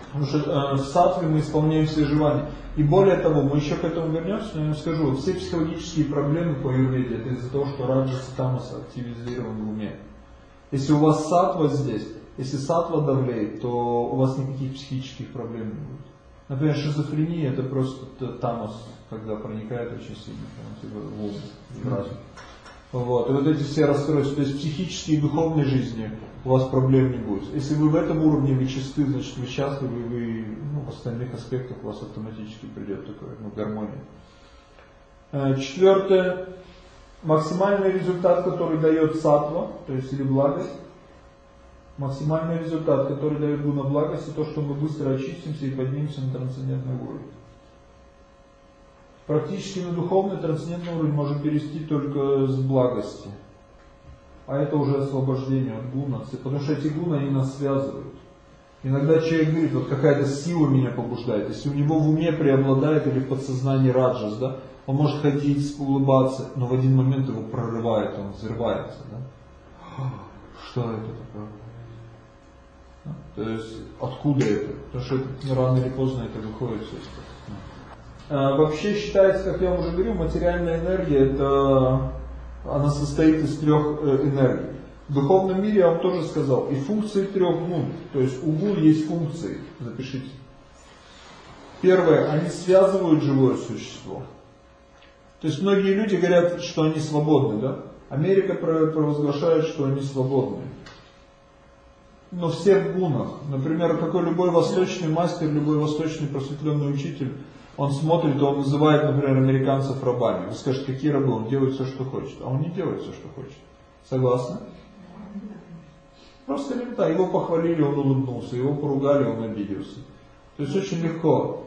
Потому что э, в сатве мы исполняем все желания. И более того, мы еще к этому вернемся, но я вам скажу, все психологические проблемы по юрведе, это из-за того, что раджас и тамас активизирован в уме. Если у вас сатва здесь, если сатва давлеет, то у вас никаких психических проблем не будет. Например, шизофрения это просто тамос, когда проникает очень сильно типа, в ум, в разум. Вот. И вот эти все расстройства, то есть психические и духовной жизни у вас проблем не будет. Если вы в этом уровне вы чисты, значит вы счастливы, вы ну, в остальных аспектах у вас автоматически придет такое, ну, гармония. Э, четвертое. Максимальный результат, который дает сатва, то есть или благость, максимальный результат, который дает гуна благости, то, что мы быстро очистимся и поднимемся на трансцендентный уровень. Практически на духовный трансцендентный уровень можем перейти только с благости. А это уже освобождение от гуна, потому что эти гуны, они нас связывают. Иногда человек говорит, вот какая-то сила меня побуждает. Если у него в уме преобладает или в подсознании раджас, да, он может ходить, улыбаться, но в один момент его прорывает, он взрывается. Да? Что это такое? То есть откуда это? Потому что рано или поздно это выходит все. А, вообще считается, как я уже говорил, материальная энергия это она состоит из трех э, энергий. В духовном мире я вам тоже сказал, и функции трех гун, то есть у гун есть функции, запишите. Первое, они связывают живое существо. То есть многие люди говорят, что они свободны, да? Америка провозглашает, что они свободны но все в гунах. Например, какой любой восточный мастер, любой восточный просветленный учитель, он смотрит, он называет, например, американцев рабами. Вы скажете, какие рабы? Он делает все, что хочет. А он не делает все, что хочет. Согласны? Просто лента. Его похвалили, он улыбнулся. Его поругали, он обиделся. То есть очень легко.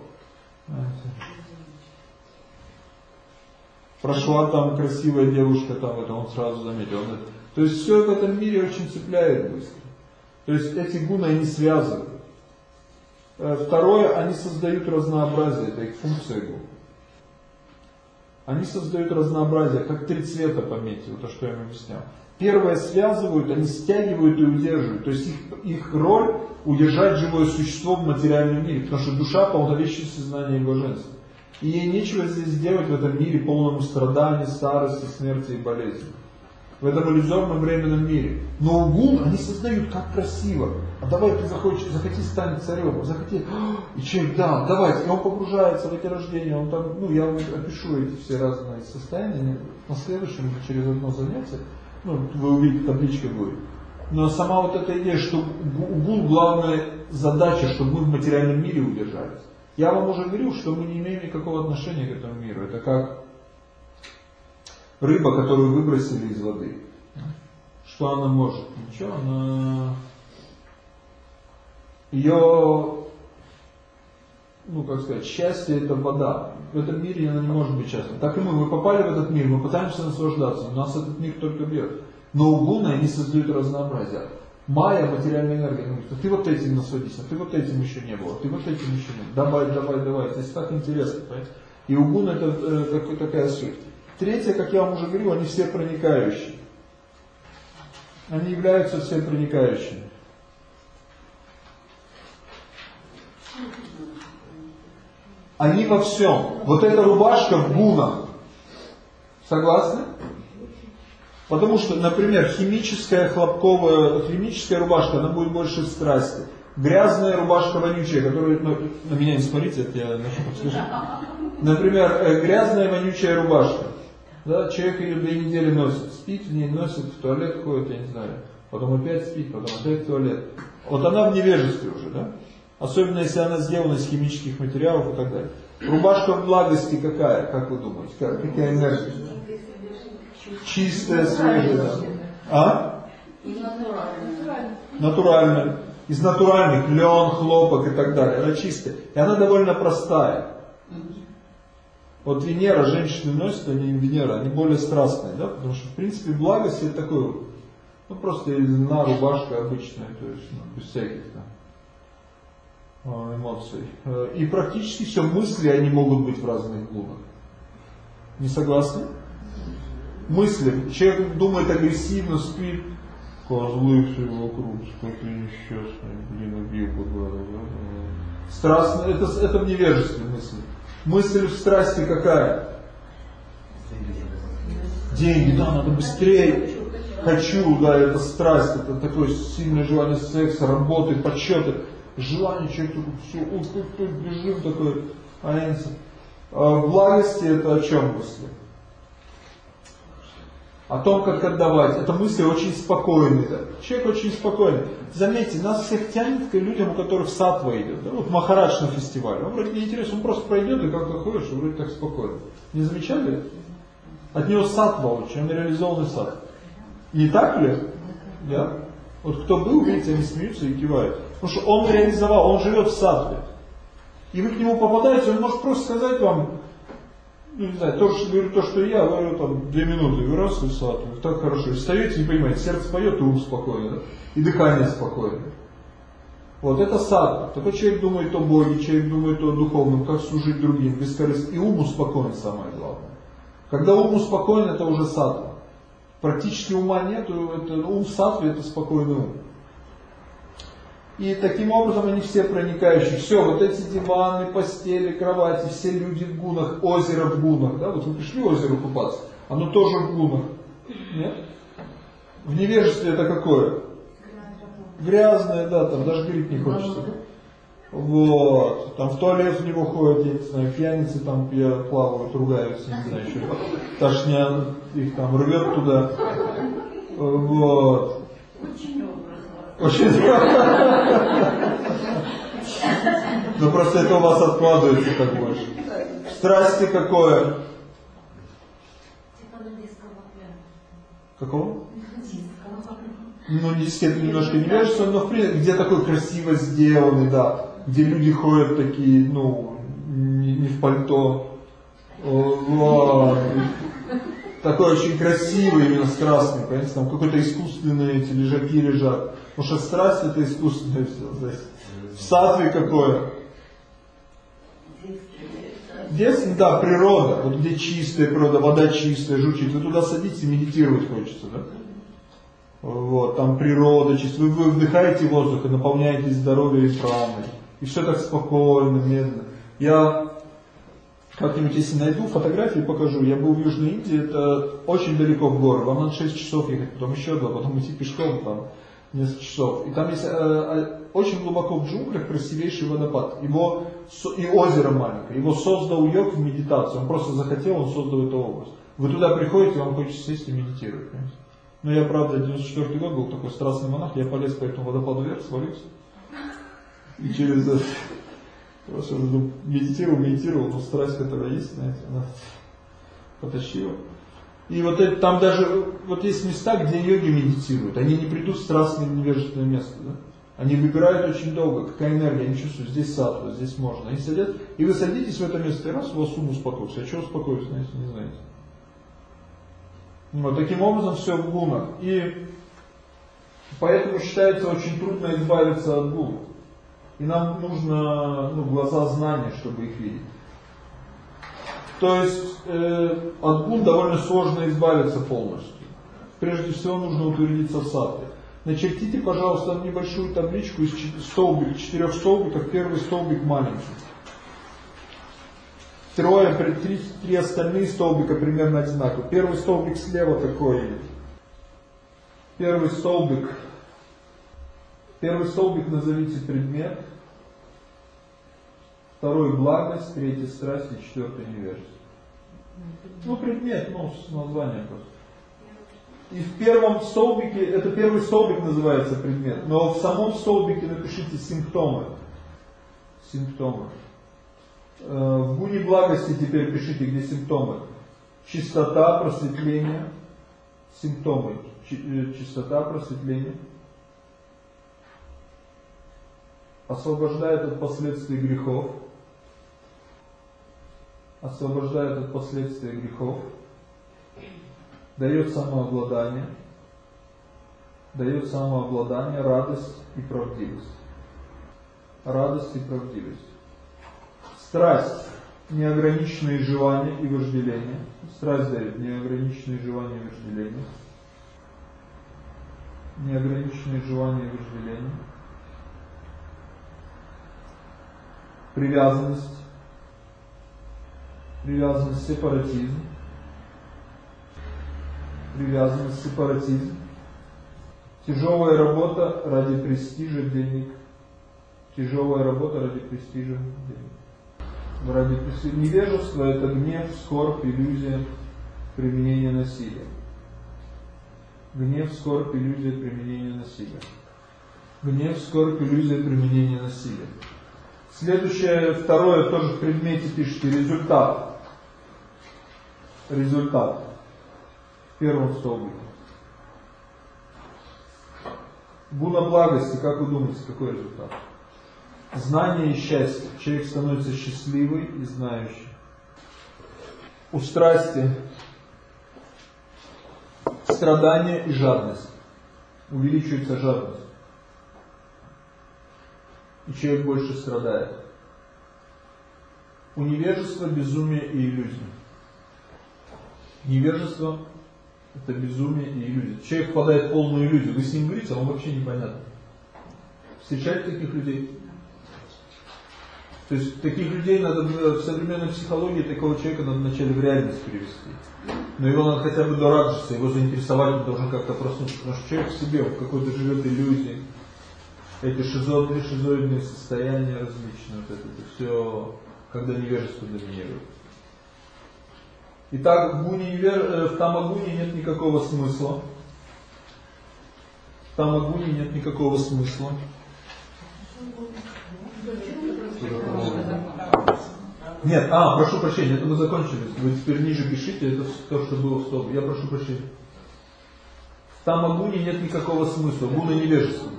Прошла там красивая девушка, там это он сразу заметил. То есть все в этом мире очень цепляет быстро. То есть эти гуны они связывают. Э, второе, они создают разнообразие, это их функция гун. Они создают разнообразие, как три цвета пометил, то, что я вам объяснял. Первое связывают, они стягивают и удерживают. То есть их, их роль удержать живое существо в материальном мире, потому что душа полновещество сознания и блаженства. И ей нечего здесь делать в этом мире полному страданию, старости, смерти и болезни. В этом иллюзорном временном мире. Но у гун они создают как красиво. А давай ты захочешь, захоти стать царем, захоти, и чем, да, давайте. И он погружается в эти рождения, он там, ну я опишу эти все разные состояния на следующем, через одно занятие, ну вы увидите, табличка будет. Но сама вот эта идея, что у гун главная задача, чтобы мы в материальном мире удержались. Я вам уже говорил, что мы не имеем никакого отношения к этому миру. Это как рыба, которую выбросили из воды. Что она может? Ничего, она... Ее, ну как сказать, счастье это вода. В этом мире она не может быть счастлива. Так и мы, мы попали в этот мир, мы пытаемся наслаждаться, у нас этот мир только бьет. Но у гуна они создают разнообразие. Майя, материальная энергия, говорит, ты вот этим насладись, а ты вот этим еще не было, ты вот этим еще не было. Давай, давай, давай. Здесь так интересно, понимаете? И у гуна это э, такая суть. Третье, как я вам уже говорил, они все проникающие. Они являются все проникающими. Они во всем. Вот эта рубашка в гунах. Согласны? Потому что, например, химическая хлопковая, химическая рубашка, она будет больше страсти. Грязная рубашка вонючая, которую, ну, на меня не смотрите, это я на шутку скажу. Например, э, грязная вонючая рубашка. Да, человек ее две недели носит, спит в ней, носит, в туалет ходит, я не знаю. Потом опять спит, потом опять в туалет. Вот она в невежестве уже, да? Особенно если она сделана из химических материалов и так далее. Рубашка в благости какая, как вы думаете? Какая энергия? Чистая, свежая. Да. А? Натуральная. Из натуральных, лен, хлопок и так далее. Она чистая. И она довольно простая. Вот Венера, женщины носят, они Венера, они более страстные, да, потому что в принципе благость это такое, ну просто на рубашка обычная, то есть ну, без всяких там а, эмоций. Э, и практически все мысли, они могут быть в разных глубах. Не согласны? Мысли. Человек думает агрессивно, спит. Козлы все вокруг, сколько несчастные, блин, убил бы Страстно, это, это в невежестве мысли. Мысль в страсти какая? Деньги, да, надо быстрее. Хочу, да, это страсть, это такое сильное желание секса, работы, почеты. Желание человека, все, ух, бежим такой, а в благости это о чем мысли? О том, как отдавать. Это мысли очень спокойные. Да? Человек очень спокойный. Заметьте, нас всех тянет к людям, у которых сатва идет. Да? Вот Махарадж на фестивале. Он вроде не он просто пройдет и как-то ходишь, и вроде так спокойно. Не замечали? От него сатва очень, он реализованный сад. Не так ли? Да? Вот кто был, видите, они смеются и кивают. Потому что он реализовал, он живет в сатве. И вы к нему попадаете, он может просто сказать вам, ну не знаю, то, что говорю, то, что я, говорю там две минуты, и раз, и сад, так хорошо. И встаете, не понимаете, сердце поет, и ум спокойно, да? и дыхание спокойно. Вот это сад. Такой человек думает о Боге, человек думает о духовном, как служить другим, бескорыстно. И ум успокоен самое главное. Когда ум успокоен, это уже сад. Практически ума нету, это ум сатве, это спокойный ум. И таким образом они все проникающие. Все, вот эти диваны, постели, кровати, все люди в гунах, озеро в гунах. Да? Вот вы пришли в озеро купаться, оно тоже в гунах. Нет? В невежестве это какое? Грязное, да, там даже говорить не хочется. Вот. Там в туалет в него ходят, я не знаю, пьяницы там плавают, ругаются, не знаю, еще тошнят, их там рвет туда. Вот. Очень Ну просто это у вас откладывается как больше. Страсти какое? Какого? Ну, диск это немножко не кажется, но в принципе, где такой красиво сделанный, да, где люди ходят такие, ну, не, не в пальто. Вот. Такой очень красивый, именно с красным, понимаете, там какой-то искусственные эти лежаки лежат. Потому что страсть это искусственное все. В сатве какое? Детство, да, природа. Вот где чистая природа, вода чистая, жучит. Вы туда садитесь и медитировать хочется, да? Вот, там природа чистая. Вы, вы вдыхаете воздух и наполняете здоровье и праной. И все так спокойно, медленно. Я Как-нибудь, если найду фотографии, покажу. Я был в Южной Индии, это очень далеко в горы. Вам надо 6 часов ехать, потом еще два, потом идти пешком там несколько часов. И там есть э, э, очень глубоко в джунглях красивейший водопад. Его, и озеро маленькое. Его создал йог в медитации. Он просто захотел, он создал эту область. Вы туда приходите, вам хочется сесть и медитировать. Понимаете? Но я, правда, 94 год был такой страстный монах, я полез по этому водопаду вверх, свалился. И через Просто медитировал, медитировал, но страсть, которая есть, знаете, она потащила. И вот это, там даже, вот есть места, где йоги медитируют, они не придут в страстное невежественное место, да? Они выбирают очень долго, какая энергия, они чувствуют, здесь сатва, здесь можно. Они садят, и вы садитесь в это место, и раз у вас ум успокоится. А что успокоится, знаете, не знаете. Вот таким образом все в гунах. И поэтому считается очень трудно избавиться от гун. И нам нужно ну, глаза знания, чтобы их видеть. То есть э, от гун довольно сложно избавиться полностью. Прежде всего нужно утвердиться в сатве. Начертите, пожалуйста, небольшую табличку из столбик, четырех столбиков. Первый столбик маленький. Трое, три, три остальные столбика примерно одинаковые. Первый столбик слева такой. Первый столбик. Первый столбик назовите предмет. Второй благость, третий страсть и четвертый невежество. Ну, предмет, ну, с названием просто. И в первом столбике, это первый столбик называется предмет, но в самом столбике напишите симптомы. Симптомы. Э, в гуне благости теперь пишите, где симптомы. Чистота, просветление, симптомы. Э, чистота, просветление. Освобождает от последствий грехов. Освобождает от последствий грехов. Дает самообладание. Дает самообладание, радость и правдивость. Радость и правдивость. Страсть, неограниченные желания и вожделения. Страсть дает неограниченные желания и вожделения. Неограниченные желания и вожделения. Привязанность. Привязанность, сепаратизм. Привязанность, сепаратизм. Тяжелая работа ради престижа, денег. Тяжелая работа ради престижа, денег ради невежества это гнев, скорбь, иллюзия, применение насилия. Гнев, скорбь, иллюзия, применение насилия. Гнев, скорбь, иллюзия, применение насилия. Следующее, второе, тоже в предмете пишите, результат. Результат. В первом столбике. Гуна благости, как вы думаете, какой результат? Знание и счастье. Человек становится счастливый и знающий. У страсти страдание и жадность. Увеличивается жадность. И человек больше страдает. У невежества безумие и иллюзия. Невежество – это безумие и иллюзия. Человек впадает в полную иллюзию. Вы с ним говорите, а он вообще непонятно. Встречаете таких людей? То есть таких людей надо в современной психологии такого человека надо вначале в реальность привести. Но его надо хотя бы дораджиться, его заинтересовать, он должен как-то проснуться. Потому что человек в себе в какой-то живет иллюзии. Эти шизоидные, шизоидные состояния различные, вот это, это все, когда невежество доминирует. Итак, в, гуне, э, в тамагуне нет никакого смысла. В тамагуне нет никакого смысла. Нет, а, прошу прощения, это мы закончили. Вы теперь ниже пишите, это то, что было в столбе. Я прошу прощения. В тамагуне нет никакого смысла. Гуна невежество.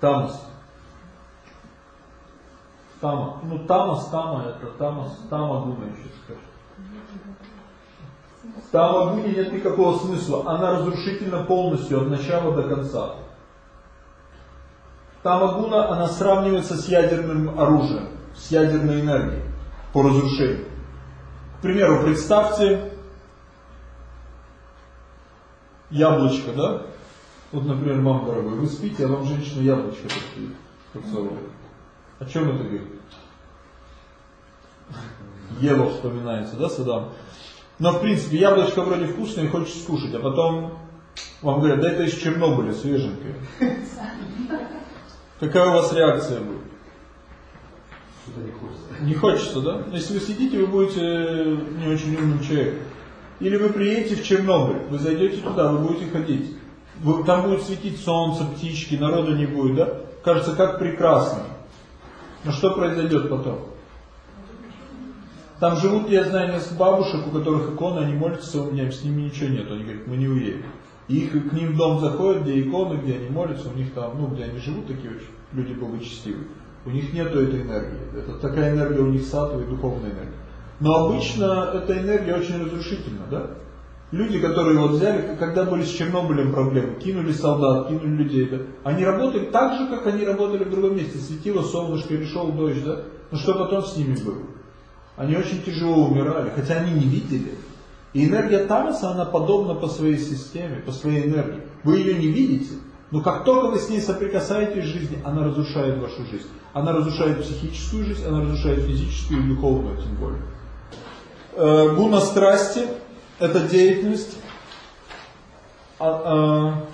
Тамас. Тама. Ну, тамас, тама, это тамас, тама гуна еще скажет. В тамагуне нет никакого смысла. Она разрушительна полностью от начала до конца. Тамагуна, она сравнивается с ядерным оружием, с ядерной энергией по разрушению. К примеру, представьте яблочко, да? Вот, например, мама дорогой, вы спите, а вам женщина яблочко поцелует. О чем это говорит? Ева вспоминается, да, Саддам? Но в принципе яблочко вроде вкусное и хочется скушать, а потом вам говорят, да это из Чернобыля, свеженькое. Какая у вас реакция будет? не хочется. Не хочется, да? Если вы сидите, вы будете не очень умным человеком. Или вы приедете в Чернобыль, вы зайдете туда, вы будете ходить. Вы, там будет светить солнце, птички, народа не будет, да? Кажется, как прекрасно. Но что произойдет потом? Там живут, я знаю, несколько бабушек, у которых иконы, они молятся у меня, с ними ничего нет. Они говорят, мы не уедем. И их, к ним в дом заходят, где иконы, где они молятся, у них там, ну, где они живут, такие очень люди благочестивые. У них нет этой энергии. Это такая энергия у них сатва и духовная энергия. Но обычно эта энергия очень разрушительна, да? Люди, которые вот взяли, когда были с Чернобылем проблемы, кинули солдат, кинули людей, да? Они работали так же, как они работали в другом месте. Светило солнышко или шел дождь, да? Но что потом с ними было? Они очень тяжело умирали, хотя они не видели. И энергия Тамаса, она подобна по своей системе, по своей энергии. Вы ее не видите, но как только вы с ней соприкасаетесь в жизни, она разрушает вашу жизнь. Она разрушает психическую жизнь, она разрушает физическую и духовную тем более. Э, гуна страсти – это деятельность. А, а,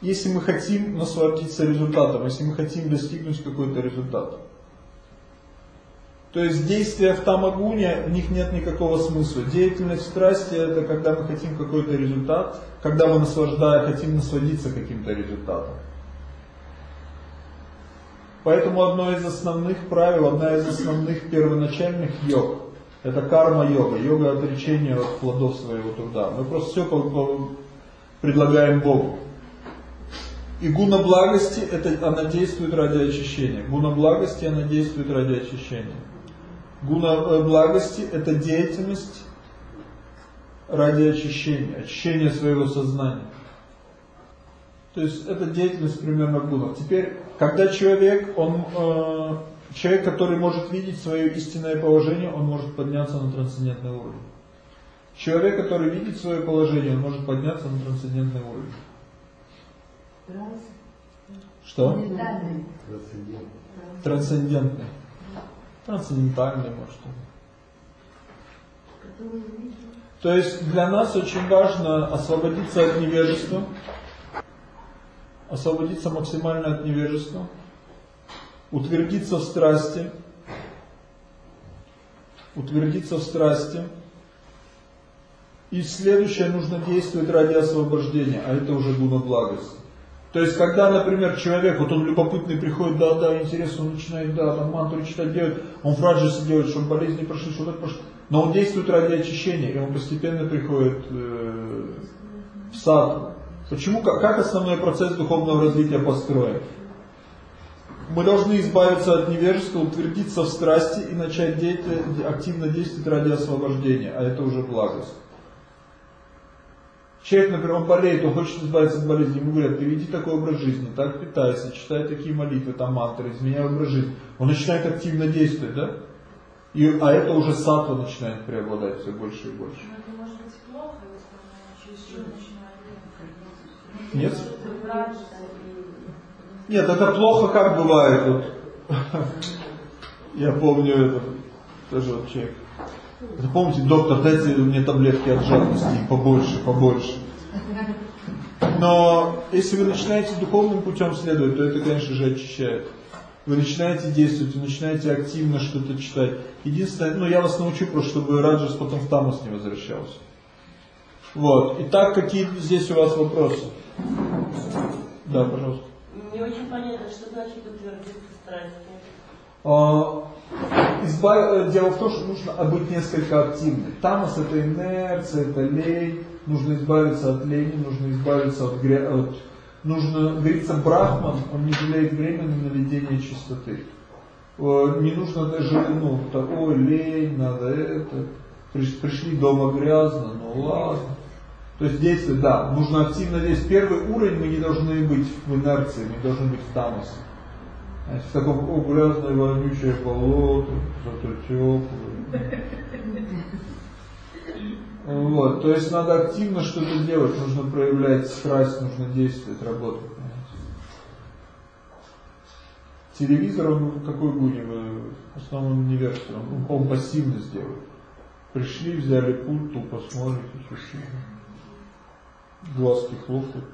если мы хотим насладиться результатом, если мы хотим достигнуть какой-то результат. То есть действия в тамагуне, в них нет никакого смысла. Деятельность страсти это когда мы хотим какой-то результат, когда мы наслаждаем, хотим насладиться каким-то результатом. Поэтому одно из основных правил, одна из основных первоначальных йог, это карма-йога, йога отречения от плодов своего труда. Мы просто все предлагаем Богу. И гуна благости, это, она действует ради очищения. Гуна благости, она действует ради очищения. Гуна э, благости – это деятельность ради очищения, очищения своего сознания. То есть это деятельность примерно гуна. Теперь, когда человек, он, э, человек, который может видеть свое истинное положение, он может подняться на трансцендентный уровень. Человек, который видит свое положение, он может подняться на трансцендентный уровень. Что? Трансцендентный. Трансцендентный. Трансцендентальный, может. То есть для нас очень важно освободиться от невежества, освободиться максимально от невежества, утвердиться в страсти, утвердиться в страсти. И следующее нужно действовать ради освобождения, а это уже гуна благости. То есть, когда, например, человек, вот он любопытный приходит, да, да, интересно, он начинает, да, там мантру читать, делать, он фраджисы делает, чтобы болезни прошли, что так прошло. Но он действует ради очищения, и он постепенно приходит э, в сад. Почему, как, как основной процесс духовного развития построен? Мы должны избавиться от невежества, утвердиться в страсти и начать деятель, активно действовать ради освобождения, а это уже благость. Человек, например, он болеет, он хочет избавиться от болезни, ему говорят, ты веди такой образ жизни, так питайся, читай такие молитвы, там мантры, изменяй образ жизни. Он начинает активно действовать, да? И, а это уже сатва начинает преобладать все больше и больше. Но это может быть плохо, если она чересчур начинает Нет? Нет, это плохо как бывает. Вот. Я помню это, тоже вот человек. Это помните, доктор, дайте мне таблетки от жадности, побольше, побольше. Но если вы начинаете духовным путем следовать, то это, конечно же, очищает. Вы начинаете действовать, вы начинаете активно что-то читать. Единственное, ну я вас научу просто, чтобы Раджас потом в Тамас не возвращался. Вот. Итак, какие здесь у вас вопросы? Да, пожалуйста. Не очень понятно, что значит утвердиться страсти. А, избав... Дело в том, что нужно быть несколько активным. Тамас это инерция, это лень. Нужно избавиться от лени, нужно избавиться от, гря... от... Нужно, говорится, брахман, он не жалеет времени на ведение чистоты. Не нужно даже, ну, так, ой, лень, надо это. Пришли дома грязно, ну ладно. То есть действие, да, нужно активно действовать. Первый уровень мы не должны быть в инерции, мы должны быть в тамасе. Значит, в таком о, грязное вонючее болото, зато теплое. Вот, то есть надо активно что-то делать, нужно проявлять страсть, нужно действовать, работать. Телевизор, он какой гуни вы? В основном невежество, он, он пассивно сделает. Пришли, взяли пульт, тупо смотрите, чуть-чуть. Глазки хлопают.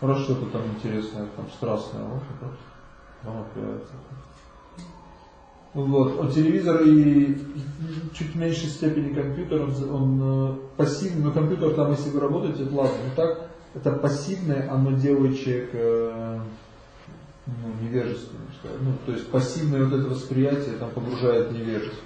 Раз что-то там интересное, там страстное, вот это там опирается. Вот. Он телевизор и чуть меньшей степени компьютер, он, он э, пассивный, но компьютер там, если вы работаете, это ладно, но так, это пассивное, оно делает человека э, ну, невежественным. Ну, то есть пассивное вот это восприятие там погружает невежество.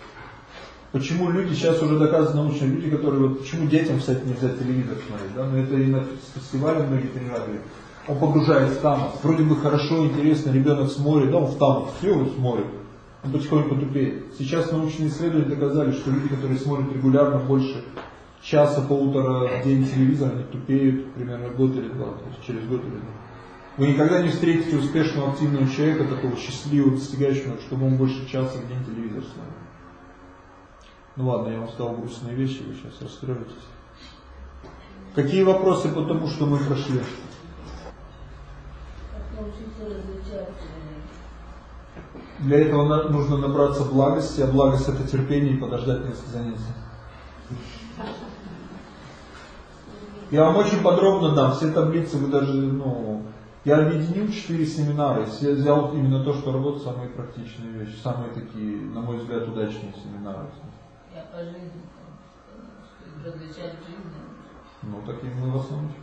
Почему люди, сейчас уже доказано научно, люди, которые, вот, почему детям, кстати, нельзя телевизор смотреть, да, но это и на фестивале многие тренера говорят, он погружается в тамос, вроде бы хорошо, интересно, ребенок смотрит, да, он в тамос, все он смотрит, он потихоньку тупеет. Сейчас научные исследования доказали, что люди, которые смотрят регулярно больше часа, полутора в день телевизор, они тупеют примерно год или два, то есть через год или два. Вы никогда не встретите успешного активного человека, такого счастливого, достигающего, чтобы он больше часа в день телевизор смотрел. Ну ладно, я вам сказал грустные вещи, вы сейчас расстроитесь. Какие вопросы по тому, что мы прошли? Для этого нужно набраться благости, а благость это терпение и подождать несколько занятий. Я вам очень подробно дам, все таблицы вы даже, ну, я объединил четыре семинара, я взял именно то, что работают самые практичные вещи, самые такие, на мой взгляд, удачные семинары. По жизни, различать жизнь. Ну, таким мы вас научим.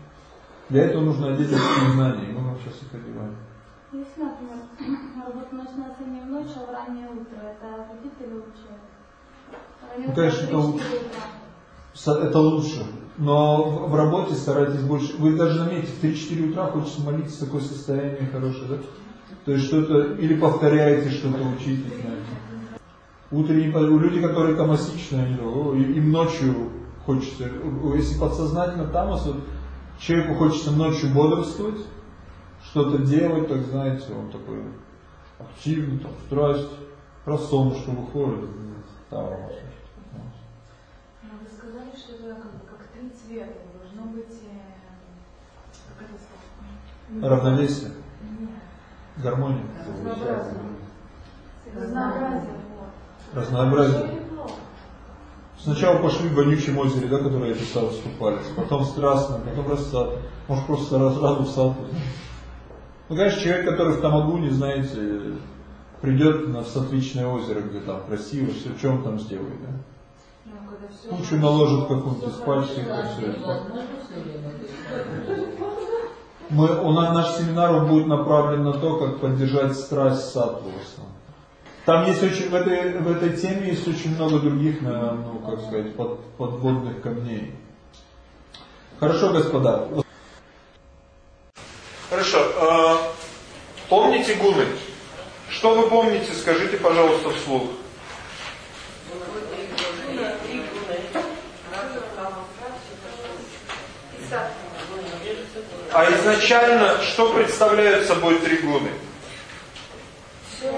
Для этого нужно отдельные знания, и мы вам сейчас их одеваем. Если, например, *clears throat* работа начинается не в ночь, а в раннее утро, это вредит или лучше? Ну, конечно, это лучше. Это лучше. Но в работе старайтесь больше. Вы даже заметите, в 3-4 утра хочется молиться, такое состояние хорошее, да? То есть что-то, или повторяете что-то, учите, знаете. Утренние, люди, которые тамасичные, они, им ночью хочется, если подсознательно тамас, вот, человеку хочется ночью бодрствовать, что-то делать, так знаете, он такой активный, там, страсть, про солнышко выходит, там Но вы сказали, что это как, как три цвета, должно быть, э, как это сказать? Равновесие? Нет. Гармония? Разнообразие. Разнообразие. Разнообразие. Сначала пошли в вонючем озере, да, которое я писал, искупались, потом страстно, потом рассад. Может просто раз, сразу в сад. Ну, конечно, человек, который в Тамагуне, знаете, придет на Сатвичное озеро, где там красиво, все, что он там сделает, да? Ну, Кучу наложит какую-то спальчик, все это. Мы, у нас наш семинар будет направлен на то, как поддержать страсть сатву в основном. Там есть очень, в этой, в этой теме есть очень много других, ну, как сказать, под, подводных камней. Хорошо, господа. Хорошо. Э, помните гуны? Что вы помните, скажите, пожалуйста, вслух. А изначально что представляют собой три гуны? Все,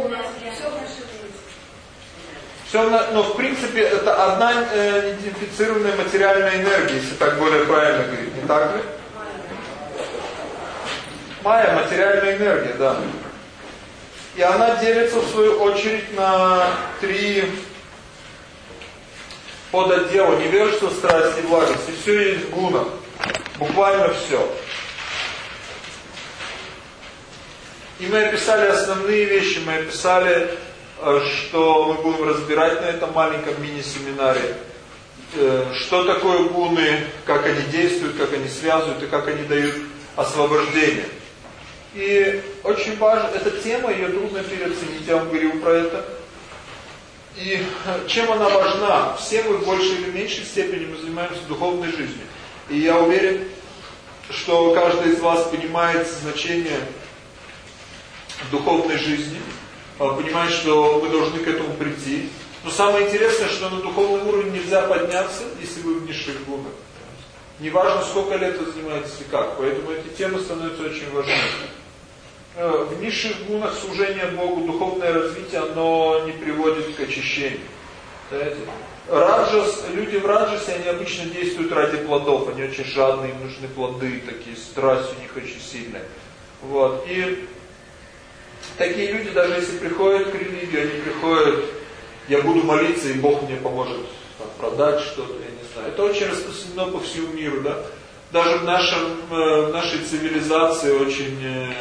но в принципе это одна э, идентифицированная материальная энергия, если так более правильно говорить, не так ли? Майя материальная энергия, да. И она делится в свою очередь на три подотдела. Невежество, страсть и благость. И все есть гуна. Буквально все. И мы описали основные вещи, мы описали что мы будем разбирать на этом маленьком мини-семинаре. Э, что такое гуны, как они действуют, как они связывают и как они дают освобождение. И очень важно, эта тема, ее трудно переоценить, я вам говорил про это. И чем она важна? Все мы в большей или меньшей степени мы занимаемся духовной жизнью. И я уверен, что каждый из вас понимает значение духовной жизни – понимать, что мы должны к этому прийти. Но самое интересное, что на духовный уровень нельзя подняться, если вы в низших гунах. Неважно, сколько лет вы занимаетесь и как. Поэтому эти темы становятся очень важны. Э, в низших гунах служение Богу, духовное развитие, оно не приводит к очищению. Раджас, люди в раджасе, они обычно действуют ради плодов. Они очень жадные, им нужны плоды, такие страсть у них очень сильная. Вот. И такие люди, даже если приходят к религии, они приходят, я буду молиться, и Бог мне поможет там, продать что-то, я не знаю. Это очень распространено по всему миру, да. Даже в, нашем, э, в нашей цивилизации очень, э,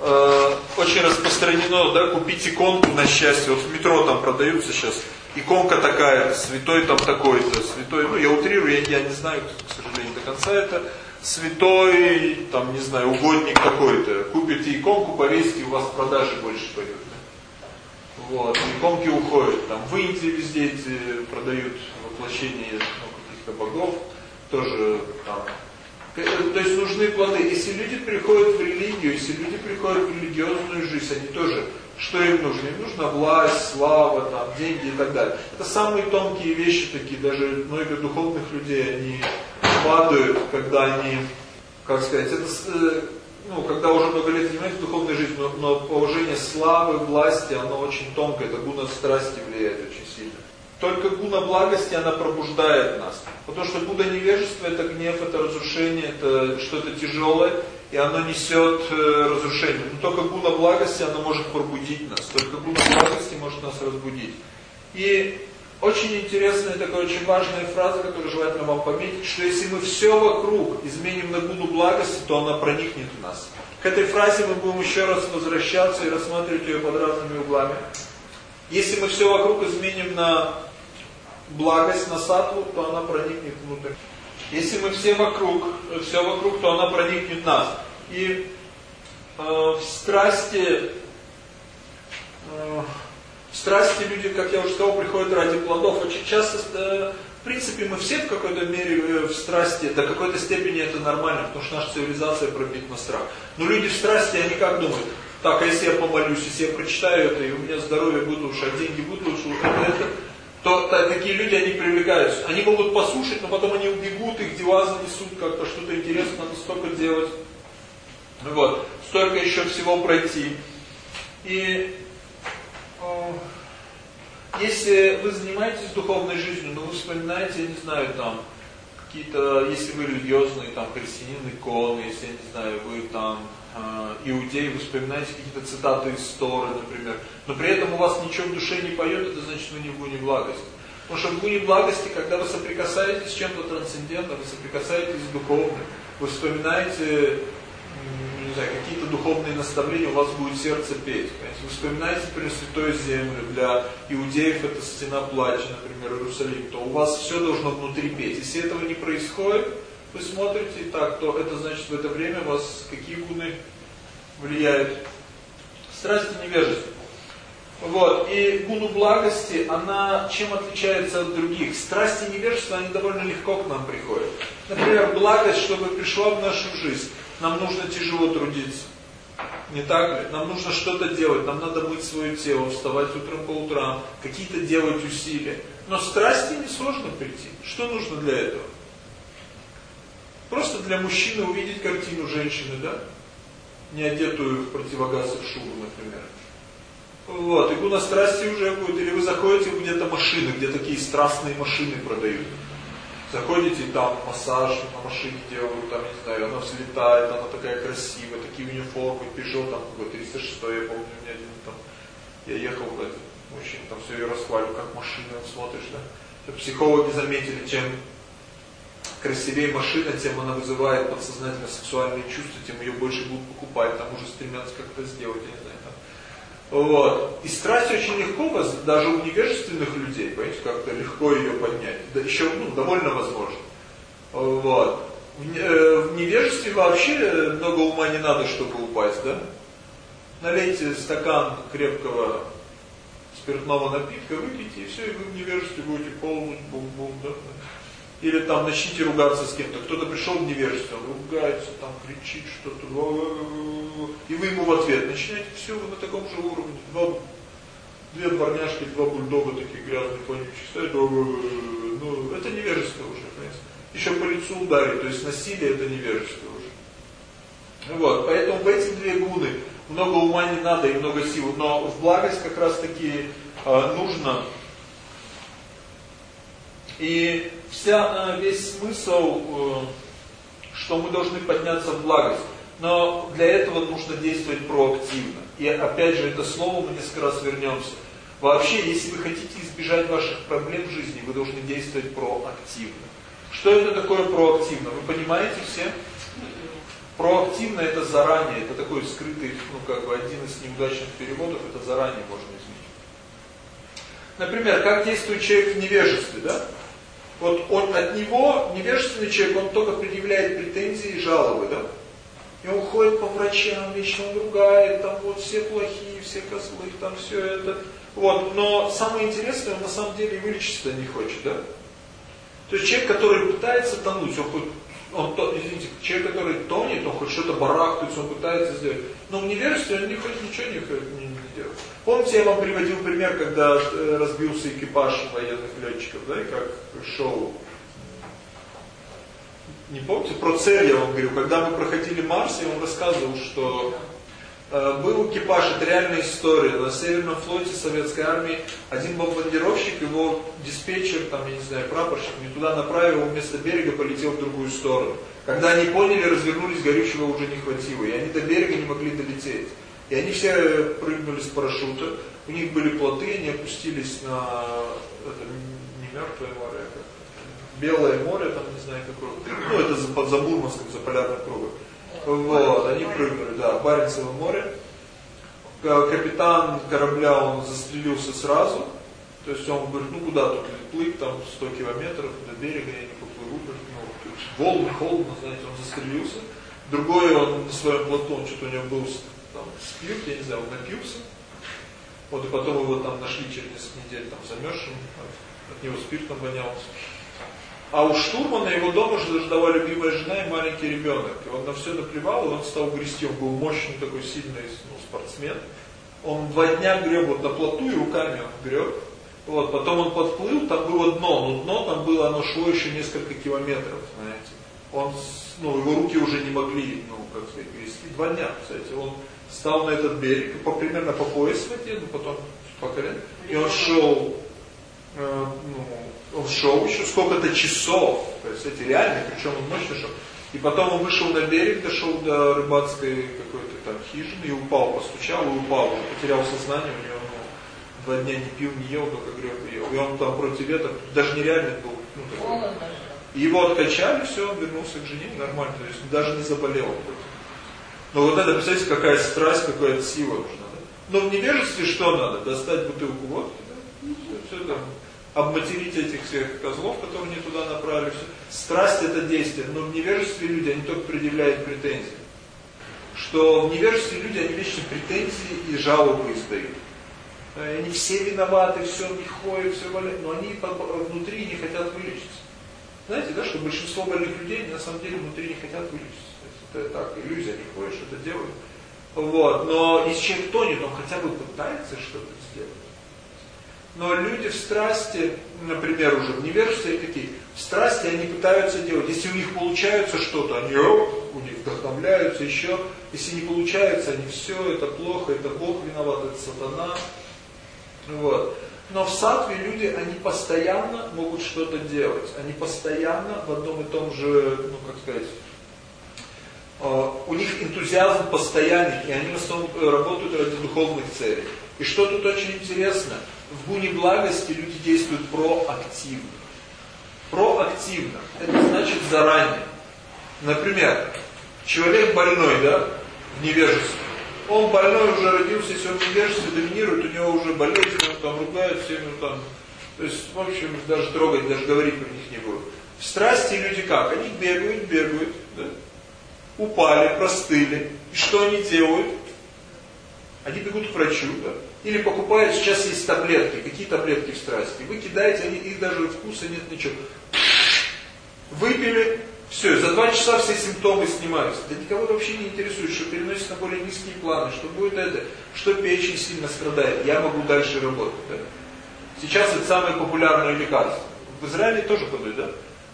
э, очень распространено, да, купить иконку на счастье. Вот в метро там продаются сейчас иконка такая, святой там такой-то, святой, ну я утрирую, я, я не знаю, к сожалению, до конца это, святой, там, не знаю, угодник какой-то, купите иконку, повесите, у вас продажи больше пойдут. Вот, иконки уходят, там, в Индии везде эти продают воплощение ну, каких-то богов, тоже там, то есть нужны плоды. Если люди приходят в религию, если люди приходят в религиозную жизнь, они тоже что им нужно? Им нужна власть, слава, там, деньги и так далее. Это самые тонкие вещи такие, даже много духовных людей, они падают, когда они, как сказать, это, э, ну, когда уже много лет занимаются духовной жизнью, но, но положение славы, власти, оно очень тонкое, это гуна страсти влияет очень сильно. Только гуна благости, она пробуждает нас. Потому что гуна невежества, это гнев, это разрушение, это что-то тяжелое, и оно несет э, разрушение. Но только гуна благости, она может пробудить нас. Только гуна благости может нас разбудить. И очень интересная такая, очень важная фраза, которую желательно вам пометить, что если мы все вокруг изменим на гуну благости, то она проникнет в нас. К этой фразе мы будем еще раз возвращаться и рассматривать ее под разными углами. Если мы все вокруг изменим на благость, на сатву, то она проникнет внутрь. Если мы все вокруг, все вокруг, то она проникнет в нас. И э, в страсти, э, страсти люди, как я уже сказал, приходят ради плодов. Очень часто, э, в принципе, мы все в какой-то мере э, в страсти, до какой-то степени это нормально, потому что наша цивилизация пробита на страх. Но люди в страсти, они как думают? Так, а если я помолюсь, если я прочитаю это, и у меня здоровье будет лучше, а деньги будут лучше, это, это то, то такие люди, они привлекаются. Они могут послушать, но потом они убегут, их дела занесут, как-то что-то интересное надо столько делать. Вот. Столько еще всего пройти. И если вы занимаетесь духовной жизнью, но вы вспоминаете, я не знаю, там, какие-то, если вы религиозные, там, христианин, иконы, если, я не знаю, вы там э, иудеи, вы вспоминаете какие-то цитаты из Торы, например, но при этом у вас ничего в душе не поет, это значит, вы не в гуне благости. Потому что в гуне благости, когда вы соприкасаетесь с чем-то трансцендентным, вы соприкасаетесь с духовным, вы вспоминаете знаю, какие-то духовные наставления, у вас будет сердце петь. Понимаете? Вы вспоминаете, например, Святой Землю, для иудеев это стена плача, например, Иерусалим, то у вас все должно внутри петь. Если этого не происходит, вы смотрите так, то это значит в это время вас какие гуны влияют? Страсти невежества. Вот, и гуну благости, она чем отличается от других? Страсти невежества, они довольно легко к нам приходят. Например, благость, чтобы пришла в нашу жизнь, нам нужно тяжело трудиться. Не так ли? Нам нужно что-то делать, нам надо мыть свое тело, вставать утром по утрам, какие-то делать усилия. Но страсти несложно прийти. Что нужно для этого? Просто для мужчины увидеть картину женщины, да? Не одетую в противогаз и шубу, например. Вот, и гуна страсти уже будет. Или вы заходите где-то машины, где такие страстные машины продают. Заходите, там массаж на машине делают, там, не знаю, она взлетает, она такая красивая, такие униформы, Peugeot, там, какой 306, я помню, у меня один там, я ехал, кстати, мужчина, там все ее расхваливаю, как машина, смотришь, да. Психологи заметили, чем красивее машина, тем она вызывает подсознательно сексуальные чувства, тем ее больше будут покупать, там уже стремятся как-то сделать, я не знаю. Вот. И страсть очень легко, даже у невежественных людей, понимаете, как-то легко ее поднять. Да еще, ну, довольно возможно. Вот. В, э, в невежестве вообще много ума не надо, чтобы упасть, да? Налейте стакан крепкого спиртного напитка, выпейте, и все, и вы в невежестве будете полнуть, бум-бум, да? Или там начните ругаться с кем-то. Кто-то пришел в невежество, ругается, там кричит что-то. И вы ему в ответ начинаете, все, на таком же уровне. Два, две дворняжки, два бульдога такие грязные, стоят. Ну, это невежество уже, понимаете. Еще по лицу ударить, то есть насилие это невежество уже. Вот, поэтому в эти две гуны много ума не надо и много сил. Но в благость как раз таки э, нужно и вся, э, весь смысл, э, что мы должны подняться в благость. Но для этого нужно действовать проактивно. И опять же, это слово мы несколько раз вернемся. Вообще, если вы хотите избежать ваших проблем в жизни, вы должны действовать проактивно. Что это такое проактивно? Вы понимаете все? Проактивно это заранее, это такой скрытый, ну как бы один из неудачных переводов, это заранее можно изменить. Например, как действует человек в невежестве, да? Вот он от него, невежественный человек, он только предъявляет претензии и жалобы, да? И он ходит по врачам, вечно он ругает, там вот все плохие, все козлы, там все это. Вот, но самое интересное, он на самом деле вылечиться не хочет, да? То есть человек, который пытается тонуть, он хоть, он, извините, человек, который тонет, он хоть что-то барахтается, он пытается сделать. Но в невежестве он не хоть ничего не, не, не делает. Помните, я вам приводил пример, когда э, разбился экипаж военных летчиков, да, и как шоу не помните, про цель я вам говорю, когда мы проходили Марс, я вам рассказывал, что э, был экипаж, это реальная история, на Северном флоте Советской Армии один бомбардировщик, его диспетчер, там, я не знаю, прапорщик, не туда направил, вместо берега полетел в другую сторону. Когда они поняли, развернулись, горючего уже не хватило, и они до берега не могли долететь. И они все прыгнули с парашюта, у них были плоты, они опустились на это, не мертвое море, а Белое море, там не знаю какое, ну это за, за Бурманском, за полярным кругом. Вот, они прыгнули, да, Баренцево море. Капитан корабля, он застрелился сразу. То есть он говорит, ну куда тут плыть, там 100 километров до берега, я не поплыву. Ну, волны, холодно, знаете, он застрелился. Другой, он на своем плоту, он что-то у него был там, спирт, я не знаю, он напился. Вот потом его там нашли через несколько недель там замерзшим, от, от него спиртом вонялся. А у штурмана его дома ждала любимая жена и маленький ребенок. И он на все наплевал, и он стал грести. Он был мощный такой сильный ну, спортсмен. Он два дня греб вот на плоту и руками он греб. Вот, потом он подплыл, там было дно, но дно там было, оно шло еще несколько километров, знаете. Он, ну, его руки уже не могли, ну, как сказать, грести. Два дня, кстати. Он стал на этот берег, по, примерно по пояс в воде, ну, потом по колен. И он шел, э, ну, он шел еще сколько-то часов, то есть эти реальные, причем он мощно шел. И потом он вышел на берег, дошел до рыбацкой какой-то там хижины и упал, постучал и упал, он потерял сознание, у него ну, два дня не пил, не ел, только греб и ел. И он там против ветра, даже нереальный был. Ну, такой. И его откачали, все, он вернулся к жене нормально, то есть даже не заболел. Но вот это, представляете, какая страсть, какая сила нужна. Да? Но в невежестве что надо? Достать бутылку водки, да? все, все там обматерить этих всех козлов, которые не туда направили. Страсть это действие, но в невежестве люди, они только предъявляют претензии. Что в невежестве люди, они вечно претензии и жалобы издают. Э, они все виноваты, все ходят, все болят, но они внутри не хотят вылечиться. Знаете, да, что большинство больных людей на самом деле внутри не хотят вылечиться. Это так, иллюзия, они что-то делают. Вот. Но если человек тонет, он хотя бы пытается что-то сделать. Но люди в страсти, например, уже в невежестве такие, в страсти они пытаются делать. Если у них получается что-то, они у них вдохновляются еще. Если не получается, они все, это плохо, это Бог виноват, это сатана. Вот. Но в сатве люди, они постоянно могут что-то делать. Они постоянно в одном и том же, ну как сказать, у них энтузиазм постоянный, и они в основном работают ради духовных целей. И что тут очень интересно – в гуне благости люди действуют проактивно. Проактивно. Это значит заранее. Например, человек больной, да, в невежестве. Он больной уже родился, если он в невежестве доминирует, у него уже болезнь, он там ругает всеми, там, то есть, в общем, даже трогать, даже говорить про них не будет. В страсти люди как? Они бегают, бегают, да? Упали, простыли. И что они делают? Они бегут к врачу, да? Или покупают, сейчас есть таблетки. Какие таблетки в страсти? Вы кидаете, они, их даже вкуса нет ничего. Выпили, все, за два часа все симптомы снимаются. Да никого вообще не интересует, что переносится на более низкие планы, что будет это, что печень сильно страдает. Я могу дальше работать. Да? Сейчас это самое популярное лекарство. В Израиле тоже подают, да?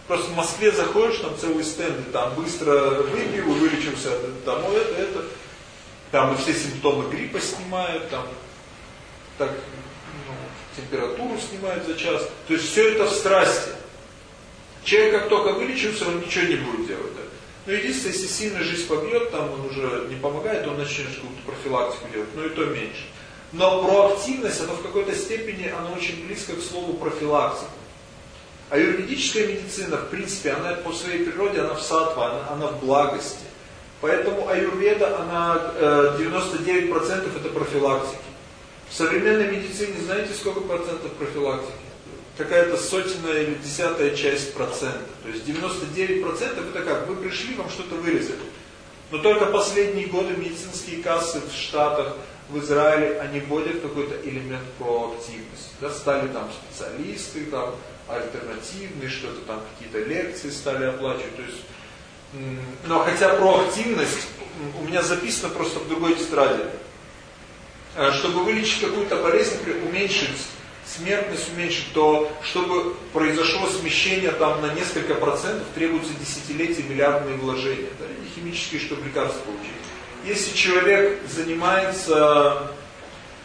Просто в Москве заходишь, там целые стенды, там быстро выпил вылечился, там это, это. Там и все симптомы гриппа снимают, там так, ну, температуру снимает за час. То есть все это в страсти. Человек как только вылечился, он ничего не будет делать. Да? Но единственное, если сильно жизнь побьет, там он уже не помогает, он начнет какую-то профилактику делать, но и то меньше. Но проактивность, она в какой-то степени, она очень близко к слову профилактика. А юридическая медицина, в принципе, она по своей природе, она в сатва, она, она в благости. Поэтому аюрведа, она э, 99% это профилактики. В современной медицине знаете сколько процентов профилактики? Какая-то сотенная или десятая часть процента. То есть 99% это как? Вы пришли, вам что-то вырезали. Но только последние годы медицинские кассы в Штатах, в Израиле, они вводят какой-то элемент проактивности. Да, стали там специалисты, там альтернативные, что-то там, какие-то лекции стали оплачивать. То есть, но хотя проактивность у меня записано просто в другой тетради. Э, чтобы вылечить какую-то болезнь, уменьшить смертность, уменьшить, то чтобы произошло смещение там на несколько процентов, требуется десятилетия миллиардные вложения. Да, не химические, чтобы лекарства получить. Если человек занимается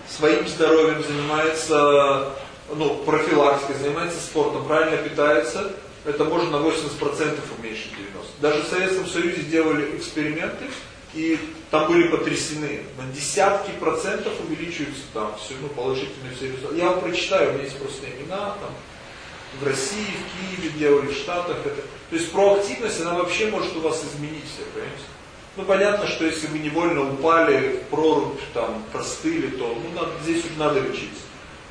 своим здоровьем, занимается ну, профилактикой, занимается спортом, правильно питается, это можно на 80% уменьшить 90%. Даже в Советском Союзе делали эксперименты, и там были потрясены. На десятки процентов увеличиваются там все, ну, положительные все результаты. Я вам прочитаю, у меня есть просто имена, там, в России, в Киеве делали, в Штатах. Это. То есть проактивность, она вообще может у вас изменить все, понимаете? Ну, понятно, что если вы невольно упали в прорубь, там, простыли, то ну, надо, здесь уже надо лечиться.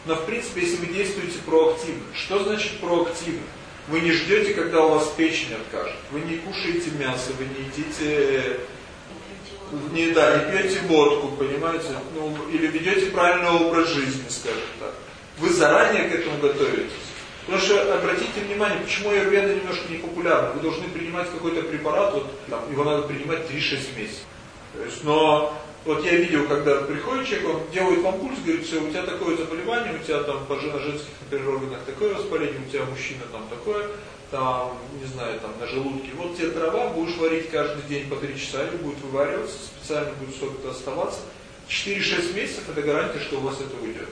Но, в принципе, если вы действуете проактивно, что значит проактивно? Вы не ждете, когда у вас печень откажет. Вы не кушаете мясо, вы не едите не, да, не пьете водку, понимаете, ну, или ведете правильный образ жизни, скажем так. Вы заранее к этому готовитесь. Потому что, обратите внимание, почему аюрведа немножко не популярна. Вы должны принимать какой-то препарат, вот, там, его надо принимать 3-6 месяцев. То есть, но вот я видел, когда приходит человек, он делает вам пульс, говорит, все, у тебя такое заболевание, у тебя там по женских, органах такое воспаление, у тебя мужчина там такое, там, не знаю, там на желудке. Вот тебе трава, будешь варить каждый день по 3 часа, или будет вывариваться, специально будет сколько-то оставаться. 4-6 месяцев это гарантия, что у вас это уйдет.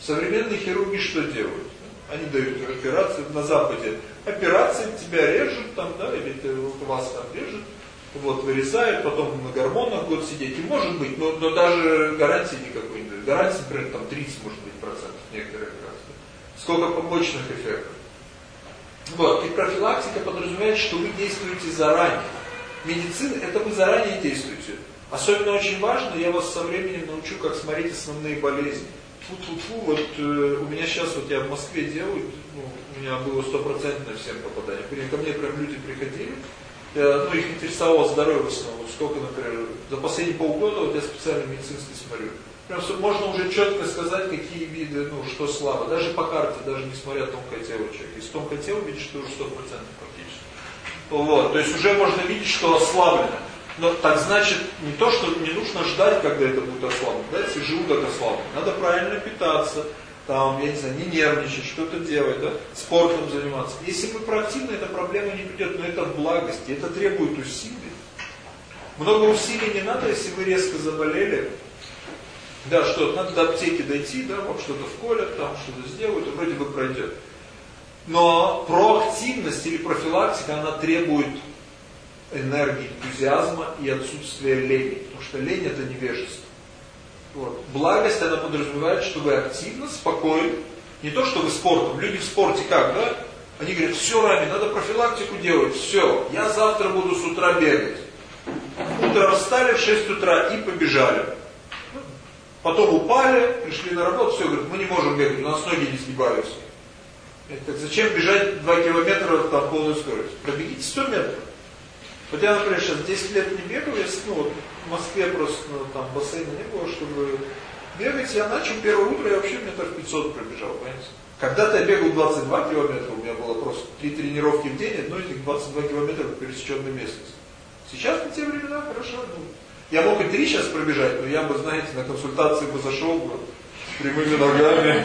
Современные хирурги что делают? Они дают операции на Западе. Операции тебя режут там, да, или у вас там режут, вот, вырезают, потом на гормонах год сидеть. И может быть, но, но даже гарантии никакой не дают. Гарантии, например, там 30 может быть процентов некоторых раз. Сколько побочных эффектов. Вот, и профилактика подразумевает, что вы действуете заранее. Медицина, это вы заранее действуете. Особенно очень важно, я вас со временем научу, как смотреть основные болезни. Фу-фу-фу, вот э, у меня сейчас, вот я в Москве делаю, ну, у меня было стопроцентное всем попадание. Ко мне прям люди приходили, ну, их интересовало здоровье в основном. Сколько, например, за последние полгода, вот я специально медицинский смотрю, Прям можно уже четко сказать, какие виды, ну, что слабо. Даже по карте, даже несмотря тонкое тело человека. Если тонкое тело, видишь, что уже 100% практически. Вот, то есть уже можно видеть, что ослаблено. Но так значит, не то, что не нужно ждать, когда это будет ослаблено. Да, если желудок ослаблен. Надо правильно питаться, там, я не знаю, не нервничать, что-то делать, да, спортом заниматься. Если мы проактивны, эта проблема не придет, но это в благости, это требует усилий. Много усилий не надо, если вы резко заболели, да, что надо до аптеки дойти, да, вам что-то вколят, там что-то сделают, вроде бы пройдет. Но проактивность или профилактика, она требует энергии, энтузиазма и отсутствия лени. Потому что лень это невежество. Вот. Благость, она подразумевает, что вы активно, спокойно, не то, что вы спортом. Люди в спорте как, да? Они говорят, все, Рами, надо профилактику делать, все, я завтра буду с утра бегать. Утром встали в 6 утра и побежали. Потом упали, пришли на работу, все, говорят, мы не можем бегать, у нас ноги не сгибаются. Так зачем бежать 2 километра там полную скорость? Пробегите 100 метров. Вот я, например, сейчас 10 лет не бегал, я, ну, вот, в Москве просто ну, там бассейна не было, чтобы бегать. Я начал первое утро, я вообще метр 500 пробежал, понимаете? Когда-то я бегал 22 километра, у меня было просто три тренировки в день, одно из них 22 километра по пересеченной местности. Сейчас на те времена хорошо, ну, я мог и три сейчас пробежать, но я бы, знаете, на консультации бы зашел бы прямыми ногами.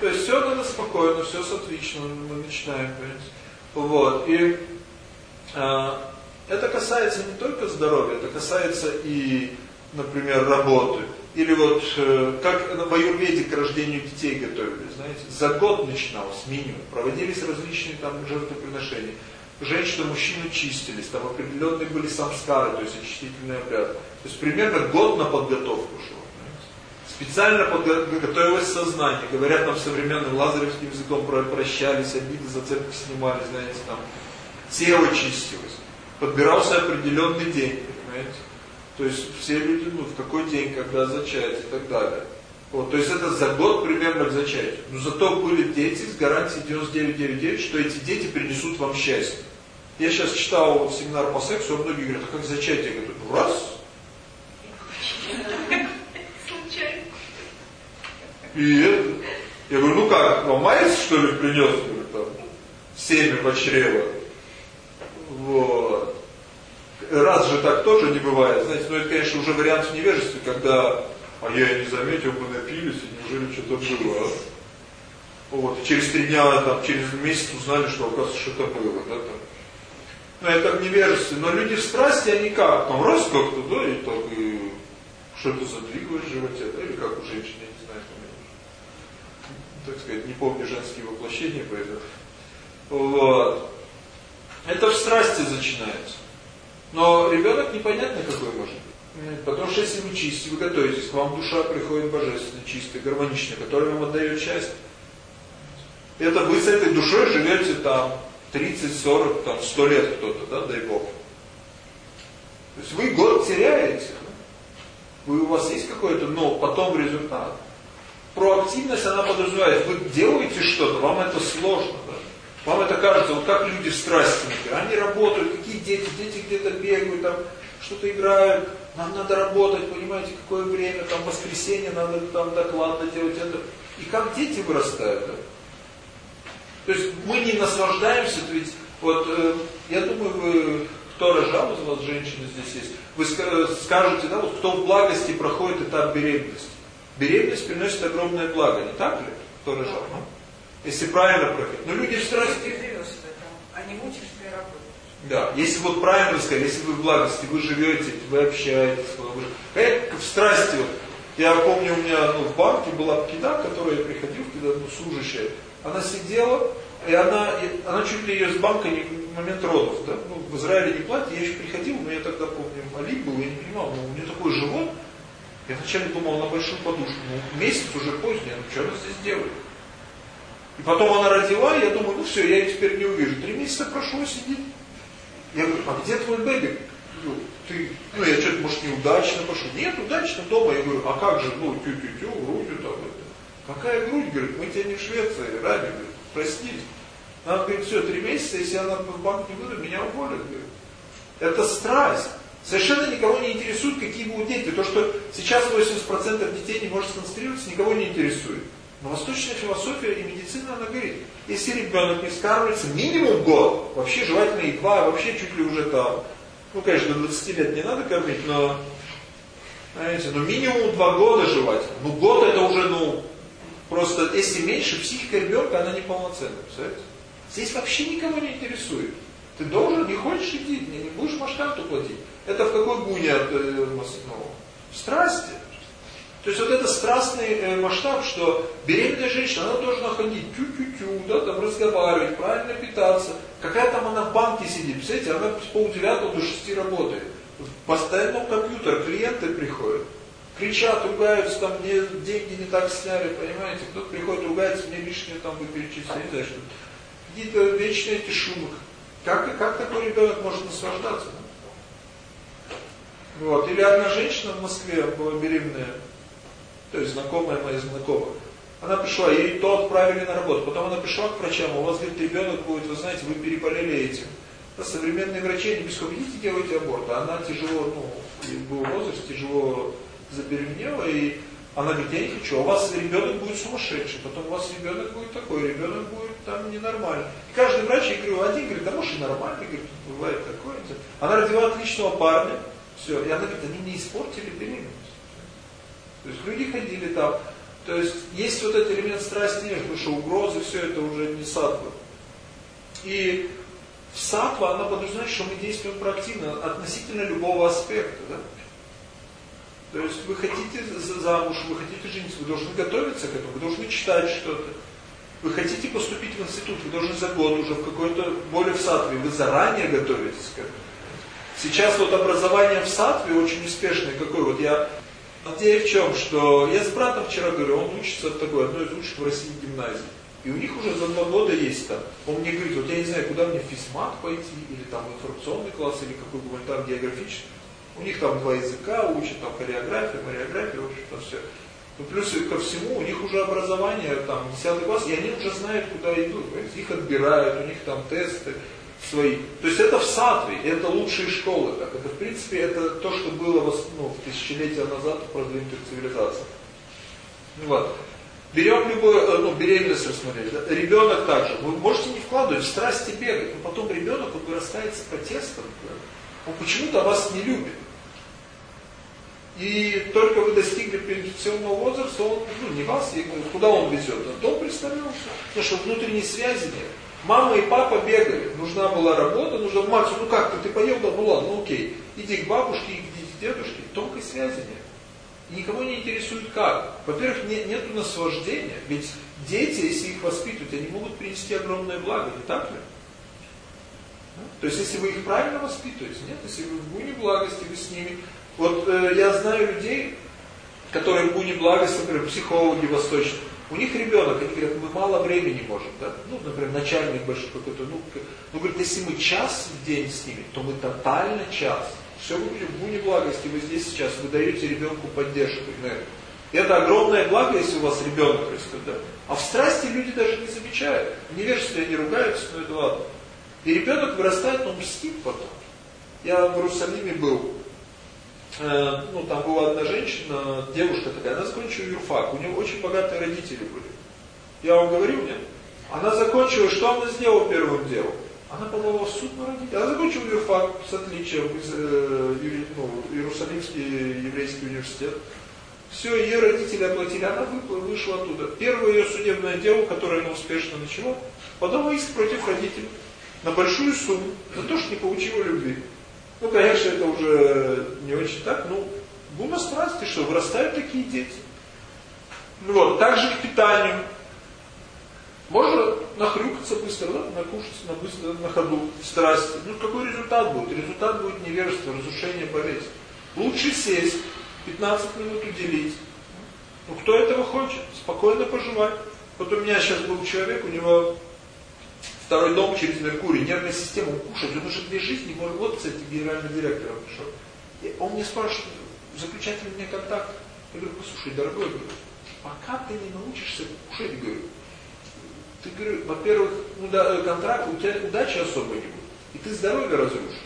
То есть все надо спокойно, все отлично, мы начинаем, понимаете. Вот. И э, это касается не только здоровья, это касается и, например, работы. Или вот, э, как в Аюрведе к рождению детей готовили, знаете, за год начиналось минимум, проводились различные там жертвоприношения. женщины мужчины чистились, там определенные были самскары, то есть очистительный обряд. То есть примерно год на подготовку шел. Специально подготовилось сознание. Говорят нам современным лазаревским языком прощались, обиды, зацепки снимали, знаете, там. Тело чистилось. Подбирался определенный день, понимаете. То есть все люди, ну, в какой день, когда зачать и так далее. Вот, то есть это за год примерно к зачатию. Но зато были дети с гарантией 99,99, что эти дети принесут вам счастье. Я сейчас читал семинар по сексу, а многие говорят, а как зачатие? Я говорю, ну раз. И это, я говорю, ну как, майс что ли принес? Говорю, там, семя в чрево. Вот. Раз же так тоже не бывает. Знаете, ну это, конечно, уже вариант в невежестве, когда а я не заметил, мы напились, и неужели что-то было? Вот, и через три дня, там, через месяц узнали, что, оказывается, что-то было, да, там. Ну, это в невежестве. Но люди в страсти, они как? Там раз как-то, да, и так, и что-то задвигалось в животе, да, или как у женщин, я не знаю, там, так сказать, не помню женские воплощения, поэтому. Вот. Это в страсти начинается. Но ребенок непонятно какой может быть. Потому что если вы чистите, вы готовитесь, к вам душа приходит божественно, чистая, гармоничная, которая вам отдает счастье. Это вы с этой душой живете там 30, 40, там 100 лет кто-то, да, дай Бог. То есть вы год теряете. Вы, у вас есть какой-то, но потом результат. Проактивность, она подразумевает, вы делаете что-то, вам это сложно. Вам это кажется, вот как люди в они работают, какие дети, дети где-то бегают, там что-то играют, нам надо работать, понимаете, какое время, там воскресенье, надо там доклад делать это. И как дети вырастают. Да? То есть мы не наслаждаемся, ведь вот э, я думаю, вы, кто рожал из вас, женщины здесь есть, вы скажете, да, вот кто в благости проходит этап беременности. Беременность приносит огромное благо, не так ли? Кто рожал? Ну? Если правильно проходит. Но люди в страсти... А не мучишься и работаешь. Да, если вот правильно сказать, если вы в благости, вы живете, вы общаетесь, вы... Как в страсти, вот, я помню, у меня ну, в банке была пкида, которая приходил, когда ну, служащая, она сидела, и она, и она чуть ли ее с банка не в момент родов, да, ну, в Израиле не платят, я еще приходил, но я тогда помню, Али был, я не понимал, но у нее такой живот, я вначале думал на большую подушку, ну, месяц уже поздний, ну, что она здесь делает? И потом она родила, я думаю, ну все, я ее теперь не увижу. Три месяца прошло, сидит. Я говорю, а где твой бэби? Ну, ты, ну я что-то, может, неудачно пошел. Нет, удачно дома. Я говорю, а как же, ну, тю-тю-тю, грудью там это. Какая грудь? Говорит, мы тебя не в Швеции, говорит, прости. Она говорит, все, три месяца, если она в банк не выйдет, меня уволят. Говорит. Это страсть. Совершенно никого не интересует, какие будут дети. То, что сейчас 80% детей не может сконцентрироваться, никого не интересует. Но восточная философия и медицина, она говорит, если ребенок не скармливается минимум год, вообще желательно и два, вообще чуть ли уже там, ну, конечно, до 20 лет не надо кормить, но, знаете, ну, минимум два года желательно. Ну, год это уже, ну, просто, если меньше, психика ребенка, она неполноценная, представляете? Здесь вообще никого не интересует. Ты должен, не хочешь иди, не, будешь масштаб платить. Это в какой гуне от э, ну, в страсти. То есть вот это страстный э, масштаб, что беременная женщина, она должна ходить тю-тю-тю, да, там разговаривать, правильно питаться. Какая там она в банке сидит, представляете, она с полдевятого до шести работает. Постоянно компьютер, клиенты приходят. Кричат, ругаются, там мне деньги не так сняли, понимаете, кто-то приходит, ругается, мне лишнее там вы перечислили, не знаю, что какие-то вечные эти шумы. Как, как такой ребенок может наслаждаться? Вот. Или одна женщина в Москве была беременная, то есть знакомая моя знакомая. Она пришла, ей то отправили на работу, потом она пришла к врачам, у вас, говорит, ребенок будет, вы знаете, вы переболели этим. Да, современные врачи, они без идите делайте аборт. А она тяжело, ну, был возраст, тяжело забеременела, и она говорит, я не хочу, а у вас ребенок будет сумасшедший, потом у вас ребенок будет такой, ребенок будет там ненормальный. И каждый врач, я говорю, один говорит, да может и нормальный, говорит, бывает такое. Она родила отличного парня, все, и она говорит, они мне испортили беременность. То есть люди ходили там. То есть есть вот этот элемент страсти, потому что угрозы, все это уже не сатва. И сатва, она подразумевает, что мы действуем проактивно относительно любого аспекта. Да? То есть вы хотите замуж, вы хотите жениться, вы должны готовиться к этому, вы должны читать что-то. Вы хотите поступить в институт, вы должны за год уже в какой-то более в сатве, вы заранее готовитесь к этому. Сейчас вот образование в сатве очень успешное. Какой вот я... Идея в чем, что я с братом вчера говорю, он учится в такой, одной из лучших в России гимназии. И у них уже за два года есть там. Он мне говорит, вот я не знаю, куда мне физмат пойти, или там информационный класс, или какой гуманитар географический. У них там два языка, учат там хореографию, хореографию, в общем-то все. Ну, плюс ко всему, у них уже образование, там, 10 класс, и они уже знают, куда идут. Их отбирают, у них там тесты свои. То есть это в сатве, это лучшие школы. Так. Это, в принципе, это то, что было ну, тысячелетия назад в продвинутых цивилизациях. Ну, вот. Берем любой, э, ну, беременность рассмотреть. Да? Ребенок также. Вы можете не вкладывать в страсти бегать, но потом ребенок, он вырастает с протестом. Да? Он почему-то вас не любит. И только вы достигли пенсионного возраста, он, ну, не вас, куда он везет? А дом представлялся. Потому что внутренней связи нет. Мама и папа бегали, нужна была работа, нужно Макс, ну как ты, ты поел, да, ну ладно, ну окей. Иди к бабушке, иди к дедушке, тонкой связи нет. И никого не интересует как. Во-первых, не, нету наслаждения, ведь дети, если их воспитывать, они могут принести огромное благо, не так ли? То есть, если вы их правильно воспитываете, нет, если вы в буне благости, вы с ними. Вот э, я знаю людей, которые в буне благости, например, психологи восточные, у них ребенок, они говорят, мы мало времени можем, да? Ну, например, начальник большой какой-то, ну, ну, говорит, если мы час в день с ними, то мы тотально час. Все вы в буне благости, вы здесь сейчас, вы даете ребенку поддержку, энергию. Это огромное благо, если у вас ребенок растет, да? А в страсти люди даже не замечают. В невежестве они ругаются, но это ладно. И ребенок вырастает, он мстит потом. Я в Иерусалиме был, ну там была одна женщина, девушка такая, она закончила юрфак, у нее очень богатые родители были. Я вам говорю, нет? Она закончила, что она сделала первым делом? Она подала в суд на родителей. Она закончила юрфак с отличием из э, ну, Иерусалимский еврейский университет. Все, ее родители оплатили, она вышла оттуда. Первое ее судебное дело, которое она успешно начала, подала иск против родителей на большую сумму за то, что не получила любви. Ну, конечно, это уже не очень так, но гума страсти, что вырастают такие дети. Ну вот, также к питанию. Можно нахрюкаться быстро, да? накушаться на быстро, на ходу, страсти. Ну, какой результат будет? Результат будет невежество, разрушение болезни. Лучше сесть, 15 минут уделить. Ну, кто этого хочет? Спокойно пожевать. Вот у меня сейчас был человек, у него Второй дом через Меркурий, нервная система, он кушает, он уже две жизни, может, вот, кстати, генеральный директор пришел. И он мне спрашивает, заключать ли мне контакт? Я говорю, послушай, дорогой, говорю, пока ты не научишься кушать, говорю, ты, говорю, во-первых, э, контракт, у тебя удачи особо не будет, и ты здоровье разрушишь.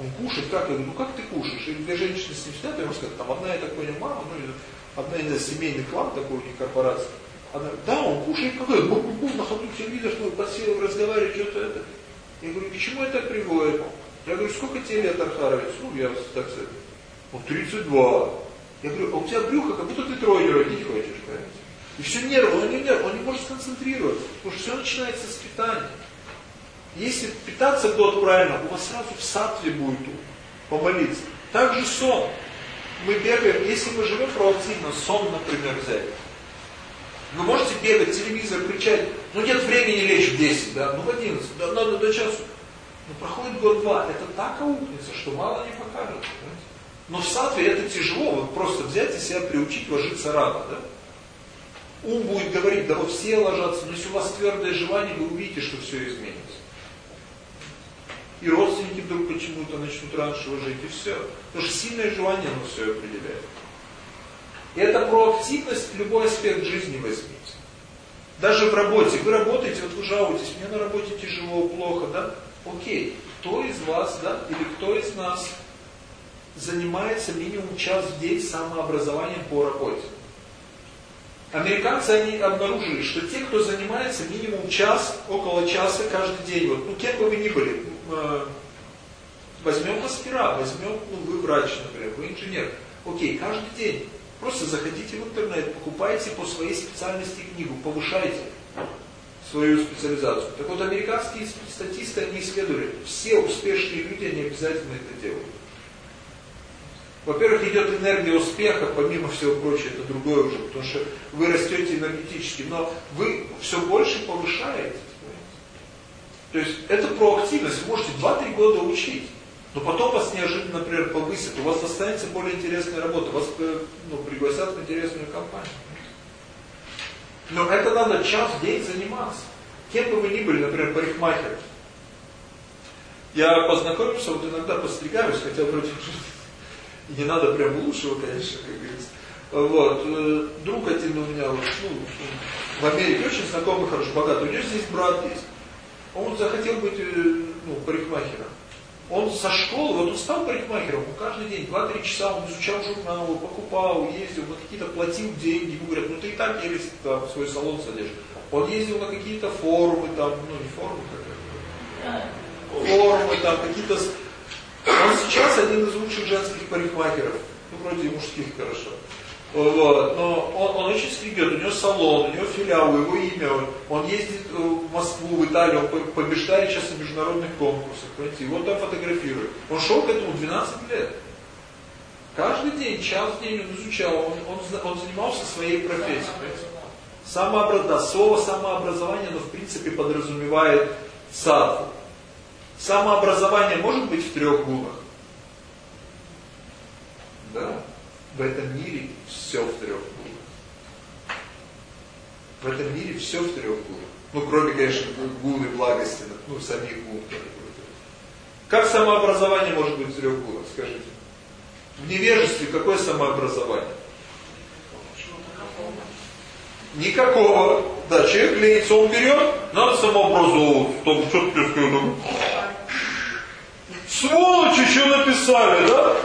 Он кушает, как? Я говорю, ну как ты кушаешь? И две женщины с ним сидят, я ему сказал, там одна, я так понял, мама, ну, одна, не знаю, семейный клан такой у них корпорация. Она, да, он кушает какой бу -бу -бу, на ходу видишь, ну, подсел, разговаривает, что-то это. Я говорю, к чему это приводит? Я говорю, сколько тебе лет, Архарович? Ну, я так сказать, ну, 32. Я говорю, а у тебя брюхо, как будто ты тройню родить хочешь, понимаете? И все нервы, он не нерв, он не может сконцентрироваться, потому что все начинается с питания. Если питаться год правильно, у вас сразу в сатве будет помолиться. Также сон. Мы бегаем, если мы живем проактивно, сон, например, взять. Вы можете бегать, телевизор, кричать, ну нет времени лечь в 10, да, ну в 11, да, надо до часу. Но проходит год-два, это так аукнется, что мало не покажет. Понимаете? Но в сатве это тяжело, вот просто взять и себя приучить ложиться рано, да. Ум будет говорить, да вот все ложатся, но если у вас твердое желание, вы увидите, что все изменится. И родственники вдруг почему-то начнут раньше жить, и все. Потому что сильное желание, оно все определяет. Это проактивность любой аспект жизни возьмите. Даже в работе. Вы работаете, вот вы жалуетесь, мне на работе тяжело, плохо, да? Окей, кто из вас, да, или кто из нас занимается минимум час в день самообразованием по работе? Американцы, они обнаружили, что те, кто занимается минимум час, около часа каждый день, вот, ну, кем бы вы ни были, э, возьмем аспира, возьмем, ну, вы врач, например, вы инженер, окей, каждый день, Просто заходите в интернет, покупайте по своей специальности книгу, повышайте свою специализацию. Так вот, американские статисты, они исследовали, все успешные люди, они обязательно это делают. Во-первых, идет энергия успеха, помимо всего прочего, это другое уже, потому что вы растете энергетически, но вы все больше повышаете. То есть это проактивность, вы можете 2-3 года учить, но потом вас неожиданно, например, повысят, у вас останется более интересная работа, вас э, ну, пригласят в интересную компанию. Но это надо час в день заниматься. Кем бы вы ни были, например, парикмахером. Я познакомился, вот иногда постригаюсь, хотя вроде *laughs* не надо прям лучшего, конечно, как говорится. Вот, э, друг один у меня, вот, ну, в Америке очень знакомый, хорошо, богатый, у него здесь брат есть. Он захотел быть, э, ну, парикмахером. Он со школы, вот он стал парикмахером, он каждый день, 2-3 часа он изучал журналы, покупал, ездил, на какие-то платил деньги, ему говорят, ну ты и так еле там, свой салон садишь. Он ездил на какие-то форумы, там, ну не форумы, как форумы, там, какие-то... Он сейчас один из лучших женских парикмахеров, ну вроде мужских хорошо. Вот. Но он, он очень стригет, у него салон, у него филиал, его имя, он, ездит в Москву, в Италию, он побеждает сейчас в международных конкурсах, понимаете, его там фотографируют. Он шел к этому 12 лет. Каждый день, час в день он изучал, он, он, он занимался своей профессией. Самообразование, да, слово самообразование, оно в принципе подразумевает садху. Самообразование может быть в трех гунах? Да в этом мире все в трех гунах. В этом мире все в трех гунах. Ну, кроме, конечно, гуны благости, ну, самих гун. Как самообразование может быть в трех гунах, скажите? В невежестве какое самообразование? Никакого. Да, человек ленится, он берет, надо самообразовываться. Там что-то сказано. Сволочи, что написали, да?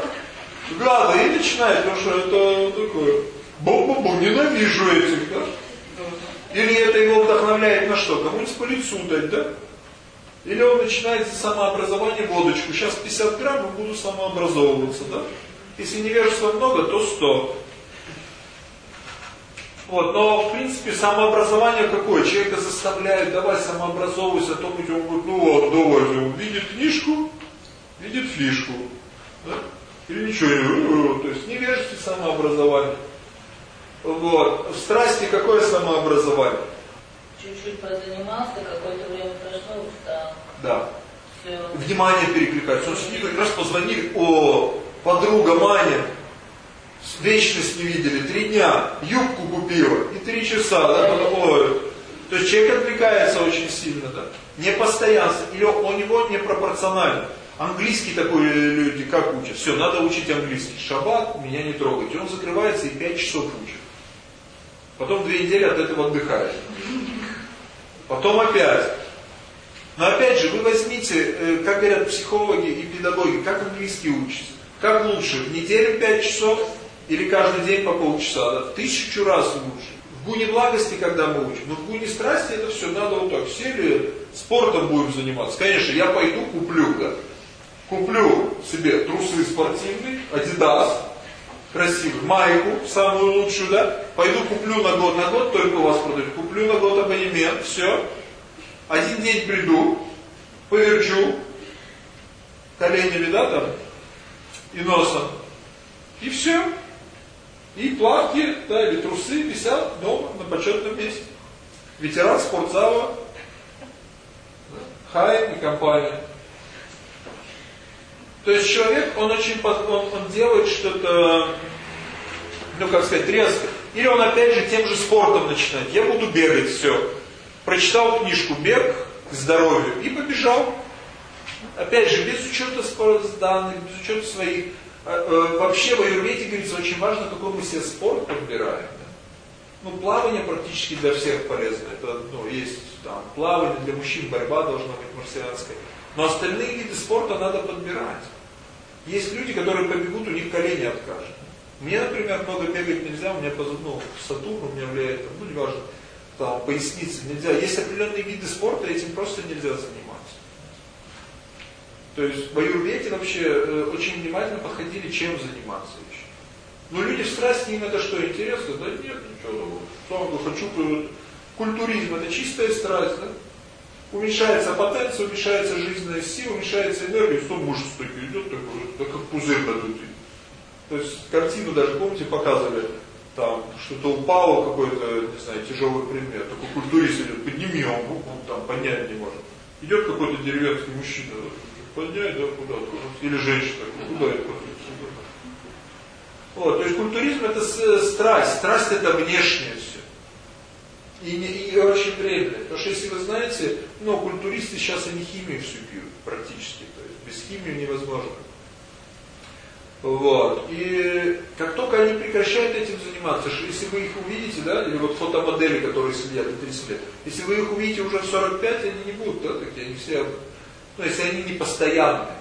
Гады и начинает, потому что это такое, бу-бу-бу, ненавижу этих, да? Или это его вдохновляет на что? Кому-нибудь по лицу дать, да? Или он начинает самообразование водочку. Сейчас 50 грамм и буду самообразовываться, да? Если невежества много, то 100. Вот, но в принципе самообразование какое? Человека заставляют, давай самообразовывайся, а то он будет, ну вот, давай, он видит книжку, видит фишку. Да? Или ничего не то есть невежество самообразование. Вот. В страсти какое самообразование? Чуть-чуть позанимался, какое-то время прошло, устал. Да. Все. Внимание перекликается. Он сидит, как раз позвонили, о, подруга Маня, вечность не видели, три дня, юбку купила, и три часа, да, потом, ой. То есть человек отвлекается очень сильно, да. Непостоянство, или у него непропорционально. Английский такой люди как учат? Все, надо учить английский. Шаббат, меня не трогайте. Он закрывается и 5 часов учит. Потом две недели от этого отдыхает. Потом опять. Но опять же, вы возьмите, э, как говорят психологи и педагоги, как английский учится. Как лучше, в неделю 5 часов или каждый день по полчаса? Да? Тысячу раз лучше. В гуне благости, когда мы учим, но в гуне страсти это все надо вот так. Сели, спортом будем заниматься. Конечно, я пойду куплю, да куплю себе трусы спортивные, Adidas, красивый, майку, самую лучшую, да, пойду куплю на год, на год только у вас продают, куплю на год абонемент, все, один день приду, поверчу, коленями, да, там, и носом, и все, и платье, да, или трусы висят дома на почетном месте. Ветеран спортзала, Хай и компания. То есть человек, он очень, он, он делает что-то, ну как сказать, резко. Или он опять же тем же спортом начинает. Я буду бегать, все. Прочитал книжку «Бег к здоровью» и побежал. Опять же, без учета данных, без учета своих. А, э, вообще в Аюрведе говорится, очень важно, какой мы себе спорт подбираем. Ну, плавание практически для всех полезно. Это, ну, есть там плавание для мужчин, борьба должна быть марсианская. Но остальные виды спорта надо подбирать. Есть люди, которые побегут, у них колени откажут. Мне, например, много бегать нельзя, у меня ну, Сатурн у меня влияет, ну не важно, там, поясница нельзя. Есть определенные виды спорта, этим просто нельзя заниматься. То есть в Аюрведе вообще э, очень внимательно подходили, чем заниматься еще. Но люди в страсти, им это что, интересно? Да нет, ничего, что хочу, культуризм, это чистая страсть, да? Уменьшается потенция, уменьшается жизненная сила, уменьшается энергия, что мужество идет такое, так как пузырь надутый. То есть картину даже, помните, показывали, там что-то упало, какой-то, не знаю, тяжелый предмет, такой культурист идет, подними его, он там поднять не может. Идет какой-то деревенский мужчина, поднять, да, куда-то, или женщина, куда это вот, то есть культуризм это страсть, страсть это внешнее все. И, не, и очень вредно. Потому что если вы знаете, ну, культуристы сейчас они химию всю пьют практически. То есть без химии невозможно. Вот. И как только они прекращают этим заниматься, если вы их увидите, да, или вот фотомодели, которые следят до 30 лет, если вы их увидите уже в 45, они не будут, да, такие, они все, ну, если они не постоянные.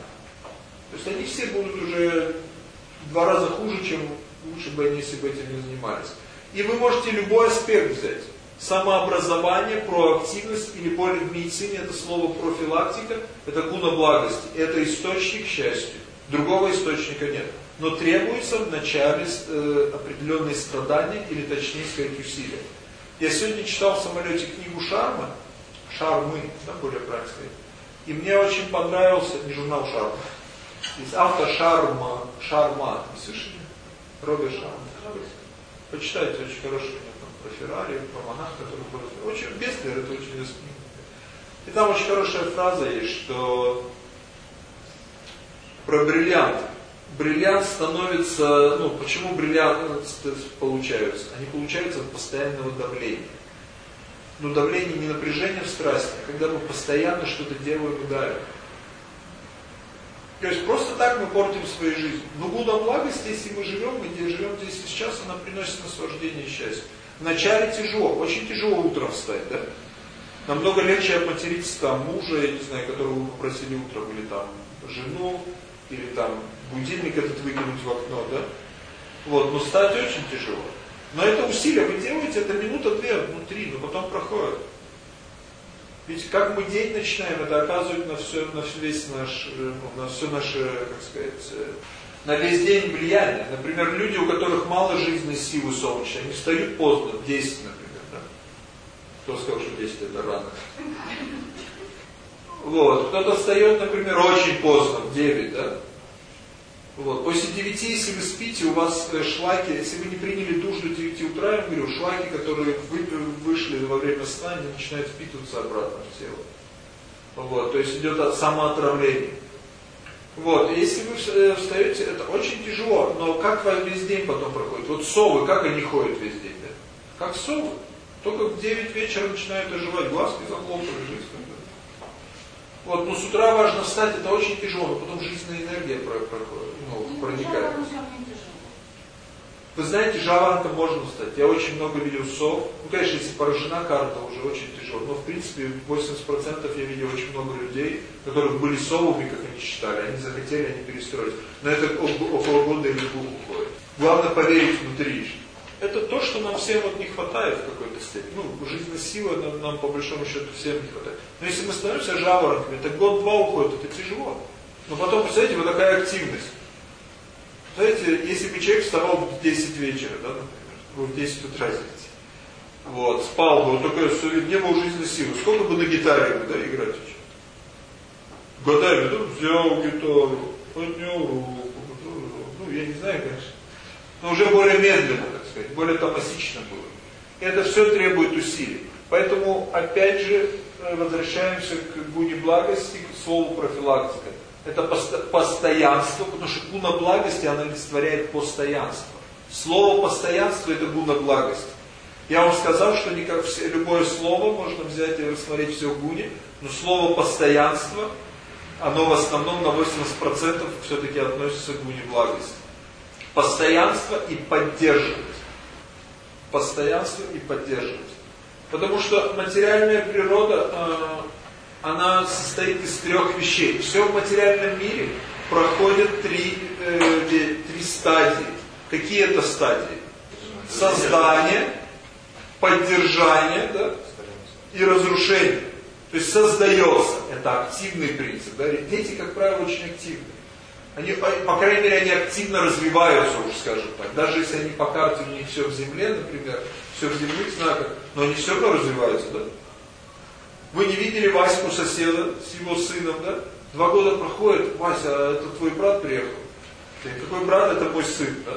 То есть они все будут уже два раза хуже, чем лучше бы они, если бы этим не занимались. И вы можете любой аспект взять. Самообразование, проактивность, или более в медицине это слово профилактика, это гуна благости, это источник счастья. Другого источника нет. Но требуется вначале э, определенные страдания, или точнее сказать усилия. Я сегодня читал в самолете книгу Шарма, Шармы, да, более правильно сказать. И мне очень понравился, не журнал Шарма, есть автор Шарма, Шарма, не слышали? Роберт Шарма. Почитайте, очень хороший там про монах, который был. Очень бестселлер, это очень известный. И там очень хорошая фраза есть, что про бриллиант. Бриллиант становится, ну, почему бриллианты получаются? Они получаются от постоянного давления. Но давление не напряжение в страсти, а когда мы постоянно что-то делаем и давим. То есть просто так мы портим свою жизнь. Но Будда благость, если мы живем, где живем здесь сейчас, она приносит наслаждение и счастье. Вначале тяжело, очень тяжело утром встать, да? Намного легче обматериться там мужа, я не знаю, которого вы попросили утром, или там жену, или там будильник этот выкинуть в окно, да? Вот, но встать очень тяжело. Но это усилие вы делаете, это минута-две, ну три, но потом проходит. Ведь как мы день начинаем, это оказывает на все, на весь наш, э, ну, на все наше, как сказать, э, на весь день влияние. Например, люди, у которых мало жизненной силы солнечной, они встают поздно, в 10, например, да? Кто сказал, что 10 это рано? Вот. Кто-то встает, например, очень поздно, в 9, да? Вот. После 9, если вы спите, у вас э, шлаки, если вы не приняли душ до 9 утра, я говорю, шлаки, которые вы, вышли во время сна, они начинают впитываться обратно в тело. Вот. То есть идет самоотравление. Вот, и если вы э, встаете, это очень тяжело, но как вам весь день потом проходит? Вот совы, как они ходят весь день? Да? Как совы. Только в 9 вечера начинают оживать, глазки захлопали, жизнь вот, но с утра важно встать, это очень тяжело, но потом жизненная энергия проходит, ну, проникает. Вы знаете, жаворонком можно встать. Я очень много видел сов. Ну, конечно, если поражена карта, уже очень тяжело. Но, в принципе, 80% я видел очень много людей, которых были совами, как они считали. Они захотели, они перестроились. Но это около года или двух уходит. Главное поверить внутри это то, что нам всем вот не хватает в какой-то степени. Ну, жизненной силы нам, нам по большому счету всем не хватает. Но если мы становимся жаворонками, это год-два уходит, это тяжело. Но потом, представляете, вот такая активность. Знаете, если бы человек вставал в 10 вечера, да, например, вы в 10 утра сидите, вот, спал бы, вот только не было жизненной силы, сколько бы на гитаре да, играть еще? Годами, да, взял гитару, поднял руку, ну, я не знаю, конечно, но уже более медленно, сказать, более томасично было. Это все требует усилий. Поэтому, опять же, э, возвращаемся к гуне благости, к слову профилактика. Это постоянство, потому что гуна благости, она олицетворяет постоянство. Слово постоянство это гуна благости. Я вам сказал, что не как все, любое слово можно взять и рассмотреть все в гуне, но слово постоянство, оно в основном на 80% все-таки относится к гуне благости. Постоянство и поддерживать постоянство и поддерживать. Потому что материальная природа, э, она состоит из трех вещей. Все в материальном мире проходит три, э, три стадии. Какие это стадии? Создание, поддержание да, и разрушение. То есть создается. Это активный принцип. Да? Дети, как правило, очень активны. Они, по крайней мере, они активно развиваются, уж скажем так. Даже если они по карте у них все в земле, например, все в земных знаках, но они все равно развиваются, да? Вы не видели Ваську соседа с его сыном, да? Два года проходит, Вася, а это твой брат приехал? Какой брат, это мой сын, да?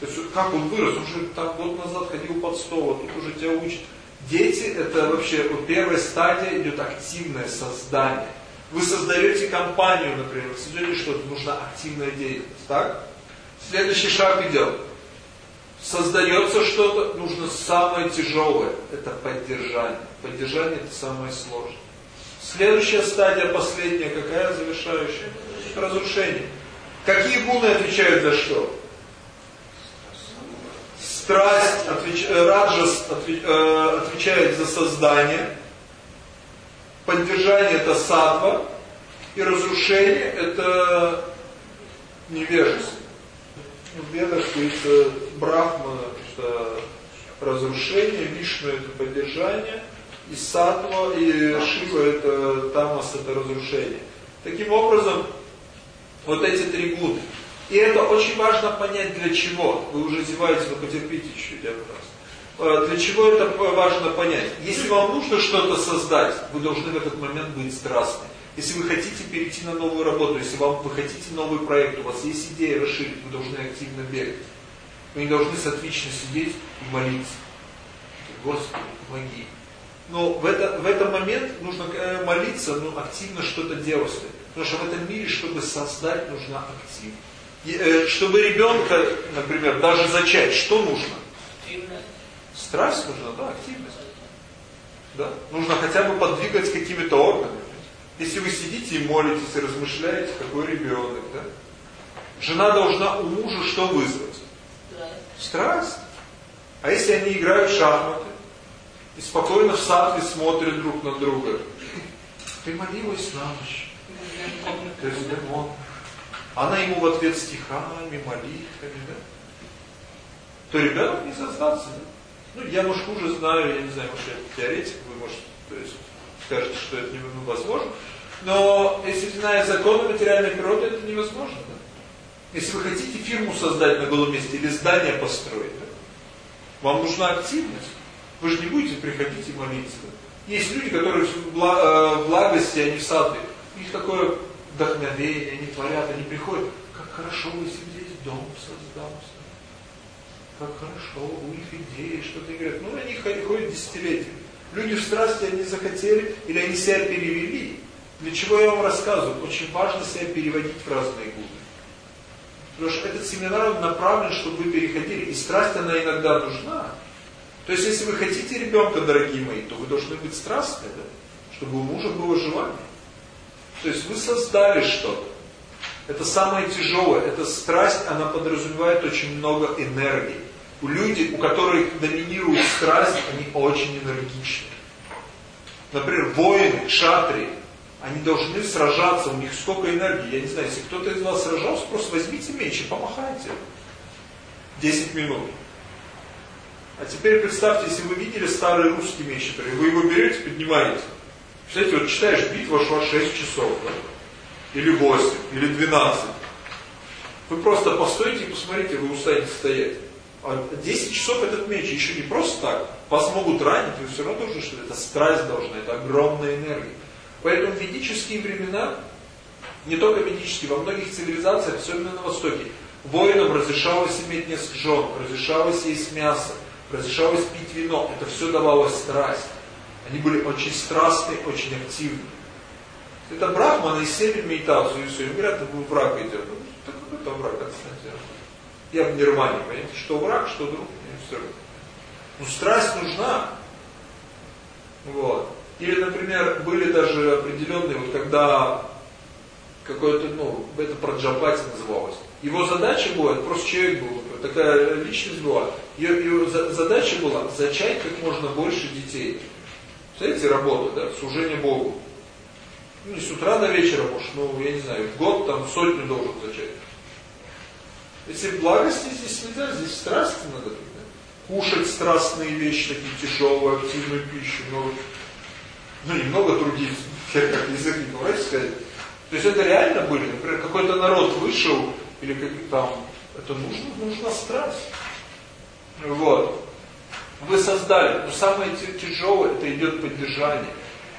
То есть как он вырос, он же там год назад ходил под стол, а тут уже тебя учат. Дети это вообще, вот первая стадия идет активное создание. Вы создаете компанию, например, вы создаете что-то, нужна активная деятельность, так? Следующий шаг идет. Создается что-то, нужно самое тяжелое, это поддержание. Поддержание это самое сложное. Следующая стадия, последняя, какая завершающая? Разрушение. Какие гуны отвечают за что? Страсть, отвеч... Э, раджас отвеч... э, отвечает за создание. Поддержание это садва. И разрушение это невежество. В ведах это брахма это разрушение, вишну это поддержание, и сатва, и шива это тамас, это разрушение. Таким образом, вот эти три гуны. И это очень важно понять для чего. Вы уже зеваете, но потерпите чуть-чуть, я раз. Для чего это важно понять? Если вам нужно что-то создать, вы должны в этот момент быть страстны. Если вы хотите перейти на новую работу, если вам вы хотите новый проект, у вас есть идея расширить, вы должны активно бегать. Вы не должны сатвично сидеть и молиться. Господи, помоги. Но в, это, в этот момент нужно э, молиться, но активно что-то делать. Потому что в этом мире, чтобы создать, нужна активность. Э, чтобы ребенка, например, даже зачать, что нужно? Страсть нужна, да, активность. Да? Нужно хотя бы подвигать какими-то органами. Если вы сидите и молитесь, и размышляете, какой ребенок, да? Жена должна у мужа что вызвать? Страсть. А если они играют в шахматы, и спокойно в садле смотрят друг на друга, ты молилась на ночь. Ты есть демон. Она ему в ответ стихами, молитвами, да? То ребенок не создастся, да? Ну, я, может, хуже знаю, я не знаю, может, я теоретик, вы, может, то есть, скажете, что это невозможно. Но, если зная законы материальной природы, это невозможно? Если вы хотите фирму создать на голом месте или здание построить, да? вам нужна активность. Вы же не будете приходить и молиться. Есть люди, которые в э, благости, они в саду. У них такое вдохновение, они творят, они приходят. Как хорошо, если здесь дом создался. Как хорошо, у них идеи, что-то говорят. Ну, они ходят десятилетиями. Люди в страсти, они захотели, или они себя перевели. Для чего я вам рассказываю? Очень важно себя переводить в разные гуны. Потому что этот семинар направлен, чтобы вы переходили. И страсть, она иногда нужна. То есть, если вы хотите ребенка, дорогие мои, то вы должны быть страстны, да? чтобы у мужа было желание. То есть вы создали что-то. Это самое тяжелое. Эта страсть, она подразумевает очень много энергии. У людей, у которых доминирует страсть, они очень энергичны. Например, воины, шатри, они должны сражаться, у них сколько энергии. Я не знаю, если кто-то из вас сражался, просто возьмите меч и помахайте. 10 минут. А теперь представьте, если вы видели старый русский меч, вы его берете, поднимаете. Представляете, вот читаешь, битва шла 6 часов, да? или 8, или 12. Вы просто постойте и посмотрите, вы устанете стоять. А 10 часов этот меч еще не просто так. Вас могут ранить, вы все равно должны, что это страсть должна, это огромная энергия. Поэтому в ведические времена, не только ведические, во многих цивилизациях, особенно на Востоке, воинам разрешалось иметь несколько жен, разрешалось есть мясо, разрешалось пить вино. Это все давалось страсть. Они были очень страстные, очень активны. Это брахманы из себе медитацию и все. Им говорят, это враг идет. Ну, так какой там враг, кстати. Я в нирване, понимаете, что враг, что друг, мне. Ну, страсть нужна. Вот. Или, например, были даже определенные, вот когда какой-то, ну, это про Джапати называлось. Его задача была, просто человек был, такая личность была, ее, ее задача была зачать как можно больше детей. Представляете, работа, да, служение Богу. Ну, не с утра до вечера, может, ну, я не знаю, в год там сотню должен зачать. Если благости здесь нельзя, здесь страсти надо. Да? Кушать страстные вещи, такие тяжелые, активную пищу, много, ну, немного трудиться, как язык не говорит сказать. То есть это реально были, например, какой-то народ вышел, или как там, это нужно, нужна страсть. Вот вы создали. Но самое тяжелое, это идет поддержание.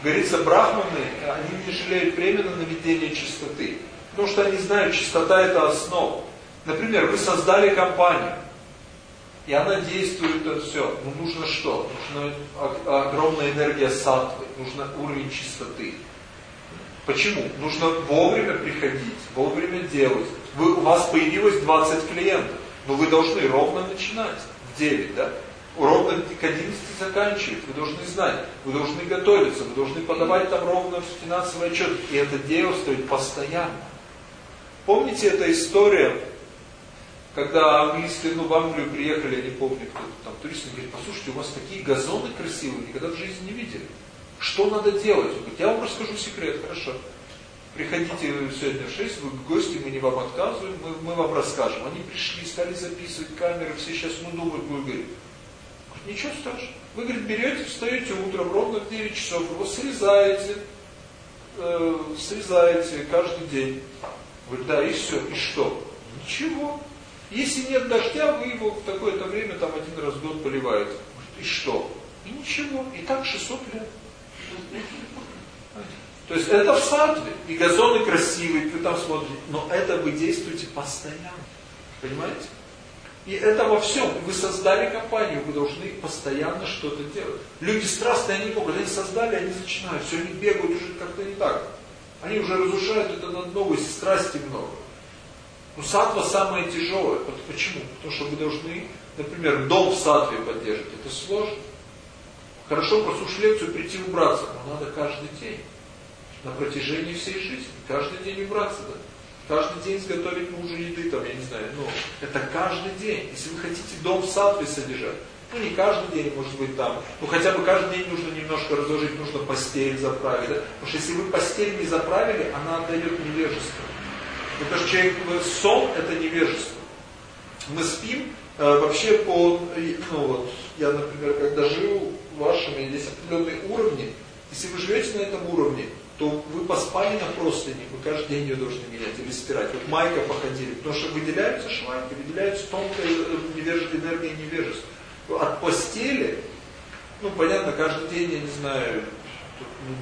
Говорится, брахманы, они не жалеют времени на наведение чистоты. Потому что они знают, чистота это основа. Например, вы создали компанию, и она действует, это все. Ну нужно что? Нужна огромная энергия сатвы, нужно уровень чистоты. Почему? Нужно вовремя приходить, вовремя делать. Вы, у вас появилось 20 клиентов, но вы должны ровно начинать в 9, да? Ровно к 11 заканчивать, вы должны знать, вы должны готовиться, вы должны подавать там ровно финансовый отчет. И это действует постоянно. Помните эта история, когда английские, ну в Англию приехали, я не помню, кто-то там туристы, говорит, послушайте, у вас такие газоны красивые, никогда в жизни не видели. Что надо делать? Он говорит, я вам расскажу секрет, хорошо. Приходите сегодня в 6, вы гости, мы не вам отказываем, мы, мы вам расскажем. Они пришли, стали записывать камеры, все сейчас мы думают, будут говорить. Ничего страшного. Вы, говорит, берете, встаете утром ровно в 9 часов, его срезаете, э, срезаете каждый день. Говорит, да, и все, и что? Ничего. Если нет дождя, вы его в такое-то время, там один раз в год поливаете. И что? И ничего. И так 600 лет. То есть это в садве. И газоны красивые, вы там смотрите. Но это вы действуете постоянно. Понимаете? И это во всем. Вы создали компанию, вы должны постоянно что-то делать. Люди страстные, они могут. Они создали, они начинают. Все, они бегают уже как-то не так. Они уже разрушают это на новую, если страсти много. Но сатва самое тяжелое. Почему? Потому что вы должны, например, дом в сатве поддерживать. Это сложно. Хорошо прослушать лекцию, прийти убраться, но надо каждый день. На протяжении всей жизни. Каждый день убраться, да. Каждый день сготовить мужу еды, там, я не знаю, ну, это каждый день. Если вы хотите дом в садве содержать, ну, не каждый день, может быть, там, ну, хотя бы каждый день нужно немножко разложить, нужно постель заправить, да? Потому что если вы постель не заправили, она отдает невежество. Потому что человек, сон – это невежество. Мы спим, э, вообще по, ну вот, я, например, когда жил вашими, здесь определенные уровни. Если вы живете на этом уровне, то вы поспали на простыне, вы каждый день ее должны менять или стирать. Вот майка походили, потому что выделяются швайки, выделяются тонкая э, невежество, энергия невежества. От постели, ну понятно, каждый день, я не знаю,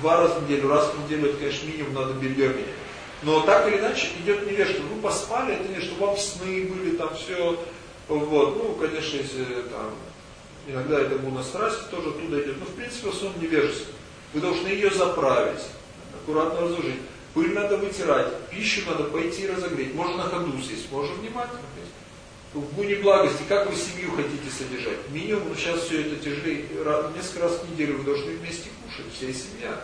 два раза в неделю, раз в неделю, это, конечно, минимум надо белье менять. Но так или иначе идет невежество. Вы поспали, это не что вам сны были, там все, вот, ну, конечно, если там Иногда это гуна страсти тоже оттуда идет. Но в принципе сон невежество. Вы должны ее заправить, аккуратно разложить. Пыль надо вытирать, пищу надо пойти разогреть. Можно на ходу съесть, можно внимательно есть. В гуне благости, как вы семью хотите содержать? Минимум, ну сейчас все это тяжелее, несколько раз в неделю вы должны вместе кушать, вся семья.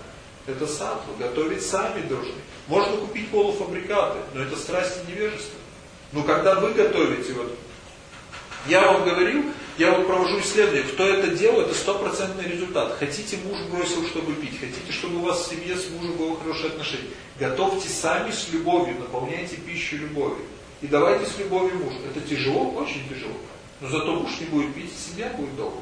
Это сатву, готовить сами должны. Можно купить полуфабрикаты, но это страсть и невежество. Но когда вы готовите, вот, я вам говорил, я вот провожу исследование, кто это делал, это стопроцентный результат. Хотите, муж бросил, чтобы пить, хотите, чтобы у вас в семье с мужем было хорошее отношение. Готовьте сами с любовью, наполняйте пищу любовью. И давайте с любовью мужу. Это тяжело, очень тяжело. Но зато муж не будет пить, семья будет долго.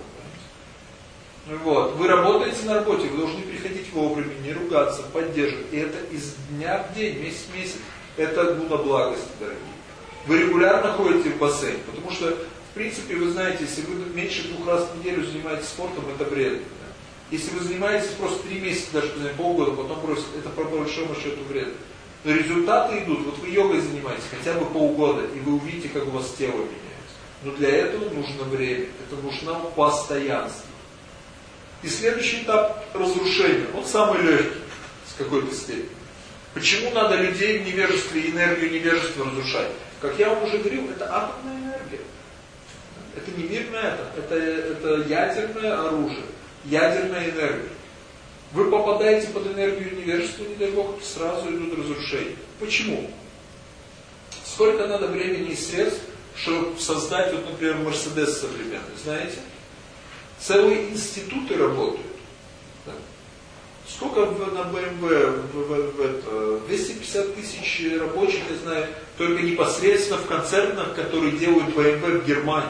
Вот. Вы работаете на работе, вы должны приходить вовремя, не ругаться, поддерживать. И это из дня в день, месяц в месяц. Это гуна благости, дорогие. Вы регулярно ходите в бассейн, потому что принципе, вы знаете, если вы меньше двух раз в неделю занимаетесь спортом, это вредно. Если вы занимаетесь просто три месяца, даже полгода, потом бросите, это по большому счету вредно. Но результаты идут. Вот вы йогой занимаетесь хотя бы полгода, и вы увидите, как у вас тело меняется. Но для этого нужно время. Это нужно постоянство. И следующий этап разрушения. Он самый легкий, с какой-то степени. Почему надо людей в невежестве энергию невежества разрушать? Как я вам уже говорил, это атомная энергия. Это не мирное это, это, это ядерное оружие, ядерная энергия. Вы попадаете под энергию невежества, не дай Бог, сразу идут разрушения. Почему? Сколько надо времени и средств, чтобы создать, вот, например, Мерседес современный, знаете? Целые институты работают. Сколько на BMW, в, в, в, это, 250 тысяч рабочих, я знаю, только непосредственно в концернах, которые делают BMW в Германии.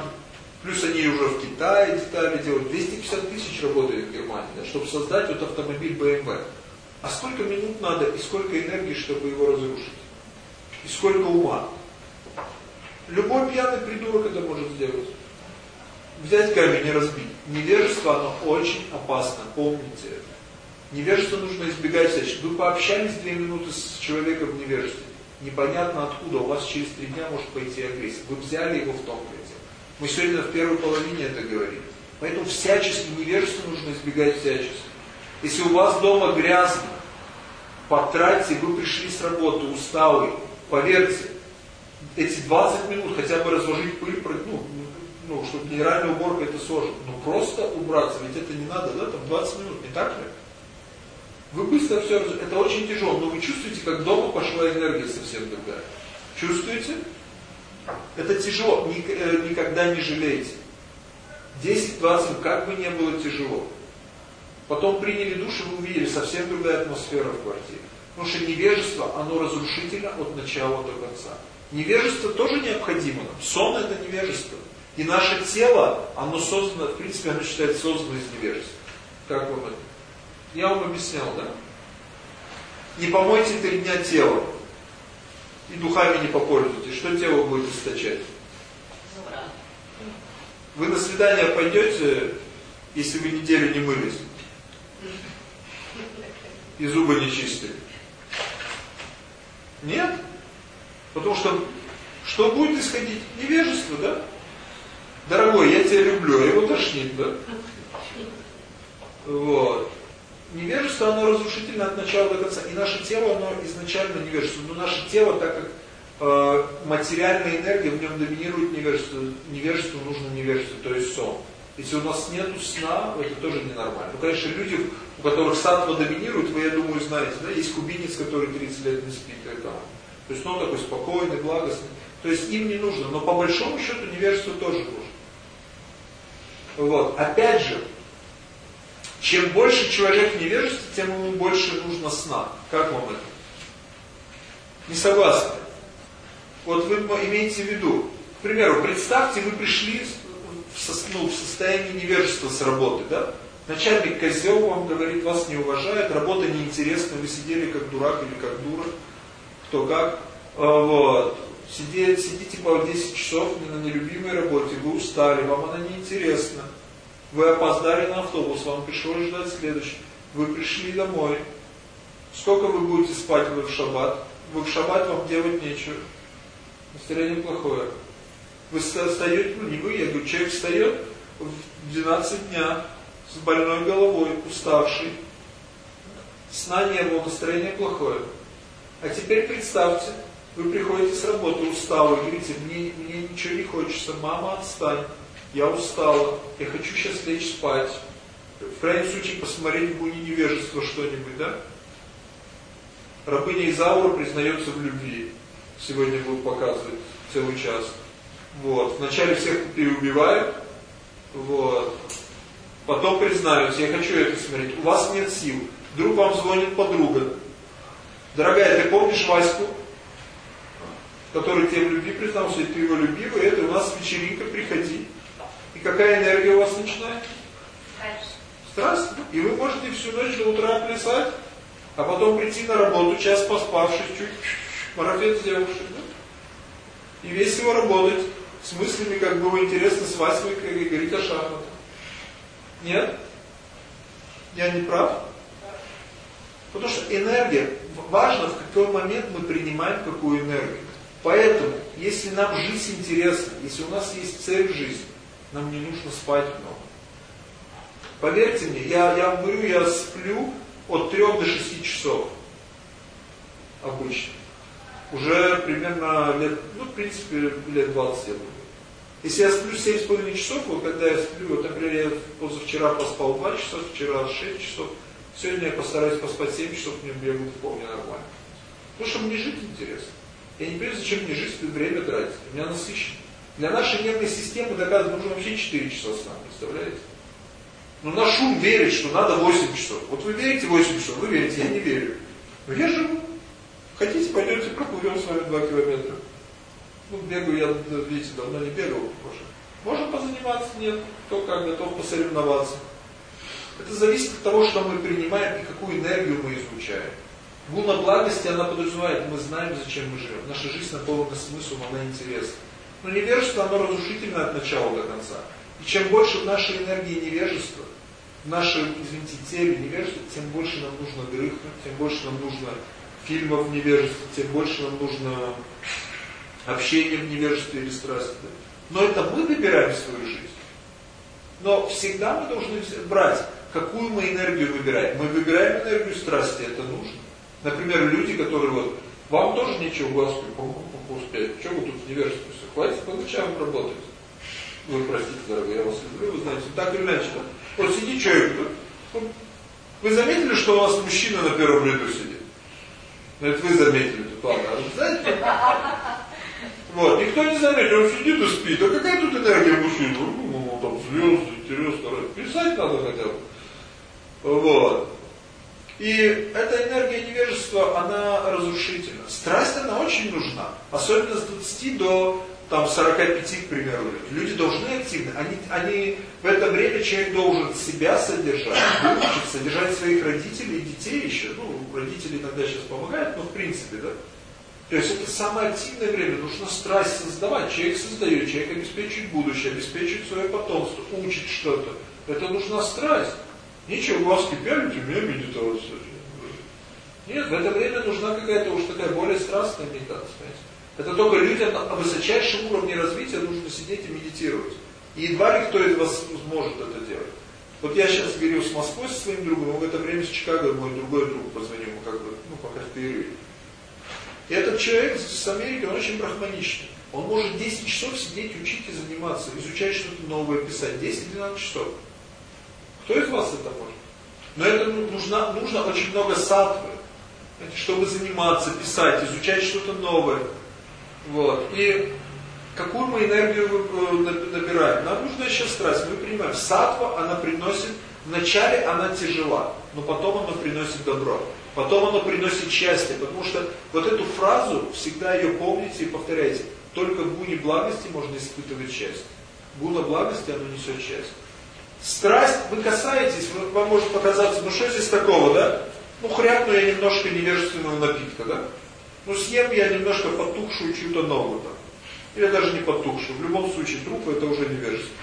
Плюс они уже в Китае детали делают. 250 тысяч работает в Германии, да, чтобы создать вот автомобиль BMW. А сколько минут надо и сколько энергии, чтобы его разрушить? И сколько ума? Любой пьяный придурок это может сделать. Взять камень и разбить. Невежество, оно очень опасно, помните это. Невежество нужно избегать всячески. Вы пообщались две минуты с человеком в невежестве. непонятно откуда, у вас через три дня может пойти агрессия. Вы взяли его в том предел. Мы сегодня в первой половине это говорили. Поэтому всячески невежество нужно избегать всячески. Если у вас дома грязно, потратьте, вы пришли с работы усталый, поверьте, эти 20 минут хотя бы разложить пыль, ну, ну, чтобы генеральная уборка это сложно. Но просто убраться, ведь это не надо, да, там 20 минут, не так ли? Вы быстро все, это очень тяжело, но вы чувствуете, как дома пошла энергия совсем другая. Чувствуете? Это тяжело, э, никогда не жалейте. 10-20, как бы не было тяжело. Потом приняли душ, и вы увидели, совсем другая атмосфера в квартире. Потому что невежество, оно разрушительно от начала до конца. Невежество тоже необходимо нам. Сон это невежество. И наше тело, оно создано, в принципе, оно считается создано из невежества. Как вам это? Я вам объяснял, да? Не помойте три дня тело. И духами не попользуйтесь. Что тело будет источать? Вы на свидание пойдете, если вы неделю не мылись? И зубы не чистили? Нет? Потому что что будет исходить? Невежество, да? Дорогой, я тебя люблю, а его тошнит, да? Вот. Невежество, оно разрушительно от начала до конца. И наше тело, оно изначально невежество. Но наше тело, так как э, материальная энергия, в нем доминирует невежество. Невежеству нужно невежество, то есть сон. Если у нас нет сна, это тоже ненормально. Ну, конечно, люди, у которых сатва доминирует, вы, я думаю, знаете, да, есть кубинец, который 30 лет не спит. Это, то есть он такой спокойный, благостный. То есть им не нужно, но по большому счету невежество тоже нужно. Вот. Опять же, чем больше человек невежества, тем ему больше нужно сна. Как вам это? Не согласны? Вот вы имеете в виду, к примеру, представьте, вы пришли в, со, ну, в состоянии невежества с работы, да? Начальник козел вам говорит, вас не уважает, работа неинтересна, вы сидели как дурак или как дура, кто как. А, вот. Сидите, сидите по 10 часов на нелюбимой работе, вы устали, вам она неинтересна. Вы опоздали на автобус, вам пришлось ждать следующий. Вы пришли домой. Сколько вы будете спать вы в шаббат? Вы в шаббат вам делать нечего. Настроение плохое. Вы встаете, ну не вы, я говорю, человек встает в 12 дня с больной головой, уставший. Сна не было, настроение плохое. А теперь представьте, вы приходите с работы усталый, говорите, мне, мне ничего не хочется, мама отстань я устала, я хочу сейчас лечь спать. В крайнем случае посмотреть в буне невежества что-нибудь, да? Рабыня Изаура признается в любви. Сегодня будут показывать целый час. Вот. Вначале всех переубивают. Вот. Потом признаются, я хочу это смотреть. У вас нет сил. Вдруг вам звонит подруга. Дорогая, ты помнишь Ваську? Который тебе в любви признался, и ты его любил, и это у нас вечеринка, приходи. И какая энергия у вас начинает? Страсть. И вы можете всю ночь до утра плясать, а потом прийти на работу, час поспавшись, чуть марафет сделавший, да? И весело работать с мыслями, как было интересно с Васей и говорить о шахматах. Нет? Я не прав? Потому что энергия, важно в какой момент мы принимаем какую энергию. Поэтому, если нам жизнь интересна, если у нас есть цель в жизни, нам не нужно спать много. Поверьте мне, я, я вам говорю, я сплю от 3 до 6 часов. Обычно. Уже примерно лет, ну, в принципе, лет 20 я думаю. Если я сплю 7,5 часов, вот когда я сплю, вот, например, я позавчера поспал 2 часа, вчера 6 часов, сегодня я постараюсь поспать 7 часов, мне бегут вполне нормально. Потому что мне жить интересно. Я не понимаю, зачем мне жить, время тратить. У меня насыщенно. Для нашей нервной системы доказано, нужно вообще 4 часа сна, представляете? Но ну, наш ум верит, что надо 8 часов. Вот вы верите 8 часов, вы верите, я не верю. Но я живу. Хотите, пойдемте проплывем с вами 2 километра. Ну, бегаю я, видите, давно не бегал. Можно позаниматься? Нет. Кто как готов посоревноваться. Это зависит от того, что мы принимаем и какую энергию мы излучаем. Гуна благости, она подразумевает, мы знаем, зачем мы живем. Наша жизнь наполнена смыслом, она интересна. Но невежество, оно разрушительно от начала до конца. И чем больше в нашей энергии невежества, в нашем, извините, теле невежества, тем больше нам нужно дрыхнуть, тем больше нам нужно фильмов в невежестве, тем больше нам нужно общения в невежестве или страсти. Но это мы выбираем свою жизнь. Но всегда мы должны брать, какую мы энергию выбираем. Мы выбираем энергию страсти, это нужно. Например, люди, которые вот, вам тоже нечего, Господи, успеть. Что вы тут в невежестве все? Хватит по ночам работать. Вы простите, дорогой, я вас люблю, вы знаете, так или иначе. Вот сидит человек, вы заметили, что у вас мужчина на первом ряду сидит? Это вы заметили, тут ладно. А знаете? Вот, никто не заметил, он сидит и спит. А какая тут энергия мужчины? Ну, ну, там звезды, интересно. Писать надо хотя бы. Вот. И эта энергия невежества, она разрушительна. Страсть, она очень нужна. Особенно с 20 до там, 45, к примеру. Люди должны активны. Они, они, в это время человек должен себя содержать, выучить, содержать своих родителей и детей еще. Ну, родители иногда сейчас помогают, но в принципе, да. То есть это самое активное время, нужно страсть создавать. Человек создает, человек обеспечивает будущее, обеспечивает свое потомство, учит что-то. Это нужна страсть. Ничего, глазки пялить, у меня медитация. Нет, в это время нужна какая-то уж такая более страстная медитация. Это только людям на высочайшем уровне развития нужно сидеть и медитировать. И едва ли кто из вас сможет это делать. Вот я сейчас говорил с Москвой со своим другом, в это время с Чикаго, мой другой друг позвонил ему, как бы, ну, пока в. И этот человек с Америки, он очень брахманичный. Он может 10 часов сидеть, учить и заниматься, изучать что-то новое, писать. 10-12 часов. Кто из вас это может? Но это нужно, нужно очень много сатвы, чтобы заниматься, писать, изучать что-то новое. Вот. И какую мы энергию э, набираем? Нам нужна еще страсть. Мы принимаем. Сатва, она приносит, вначале она тяжела, но потом она приносит добро. Потом она приносит счастье, потому что вот эту фразу, всегда ее помните и повторяйте. Только в гуне благости можно испытывать счастье. Гуна благости, оно несет счастье. Страсть, вы касаетесь, вам может показаться, ну что здесь такого, да? Ну хряпну я немножко невежественного напитка, да? Ну съем я немножко потухшую чью-то ногу там. Или даже не потухшую. В любом случае труп это уже невежество.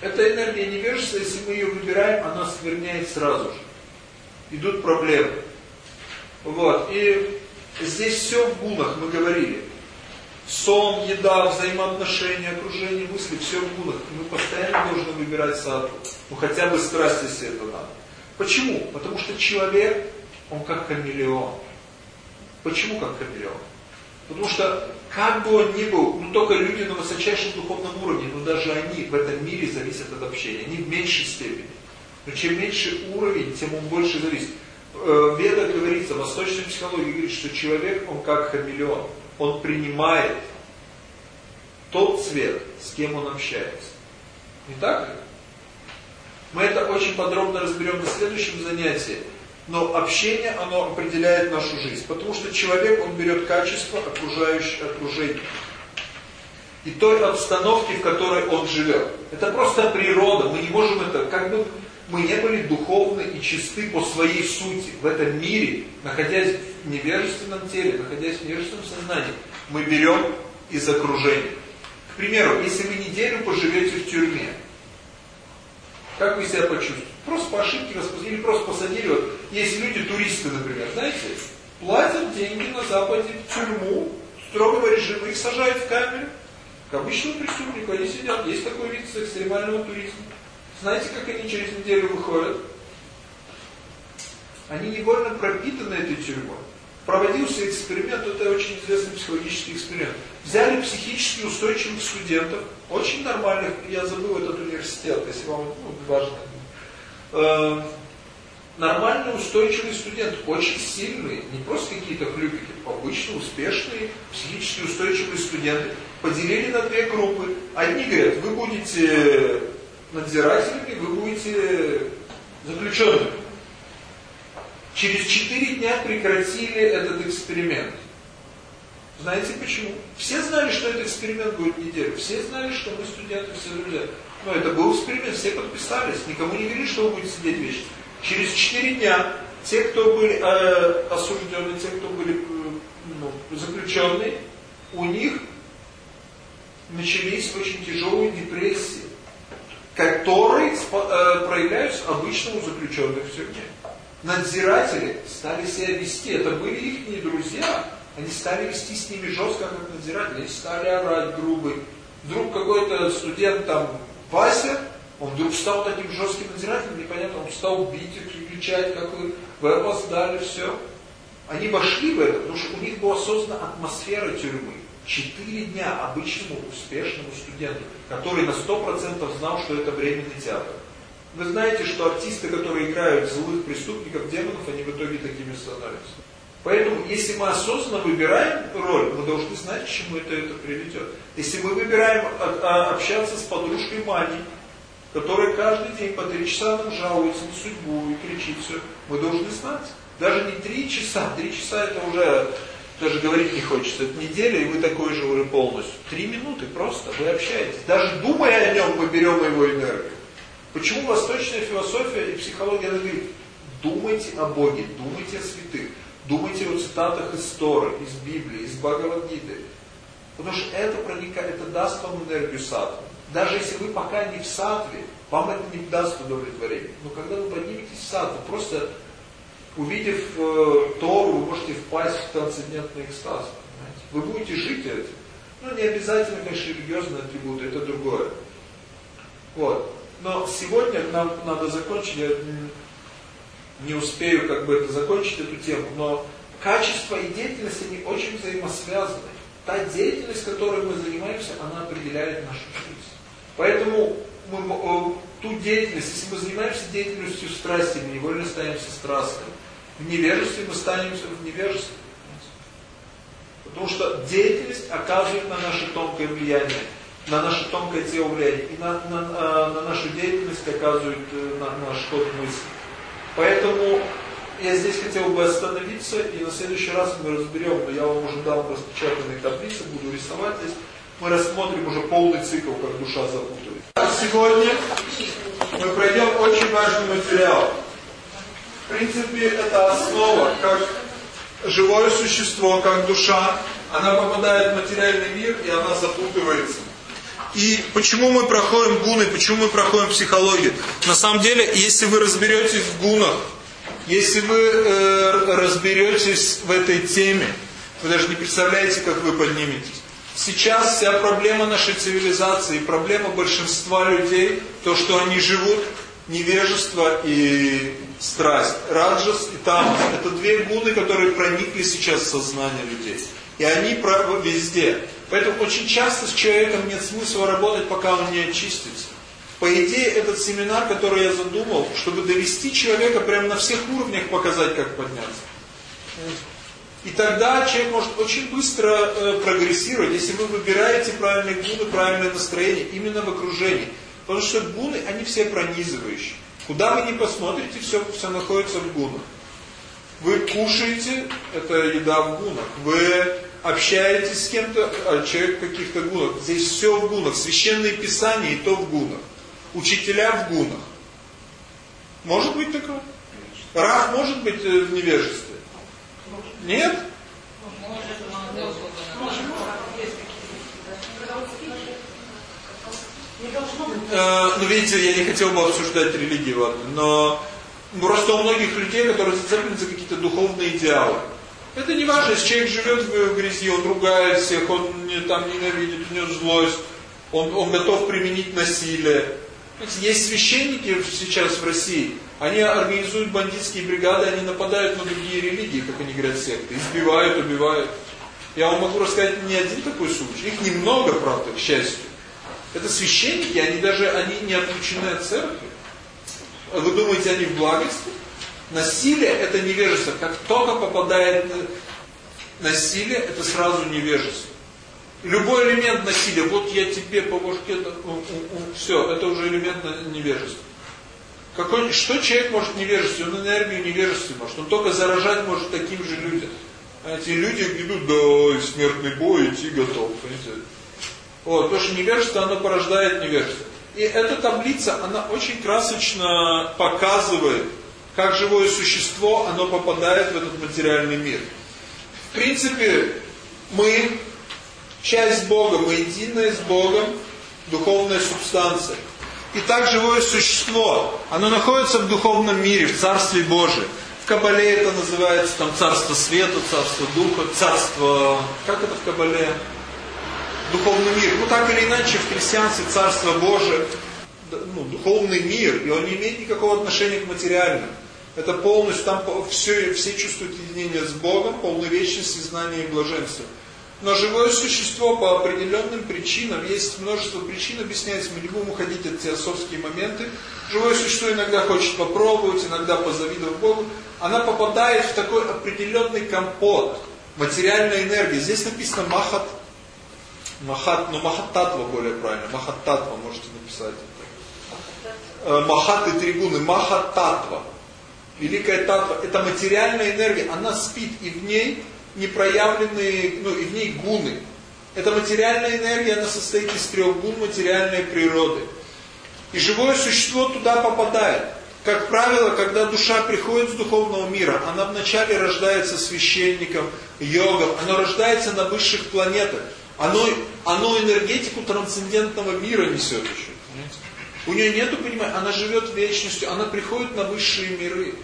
Эта энергия невежества, если мы ее выбираем, она скверняет сразу же. Идут проблемы. Вот. И здесь все в гунах, мы говорили. Сон, еда, взаимоотношения, окружение, мысли, все в гунах. Мы постоянно должны выбирать саду. Ну хотя бы страсть, если это надо. Почему? Потому что человек, он как хамелеон. Почему как хамелеон? Потому что, как бы он ни был, ну только люди на высочайшем духовном уровне, но даже они в этом мире зависят от общения. Они в меньшей степени. Но чем меньше уровень, тем он больше зависит. Э, в Ведах говорится, восточная психология говорит, что человек, он как хамелеон он принимает тот цвет, с кем он общается. Не так ли? Мы это очень подробно разберем на следующем занятии. Но общение, оно определяет нашу жизнь. Потому что человек, он берет качество окружения. И той обстановки, в которой он живет. Это просто природа. Мы не можем это, как бы мы не были духовны и чисты по своей сути в этом мире, находясь в невежественном теле, находясь в невежественном сознании, мы берем из окружения. К примеру, если вы неделю поживете в тюрьме, как вы себя почувствуете? Просто по ошибке вас посадили, или просто посадили. Вот, есть люди, туристы, например, знаете, платят деньги на Западе в тюрьму, строгого режима, их сажают в камеру, к обычному преступнику, они сидят. Есть такой вид экстремального туризма. Знаете, как они через неделю выходят? Они невольно пропитаны этой тюрьмой. Проводился эксперимент, это очень известный психологический эксперимент. Взяли психически устойчивых студентов, очень нормальных, я забыл этот университет, если вам ну, важно. Э, нормальные устойчивые студенты, очень сильные, не просто какие-то хлюпики, обычно успешные, психически устойчивые студенты, поделили на две группы. Одни говорят, вы будете надзирателями, вы будете заключенными. Через четыре дня прекратили этот эксперимент. Знаете почему? Все знали, что этот эксперимент будет неделю. Все знали, что мы студенты, все друзья. Но это был эксперимент, все подписались. Никому не говорили, что вы будете сидеть вечно. Через четыре дня те, кто были э, осуждены, те, кто были э, ну, заключенные, у них начались очень тяжелые депрессии которые э, проявляются обычно у заключенных в тюрьме. надзиратели стали себя вести. Это были их не друзья. Они стали вести с ними жестко, как надзиратели. Они стали орать грубо. Вдруг какой-то студент там, Вася, он вдруг стал таким жестким надзирателем, непонятно, он стал бить их, кричать, как вы, вы опоздали, все. Они вошли в это, потому что у них была создана атмосфера тюрьмы. Четыре дня обычному успешному студенту, который на сто процентов знал, что это временный театр. Вы знаете, что артисты, которые играют злых преступников, демонов, они в итоге такими становятся. Поэтому, если мы осознанно выбираем роль, мы должны знать, к чему это, это приведет. Если мы выбираем общаться с подружкой Маней, которая каждый день по три часа нам жалуется на судьбу и кричит все, мы должны знать. Даже не три часа, три часа это уже, даже говорить не хочется, это неделя, и вы такой же уже полностью. Три минуты просто, вы общаетесь. Даже думая о нем, мы берем его энергию. Почему восточная философия и психология говорит, думайте о Боге, думайте о святых, думайте о цитатах из Торы, из Библии, из Бхагавадгиты. Потому что это проникает, это даст вам энергию сатвы. Даже если вы пока не в сатве, вам это не даст удовлетворения. Но когда вы подниметесь в сатву, просто увидев э, Тору, вы можете впасть в трансцендентный экстаз. Понимаете? Вы будете жить этим. Ну, не обязательно, конечно, религиозные атрибуты, это другое. Вот. Но сегодня нам надо закончить, я не успею как бы это закончить эту тему, но качество и деятельность, они очень взаимосвязаны. Та деятельность, которой мы занимаемся, она определяет нашу жизнь. Поэтому мы, э, ту деятельность, если мы занимаемся деятельностью страсти, мы невольно станемся страстными. В невежестве мы станем в невежестве. Потому что деятельность оказывает на наше тонкое влияние, на наше тонкое тело влияние, и на, на, э, на нашу деятельность оказывает э, на, наш ход мысли. Поэтому я здесь хотел бы остановиться, и на следующий раз мы разберем, но я вам уже дал распечатанные таблицы, буду рисовать здесь, мы рассмотрим уже полный цикл, как душа запутывает. Сегодня мы пройдем очень важный материал. Принципе, это основа, как живое существо, как душа, она попадает в материальный мир, и она запутывается. И почему мы проходим гуны, почему мы проходим психологию? На самом деле, если вы разберетесь в гунах, если вы э, разберетесь в этой теме, вы даже не представляете, как вы подниметесь. Сейчас вся проблема нашей цивилизации, проблема большинства людей, то, что они живут, невежество и страсть. Раджас и тамас. Это две гуны, которые проникли сейчас в сознание людей. И они везде. Поэтому очень часто с человеком нет смысла работать, пока он не очистится. По идее, этот семинар, который я задумал, чтобы довести человека прямо на всех уровнях показать, как подняться. И тогда человек может очень быстро э, прогрессировать, если вы выбираете правильные гуны, правильное настроение именно в окружении. Потому что гуны, они все пронизывающие. Куда вы ни посмотрите, все, все находится в гунах. Вы кушаете, это еда в гунах. Вы общаетесь с кем-то, а человек в каких-то гунах. Здесь все в гунах. Священные писания и то в гунах. Учителя в гунах. Может быть такое? Рах может быть э, в невежестве. Нет? Э, ну, видите, я не хотел бы обсуждать религии, ладно, но просто у многих людей, которые зацеплены за какие-то духовные идеалы. Это не важно, если человек живет в грязи, он ругает всех, он не, там ненавидит, у него злость, он, он готов применить насилие. Есть священники сейчас в России, они организуют бандитские бригады, они нападают на другие религии, как они говорят, секты, избивают, убивают. Я вам могу рассказать не один такой случай, их немного, правда, к счастью. Это священники, они даже они не отлучены от церкви. Вы думаете, они в благости? Насилие – это невежество. Как только попадает насилие, это сразу невежество. Любой элемент насилия, вот я тебе по башке, все, это уже элемент невежества. Какой, что человек может невежестве? Он энергию невежества может. Он только заражать может таким же людям. Эти люди идут до смертный бой, идти готов. Понимаете? Вот, потому что невежество, оно порождает невежество. И эта таблица, она очень красочно показывает, как живое существо, оно попадает в этот материальный мир. В принципе, мы часть Бога, мы единая с Богом, духовная субстанция. И так живое существо, оно находится в духовном мире, в Царстве Божьем. Кабале это называется там царство света, царство духа, царство... Как это в Кабале? Духовный мир. Ну так или иначе в христианстве царство Божие, ну, духовный мир, и он не имеет никакого отношения к материальному. Это полностью, там все, все чувствуют единение с Богом, полную вечность, знания и блаженства. Но живое существо по определенным причинам, есть множество причин, объясняется, мы не будем уходить от теософские моменты. Живое существо иногда хочет попробовать, иногда позавидовать Богу. Она попадает в такой определенный компот, материальной энергии. Здесь написано махат, махат, ну махаттатва более правильно, махаттатва можете написать. Э, махат и махаттатва. Великая татва, это материальная энергия, она спит и в ней непроявленные, ну и в ней гуны. Это материальная энергия, она состоит из трех гун материальной природы. И живое существо туда попадает. Как правило, когда душа приходит с духовного мира, она вначале рождается священником, йогом, она рождается на высших планетах. Оно, оно энергетику трансцендентного мира несет еще. У нее нету понимания, она живет вечностью, она приходит на высшие миры.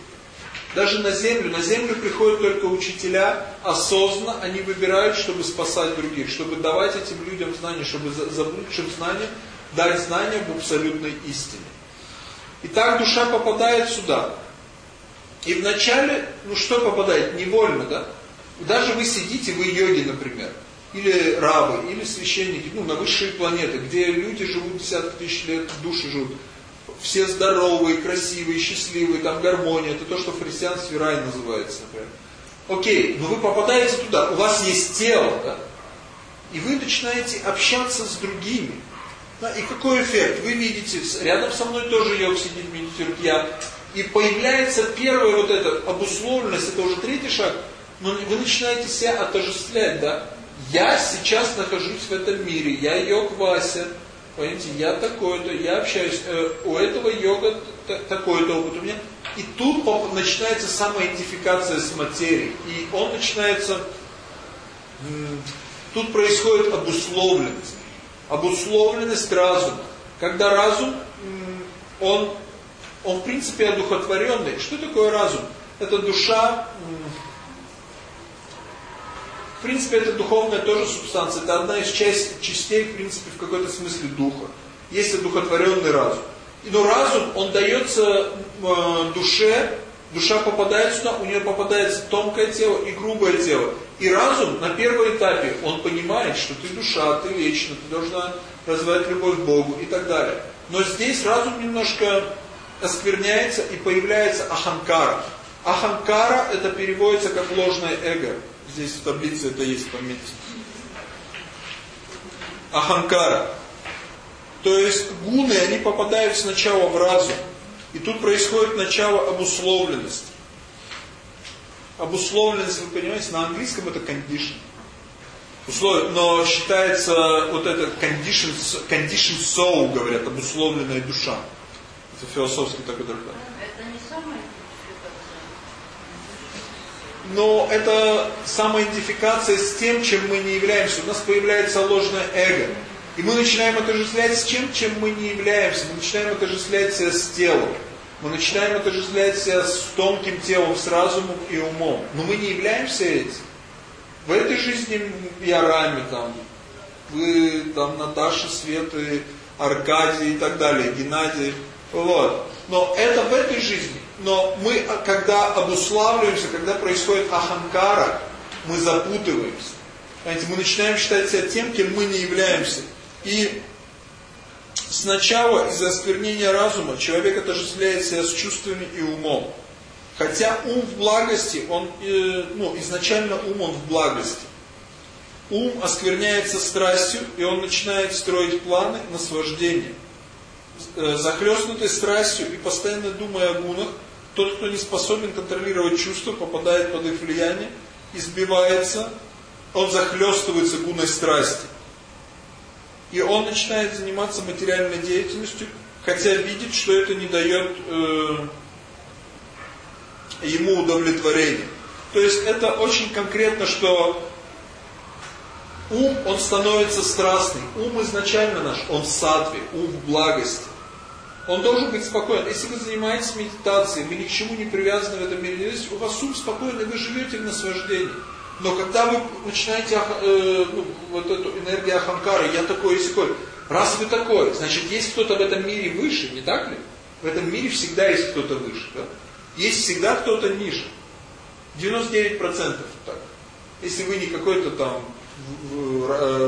Даже на землю. На землю приходят только учителя осознанно, они выбирают, чтобы спасать других, чтобы давать этим людям знания, чтобы за лучшим знанием дать знания об абсолютной истине. И так душа попадает сюда. И вначале, ну что попадает? Невольно, да? Даже вы сидите, вы йоги, например, или рабы, или священники, ну, на высшие планеты, где люди живут десятки тысяч лет, души живут все здоровые, красивые, счастливые, там гармония, это то, что в христианстве рай называется, например. Окей, но вы попадаете туда, у вас есть тело, да? И вы начинаете общаться с другими. Да, и какой эффект? Вы видите, рядом со мной тоже йог сидит, медитирует я. И появляется первая вот эта обусловленность, это уже третий шаг, но вы начинаете себя отождествлять, да? Я сейчас нахожусь в этом мире, я йог Вася, Понимаете, я такой-то, я общаюсь, э, у этого йога такой-то опыт у меня. И тут начинается самоидентификация с материей. И он начинается, тут происходит обусловленность. Обусловленность разума. Когда разум, он, он в принципе одухотворенный. Что такое разум? Это душа, принципе, это духовная тоже субстанция. Это одна из часть, частей, в принципе, в какой-то смысле духа. Есть одухотворенный разум. Но разум, он дается э, душе, душа попадает сюда, у нее попадается тонкое тело и грубое тело. И разум на первом этапе, он понимает, что ты душа, ты вечна, ты должна развивать любовь к Богу и так далее. Но здесь разум немножко оскверняется и появляется аханкара. Аханкара это переводится как ложное эго. Здесь в таблице это есть, пометьте. Аханкара. То есть гуны, они попадают сначала в разум. И тут происходит начало обусловленности. Обусловленность, вы понимаете, на английском это condition. Условие, но считается вот это condition, condition soul, говорят, обусловленная душа. Это философский такой трактат. Но это самоидентификация с тем, чем мы не являемся. У нас появляется ложное эго. И мы начинаем отождествлять с чем, чем мы не являемся. Мы начинаем отождествлять себя с телом. Мы начинаем отождествлять себя с тонким телом, с разумом и умом. Но мы не являемся этим. В этой жизни я Рами, там, вы, там, Наташа, Света, Аркадий и так далее, Геннадий. Вот. Но это в этой жизни. Но мы, когда обуславливаемся, когда происходит аханкара, мы запутываемся. Понимаете, мы начинаем считать себя тем, кем мы не являемся. И сначала из-за осквернения разума человек отождествляет себя с чувствами и умом. Хотя ум в благости, он, э, ну, изначально ум он в благости. Ум оскверняется страстью, и он начинает строить планы наслаждения. Э, захлестнутый страстью и постоянно думая о гунах, тот, кто не способен контролировать чувства, попадает под их влияние, избивается, он захлестывается гуной страсти. И он начинает заниматься материальной деятельностью, хотя видит, что это не дает э, ему удовлетворения. То есть это очень конкретно, что ум, он становится страстным. Ум изначально наш, он в сатве, ум в благости. Он должен быть спокоен. Если вы занимаетесь медитацией, вы ни к чему не привязаны в этом мире, у вас ум спокойный, вы живете в наслаждении. Но когда вы начинаете э, ну, вот эту энергию Ахамкара, я такой и секой, раз вы такой, значит есть кто-то в этом мире выше, не так ли? В этом мире всегда есть кто-то выше. Да? Есть всегда кто-то ниже. 99% так. Если вы не какой-то там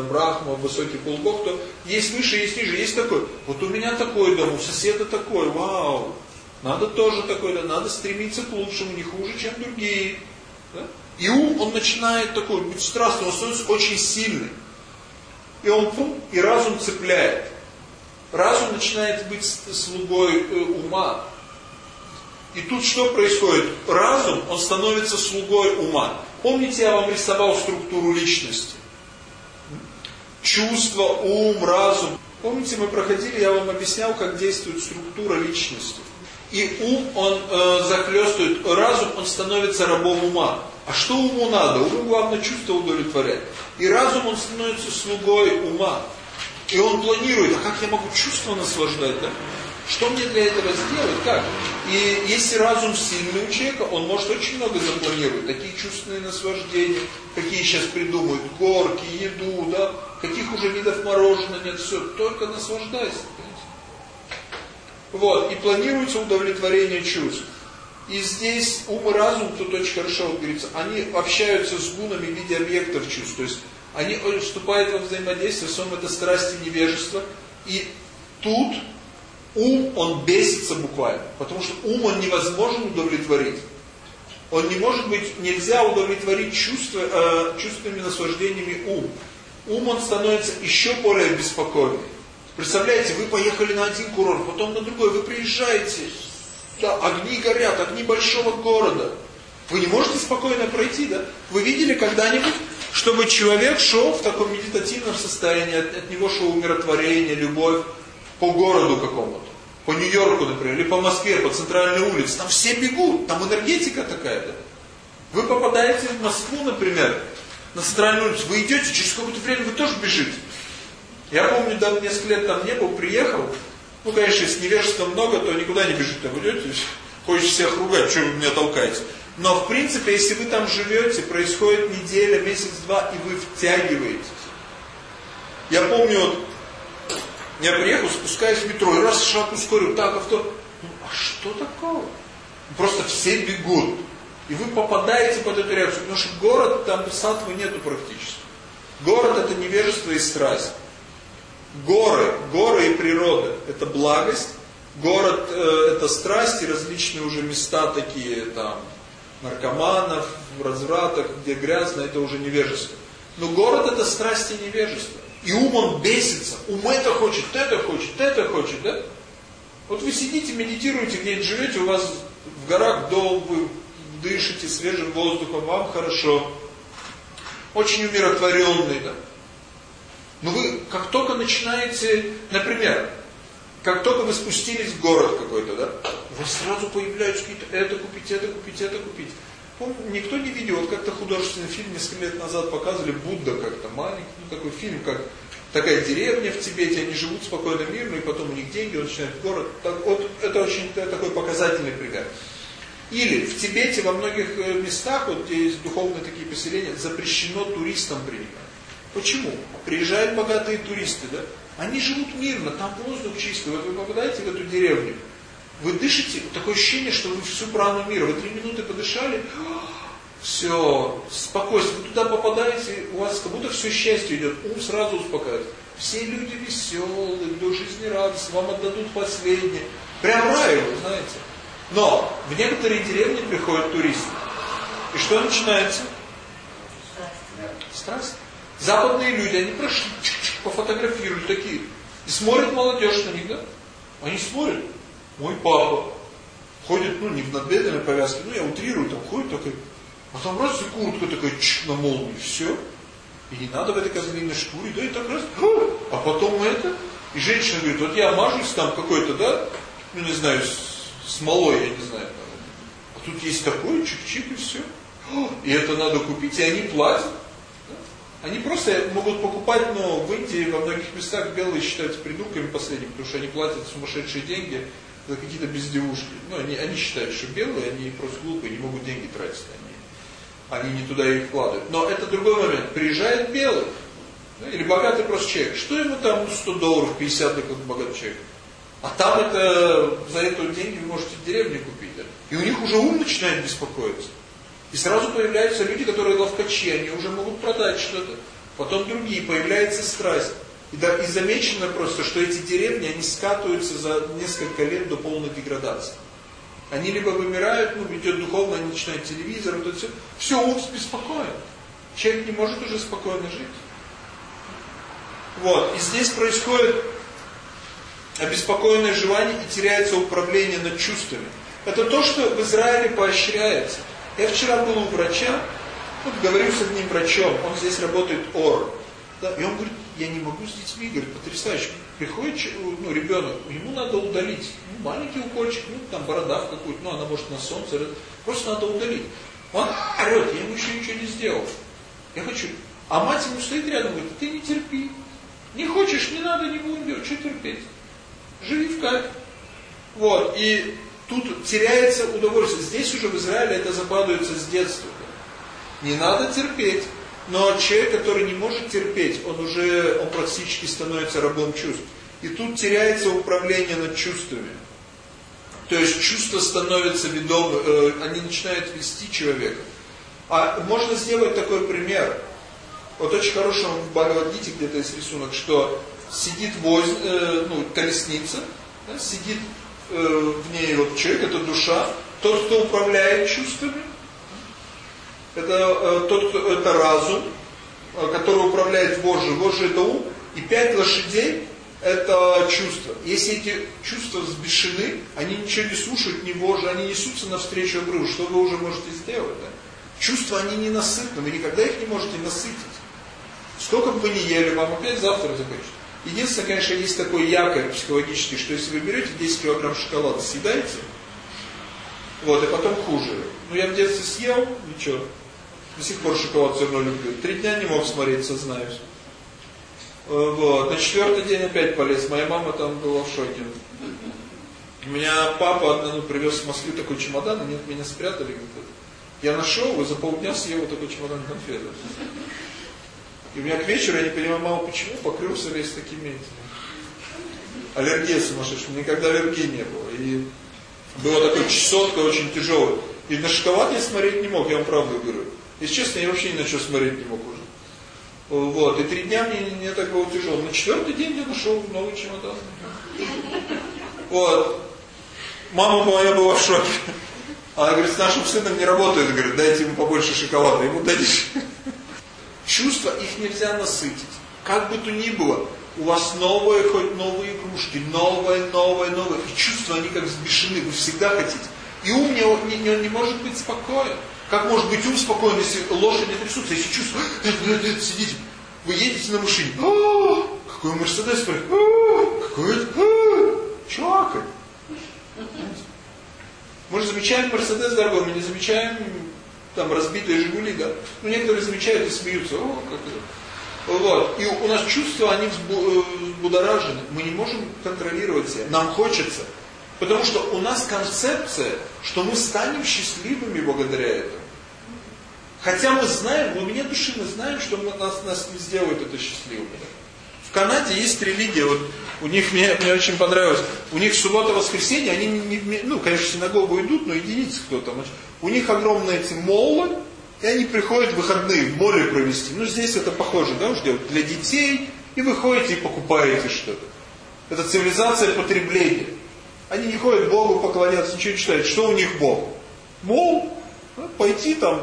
Брахма, высокий полубог, то есть выше, есть ниже, есть такой. Вот у меня такой дом, у соседа такой, вау. Надо тоже такой, да, надо стремиться к лучшему, не хуже, чем другие. Да? И ум, он начинает такой быть страстным, он становится очень сильным. И он, пум, и разум цепляет. Разум начинает быть слугой э, ума. И тут что происходит? Разум, он становится слугой ума. Помните, я вам рисовал структуру личности? Чувство, ум, разум. Помните, мы проходили, я вам объяснял, как действует структура личности. И ум, он э, захлестывает, разум, он становится рабом ума. А что уму надо? Уму главное чувство удовлетворять. И разум, он становится слугой ума. И он планирует, а как я могу чувство наслаждать, да? Что мне для этого сделать? Как? И если разум сильный у человека, он может очень много запланировать. Такие чувственные наслаждения, какие сейчас придумают, горки, еду, да? Каких уже видов мороженого нет, все. Только наслаждайся. Вот. И планируется удовлетворение чувств. И здесь ум и разум, тут очень хорошо вот говорится, они общаются с гунами в виде объектов чувств. То есть они вступают во взаимодействие, с это страсть и невежество. И тут ум, он бесится буквально. Потому что ум, он невозможно удовлетворить. Он не может быть, нельзя удовлетворить чувства, э, чувственными наслаждениями ум. Ум, он становится еще более беспокойным. Представляете, вы поехали на один курорт, потом на другой, вы приезжаете, да, огни горят, огни большого города. Вы не можете спокойно пройти, да? Вы видели когда-нибудь, чтобы человек шел в таком медитативном состоянии, от, от него шло умиротворение, любовь по городу какому-то, по Нью-Йорку, например, или по Москве, по центральной улице, там все бегут, там энергетика такая, да? Вы попадаете в Москву, например, на центральную улицу, вы идете, через какое-то время вы тоже бежите. Я помню, да, несколько лет там не был, приехал, ну, конечно, если невежества много, то никуда не бежите, там идете, хочешь всех ругать, что вы меня толкаете. Но, в принципе, если вы там живете, происходит неделя, месяц-два, и вы втягиваете. Я помню, вот, я приехал, спускаюсь в метро, и раз шаг ускорил, так, авто. Ну, а что такого? Просто все бегут. И вы попадаете под эту реакцию, потому что город, там сатвы нету практически. Город это невежество и страсть. Горы, горы и природа – это благость. Город э, – это страсти, различные уже места такие, там, наркоманов, развратах, где грязно, это уже невежество. Но город – это страсти и невежество. И ум он бесится. Ум это хочет, это хочет, это хочет, да? Вот вы сидите, медитируете, где-нибудь живете, у вас в горах дом, вы дышите свежим воздухом, вам хорошо. Очень умиротворенный, да? Но вы, как только начинаете, например, как только вы спустились в город какой-то, да, у вас сразу появляются какие-то это купить, это купить, это купить. Помню, никто не видел, вот как-то художественный фильм несколько лет назад показывали, Будда как-то маленький, ну такой фильм, как такая деревня в Тибете, они живут спокойно, мирно, и потом у них деньги, он начинает город. Так, вот это очень такой показательный пример. Или в Тибете во многих э, местах, вот где есть духовные такие поселения, запрещено туристам принимать. Почему? Приезжают богатые туристы, да? Они живут мирно, там воздух чистый. Вот вы попадаете в эту деревню, вы дышите, такое ощущение, что вы всю прану мира. Вы три минуты подышали, *gasps* все, спокойствие. Вы туда попадаете, у вас как будто все счастье идет, ум сразу успокаивается. Все люди веселые, до жизни радостны, вам отдадут последнее. Прям рай, вы знаете. Но в некоторые деревни приходят туристы. И что начинается? Страсть. Западные люди, они прошли, пофотографировали такие. И смотрят молодежь на них, да? Они смотрят. Мой папа ходит, ну, не в надбедренной повязке, ну, я утрирую, там ходит такой, а там раз и куртка такая чш, на молнии, все. И не надо в этой козлиной шкуре, да, и так раз, а потом это. И женщина говорит, вот я мажусь там какой-то, да, ну, не знаю, смолой, я не знаю, там. а тут есть такой, чик-чик и все. И это надо купить, и они платят. Они просто могут покупать, но в Индии во многих местах белые считаются придурками последними, потому что они платят сумасшедшие деньги за какие-то бездевушки. Ну, они, они считают, что белые, они просто глупые, не могут деньги тратить них. Они не туда их вкладывают. Но это другой момент. Приезжает белый, да, или богатый просто человек. Что ему там 100 долларов, 50 как богатый человек? А там это, за это деньги вы можете деревню купить. Да? И у них уже ум начинает беспокоиться. И сразу появляются люди, которые ловкачи, они уже могут продать что-то. Потом другие, появляется страсть. И, да, и замечено просто, что эти деревни, они скатываются за несколько лет до полной деградации. Они либо вымирают, ну, идет духовно, они начинают телевизор, вот это все. Все, ум беспокоен. Человек не может уже спокойно жить. Вот, и здесь происходит обеспокоенное желание и теряется управление над чувствами. Это то, что в Израиле поощряется. Я вчера был у врача, вот говорил с одним врачом, он здесь работает ОР. Да, и он говорит, я не могу с детьми, говорит, потрясающе. Приходит ну, ребенок, ему надо удалить ну, маленький укольчик, ну там борода какую-то, ну она может на солнце, просто надо удалить. Он орет, я ему еще ничего не сделал. Я хочу. А мать ему стоит рядом, говорит, ты не терпи. Не хочешь, не надо, не будем делать, что терпеть. Живи. Вот, и тут теряется удовольствие. Здесь уже в Израиле это закладывается с детства. Не надо терпеть. Но человек, который не может терпеть, он уже, он практически становится рабом чувств. И тут теряется управление над чувствами. То есть чувства становятся ведомы, э, они начинают вести человека. А можно сделать такой пример. Вот очень хороший в Бхагавадгите где-то есть рисунок, что сидит воз, э, ну, колесница, да, сидит э, в ней вот человек, это душа, тот, кто управляет чувствами, это э, тот, кто, это разум, э, который управляет вожжи это ум, и пять лошадей это чувства. Если эти чувства взбешены, они ничего не слушают, не вожжи, они несутся навстречу обрыву, что вы уже можете сделать? Да? Чувства, они ненасытны, вы никогда их не можете насытить. Сколько бы вы ни ели, вам опять завтра закончится. Единственное, конечно, есть такой якорь психологический, что если вы берете 10 килограмм шоколада, съедаете, вот, и потом хуже. Ну, я в детстве съел, ничего, до сих пор шоколад все равно люблю. Три дня не мог смотреть, сознаюсь. Вот, на четвертый день опять полез. Моя мама там была в шоке. У меня папа одну привез в Москву такой чемодан, они меня спрятали. Я нашел и за полдня съел вот такой чемодан конфеты. И у меня к вечеру, я не понимаю, мама, почему покрылся весь такими аллергия сумасшедшая. У никогда аллергии не было. И было такое чесотка очень тяжелая. И на шоколад я смотреть не мог, я вам правду говорю. Если честно, я вообще ни на что смотреть не мог уже. Вот, и три дня мне не так было тяжело. На четвертый день я нашел новый чемодан. Вот. Мама моя была в шоке. Она говорит, с нашим сыном не работает. Говорит, дайте ему побольше шоколада. Ему дайте Чувства, их нельзя насытить. Как бы то ни было, у вас новые, хоть новые игрушки, новые, новые, новые. И чувства, они как взбешены, вы всегда хотите. И ум не, не, не, не может быть спокоен. Как может быть ум спокоен, если лошади трясутся, если чувства, сидите, вы едете на машине, какой Мерседес, какой это, чувак. Мы же замечаем Мерседес дорогой, мы не замечаем там разбитые Жигули, да. Ну, некоторые замечают и смеются. О, как это. Вот. И у нас чувства, они э, взбудоражены. Мы не можем контролировать себя. Нам хочется. Потому что у нас концепция, что мы станем счастливыми благодаря этому. Хотя мы знаем, в глубине души мы знаем, что нас, нас не сделают это счастливыми. В Канаде есть религия, вот у них мне, мне очень понравилось, у них суббота-воскресенье, они, не, ну, конечно, в синагогу идут, но единицы кто там. У них огромные эти моллы, и они приходят в выходные в море провести. Ну, здесь это похоже, да, уж делают для детей, и вы ходите и покупаете что-то. Это цивилизация потребления. Они не ходят Богу поклоняться, ничего не читают. Что у них Бог? Мол, ну, пойти там.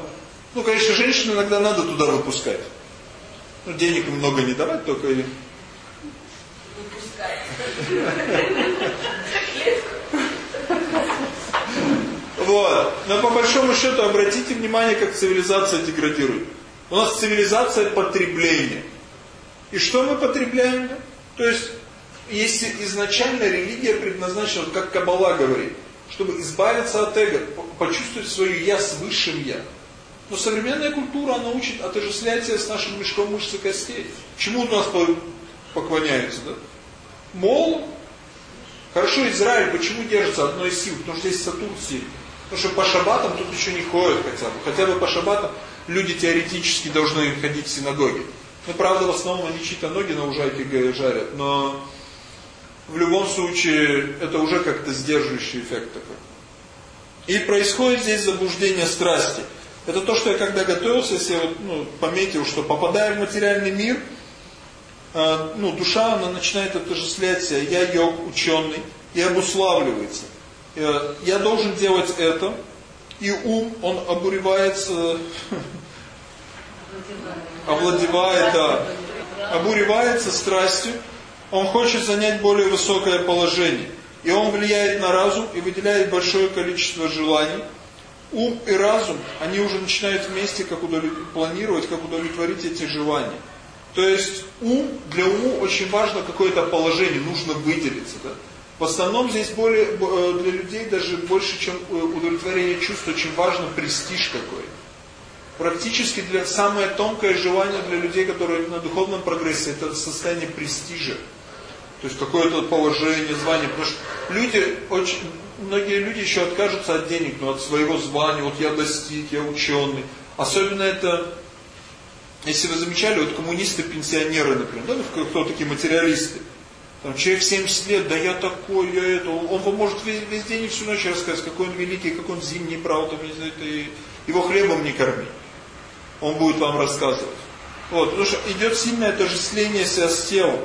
Ну, конечно, женщин иногда надо туда выпускать. Ну, денег много не давать, только. Вот. Но по большому счету обратите внимание, как цивилизация деградирует. У нас цивилизация потребления. И что мы потребляем? То есть, если изначально религия предназначена, как Каббала говорит, чтобы избавиться от эго, почувствовать свое «я» с высшим «я». Но современная культура, она учит отождествлять себя с нашим мешком мышц костей. Чему у нас поклоняются, да? Мол, хорошо Израиль почему держится одной силы? Потому что здесь Сатурн сильный. Потому что по шабатам тут еще не ходят хотя бы. Хотя бы по шабатам люди теоретически должны ходить в синагоги. Ну, правда, в основном они чьи-то ноги на ужайке жарят, но в любом случае это уже как-то сдерживающий эффект такой. И происходит здесь заблуждение страсти. Это то, что я когда готовился, если я вот, ну, пометил, что попадая в материальный мир, ну, душа, она начинает отождествлять себя. Я йог, ученый, и обуславливается. Э, я должен делать это, и ум, он обуревается, *laughs* овладевает, да, обуревается страстью, он хочет занять более высокое положение. И он влияет на разум и выделяет большое количество желаний. Ум и разум, они уже начинают вместе как планировать, как удовлетворить эти желания. То есть ум, для ума очень важно какое-то положение, нужно выделиться. Да? В основном здесь более э, для людей даже больше, чем э, удовлетворение чувств, очень важно престиж какой. Практически для самое тонкое желание для людей, которые на духовном прогрессе, это состояние престижа. То есть какое-то положение, звание. Потому что люди, очень, многие люди еще откажутся от денег, но от своего звания. Вот я достиг, я ученый. Особенно это, если вы замечали, вот коммунисты-пенсионеры, например, да, ну, кто такие материалисты. Там человек 70 лет, да я такой, я это. Он вам может весь, весь день и всю ночь рассказать, какой он великий, какой он зимний брал, там, не знаю, и его хлебом не корми. Он будет вам рассказывать. Вот, потому что идет сильное отождествление себя с телом.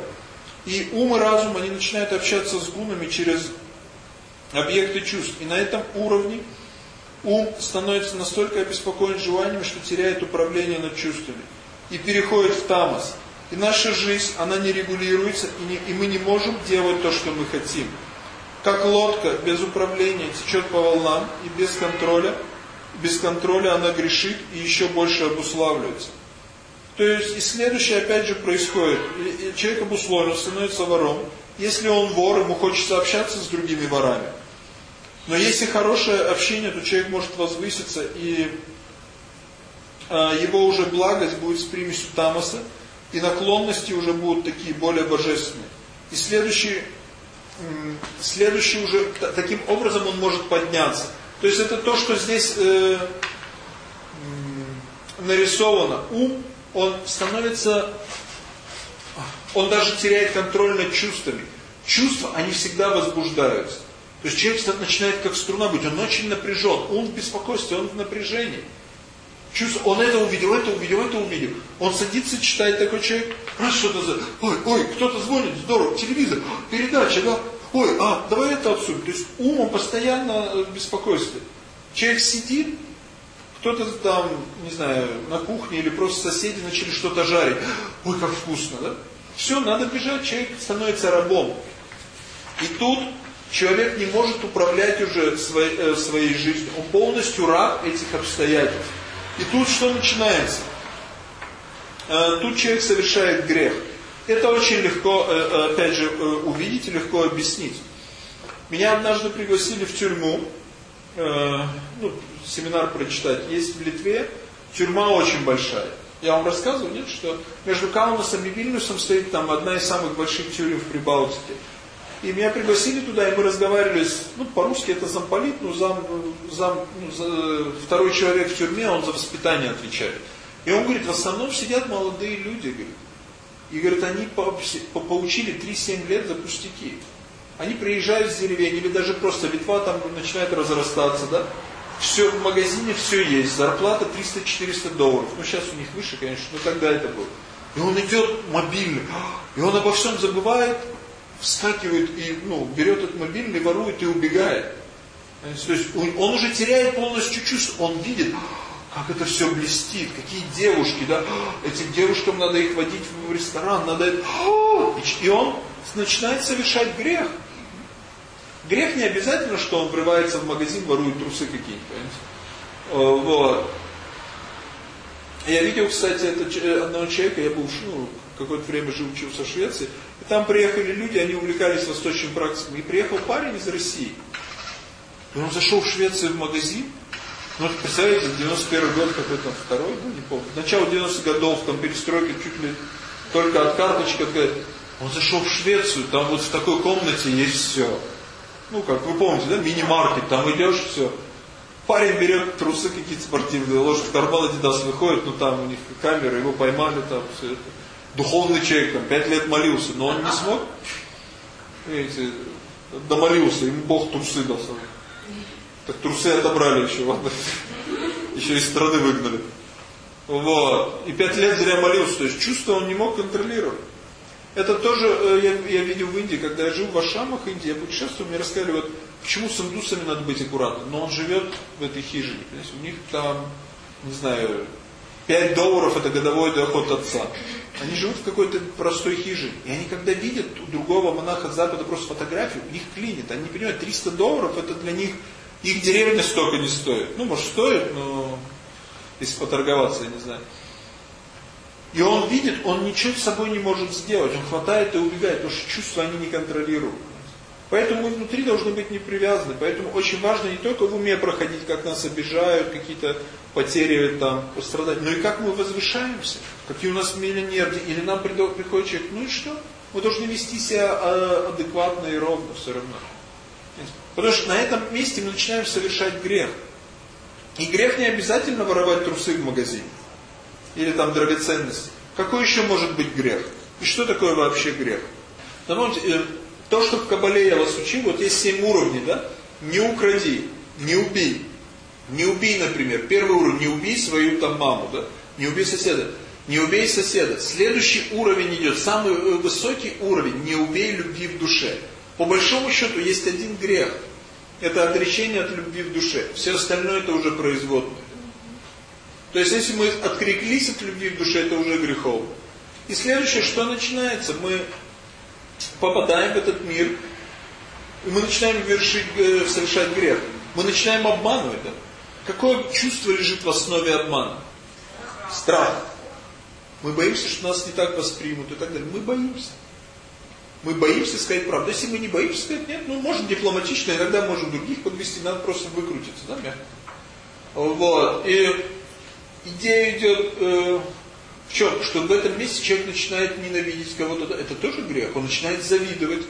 И ум и разум, они начинают общаться с гунами через объекты чувств. И на этом уровне ум становится настолько обеспокоен желаниями, что теряет управление над чувствами. И переходит в тамос. И наша жизнь, она не регулируется, и, не, и мы не можем делать то, что мы хотим. Как лодка без управления течет по волнам и без контроля, без контроля она грешит и еще больше обуславливается. То есть и следующее опять же происходит. Человек обусловлен, становится вором. Если он вор, ему хочется общаться с другими ворами. Но если хорошее общение, то человек может возвыситься, и его уже благость будет с примесью тамаса, и наклонности уже будут такие более божественные. И следующий, следующий уже, таким образом он может подняться. То есть это то, что здесь э, нарисовано. Ум, он становится, он даже теряет контроль над чувствами. Чувства, они всегда возбуждаются. То есть человек начинает как струна быть, он очень напряжен, он в беспокойстве, он в напряжении. Чувство, он это увидел, это увидел, это увидел. Он садится, читает такой человек, раз что-то за... Ой, ой, кто-то звонит, здорово, телевизор, передача, да? Ой, а, давай это отсюда. То есть ум, постоянно в беспокойстве. Человек сидит, кто-то там, не знаю, на кухне или просто соседи начали что-то жарить. Ой, как вкусно, да? Все, надо бежать, человек становится рабом. И тут человек не может управлять уже своей, э, своей жизнью. Он полностью раб этих обстоятельств. И тут что начинается? Э, тут человек совершает грех. Это очень легко, э, э, опять же, увидеть и легко объяснить. Меня однажды пригласили в тюрьму, ну, семинар прочитать. Есть в Литве тюрьма очень большая. Я вам рассказывал, нет, что между Каунасом и Вильнюсом стоит там одна из самых больших тюрем в Прибалтике. И меня пригласили туда, и мы разговаривали, с, ну, по-русски это замполит, ну, зам, зам, ну, за, второй человек в тюрьме, он за воспитание отвечает. И он говорит, в основном сидят молодые люди, говорит. И говорит, они по, по, поучили 3-7 лет за пустяки. Они приезжают с деревень, или даже просто Литва там начинает разрастаться, да? Все, в магазине все есть, зарплата 300-400 долларов. Ну, сейчас у них выше, конечно, но тогда это было. И он идет мобильный, и он обо всем забывает, вскакивает и ну, берет этот мобильный, ворует и убегает. То есть он уже теряет полностью чувство, он видит, как это все блестит, какие девушки, да, этим девушкам надо их водить в ресторан, надо и он начинает совершать грех. Грех не обязательно, что он врывается в магазин, ворует трусы какие-нибудь, понимаете? Вот. Я видел, кстати, это одного человека, я был ну, какое-то время жил, учился в Швеции, и там приехали люди, они увлекались восточным практиками, и приехал парень из России. И он зашел в Швецию в магазин, Ну, вот представляете, 91 год какой-то, второй, ну, не помню. Начало 90-х годов, там перестройки чуть ли только от карточки, от... Он зашел в Швецию, там вот в такой комнате есть все. Ну, как вы помните, да, мини-маркет, там идешь, все. Парень берет трусы какие-то спортивные, ложит в карман, Адидас выходит, ну там у них камеры, его поймали, там все это. Духовный человек, там, пять лет молился, но он не смог. Видите, домолился, ему Бог трусы дал. Так трусы отобрали еще, ладно. Еще из страны выгнали. Вот. И пять лет зря молился. То есть чувство он не мог контролировать. Это тоже э, я, я видел в Индии, когда я жил в Ашамах Индии, я путешествовал, мне рассказали, вот почему с индусами надо быть аккуратным. Но он живет в этой хижине. У них там, не знаю, 5 долларов это годовой доход отца. Они живут в какой-то простой хижине. И они когда видят у другого монаха с запада просто фотографию, у них клинит. Они понимают, 300 долларов это для них, их деревня столько не стоит. Ну, может стоит, но если поторговаться, я не знаю. И он видит, он ничего с собой не может сделать. Он хватает и убегает, потому что чувства они не контролируют. Поэтому внутри должны быть не привязаны. Поэтому очень важно не только в уме проходить, как нас обижают, какие-то потери там, страдать, но и как мы возвышаемся. Какие у нас миллионеры. Или нам приходит человек, ну и что? Мы должны вести себя а, адекватно и ровно все равно. Потому что на этом месте мы начинаем совершать грех. И грех не обязательно воровать трусы в магазине. Или там драгоценности. Какой еще может быть грех? И что такое вообще грех? Напомните, то, что в Кабале я вас учил, вот есть семь уровней, да? Не укради, не убей. Не убей, например. Первый уровень, не убей свою там маму, да? Не убей соседа. Не убей соседа. Следующий уровень идет, самый э, высокий уровень, не убей любви в душе. По большому счету есть один грех. Это отречение от любви в душе. Все остальное это уже производное. То есть, если мы откреклись от любви в душе, это уже греховно. И следующее, что начинается? Мы попадаем в этот мир, и мы начинаем вершить, э, совершать грех. Мы начинаем обманывать. Да? Какое чувство лежит в основе обмана? Страх. Мы боимся, что нас не так воспримут и так далее. Мы боимся. Мы боимся сказать правду. Если мы не боимся сказать нет, ну, можем дипломатично, иногда можем других подвести, надо просто выкрутиться, да, мягко. Вот. И идея идет э, в? Что в этом месте человек начинает ненавидеть кого-то. Это тоже грех. Он начинает завидовать.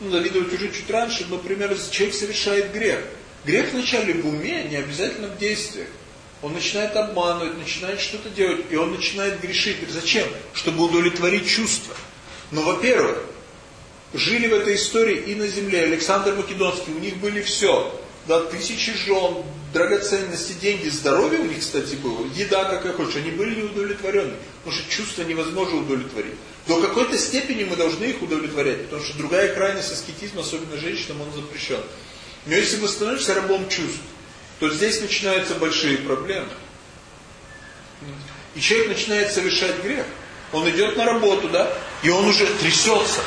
Ну, завидовать уже чуть раньше, но, например, человек совершает грех. Грех вначале в уме, не обязательно в действиях. Он начинает обманывать, начинает что-то делать, и он начинает грешить. Зачем? Чтобы удовлетворить чувства. Но, во-первых, жили в этой истории и на земле. Александр Македонский, у них были все. Да, тысячи жен, драгоценности, деньги, здоровье у них, кстати, было, еда какая хочешь, они были неудовлетворены, потому что чувства невозможно удовлетворить. До какой-то степени мы должны их удовлетворять, потому что другая крайность аскетизма, особенно женщинам, он запрещен. Но если мы становимся рабом чувств, то здесь начинаются большие проблемы. И человек начинает совершать грех. Он идет на работу, да, и он уже трясется.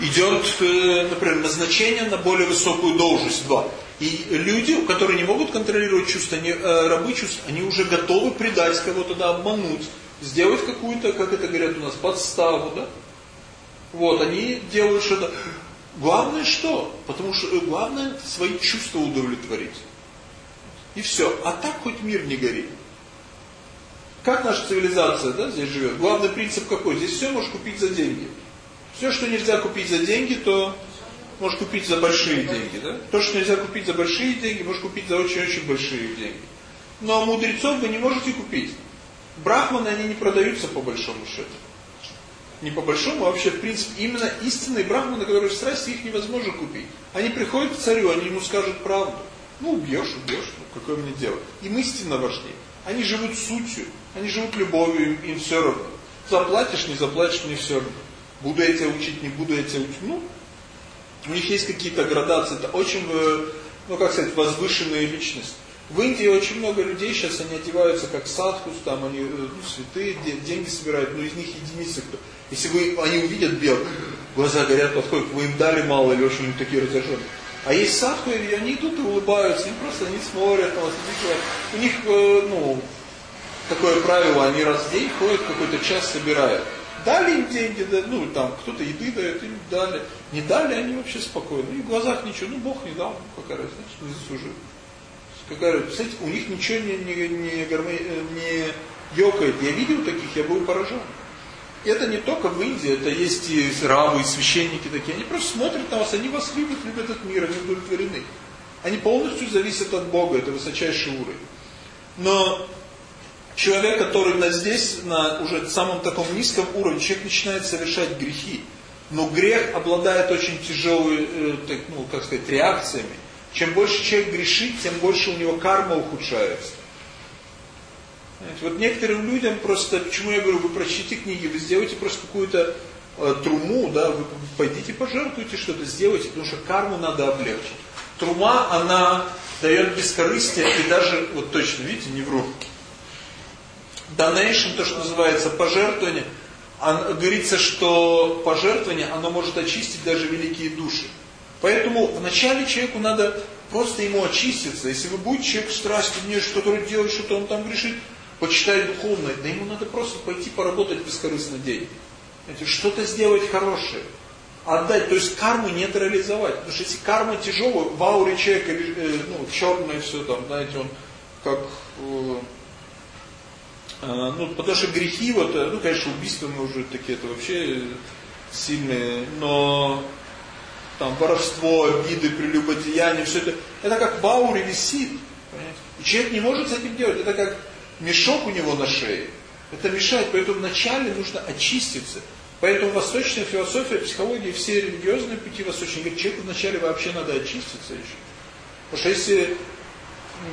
Идет, э, например, назначение на более высокую должность, два. И люди, которые не могут контролировать чувства, э, рабы чувств, они уже готовы предать кого-то, да, обмануть, сделать какую-то, как это говорят у нас, подставу, да. Вот, они делают что-то. Главное что? Потому что э, главное свои чувства удовлетворить. И все. А так хоть мир не горит. Как наша цивилизация да, здесь живет? Главный принцип какой? Здесь все можешь купить за деньги. Все, что нельзя купить за деньги, то можешь купить за большие деньги. Да? То, что нельзя купить за большие деньги, можешь купить за очень-очень большие деньги. Но мудрецов вы не можете купить. Брахманы, они не продаются по большому счету. Не по большому, а вообще в принципе именно истинные брахманы, которые в страсти, их невозможно купить. Они приходят к царю, они ему скажут правду. Ну, убьешь, убьешь, ну, какое мне дело. Им истинно важнее. Они живут сутью, они живут любовью, им, им все равно. Заплатишь, не заплатишь, мне все равно. Буду я тебя учить, не буду я тебя учить. Ну, у них есть какие-то градации, это очень, э, ну как сказать, возвышенные личности. В Индии очень много людей сейчас, они одеваются как садхус, там они э, ну, святые, деньги собирают, но из них единицы кто. Если вы, они увидят белых, глаза горят, подходят, вы им дали мало или очень такие раздраженные. А есть садху, и они идут и улыбаются, им просто они смотрят на вас, у них, э, ну, такое правило, они раз в день ходят, какой-то час собирают. Дали им деньги, ну там кто-то еды дает, им дали. Не дали, они вообще спокойны. И в глазах ничего, ну Бог не дал, ну какая разница, не заслужил. Как говорят, у них ничего не, не, не, гармо- не ёкает. Я видел таких, я был поражен. Это не только в Индии, это есть и рабы, и священники такие. Они просто смотрят на вас, они вас любят, любят этот мир, они удовлетворены. Они полностью зависят от Бога, это высочайший уровень. Но человек, который на здесь, на уже самом таком низком уровне, человек начинает совершать грехи. Но грех обладает очень тяжелой, э, ну, как сказать, реакциями. Чем больше человек грешит, тем больше у него карма ухудшается. Знаете, вот некоторым людям просто, почему я говорю, вы прочтите книги, вы сделаете просто какую-то э, труму, да, вы пойдите пожертвуйте что-то, сделайте, потому что карму надо облегчить. Трума, она дает бескорыстие и даже, вот точно, видите, не вру. Donation, то, что называется пожертвование, он, говорится, что пожертвование, оно может очистить даже великие души. Поэтому вначале человеку надо просто ему очиститься. Если вы будете человек страсти, мне что-то делать, что-то он там грешит, почитать духовное, да ему надо просто пойти поработать бескорыстно день. Что-то сделать хорошее. Отдать, то есть карму нейтрализовать. Потому что если карма тяжелая, в ауре человека, э, ну, черное все там, знаете, он как... Э, э, ну, потому что грехи, вот, э, ну, конечно, убийства мы уже такие, это вообще сильные, но там воровство, обиды, прелюбодеяние, все это, это как в ауре висит. И человек не может с этим делать. Это как мешок у него на шее. Это мешает, поэтому вначале нужно очиститься. Поэтому восточная философия, психология, все религиозные пути восточные, говорят, человеку вначале вообще надо очиститься еще. Потому что если,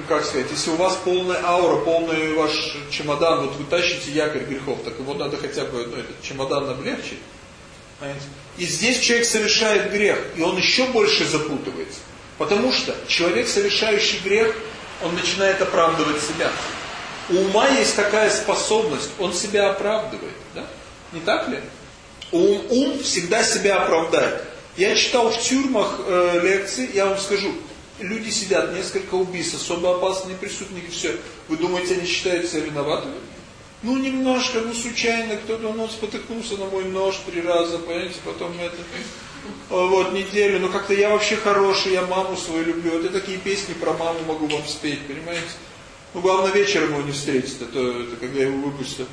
как сказать, если у вас полная аура, полный ваш чемодан, вот вы тащите якорь грехов, так его надо хотя бы, ну, этот чемодан облегчить. Понимаете? И здесь человек совершает грех, и он еще больше запутывается. Потому что человек, совершающий грех, он начинает оправдывать себя. У ума есть такая способность, он себя оправдывает. Да? Не так ли? Ум, ум всегда себя оправдает. Я читал в тюрьмах э, лекции, я вам скажу, люди сидят, несколько убийств, особо опасные преступники, все. Вы думаете, они считают себя виноватыми? Ну, немножко, ну, случайно, кто-то ну, спотыкнулся на мой нож три раза, понимаете, потом это... Вот, неделю, но как-то я вообще хороший, я маму свою люблю. Вот я такие песни про маму могу вам спеть, понимаете? Ну, главное, вечером его не встретить, а то это когда его выпустят.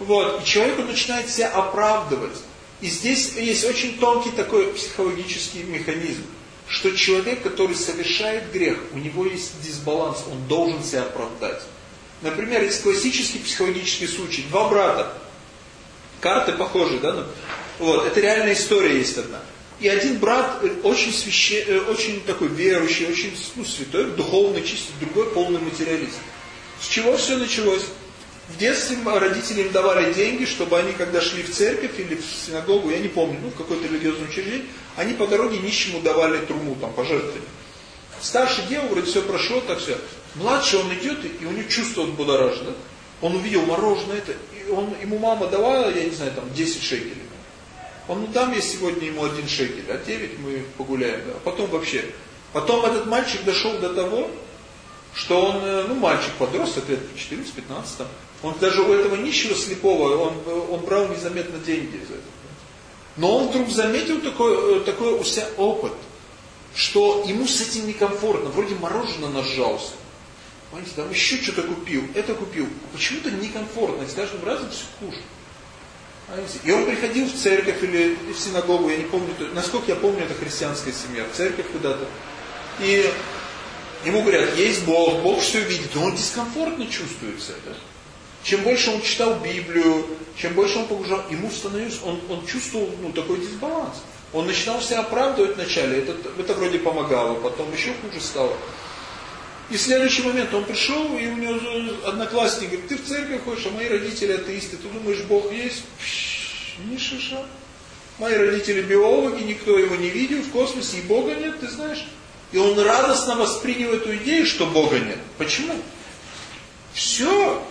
Вот, и человек начинает себя оправдывать. И здесь есть очень тонкий такой психологический механизм, что человек, который совершает грех, у него есть дисбаланс, он должен себя оправдать. Например, есть классический психологический случай. Два брата. Карты похожи, да? Вот, это реальная история есть одна. И один брат очень, свяще, очень такой верующий, очень ну, святой, духовный, чистый, другой полный материалист. С чего все началось? В детстве родители им давали деньги, чтобы они, когда шли в церковь или в синагогу, я не помню, ну, в какое-то религиозное учреждение, они по дороге нищему давали труму, там, пожертвования. Старший делал, вроде все прошло, так все. Младший он идет, и у него чувство да? Он увидел мороженое это, и он, ему мама давала, я не знаю, там, 10 шекелей. Он, ну дам я сегодня ему один шекель, а 9 мы погуляем, да. А потом вообще. Потом этот мальчик дошел до того, что он, ну мальчик подросток, лет 14-15, он даже у этого нищего слепого, он, он брал незаметно деньги из этого. Но он вдруг заметил такой, такой у себя опыт, что ему с этим некомфортно, вроде мороженое нажался. Понимаете, там еще что-то купил, это купил. Почему-то некомфортно, с каждым разом все хуже. И он приходил в церковь или в синагогу, я не помню, насколько я помню, это христианская семья, в церковь куда-то. И ему говорят, есть Бог, Бог все видит, но он дискомфортно чувствует себя. Чем больше он читал Библию, чем больше он погружал, ему становился, он, он чувствовал ну, такой дисбаланс. Он начинал себя оправдывать вначале, это, это вроде помогало, потом еще хуже стало. И следующий момент он пришел, и у него одноклассник говорит, ты в церковь ходишь, а мои родители атеисты, ты думаешь, Бог есть? Пш, ни шиша. Мои родители биологи, никто его не видел в космосе, и Бога нет, ты знаешь. И он радостно воспринял эту идею, что Бога нет. Почему? Все.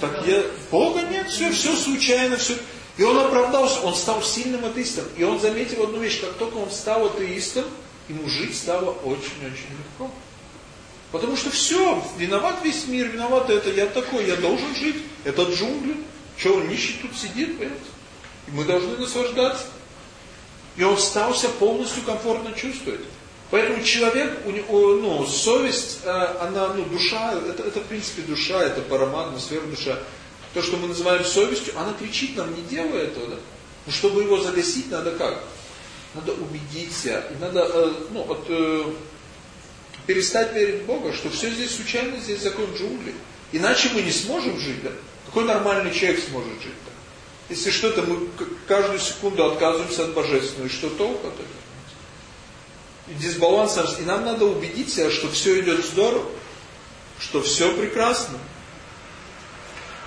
Так я, Бога нет, все, все случайно, все. И он оправдался, он стал сильным атеистом. И он заметил одну вещь, как только он стал атеистом, ему жить стало очень-очень легко. Потому что все, виноват весь мир, виноват это, я такой, я должен жить, это джунгли. Что он нищий тут сидит, понимаете? И мы должны наслаждаться. И он стал себя полностью комфортно чувствовать. Поэтому человек, у него, ну, совесть, э, она, ну, душа, это, это в принципе душа, это парамагна, сфера душа. То, что мы называем совестью, она кричит нам, не делай этого, да? Но чтобы его загасить, надо как? Надо убедить себя, надо, э, ну, вот, э, перестать верить в Бога, что все здесь случайно, здесь закон джунглей. Иначе мы не сможем жить, да? Какой нормальный человек сможет жить, да? Если что-то мы каждую секунду отказываемся от Божественного, и что толку от этого? дисбаланс, и нам надо убедить себя, что все идет здорово, что все прекрасно.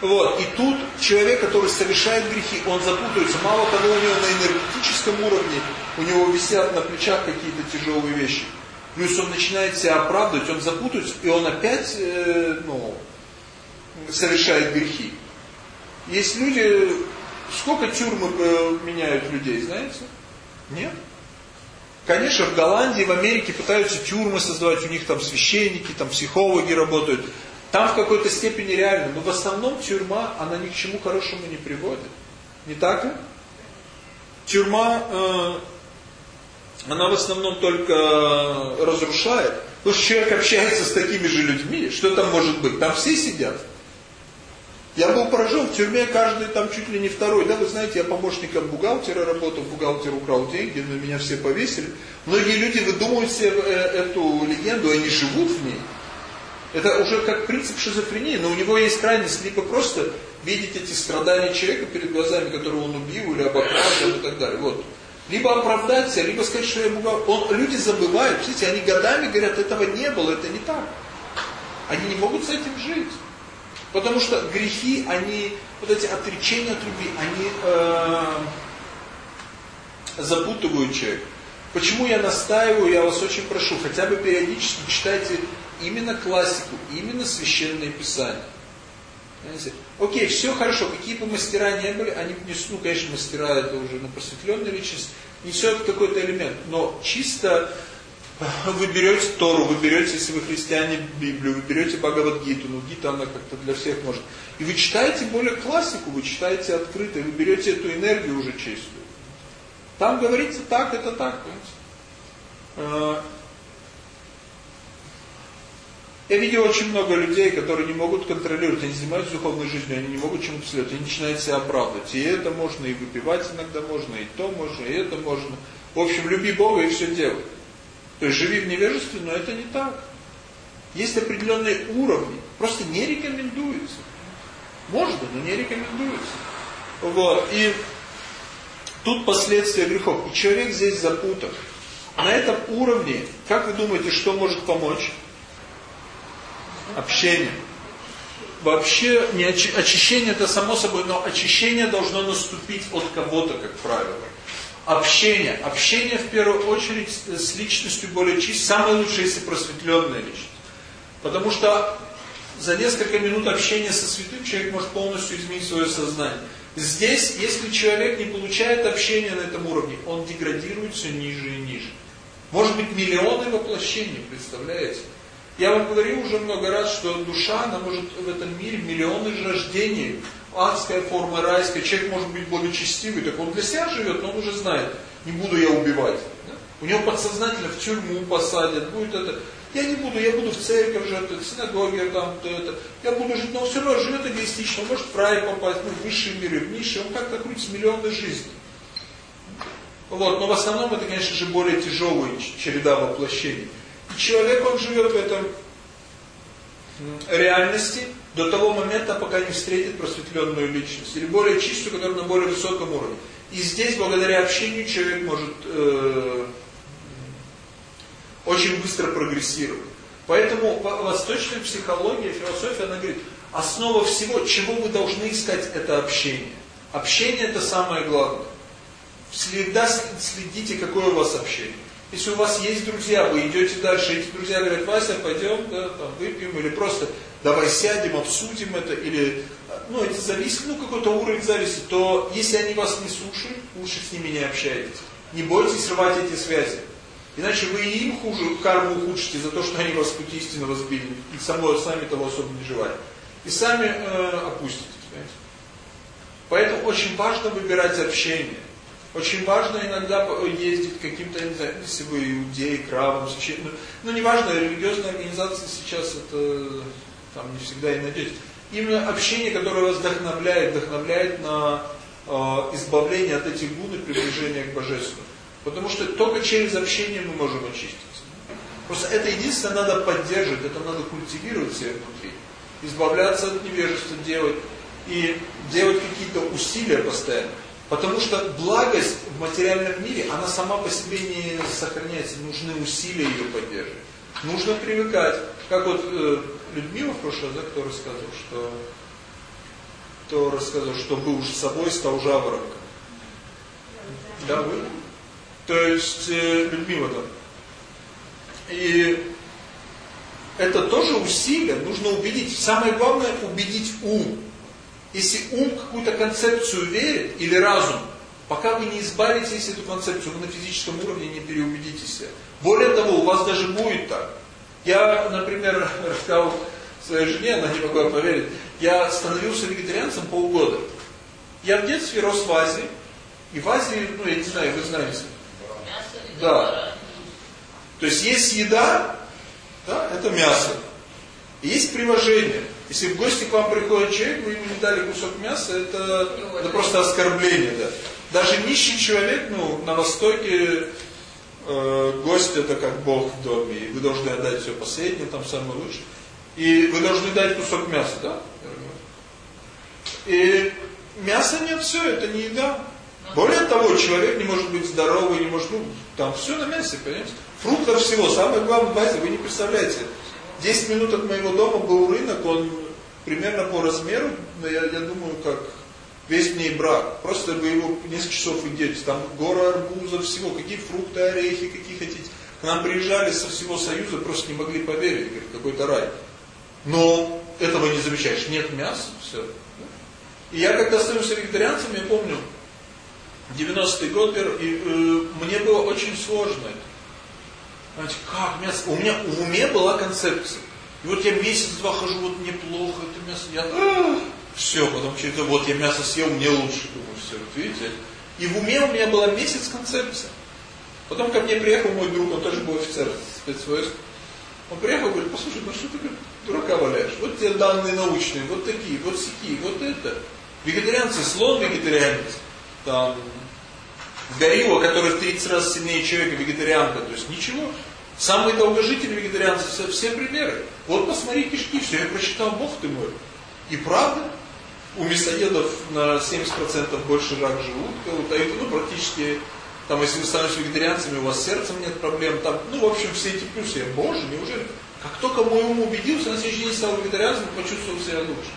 Вот. И тут человек, который совершает грехи, он запутается. Мало того, у него на энергетическом уровне, у него висят на плечах какие-то тяжелые вещи. Плюс он начинает себя оправдывать, он запутается, и он опять э, ну, совершает грехи. Есть люди, сколько тюрьмы э, меняют людей, знаете? Нет? Конечно, в Голландии, в Америке пытаются тюрьмы создавать, у них там священники, там психологи работают. Там в какой-то степени реально, но в основном тюрьма, она ни к чему хорошему не приводит. Не так ли? Тюрьма, э, она в основном только разрушает. Потому что человек общается с такими же людьми, что там может быть? Там все сидят. Я был поражен, в тюрьме каждый там чуть ли не второй. Да, вы знаете, я помощником бухгалтера работал, бухгалтер украл деньги, на меня все повесили. Многие люди выдумывают себе э, эту легенду, они живут в ней. Это уже как принцип шизофрении, но у него есть крайность, либо просто видеть эти страдания человека перед глазами, которого он убил или обокрал и так далее. Вот. Либо оправдать себя, либо сказать, что я бухгалтер. Он, люди забывают, видите, они годами говорят, этого не было, это не так. Они не могут с этим жить. Потому что грехи, они, вот эти отречения от любви, они э, запутывают человека. Почему я настаиваю, я вас очень прошу, хотя бы периодически читайте именно классику, именно священные писания. Окей, все хорошо, какие бы мастера не были, они внесут, ну, конечно, мастера это уже на просветленная личность, несет какой-то элемент, но чисто вы берете Тору, вы берете, если вы христиане, Библию, вы берете Бхагавадгиту, ну Гита она как-то для всех может. И вы читаете более классику, вы читаете открыто, вы берете эту энергию уже чистую. Там говорится так, это так, понимаете? Я видел очень много людей, которые не могут контролировать, они занимаются духовной жизнью, они не могут чему-то следовать, они начинают себя оправдывать. И это можно, и выпивать иногда можно, и то можно, и это можно. В общем, люби Бога и все делай. То есть живи в невежестве, но это не так. Есть определенные уровни, просто не рекомендуется. Можно, но не рекомендуется. Вот. И тут последствия грехов. И человек здесь запутан. На этом уровне, как вы думаете, что может помочь? Общение. Вообще, не очищение это само собой, но очищение должно наступить от кого-то, как правило. Общение. Общение в первую очередь с личностью более чистой. Самое лучшее, если просветленная личность. Потому что за несколько минут общения со святым человек может полностью изменить свое сознание. Здесь, если человек не получает общения на этом уровне, он деградирует все ниже и ниже. Может быть миллионы воплощений, представляете? Я вам говорил уже много раз, что душа, она может в этом мире миллионы рождений адская форма, райская, человек может быть благочестивый, так он для себя живет, но он уже знает, не буду я убивать. У него подсознательно в тюрьму посадят, будет это. Я не буду, я буду в церковь жертвовать, в синагоге там, то это. Я буду жить, но он все равно живет эгоистично, он может в рай попасть, ну, в высшие миры, в низшие, он как-то крутится миллионы жизней. Вот, но в основном это, конечно же, более тяжелая череда воплощений. Человек, он живет в этом реальности, до того момента, пока не встретит просветленную личность, или более чистую, которая на более высоком уровне. И здесь, благодаря общению, человек может э, очень быстро прогрессировать. Поэтому восточная психология, философия, она говорит, основа всего, чего вы должны искать, это общение. Общение это самое главное. Всегда следите, какое у вас общение. Если у вас есть друзья, вы идете дальше, эти друзья говорят, Вася, пойдем, да, там, выпьем, или просто давай сядем, обсудим это, или, ну, это зависит, ну, какой-то уровень зависит, то если они вас не слушают, лучше с ними не общайтесь. Не бойтесь рвать эти связи. Иначе вы им хуже, карму ухудшите за то, что они вас в пути истинно разбили. И само, сами того особо не желают. И сами э, опуститесь. Понимаете? Поэтому очень важно выбирать общение. Очень важно иногда ездить каким-то, если вы иудеи, к равам, священным. Ну, неважно, религиозная организация сейчас это там не всегда и найдете. Именно общение, которое вас вдохновляет, вдохновляет на э, избавление от этих гун и приближение к Божеству. Потому что только через общение мы можем очиститься. Просто это единственное надо поддерживать, это надо культивировать в себе внутри. Избавляться от невежества, делать и делать какие-то усилия постоянно. Потому что благость в материальном мире, она сама по себе не сохраняется. Нужны усилия ее поддерживать. Нужно привыкать. Как вот э, Людмила в прошлый раз, да, кто рассказывал, что кто рассказывал, что был с собой, стал жаворонком. Да, вы? То есть э, Людмила там. И это тоже усилие. Нужно убедить. Самое главное убедить ум. Если ум какую-то концепцию верит, или разум, пока вы не избавитесь эту концепцию, вы на физическом уровне не переубедитесь. Более того, у вас даже будет так. Я, например, *laughs* рассказал своей жене, она не могла поверить, я становился вегетарианцем полгода. Я в детстве рос в Азии, и в Азии, ну я не знаю, вы знаете. Да. То есть есть еда, да, это мясо. И есть приложение. Если в гости к вам приходит человек, вы ему не дали кусок мяса, это, это просто оскорбление. Да. Даже нищий человек, ну, на Востоке э, гость это как Бог в доме, и вы должны отдать все последнее, там самое лучшее. И вы должны дать кусок мяса, да? И мяса нет, все, это не еда. Более того, человек не может быть здоровый, не может, ну, там все на мясе, понимаете? Фруктов всего, самое главное базе, вы не представляете. 10 минут от моего дома был рынок, он примерно по размеру, я, я думаю, как весь в ней брак. Просто вы его несколько часов идете, там гора арбузов, всего, какие фрукты, орехи, какие хотите. К нам приезжали со всего Союза, просто не могли поверить, говорит, какой-то рай. Но этого не замечаешь, нет мяса, все. И я когда становился вегетарианцем, я помню, 90-й год, и э, мне было очень сложно это. Знаете, как мясо? У меня в уме была концепция. И вот я месяц-два хожу, вот мне плохо, это мясо, я... Все, потом через вот я мясо съел, мне лучше. Думаю, все, вот видите. И в уме у меня была месяц концепция. Потом ко мне приехал мой друг, он тоже был офицер спецвойск. Он приехал говорит, послушай, ну что ты дурака валяешь? Вот тебе данные научные, вот такие, вот сякие, вот это. Вегетарианцы, слон вегетарианец. Там, горилла, которая в 30 раз сильнее человека, вегетарианка. То есть ничего. Самые долгожители вегетарианцы, все, примеры. Вот посмотри кишки, все, я прочитал, бог ты мой. И правда, у мясоедов на 70% больше рак желудка, а это, ну, практически, там, если вы становитесь вегетарианцами, у вас сердцем нет проблем, там, ну, в общем, все эти плюсы. Боже, неужели? Как только мой ум убедился, на следующий день стал вегетарианцем, почувствовал себя лучше.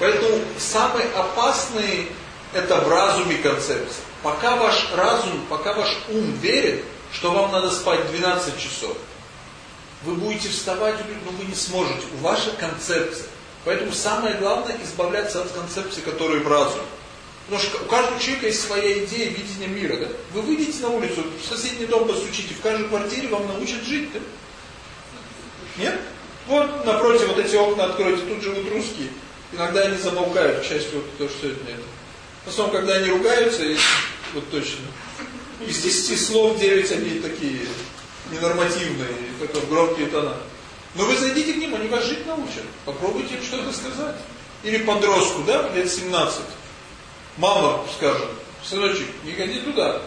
Поэтому самый опасный это в разуме концепция. Пока ваш разум, пока ваш ум верит, что вам надо спать 12 часов, вы будете вставать, но вы не сможете. У вашей концепция. Поэтому самое главное избавляться от концепции, которые в разуме. Потому что у каждого человека есть своя идея, видение мира. Да? Вы выйдете на улицу, в соседний дом постучите, в каждой квартире вам научат жить. Да? Нет? Вот напротив, вот эти окна откройте, тут живут русские. Иногда они замолкают, к счастью, вот то, что сегодня это. Основном, когда они ругаются, и, вот точно, из 10 слов 9 они такие ненормативные, такие громкие тона. Но вы зайдите к ним, они вас жить научат. Попробуйте им что-то сказать. Или подростку, да, лет 17. Мама скажет, сыночек, не ходи туда.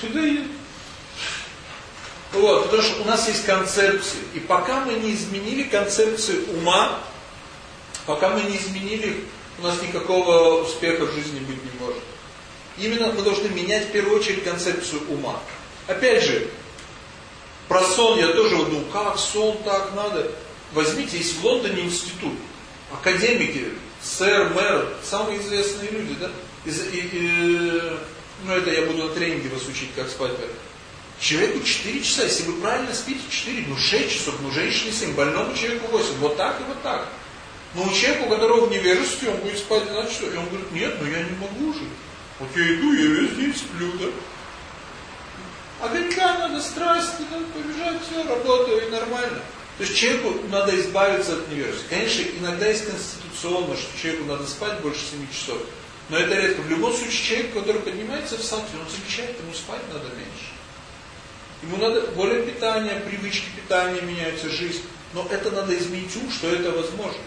Сюда иди. Вот, потому что у нас есть концепции. И пока мы не изменили концепцию ума, пока мы не изменили у нас никакого успеха в жизни быть не может. Именно мы должны менять в первую очередь концепцию ума. Опять же, про сон я тоже вот думал, как сон так надо. Возьмите, есть в Лондоне институт, академики, сэр, мэр, самые известные люди, да? И, и, и, ну это я буду на тренинге вас учить, как спать. Человеку 4 часа, если вы правильно спите 4, ну 6 часов, ну женщине 7, больному человеку 8, вот так и вот так. Но у человека, у которого в невежестве, он будет спать 12 часов. И он говорит, нет, ну я не могу же. Вот я иду, я весь день сплю, да. А говорит, надо страсти, надо побежать, все, работаю, и нормально. То есть человеку надо избавиться от невежества. Конечно, иногда есть конституционно, что человеку надо спать больше 7 часов. Но это редко. В любом случае человек, который поднимается в сатве, он замечает, ему спать надо меньше. Ему надо более питания, привычки питания меняются, жизнь. Но это надо изменить ум, что это возможно.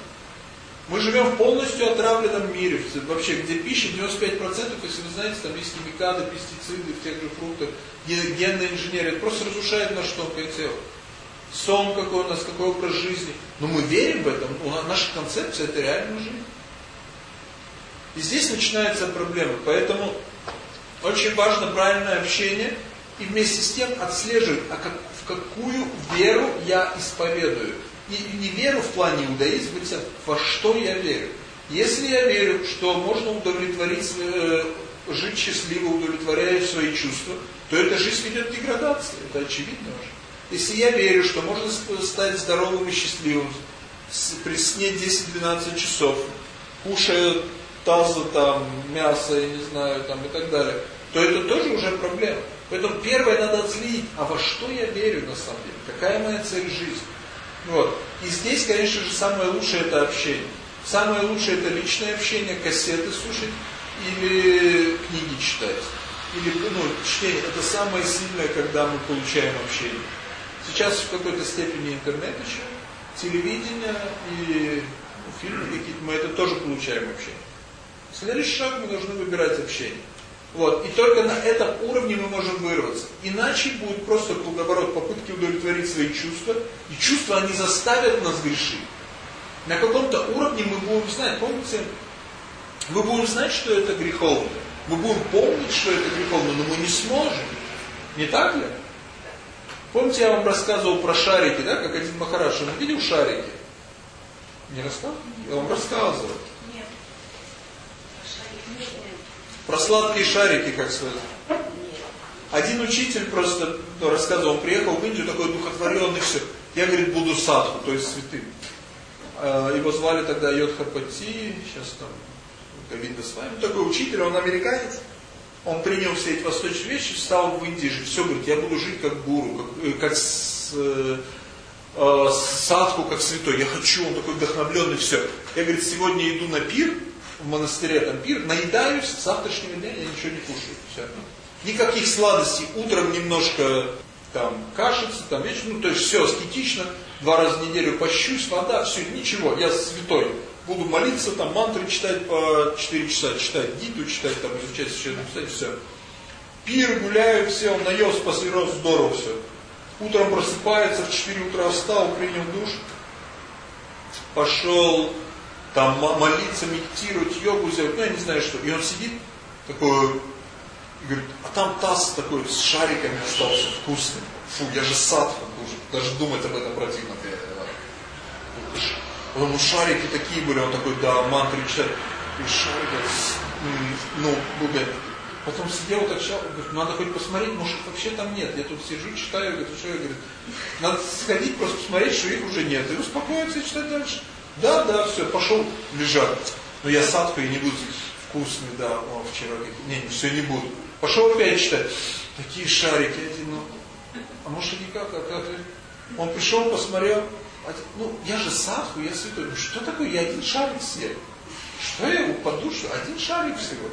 Мы живем в полностью отравленном мире. Вообще, где пища 95%, если вы знаете, там есть химикаты, пестициды в тех же фруктах, генная инженерия. Это просто разрушает наше тонкое тело. Сон какой у нас, какой образ жизни. Но мы верим в этом. У нас, наша концепция это реальная жизнь. И здесь начинается проблема. Поэтому очень важно правильное общение и вместе с тем отслеживать, а как, в какую веру я исповедую. И не веру в плане иудаизма, во что я верю. Если я верю, что можно удовлетворить, э, жить счастливо, удовлетворяя свои чувства, то эта жизнь ведет к деградации. Это очевидно уже. Если я верю, что можно стать здоровым и счастливым при сне 10-12 часов, кушая таза там, мясо, я не знаю, там и так далее, то это тоже уже проблема. Поэтому первое надо отследить, а во что я верю на самом деле, какая моя цель жизни. Вот. И здесь, конечно же, самое лучшее это общение. Самое лучшее это личное общение, кассеты слушать или книги читать. Или, ну, чтение. Это самое сильное, когда мы получаем общение. Сейчас в какой-то степени интернет еще, телевидение и ну, фильмы какие-то, мы это тоже получаем общение. Следующий шаг мы должны выбирать общение. Вот. И только на этом уровне мы можем вырваться. Иначе будет просто наоборот попытки удовлетворить свои чувства. И чувства они заставят нас грешить. На каком-то уровне мы будем знать, помните, мы будем знать, что это греховно. Мы будем помнить, что это греховно, но мы не сможем. Не так ли? Помните, я вам рассказывал про шарики, да, как один Махараш, он видел шарики? Не рассказывал? Я вам рассказывал. Про сладкие шарики, как сказать. Один учитель просто рассказывал, он приехал в Индию, такой духотворенный, все. Я, говорит, буду садху, то есть святым. А, его звали тогда Йодхапати, сейчас там, видно с вами. Такой учитель, он американец. Он принял все эти восточные вещи, стал в Индии жить. Все, говорит, я буду жить как гуру, как, э, как с, э, э, садху, как святой. Я хочу, он такой вдохновленный, все. Я, говорит, сегодня иду на пир, в монастыре там пир, наедаюсь, с завтрашнего дня я ничего не кушаю. Все. Никаких сладостей, утром немножко там кашица, там вечером, ну то есть все аскетично, два раза в неделю пощусь, вода, все, ничего, я святой. Буду молиться, там мантры читать по 4 часа, читать гиду, читать, там изучать священное писание, все. Пир, гуляю, все, он наелся, после раз, здорово все. Утром просыпается, в 4 утра встал, принял душ, пошел там молиться, медитировать, йогу сделать, ну я не знаю что. И он сидит такой, и говорит, а там таз такой с шариками остался вкусным. Фу, я же садха кушаю. Даже думать об этом противно. Потому шарики такие были, он такой, да, мантры читает. И шарики, ну, были. Потом сидел так читал, говорит, надо хоть посмотреть, может вообще там нет. Я тут сижу, читаю, говорит, что я, говорит, надо сходить, просто посмотреть, что их уже нет. И успокоиться и читать дальше. Да, да, все, пошел лежать. Но я садку и не буду вкусный, да, о, вчера, не, не, все не буду. Пошел опять читать. Такие шарики, один, ну, а может никак, а как? Он пришел, посмотрел, ну, я же садху, я святой. Ну, что такое, я один шарик съел. Что я упаду, что один шарик всего.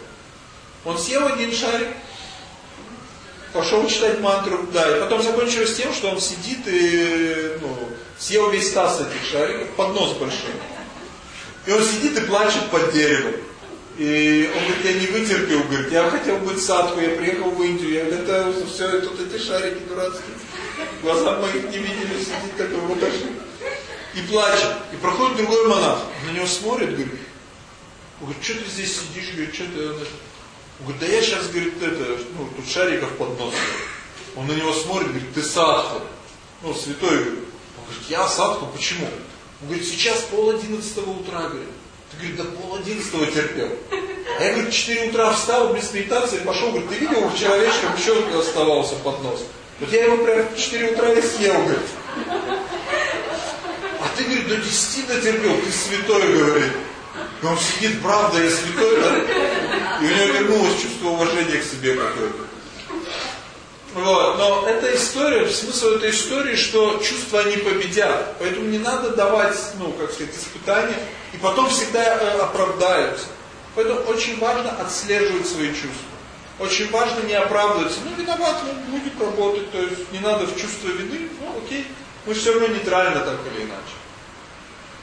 Он съел один шарик, пошел читать мантру, да, и потом закончилось тем, что он сидит и, ну, съел весь таз этих шариков, поднос большой. И он сидит и плачет под деревом. И он говорит, я не вытерпел, говорит, я хотел быть садку, я приехал в Индию, я это все, тут эти шарики дурацкие. Глаза моих не видели, сидит такой вот даже. И плачет. И проходит другой монах, на него смотрит, говорит, говорит, что ты здесь сидишь, говорит, что ты... Говорит, да я сейчас, говорит, это, ну, тут шариков под носом. Он на него смотрит, говорит, ты садху. Ну, святой, говорит. Он говорит, я садху, почему? Он говорит, сейчас пол одиннадцатого утра, говорит. Ты, говорит, до пол одиннадцатого терпел. А я, говорит, в 4 утра встал без медитации, пошел, говорит, ты видел, вчера вечером еще оставался под нос. Вот я его прям в 4 утра и съел, говорит. А ты, говорит, до 10 дотерпел, ты святой, говорит. И он сидит, правда, я святой, да? И у него вернулось чувство уважения к себе какое-то. Вот. Но эта история, смысл этой истории, что чувства не победят. Поэтому не надо давать, ну, как сказать, испытания. И потом всегда э, оправдаются. Поэтому очень важно отслеживать свои чувства. Очень важно не оправдываться. Ну, виноват, ну, будет работать, то есть не надо в чувство вины, ну, окей. Мы все равно нейтрально так или иначе.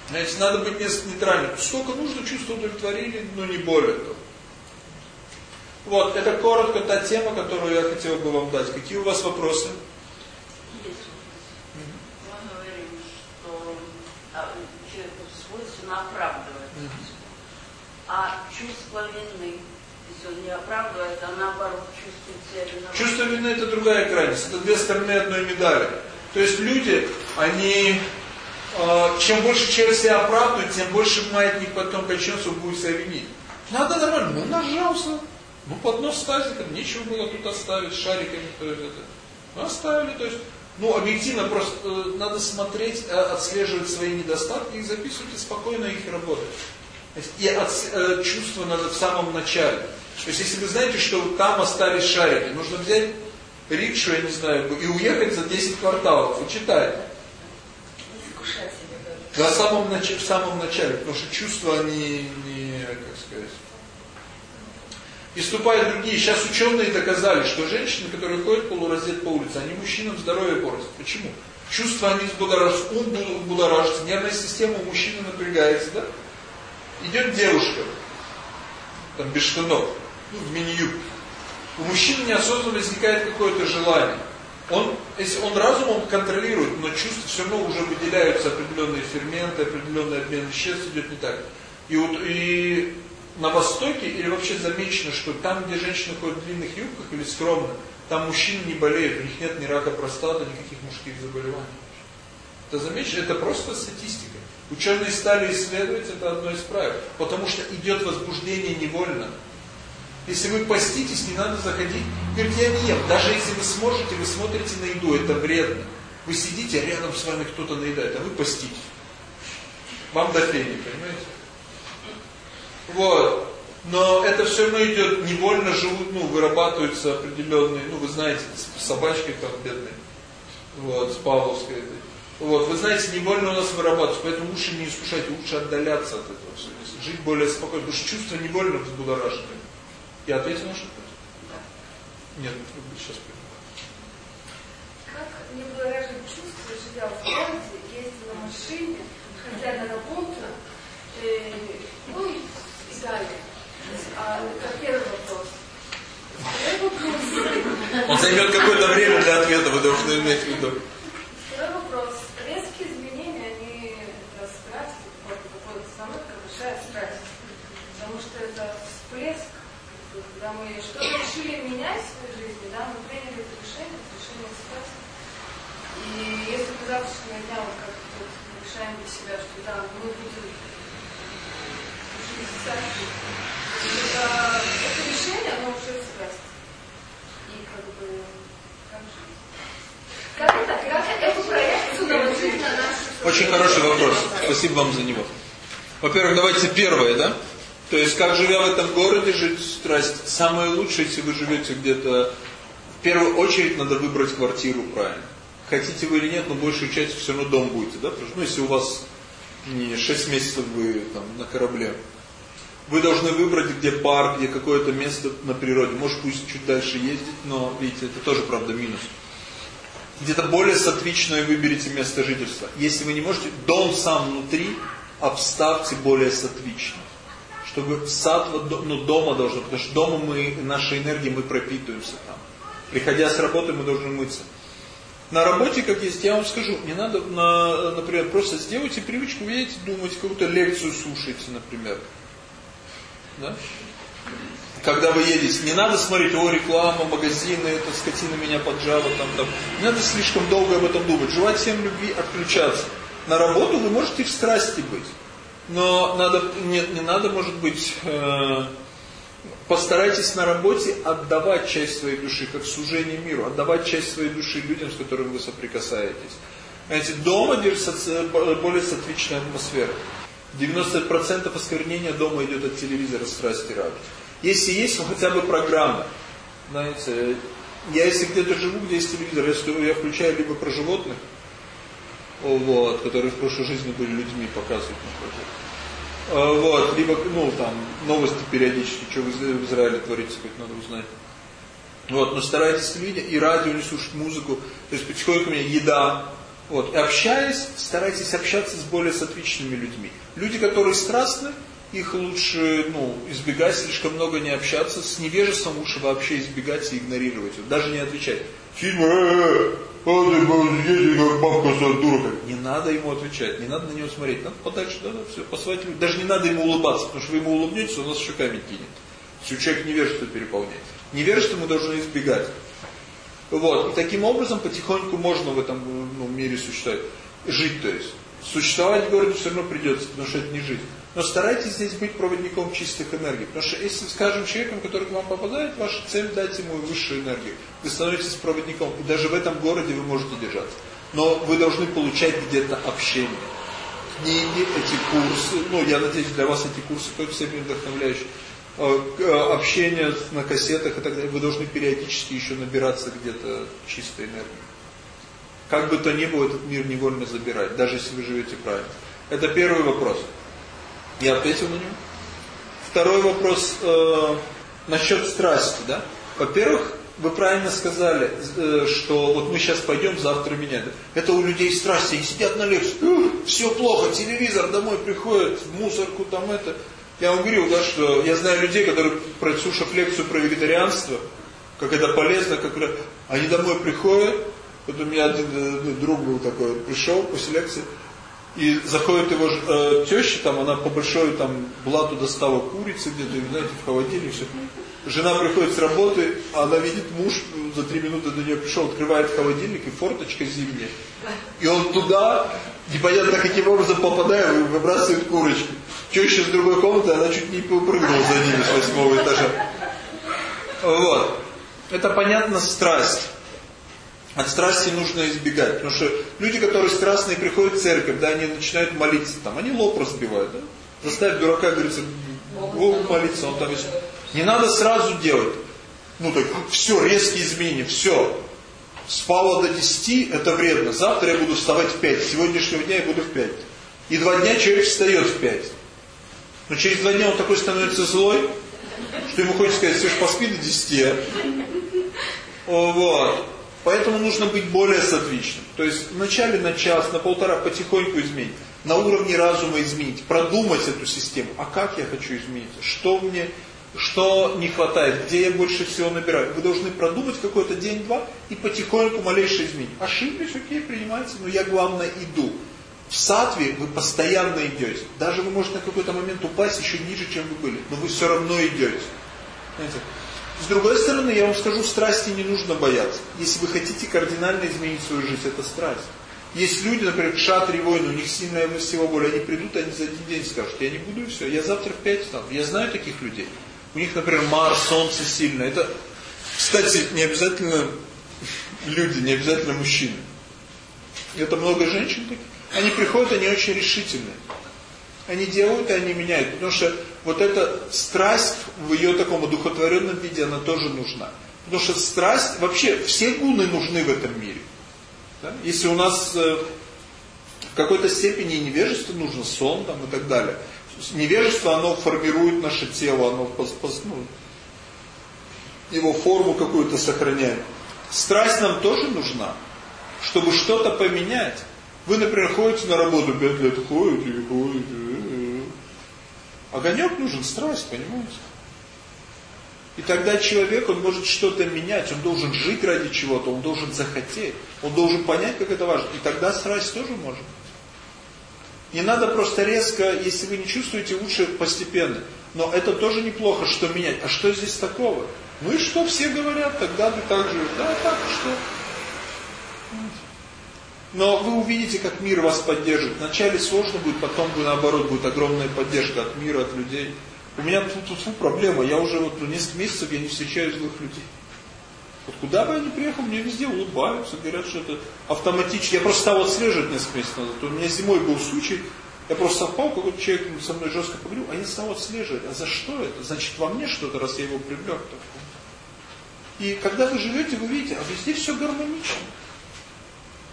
Знаете, надо быть нейтральным. Сколько нужно, чувства удовлетворили, но не более того. Вот, это коротко та тема, которую я хотел бы вам дать. Какие у вас вопросы? Есть. Мы говорим, что а. А чувство вины, если он не оправдывает, а наоборот чувствует себя виноватым. Чувство вины это другая крайность. Это две стороны одной медали. То есть люди, они, э, чем больше человек себя оправдывает, тем больше маятник потом кончится, будет себя винить. Надо нормально, ну нажался, ну поднос с тазиком, нечего было тут оставить, шариками, то есть это. Ну оставили, то есть, ну объективно просто э, надо смотреть, э, отслеживать свои недостатки и записывать и спокойно их работать. И от, э, чувство надо в самом начале. То есть если вы знаете, что там остались шарики, нужно взять рикшу, я не знаю, и уехать за 10 кварталов и читать. Да, в самом, в самом начале, потому что чувства, они, не, как сказать, и вступают другие. Сейчас ученые доказали, что женщины, которые ходят полураздет по улице, они мужчинам здоровье портят. Почему? Чувства они взбудоражатся, ум будоражится, нервная система у мужчины напрягается, да? Идет девушка, там без штанов, ну, в мини-юбке. У мужчины неосознанно возникает какое-то желание. Он, если он разумом контролирует, но чувства все равно уже выделяются определенные ферменты, определенный обмен веществ идет не так. И, вот, и на Востоке или вообще замечено, что там, где женщины ходят в длинных юбках или скромно, там мужчины не болеют, у них нет ни рака простаты, никаких мужских заболеваний. Это замечено, это просто статистика. Ученые стали исследовать, это одно из правил. Потому что идет возбуждение невольно. Если вы поститесь, не надо заходить. Говорите, я не ем. Даже если вы сможете, вы смотрите на еду, это вредно. Вы сидите, а рядом с вами кто-то наедает, а вы поститесь. Вам до фени, понимаете? Вот. Но это все равно идет, невольно живут, ну, вырабатываются определенные, ну, вы знаете, с собачкой там бедной, вот, с Павловской этой. Вот, вы знаете, невольно у нас вырабатывается, поэтому лучше не искушать, лучше отдаляться от этого всего, жить более спокойно, потому что чувства невольно взбудоражены. Я ответил на что-то? Нет, сейчас Как не выражать чувства, живя в городе, ездить на машине, ходя на работу, э, ну и А, как первый вопрос. Второй вопрос. Он займет какое-то время для ответа, вы должны иметь в виду. Второй вопрос. Резкие изменения, они страсть, какой-то остановка большая страсть. Потому что это всплеск, когда мы что-то решили менять в своей жизни, да, мы приняли это решение, это решение страсти. И если мы завтрашнего дня вот как решаем для себя, что да, мы будем это, решение, оно уже страсть. И как бы, как жить? Как это, как эту проекцию наложить. Очень хороший вопрос. Спасибо вам за него. Во-первых, давайте первое, да? То есть, как живя в этом городе, жить страсть. Самое лучшее, если вы живете где-то... В первую очередь, надо выбрать квартиру правильно. Хотите вы или нет, но большую часть все равно дом будете, да? Ну, если у вас не 6 месяцев вы там на корабле. Вы должны выбрать, где парк, где какое-то место на природе. Может, пусть чуть дальше ездить, но, видите, это тоже, правда, минус. Где-то более сатвичное выберите место жительства. Если вы не можете, дом сам внутри обставьте более сатвично. Чтобы сад, ну, дома должно, потому что дома мы, нашей энергией мы пропитываемся там. Приходя с работы, мы должны мыться. На работе, как есть, я вам скажу, не надо, на, например, просто сделайте привычку, видите, думать, какую-то лекцию слушайте, например. Да? Когда вы едете, не надо смотреть, о, реклама, магазины, эта скотина меня поджала, там, там. Не надо слишком долго об этом думать. Желать всем любви, отключаться. На работу вы можете в страсти быть. Но надо, не, не надо, может быть, э, постарайтесь на работе отдавать часть своей души, как служение миру, отдавать часть своей души людям, с которыми вы соприкасаетесь. Знаете, дома держится более сатвичная атмосфера. 90% осквернения дома идет от телевизора страсти ради. Если есть, ну хотя бы программа. Знаете, я если где-то живу, где есть телевизор, я, я включаю либо про животных, вот, которые в прошлой жизни были людьми, показывают на А, вот, либо, ну, там, новости периодически, что в Израиле творится, хоть надо узнать. Вот, но старайтесь следить, и радио не слушать музыку, то есть потихоньку у меня еда. Вот, и общаясь, старайтесь общаться с более сатвичными людьми. Люди, которые страстны, их лучше ну, избегать, слишком много не общаться. С невежеством лучше вообще избегать и игнорировать. Вот, даже не отвечать. Фильм, э, э, дура. Не надо ему отвечать, не надо на него смотреть. Надо подальше, да, да, все, посылать. Даже не надо ему улыбаться, потому что вы ему улыбнетесь, он вас еще камень кинет. Если человек невежество переполняет. Невежество мы должны избегать. Вот. И таким образом потихоньку можно в этом ну, мире существовать. Жить, то есть. Существовать в городе все равно придется, потому что это не жизнь. Но старайтесь здесь быть проводником чистых энергий. Потому что если, скажем, человеком, который к вам попадает, ваша цель дать ему высшую энергию. Вы становитесь проводником. И даже в этом городе вы можете держаться. Но вы должны получать где-то общение. Книги, эти курсы. Ну, я надеюсь, для вас эти курсы тоже всеми вдохновляющие. Э, э, общение на кассетах и так далее. Вы должны периодически еще набираться где-то чистой энергии. Как бы то ни было, этот мир невольно забирать, даже если вы живете правильно. Это первый вопрос. Я ответил на него. Второй вопрос э, насчет страсти. да? Во-первых, вы правильно сказали, э, что вот мы сейчас пойдем, завтра менять. Это у людей страсти, они сидят на лекции, все плохо, телевизор домой приходит, мусорку там это. Я вам говорил, да, что я знаю людей, которые, прослушав лекцию про вегетарианство, как это полезно, как они домой приходят, вот у меня один друг был такой, пришел после лекции, и заходит его э, теща, там она по большой там блату достала курицы где-то, знаете, в холодильник, все. Жена приходит с работы, она видит, муж за три минуты до нее пришел, открывает холодильник, и форточка зимняя. И он туда, непонятно каким образом попадая, выбрасывает курочку. Теща с другой комнаты, она чуть не прыгнула за ними с восьмого этажа. Вот. Это понятно страсть. От страсти нужно избегать, потому что люди, которые страстные приходят в церковь, да, они начинают молиться там, они лоб разбивают, да? Заставить дурака, говорится, Богу молиться, он там есть. Не надо сразу делать. Ну так, все, резкие изменения, все. Спало до 10, это вредно. Завтра я буду вставать в 5, сегодняшнего дня я буду в 5. И два дня человек встает в 5. Но через два дня он такой становится злой, что ему хочется сказать, все ж поспи до 10. А? Вот. Поэтому нужно быть более сатвичным. То есть вначале на час, на полтора потихоньку изменить. На уровне разума изменить. Продумать эту систему. А как я хочу изменить? Что мне, что не хватает? Где я больше всего набираю? Вы должны продумать какой-то день-два и потихоньку малейшее изменить. Ошиблись, окей, принимайте, но я главное иду. В сатве вы постоянно идете. Даже вы можете на какой-то момент упасть еще ниже, чем вы были. Но вы все равно идете. Знаете? С другой стороны, я вам скажу, страсти не нужно бояться. Если вы хотите кардинально изменить свою жизнь, это страсть. Есть люди, например, шатри войны, у них сильная сила воли, они придут, они за один день скажут, я не буду и все, я завтра в пять встану. Я знаю таких людей. У них, например, Марс, Солнце сильно. Это, кстати, не обязательно люди, не обязательно мужчины. Это много женщин таких. Они приходят, они очень решительные. Они делают и они меняют. Потому что вот эта страсть в ее таком одухотворенном виде, она тоже нужна. Потому что страсть, вообще все гуны нужны в этом мире. Да? Если у нас э, в какой-то степени невежество нужно, сон там и так далее. Невежество, оно формирует наше тело, оно ну, его форму какую-то сохраняет. Страсть нам тоже нужна, чтобы что-то поменять. Вы, например, ходите на работу, пять лет ходите, ходите, Огонек нужен, страсть, понимаете? И тогда человек, он может что-то менять, он должен жить ради чего-то, он должен захотеть, он должен понять, как это важно. И тогда страсть тоже может Не надо просто резко, если вы не чувствуете, лучше постепенно. Но это тоже неплохо, что менять. А что здесь такого? Ну и что все говорят, тогда ты так же. Да, так, что? Но вы увидите, как мир вас поддержит. Вначале сложно будет, потом наоборот будет огромная поддержка от мира, от людей. У меня тут, тут, тут проблема. Я уже вот несколько месяцев я не встречаю злых людей. Вот куда бы я ни приехал, мне везде улыбаются, говорят, что это автоматически. Я просто стал отслеживать несколько месяцев назад. У меня зимой был случай, я просто совпал, какой-то человек со мной жестко поговорил, а я стал отслеживать. А за что это? Значит, во мне что-то, раз я его привлек. И когда вы живете, вы видите, а везде все гармонично.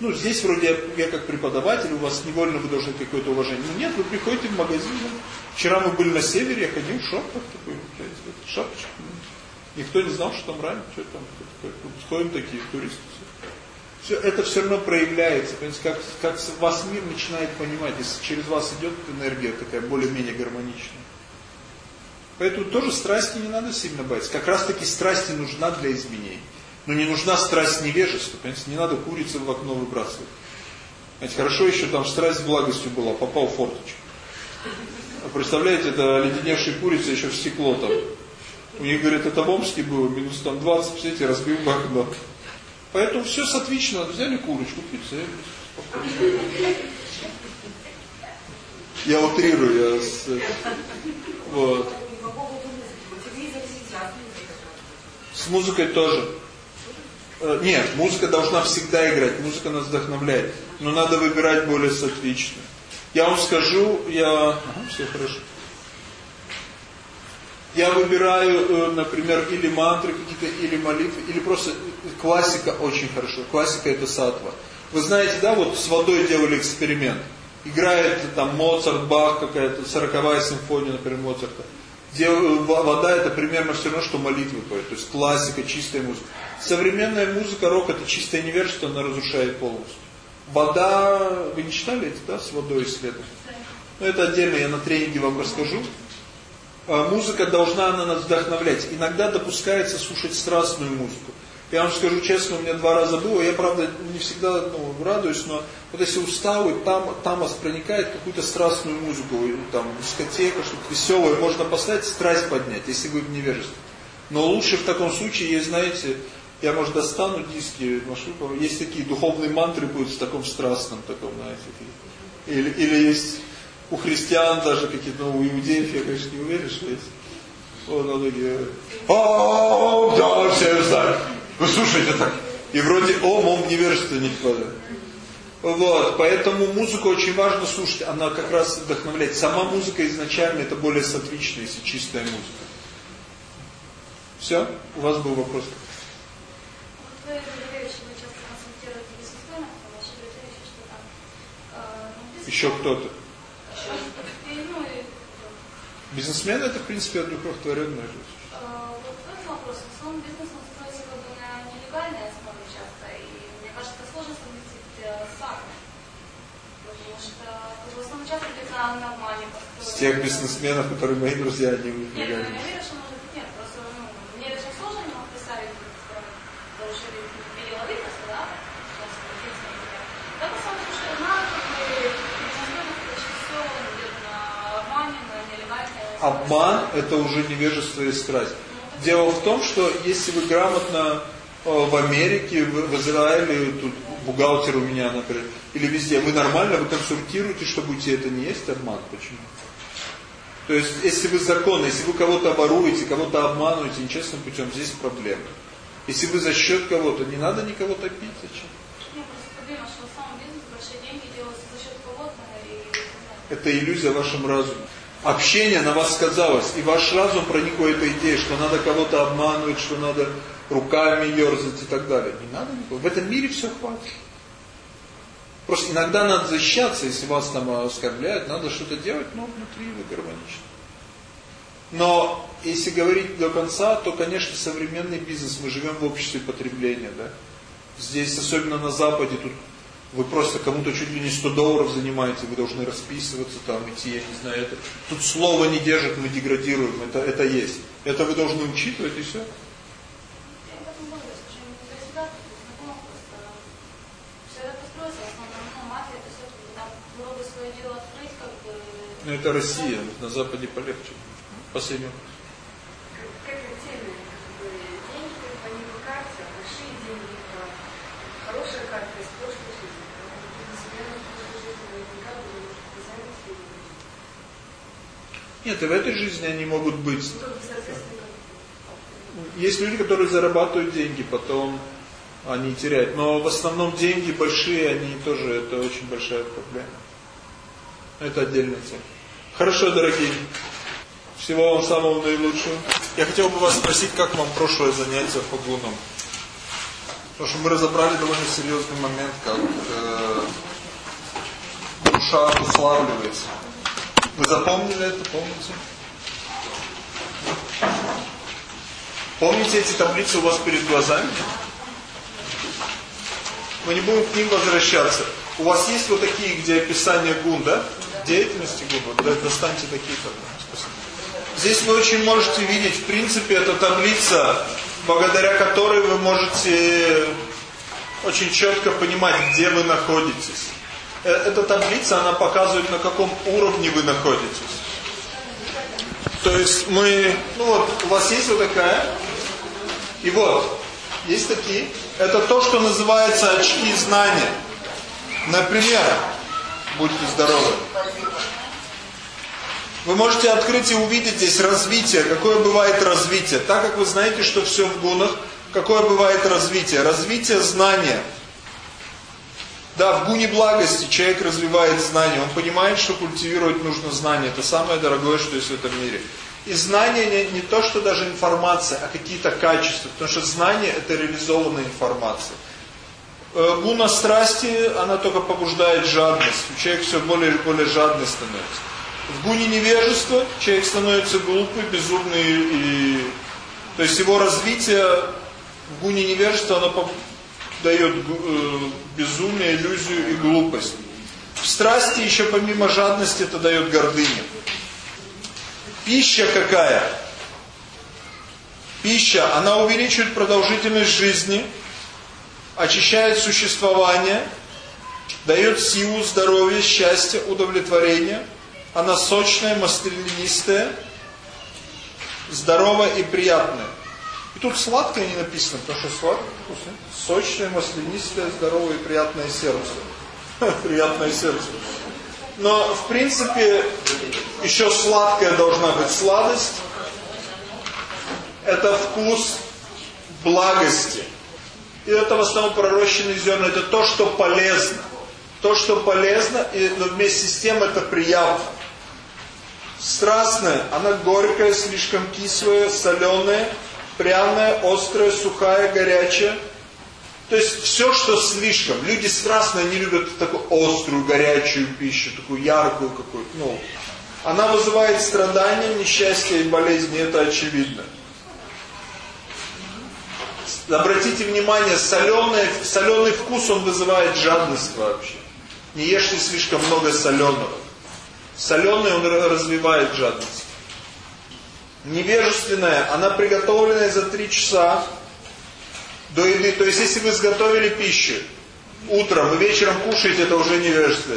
Ну, здесь вроде я, я как преподаватель, у вас невольно вы должны какое-то уважение. Ну, нет, вы приходите в магазин. Вчера мы были на севере, я ходил в шапках такой, шапочка. Никто не знал, что там ранее, что там. Сходим такие туристы. Все, это все равно проявляется. Понимаете, как, как вас мир начинает понимать, если через вас идет энергия такая более-менее гармоничная. Поэтому тоже страсти не надо сильно бояться. Как раз таки страсти нужна для изменений. Но не нужна страсть невежества. Понимаете, не надо курицы в окно выбрасывать. Знаете, хорошо еще там страсть с благостью была, попал в форточку. Представляете, это оледеневшая курица еще в стекло там. У них, говорят, это в Омске было, минус там 20, представляете, разбил в окно. Поэтому все сатвично, взяли курочку, прицелились. Я утрирую, я с... Вот. С музыкой тоже. Э, нет, музыка должна всегда играть, музыка нас вдохновляет. Но надо выбирать более сатвичную. Я вам скажу, я... Ага, все хорошо. Я выбираю, э, например, или мантры какие-то, или молитвы, или просто классика очень хорошо. Классика это сатва. Вы знаете, да, вот с водой делали эксперимент. Играет там Моцарт, Бах, какая-то сороковая симфония, например, Моцарта. Э, вода это примерно все равно, что молитвы поет. То есть классика, чистая музыка. Современная музыка, рок это чистое невежество, она разрушает полностью. Вода, вы не читали это, да, с водой исследовать? Ну это отдельно, я на тренинге вам расскажу. А, музыка должна на нас вдохновлять. Иногда допускается слушать страстную музыку. Я вам скажу честно, у меня два раза было, я правда не всегда ну, радуюсь, но вот если устал, и там, там проникает какую-то страстную музыку, или там дискотека, что-то веселое, можно поставить, страсть поднять, если вы в невежестве. Но лучше в таком случае, есть, знаете, я, может, достану диски, может, есть такие духовные мантры будут в таком страстном, таком, знаете, или, или есть у христиан даже какие-то, ну, у иудеев, я, конечно, не уверен, что есть. Вот многие, о, да, все знают. Вы слушаете так. И вроде ом, ом невежественник падает. Вот, поэтому музыку очень важно слушать, она как раз вдохновляет. Сама музыка изначально это более сатвичная, если чистая музыка. Все? У вас был вопрос? Еще кто-то? Бизнесмен это, в принципе, одухотворенная жизнь. А, вот этот вопрос. В основном бизнес он строится как бы на нелегальной основе часто. И мне кажется, сложно совместить с фактом. Потому что в основном часто где-то на обмане построено. С тех бизнесменов, которые мои друзья, они Нет, ну, я верю, что может быть нет. Просто ну, мне это сейчас сложно немного представить, потому что переловить, да? Так, на самом деле, что знаю, как мы бизнесменов чаще всего где-то на обмане, на обман это уже невежество и страсть. Дело в том, что если вы грамотно э, в Америке, в Израиле, тут бухгалтер у меня, например, или везде, вы нормально, вы консультируете, что будете это не есть обман. Почему? То есть, если вы законно, если вы кого-то воруете, кого-то обманываете нечестным путем, здесь проблема. Если вы за счет кого-то, не надо никого топить, зачем? Это иллюзия в вашем разуме общение на вас сказалось, и ваш разум проник в эту идею, что надо кого-то обманывать, что надо руками ерзать и так далее. Не надо никого. В этом мире все хватит. Просто иногда надо защищаться, если вас там оскорбляют, надо что-то делать, но внутри вы гармонично. Но если говорить до конца, то, конечно, современный бизнес, мы живем в обществе потребления, да. Здесь, особенно на Западе, тут вы просто кому-то чуть ли не 100 долларов занимаете, вы должны расписываться, там идти, я не знаю, это. Тут слово не держит, мы деградируем, это, это есть. Это вы должны учитывать и все. Ну это Россия, на Западе полегче. Последний Нет, и в этой жизни они могут быть. Есть люди, которые зарабатывают деньги, потом они теряют. Но в основном деньги большие, они тоже, это очень большая проблема. Это отдельная тема. Хорошо, дорогие. Всего вам самого наилучшего. Я хотел бы вас спросить, как вам прошлое занятие по гунам? Потому что мы разобрали довольно серьезный момент, как э, душа обуславливается. Вы запомнили это, помните? Помните эти таблицы у вас перед глазами? Мы не будем к ним возвращаться. У вас есть вот такие, где описание гун, да? Деятельности гун. Да, достаньте такие Спасибо. Здесь вы очень можете видеть, в принципе, это таблица, благодаря которой вы можете очень четко понимать, где вы находитесь. Э, эта таблица, она показывает, на каком уровне вы находитесь. То есть мы, ну вот, у вас есть вот такая, и вот, есть такие. Это то, что называется очки знания. Например, будьте здоровы. Вы можете открыть и увидеть здесь развитие, какое бывает развитие. Так как вы знаете, что все в гунах, какое бывает развитие? Развитие знания. Да, в гуне благости человек развивает знания. Он понимает, что культивировать нужно знание. Это самое дорогое, что есть в этом мире. И знание не, не то, что даже информация, а какие-то качества. Потому что знание это реализованная информация. Э, гуна страсти, она только побуждает жадность. Человек все более и более жадный становится. В гуне невежества человек становится глупый, безумный. И... То есть его развитие в гуне невежества, оно дает э, безумие, иллюзию и глупость. В страсти еще помимо жадности это дает гордыню. Пища какая? Пища, она увеличивает продолжительность жизни, очищает существование, дает силу, здоровье, счастье, удовлетворение. Она сочная, маслянистая, здоровая и приятная. И тут сладкое не написано, потому что сладкое вкусно. Сочное, маслянистое, здоровое и приятное сердце. *laughs* Приятное сердце. Но, в принципе, еще сладкая должна быть сладость. Это вкус благости. И это в основном пророщенные зерна. Это то, что полезно. То, что полезно, и, но вместе с тем это приятно. Страстная, она горькая, слишком кислая, соленая пряная, острая, сухая, горячая. То есть все, что слишком. Люди страстно не любят такую острую, горячую пищу, такую яркую какую-то. Ну, она вызывает страдания, несчастье и болезни, это очевидно. Обратите внимание, соленый, соленый вкус, он вызывает жадность вообще. Не ешьте слишком много соленого. Соленый он развивает жадность невежественная, она приготовленная за три часа до еды. То есть, если вы изготовили пищу утром и вечером кушаете, это уже невежество.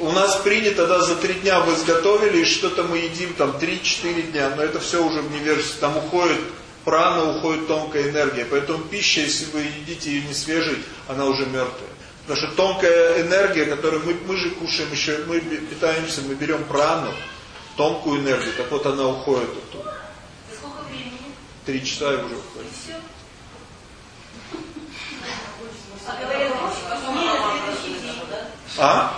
У нас принято, да, за три дня вы изготовили, и что-то мы едим там 3-4 дня, но это все уже в невежестве. Там уходит прана, уходит тонкая энергия. Поэтому пища, если вы едите ее не свежей, она уже мертвая. Потому что тонкая энергия, которую мы, мы же кушаем еще, мы питаемся, мы берем прану, тонкую энергию, так вот она уходит оттуда. Три часа уже уходит. А?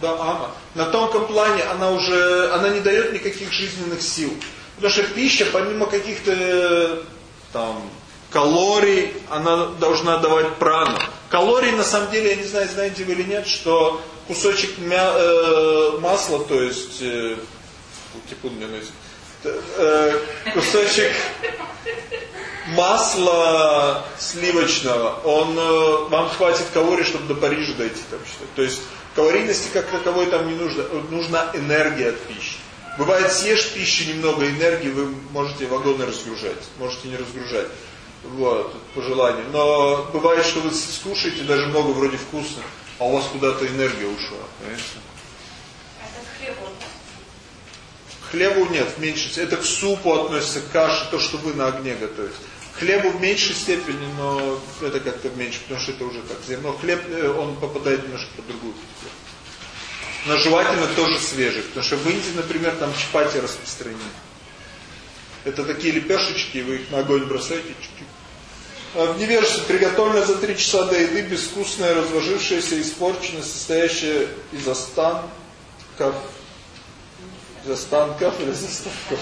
Да, ама. На тонком плане она уже, она не дает никаких жизненных сил. Потому что пища, помимо каких-то там калорий, она должна давать прану. Калории, на самом деле, я не знаю, знаете вы или нет, что кусочек мя, э, масла, то есть, э, типун мне носит, э, кусочек масла сливочного, он э, вам хватит калорий, чтобы до Парижа дойти, там что. То есть калорийности как таковой там не нужно, нужна энергия от пищи. Бывает, съешь пищу немного энергии, вы можете вагоны разгружать, можете не разгружать. Вот, по желанию. Но бывает, что вы скушаете даже много вроде вкусно, а у вас куда-то энергия ушла. Понимаете? Хлебу. Нет, в меньшей Это к супу относится, к каше, то, что вы на огне готовите. Хлебу в меньшей степени, но это как-то меньше, потому что это уже так зерно. Хлеб, э, он попадает немножко под другую категорию. Но желательно тоже свежий, потому что в Индии, например, там чапати распространены. Это такие лепешечки, вы их на огонь бросаете, Э, в невежестве приготовлено за три часа до еды, безвкусное, разложившееся, испорченное, состоящее из останков, из останков или из останков?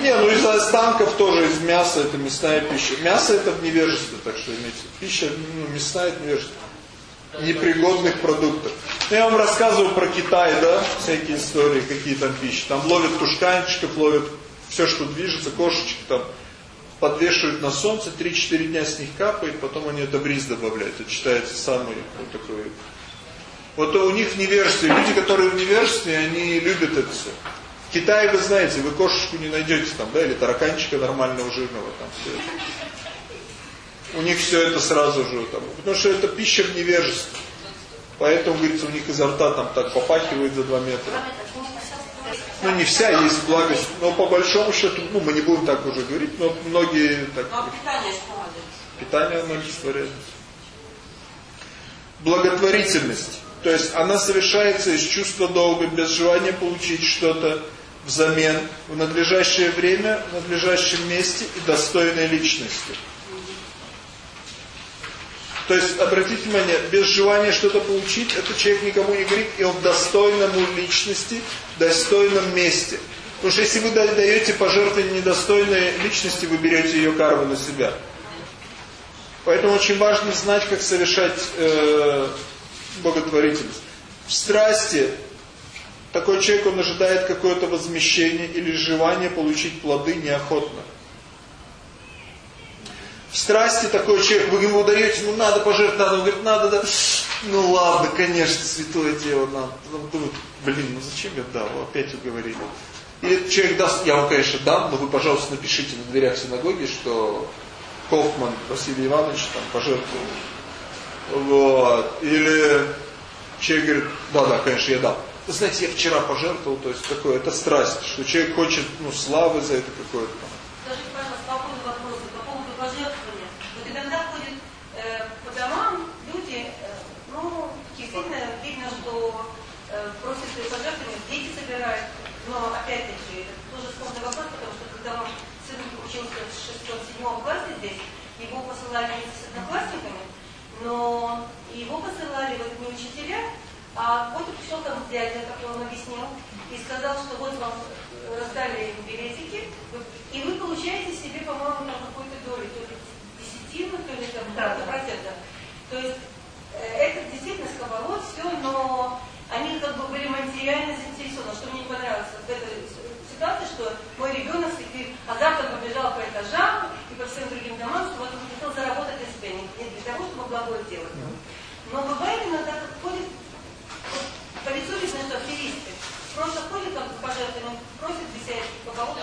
Не, ну из останков тоже, из мяса это мясная пища. Мясо это в невежестве, так что имейте. Пища, ну, мясная это невежество. Непригодных продуктов. Ну, я вам рассказывал про Китай, да, всякие истории, какие там пищи. Там ловят тушканчиков, ловят все, что движется, кошечек там подвешивают на солнце, 3-4 дня с них капает, потом они это бриз добавляют. Это считается самый вот такой... Вот у них в невежестве, люди, которые в невежестве, они любят это все. В Китае, вы знаете, вы кошечку не найдете там, да, или тараканчика нормального жирного там все У них все это сразу же там, потому что это пища в невежестве. Поэтому, говорится, у них изо рта там так попахивает за 2 метра. Ну, не вся есть благость, но по большому счету, ну, мы не будем так уже говорить, но многие так... Ну, а питание что Питание оно олицетворяет. Благотворительность. То есть она совершается из чувства долга, без желания получить что-то взамен в надлежащее время, в надлежащем месте и достойной личности. То есть, обратите внимание, без желания что-то получить, этот человек никому не говорит, и он в достойном личности, достойном месте. Потому что если вы даете пожертвование недостойной личности, вы берете ее карму на себя. Поэтому очень важно знать, как совершать э, благотворительность. В страсти такой человек, он ожидает какое-то возмещение или желание получить плоды неохотно. В страсти такой человек, вы ему даете, ну надо пожертвовать, надо, он говорит, надо, да. Ну ладно, конечно, святое дело надо. Он думает, блин, ну зачем я дал, опять уговорили. И человек даст, я вам, конечно, дам, но вы, пожалуйста, напишите на дверях синагоги, что Хоффман Василий Иванович там пожертвовал. Вот. Или человек говорит, да-да, конечно, я дам. Знаете, я вчера пожертвовал, то есть такое, это страсть, что человек хочет, ну, славы за это какое-то. Скажите, пожалуйста, по поводу вопроса, по поводу пожертвования. Вот иногда ходят э, по домам люди, э, ну, действительно видно, что э, просят пожертвования, дети собирают, но опять-таки, это тоже сложный вопрос, потому что когда мой сын учился в 6-7 классе здесь, его посылали с одноклассниками, но его посылали вот не учителя, а вот пришел там дядя, как он объяснил, и сказал, что вот вам раздали билетики, и вы получаете себе, по-моему, там какую-то долю, то ли десятину, то ли там да, процентов. То есть э, это действительно сковород, все, но они как бы были материально заинтересованы. Что мне не понравилось в этой ситуации, что мой ребенок сидит, а завтра побежал по этажам и по всем другим домам, что вот он хотел заработать для себя, не для того, чтобы благое делать. Но бывает иногда, как ходит по лицу видно, что аферисты. Просто ходят там с пожертвованием, просят взять по кого-то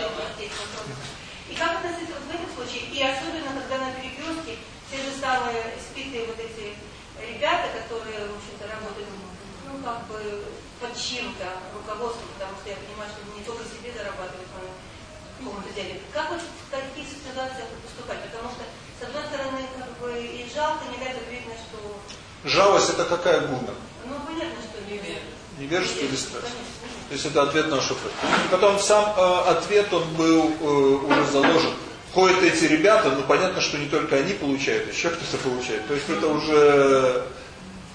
И как относиться вот в этом случае? И особенно, когда на перекрестке те же самые спитые вот эти ребята, которые, в общем-то, работают, ну, как бы под чем-то руководством, потому что я понимаю, что не только себе зарабатывать на каком-то деле. Как вот в таких ситуациях поступать? Потому что, с одной стороны, как бы и жалко, не так видно, что... Жалость это какая гуна? Ну, понятно, что невежество. Невежество или страсть? То есть это ответ на наш вопрос. Потом сам э, ответ, он был э, уже заложен. Ходят эти ребята, ну понятно, что не только они получают, еще кто-то получает. То есть это уже...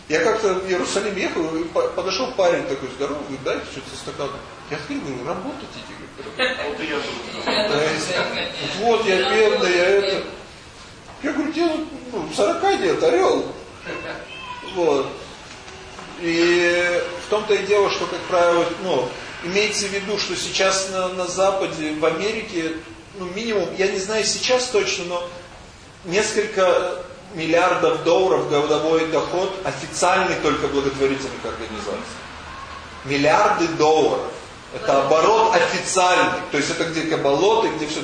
Я как-то в Иерусалим ехал, и подошел парень такой здоровый, говорит, дайте что-то стакан. Я открыл, говорю, работать идти. Вот я бедный, я это... Я говорю, тебе ну, 40 лет, орел. Вот. И в том-то и дело, что, как правило, ну, имеется в виду, что сейчас на, на Западе, в Америке, ну, минимум, я не знаю сейчас точно, но несколько миллиардов долларов годовой доход официальный только благотворительных организаций. Миллиарды долларов. Это оборот официальный. То есть это где кабалоты, где все.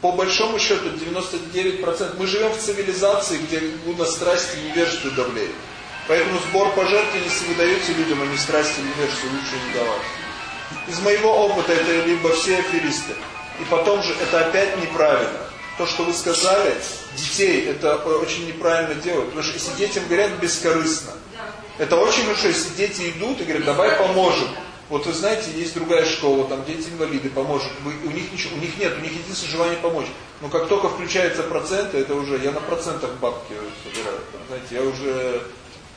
По большому счету 99%. Мы живем в цивилизации, где на страсти невежество давлеет. Поэтому сбор пожертвований, если вы даете людям, а не страсти невежество, лучше не давать. Из моего опыта это либо все аферисты. И потом же это опять неправильно. То, что вы сказали, детей, это очень неправильно делать. Потому что если детям говорят бескорыстно, это очень хорошо, если дети идут и говорят, давай поможем. Вот вы знаете, есть другая школа, там дети инвалиды, поможет. у них ничего, у них нет, у них единственное желание помочь. Но как только включаются проценты, это уже, я на процентах бабки собираю. Знаете, я уже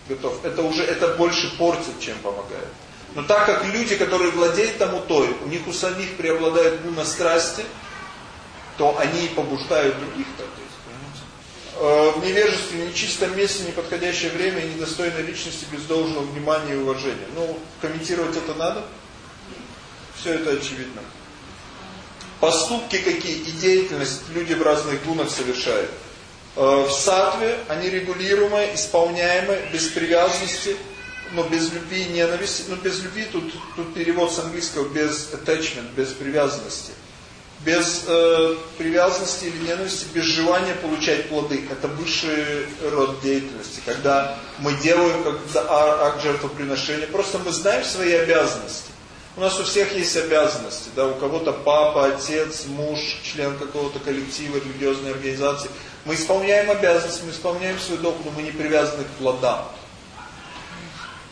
готов. Это уже, это больше портит, чем помогает. Но так как люди, которые владеют тамотой, у них у самих преобладает гуна страсти, то они и побуждают других так э, в невежестве, нечистом месте, неподходящее время и недостойной личности без должного внимания и уважения. Ну, комментировать это надо? Все это очевидно. Поступки какие и деятельность люди в разных гунах совершают. Э, в сатве они регулируемые, исполняемые, без привязанности, но без любви и ненависти. Ну, без любви, тут, тут перевод с английского, без attachment, без привязанности. Без э, привязанности или ненависти, без желания получать плоды. Это высший род деятельности. Когда мы делаем как а, акт жертвоприношения, просто мы знаем свои обязанности. У нас у всех есть обязанности, да, у кого-то папа, отец, муж, член какого-то коллектива, религиозной организации. Мы исполняем обязанности, мы исполняем свой долг, но мы не привязаны к плодам.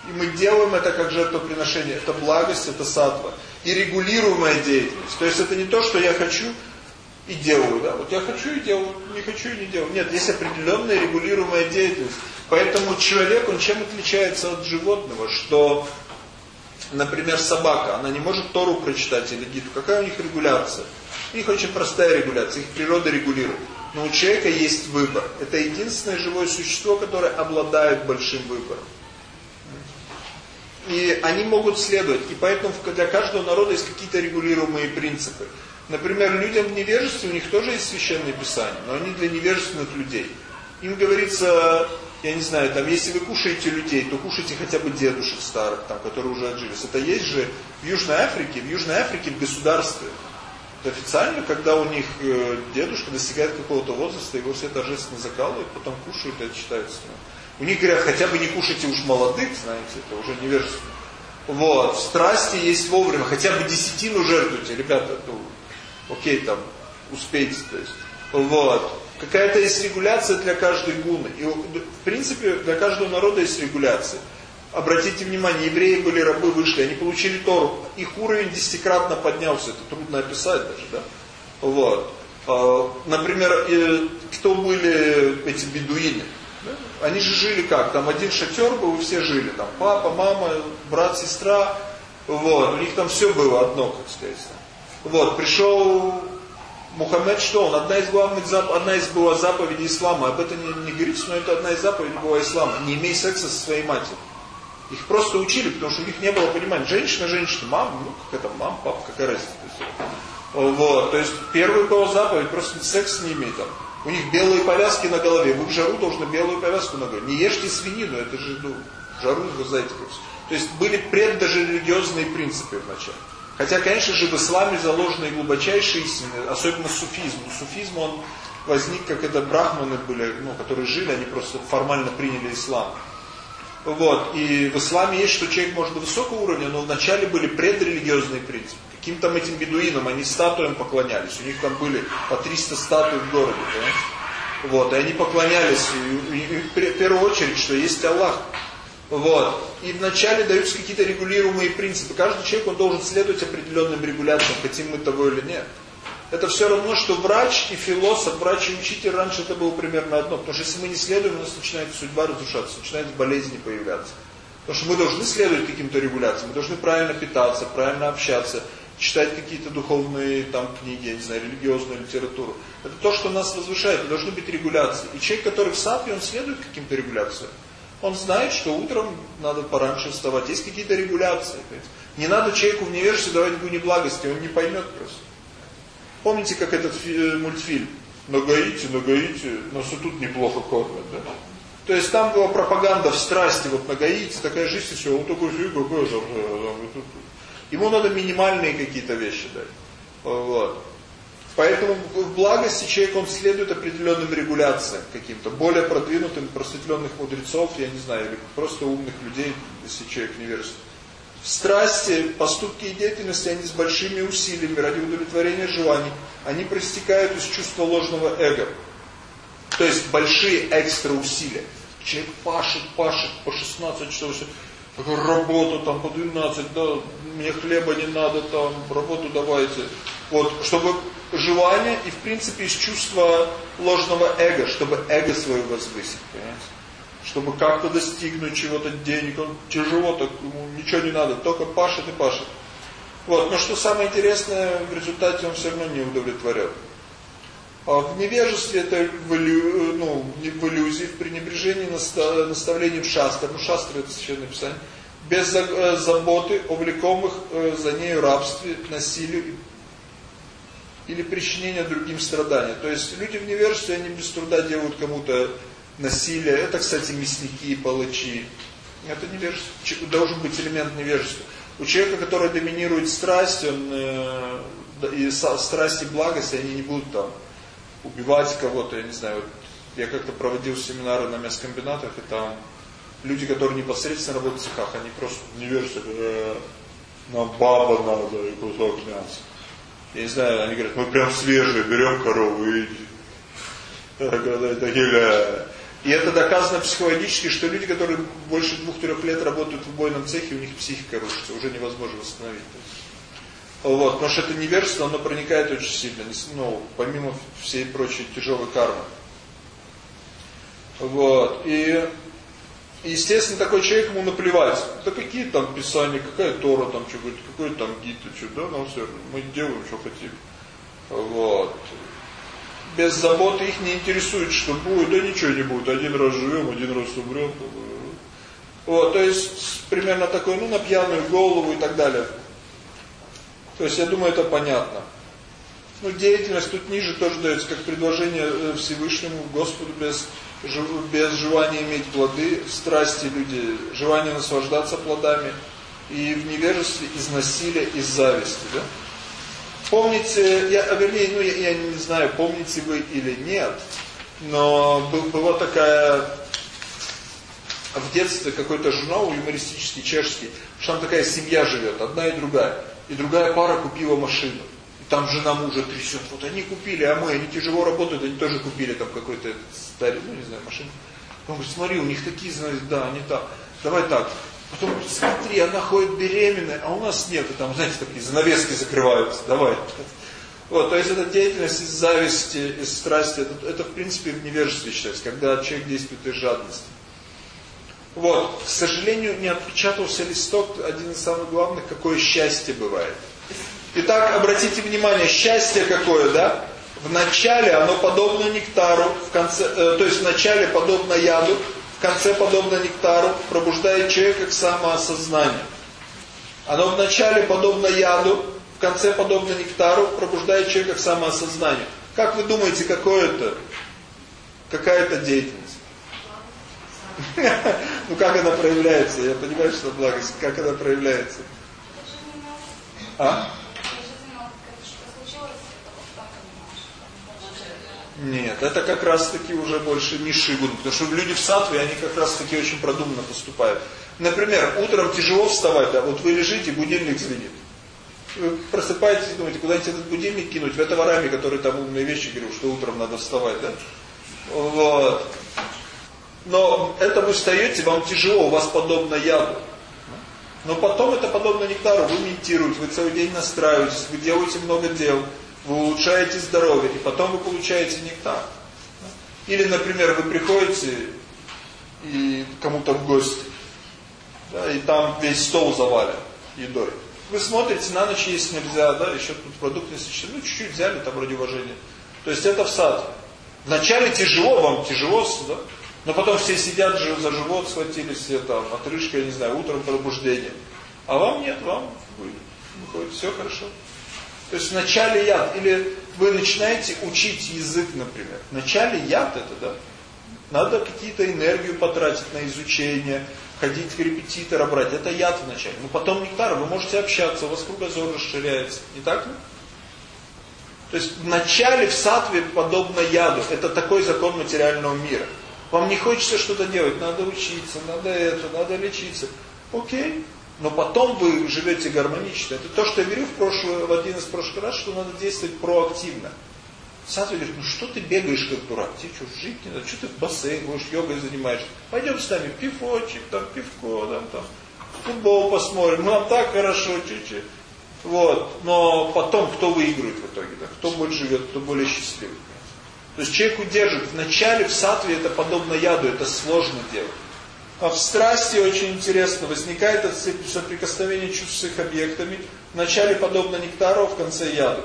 И мы делаем это как жертвоприношение. Это благость, это сатва. И регулируемая деятельность. То есть это не то, что я хочу и делаю. Да? Вот я хочу и делаю, не хочу и не делаю. Нет, есть определенная регулируемая деятельность. Поэтому человек, он чем отличается от животного? Что, например, собака, она не может Тору прочитать или гиту. Какая у них регуляция? У них очень простая регуляция, их природа регулирует. Но у человека есть выбор. Это единственное живое существо, которое обладает большим выбором и они могут следовать. И поэтому для каждого народа есть какие-то регулируемые принципы. Например, людям в невежестве у них тоже есть священное писание, но они для невежественных людей. Им говорится, я не знаю, там, если вы кушаете людей, то кушайте хотя бы дедушек старых, там, которые уже отжились. Это есть же в Южной Африке, в Южной Африке в государстве. Официально, когда у них э, дедушка достигает какого-то возраста, его все торжественно закалывают, потом кушают, это считается. У них говорят, хотя бы не кушайте уж молодых, знаете, это уже невежественно. Вот, в страсти есть вовремя, хотя бы десятину жертвуйте, ребята, ну, окей, там, успейте, то есть. Вот. Какая-то есть регуляция для каждой гуны. И, в принципе, для каждого народа есть регуляция. Обратите внимание, евреи были рабы, вышли, они получили Тору. Их уровень десятикратно поднялся, это трудно описать даже, да? Вот. А, например, э, кто были эти бедуины? Они же жили как? Там один шатер был, и все жили. Там папа, мама, брат, сестра. Вот. У них там все было одно, как сказать. Вот. Пришел Мухаммед, что он? Одна из главных зап... одна из была заповедей ислама. Об этом не, не говорится, но это одна из заповедей была ислама. Не имей секса со своей матерью. Их просто учили, потому что у них не было понимания. Женщина, женщина, мама, ну как это, мама, папа, какая разница. Вот. То есть первая была заповедь, просто секс с ними там. У них белые повязки на голове. Вы в жару должны белую повязку на голове. Не ешьте свинину, это же ну, жару, вы знаете как То есть были пред даже религиозные принципы вначале. Хотя, конечно же, в исламе заложены глубочайшие истины, особенно суфизм. Суфизм, он возник, как это брахманы были, ну, которые жили, они просто формально приняли ислам. Вот. И в исламе есть, что человек может до высокого уровня, но вначале были предрелигиозные принципы каким-то этим бедуинам, они статуям поклонялись. У них там были по 300 статуй в городе. Понимаете? Вот, и они поклонялись, и, и, и, в первую очередь, что есть Аллах. Вот. И вначале даются какие-то регулируемые принципы. Каждый человек, он должен следовать определенным регуляциям, хотим мы того или нет. Это все равно, что врач и философ, врач и учитель, раньше это было примерно одно. Потому что если мы не следуем, у нас начинает судьба разрушаться, начинают болезни появляться. Потому что мы должны следовать каким-то регуляциям, мы должны правильно питаться, правильно общаться, читать какие-то духовные там книги, я не знаю, религиозную литературу. Это то, что нас возвышает, должны быть регуляции. И человек, который в сатве, он следует каким-то регуляциям. Он знает, что утром надо пораньше вставать. Есть какие-то регуляции. Не надо человеку в невежестве давать гуни благости, он не поймет просто. Помните, как этот э, мультфильм? Нагаите, нагаите, нас и тут неплохо кормят, да? То есть там была пропаганда в страсти, вот нагаите, такая жизнь, и все, он такой, какой же, Ему надо минимальные какие-то вещи дать. Вот. Поэтому в благости человек, он следует определенным регуляциям каким-то, более продвинутым, просветленных мудрецов, я не знаю, или просто умных людей, если человек не верит. Страсти, поступки и деятельности, они с большими усилиями ради удовлетворения желаний, они проистекают из чувства ложного эго. То есть большие экстра усилия. Человек пашет, пашет по 16 часов, работу там по 12, да, мне хлеба не надо, там, работу давайте. Вот, чтобы желание и, в принципе, из чувства ложного эго, чтобы эго свое возвысить, понимаете? Чтобы как-то достигнуть чего-то денег, он тяжело, так ему ничего не надо, только пашет и пашет. Вот, но что самое интересное, в результате он все равно не удовлетворен. А в невежестве это в, иллю, ну, в иллюзии, в пренебрежении наставлением шастр, ну шастр это священное писание, без э, заботы о влекомых э, за нею рабстве, насилию или причинения другим страдания. То есть люди в невежестве, они без труда делают кому-то насилие. Это, кстати, мясники, палачи. Это невежество. Должен быть элемент невежества. У человека, который доминирует страсть, он, э, и страсть и благость, они не будут там убивать кого-то, я не знаю. Вот я как-то проводил семинары на мясокомбинатах, и там люди, которые непосредственно работают в цехах, они просто невежество, э, нам баба надо и кусок мяса. Я не знаю, они говорят, мы прям свежие, берем корову и это И это доказано психологически, что люди, которые больше двух-трех лет работают в убойном цехе, у них психика рушится, уже невозможно восстановить. Вот, потому что это неверство, оно проникает очень сильно, ну, помимо всей прочей тяжелой кармы. Вот, и естественно, такой человек ему наплевать. Да какие там писания, какая Тора там, что говорит, какой там Гита, что, да, нам все мы делаем, что хотим. Вот. Без заботы их не интересует, что будет, да ничего не будет, один раз живем, один раз умрем. Вот, то есть, примерно такой, ну, на пьяную голову и так далее. То есть, я думаю, это понятно. Ну, деятельность тут ниже тоже дается, как предложение э, Всевышнему, Господу без без желания иметь плоды, страсти люди, желание наслаждаться плодами, и в невежестве из насилия, из зависти. Да? Помните, я, а вернее, ну я, я не знаю, помните вы или нет, но был, была такая в детстве какой-то журнал юмористический, чешский, что там такая семья живет, одна и другая. И другая пара купила машину. Там жена мужа трясет. Вот они купили, а мы, они тяжело работают, они тоже купили там какой-то старый, ну не знаю, машину. Он говорит, смотри, у них такие, знаете, да, они так. Давай так. Потом, смотри, она ходит беременная, а у нас нет. И там, знаете, такие занавески закрываются. Давай. Вот, то есть эта деятельность из зависти, из страсти, это, это в принципе в невежестве считается, когда человек действует из жадности. Вот, к сожалению, не отпечатался листок, один из самых главных, какое счастье бывает. Итак, обратите внимание, счастье какое, да? В начале оно подобно нектару, в конце, э, то есть в начале подобно яду, конце подобно нектару, пробуждает человека к самоосознанию. Оно в начале подобно яду, в конце подобно нектару, пробуждает человека к самоосознанию. Как вы думаете, какое это? Какая это деятельность? *laughs* Ну как она проявляется? Я понимаю, что благость. Как она проявляется? А? Нет, это как раз таки уже больше не шигун, потому что люди в сатве, они как раз таки очень продуманно поступают. Например, утром тяжело вставать, да, вот вы лежите, будильник звенит. Вы просыпаетесь думаете, куда-нибудь этот будильник кинуть, в этого раме, который там умные вещи говорил, что утром надо вставать, да? Вот. Но это вы встаете, вам тяжело, у вас подобно яду. Но потом это подобно нектару, вы медитируете, вы целый день настраиваетесь, вы делаете много дел вы улучшаете здоровье, и потом вы получаете нектар. Или, например, вы приходите и кому-то в гости, да, и там весь стол завален едой. Вы смотрите, на ночь есть нельзя, да, еще тут продукты сочетаны, ну чуть-чуть взяли, там вроде уважения. То есть это в сад. Вначале тяжело, вам тяжело, да, но потом все сидят за живот, схватились, все там, отрыжка, я не знаю, утром пробуждение. А вам нет, вам выходит, все хорошо. То есть вначале яд. Или вы начинаете учить язык, например. Вначале яд это, да? Надо какие-то энергию потратить на изучение, ходить к репетитору брать. Это яд вначале. Но потом нектар, вы можете общаться, у вас кругозор расширяется. Не так ли? То есть вначале в сатве подобно яду. Это такой закон материального мира. Вам не хочется что-то делать, надо учиться, надо это, надо лечиться. Окей, но потом вы живете гармонично. Это то, что я говорю в, прошлый, в один из прошлых раз, что надо действовать проактивно. Сатва говорит, ну что ты бегаешь как дурак, тебе что, жить не надо, что ты в бассейн будешь, йогой занимаешься. Пойдем с нами пивочек, там, пивко, там, там, футбол посмотрим, нам так хорошо, чуть-чуть. Вот, но потом кто выигрывает в итоге, да? кто больше живет, кто более счастливый. То есть человек удерживает. Вначале в сатве это подобно яду, это сложно делать. А в страсти очень интересно, возникает это соприкосновение чувств с их объектами. Вначале подобно нектару, а в конце яду.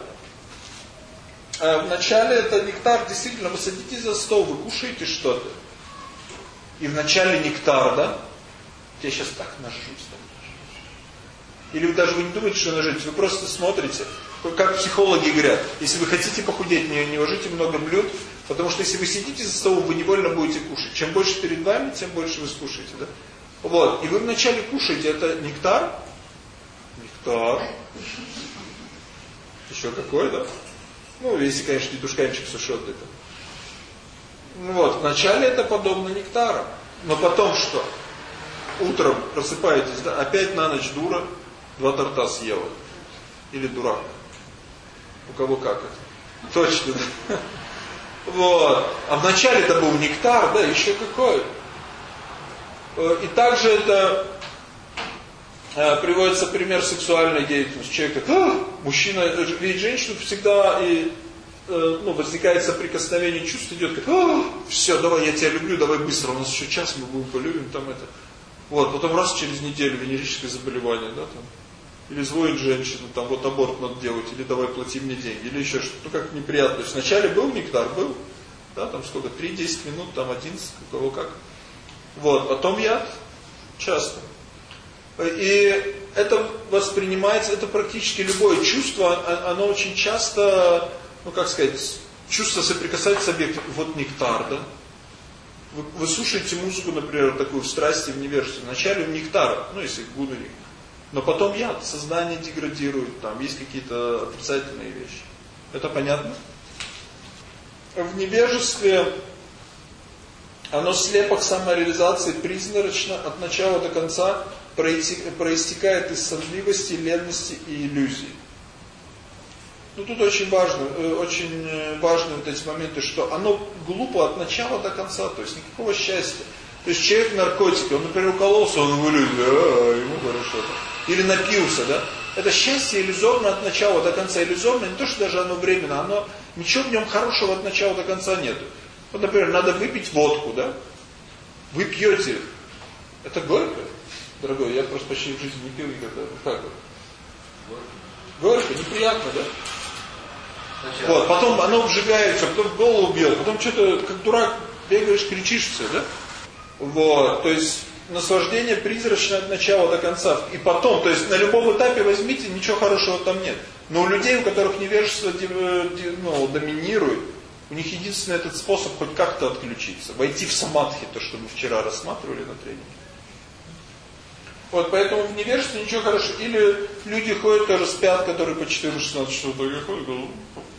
А вначале это нектар, действительно, вы садитесь за стол, вы кушаете что-то. И вначале нектар, да? Я сейчас так нажусь. Или вы даже вы не думаете, что нажить, вы просто смотрите. Как психологи говорят, если вы хотите похудеть, не, не ложите много блюд, потому что если вы сидите за столом, вы невольно будете кушать. Чем больше перед вами, тем больше вы скушаете. Да? Вот. И вы вначале кушаете, это нектар? Нектар. Еще какой, да? Ну, если, конечно, дедушканчик сушет это. Ну вот, вначале это подобно нектару. Но потом что? Утром просыпаетесь, да, опять на ночь дура, два торта съела. Или дурак. У кого как это. Точно. Вот. А вначале это был нектар, да, еще какой. Э, и также это э, приводится пример сексуальной деятельности. Человек говорит, а, мужчина видит женщину всегда и э, ну, возникает соприкосновение чувств, идет, а, все, давай, я тебя люблю, давай быстро, у нас еще час, мы будем полюбим, там это. Вот, потом раз через неделю венерическое заболевание, да, там. Или звонит женщина, там, вот аборт надо делать, или давай плати мне деньги, или еще что-то, ну, как неприятно. Вначале был нектар, был, да, там сколько, 3-10 минут, там 11, у кого как. Вот, потом яд, часто. И это воспринимается, это практически любое чувство, оно очень часто, ну как сказать, чувство соприкасается с объектом. Вот нектар, да? Вы, вы слушаете музыку, например, такую в страсти, в невежестве. Вначале нектар, ну если гуданик. Но потом яд, сознание деградирует, там есть какие-то отрицательные вещи. Это понятно? В невежестве оно слепо к самореализации призрачно от начала до конца проистекает из сонливости, ленности и иллюзий. Ну тут очень важно, э, очень э, важны вот эти моменты, что оно глупо от начала до конца, то есть никакого счастья. То есть человек наркотики, он, например, укололся, он выглядит, а, ему хорошо. Или напился, да? Это счастье иллюзорно от начала до конца. Иллюзорно не то, что даже оно временно, оно, ничего в нем хорошего от начала до конца нету. Вот, например, надо выпить водку, да? Вы пьете. Это горько, дорогой, я просто почти в жизни не пил никогда. Как вот? Горько, неприятно, да? Вот, потом оно обжигается, потом голову бьет, потом что-то, как дурак, бегаешь, кричишь все, да? Вот, то есть наслаждение призрачное от начала до конца. И потом, то есть на любом этапе возьмите, ничего хорошего там нет. Но у людей, у которых невежество ну, доминирует, у них единственный этот способ хоть как-то отключиться. Войти в самадхи, то, что мы вчера рассматривали на тренинге. Вот, поэтому в невежестве ничего хорошего. Или люди ходят тоже спят, которые по 14-16 часов ходят, говорят,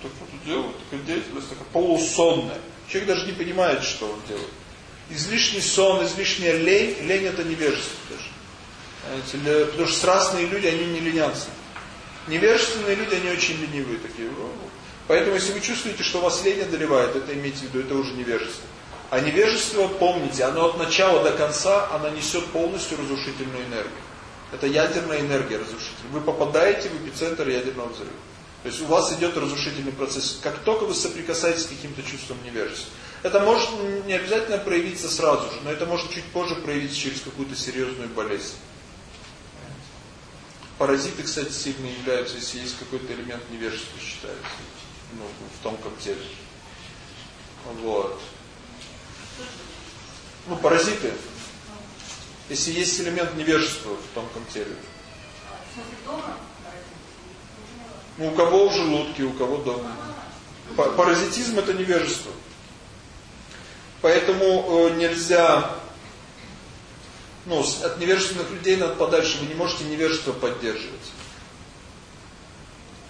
так что делают, такая деятельность, такая полусонная. Человек даже не понимает, что он делает. Излишний сон, излишняя лень, лень это невежество тоже. Потому что страстные люди, они не ленятся. Невежественные люди, они очень ленивые такие. Поэтому, если вы чувствуете, что вас лень одолевает, это имейте в виду, это уже невежество. А невежество, помните, оно от начала до конца, оно несет полностью разрушительную энергию. Это ядерная энергия разрушительная. Вы попадаете в эпицентр ядерного взрыва. То есть у вас идет разрушительный процесс. Как только вы соприкасаетесь с каким-то чувством невежества. Это может не обязательно проявиться сразу же, но это может чуть позже проявиться через какую-то серьезную болезнь. Паразиты, кстати, сильно являются, если есть какой-то элемент невежества, считается ну, в тонком теле. Вот. Ну, паразиты. Если есть элемент невежества в тонком теле. Ну, у кого в желудке, у кого дома. Паразитизм это невежество. Поэтому э, нельзя, ну, от невежественных людей надо подальше, вы не можете невежество поддерживать.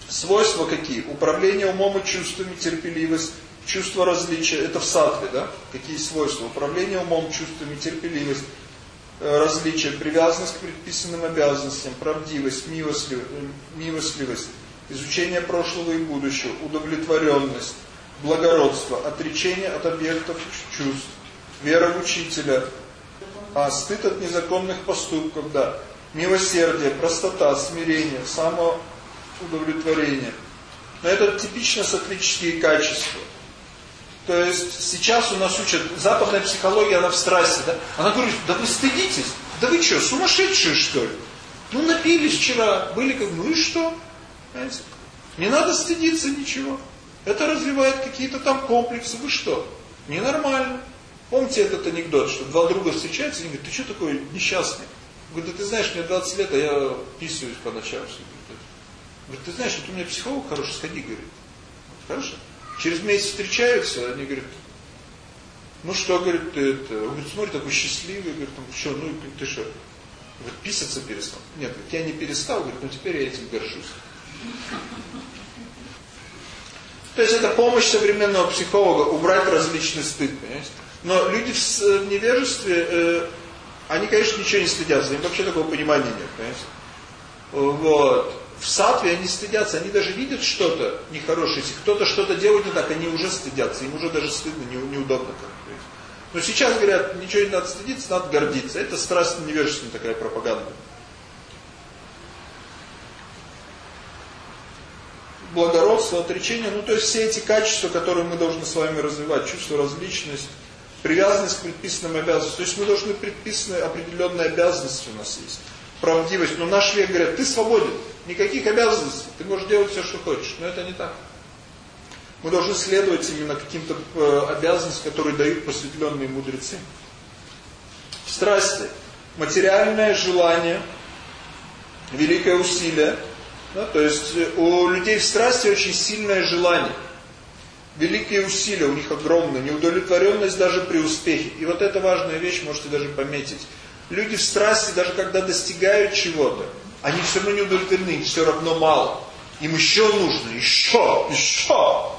Свойства какие? Управление умом и чувствами, терпеливость, чувство различия. Это в сатве, да? Какие свойства? Управление умом, чувствами, терпеливость, э, различие, привязанность к предписанным обязанностям, правдивость, милостливость, изучение прошлого и будущего, удовлетворенность, благородство, отречение от объектов чувств, вера в учителя, а стыд от незаконных поступков, да, милосердие, простота, смирение, самоудовлетворение. Но это типично сатвические качества. То есть сейчас у нас учат, западная психология, она в страсти, да? Она говорит, да вы стыдитесь, да вы что, сумасшедшие что ли? Ну напились вчера, были как, ну и что? Понимаете? Не надо стыдиться ничего. Это развивает какие-то там комплексы, вы что? Ненормально. Помните этот анекдот, что два друга встречаются и говорят, ты что такой несчастный? Говорит, да ты знаешь, мне 20 лет, а я писаюсь по ночам. Говорит, ты знаешь, вот у меня психолог хороший, сходи, говорит. Хорошо? Через месяц встречаются, они говорят, ну что, говорит, ты это, он говорит, смотри, такой счастливый, говорит, там, что, ну ты что, говорит, писаться перестал. Нет, говорит, я не перестал, говорит, но теперь я этим горжусь. То есть это помощь современного психолога, убрать различный стыд, понимаете? Но люди в невежестве, э, они, конечно, ничего не стыдятся, им вообще такого понимания нет, понимаете? Вот. В сатве они стыдятся, они даже видят что-то нехорошее. Если кто-то что-то делает не так, они уже стыдятся, им уже даже стыдно, не, неудобно. Но сейчас говорят, ничего не надо стыдиться, надо гордиться. Это страстно невежественная такая пропаганда. Благородство, отречение, ну то есть все эти качества, которые мы должны с вами развивать, чувство, различность, привязанность к предписанным обязанностям. То есть мы должны предписаны определенные обязанности у нас есть. Правдивость. Но наш век говорит, ты свободен, никаких обязанностей, ты можешь делать все, что хочешь. Но это не так. Мы должны следовать именно каким-то э, обязанностям, которые дают просветленные мудрецы. Страсти. Материальное желание, великое усилие – да, то есть э, у людей в страсти очень сильное желание. Великие усилия у них огромные, неудовлетворенность даже при успехе. И вот эта важная вещь можете даже пометить. Люди в страсти, даже когда достигают чего-то, они все равно не удовлетворены, все равно мало. Им еще нужно, еще, еще.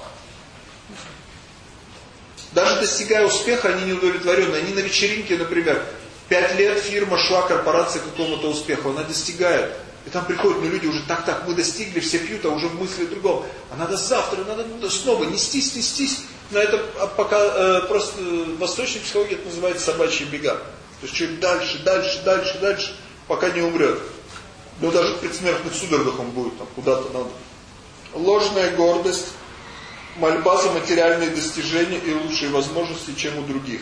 Даже достигая успеха, они не удовлетворены. Они на вечеринке, например, пять лет фирма шла, корпорация какому-то успеху, она достигает. И там приходят ну, люди уже так-так, мы достигли, все пьют, а уже мысли другом. А надо завтра, надо снова нестись, нестись. Но это пока э, просто в восточной психологии это называется собачьи бега. То есть человек дальше, дальше, дальше, дальше, пока не умрет. Но даже в предсмертных судорогах он будет там куда-то надо. Ложная гордость, мольба за материальные достижения и лучшие возможности, чем у других.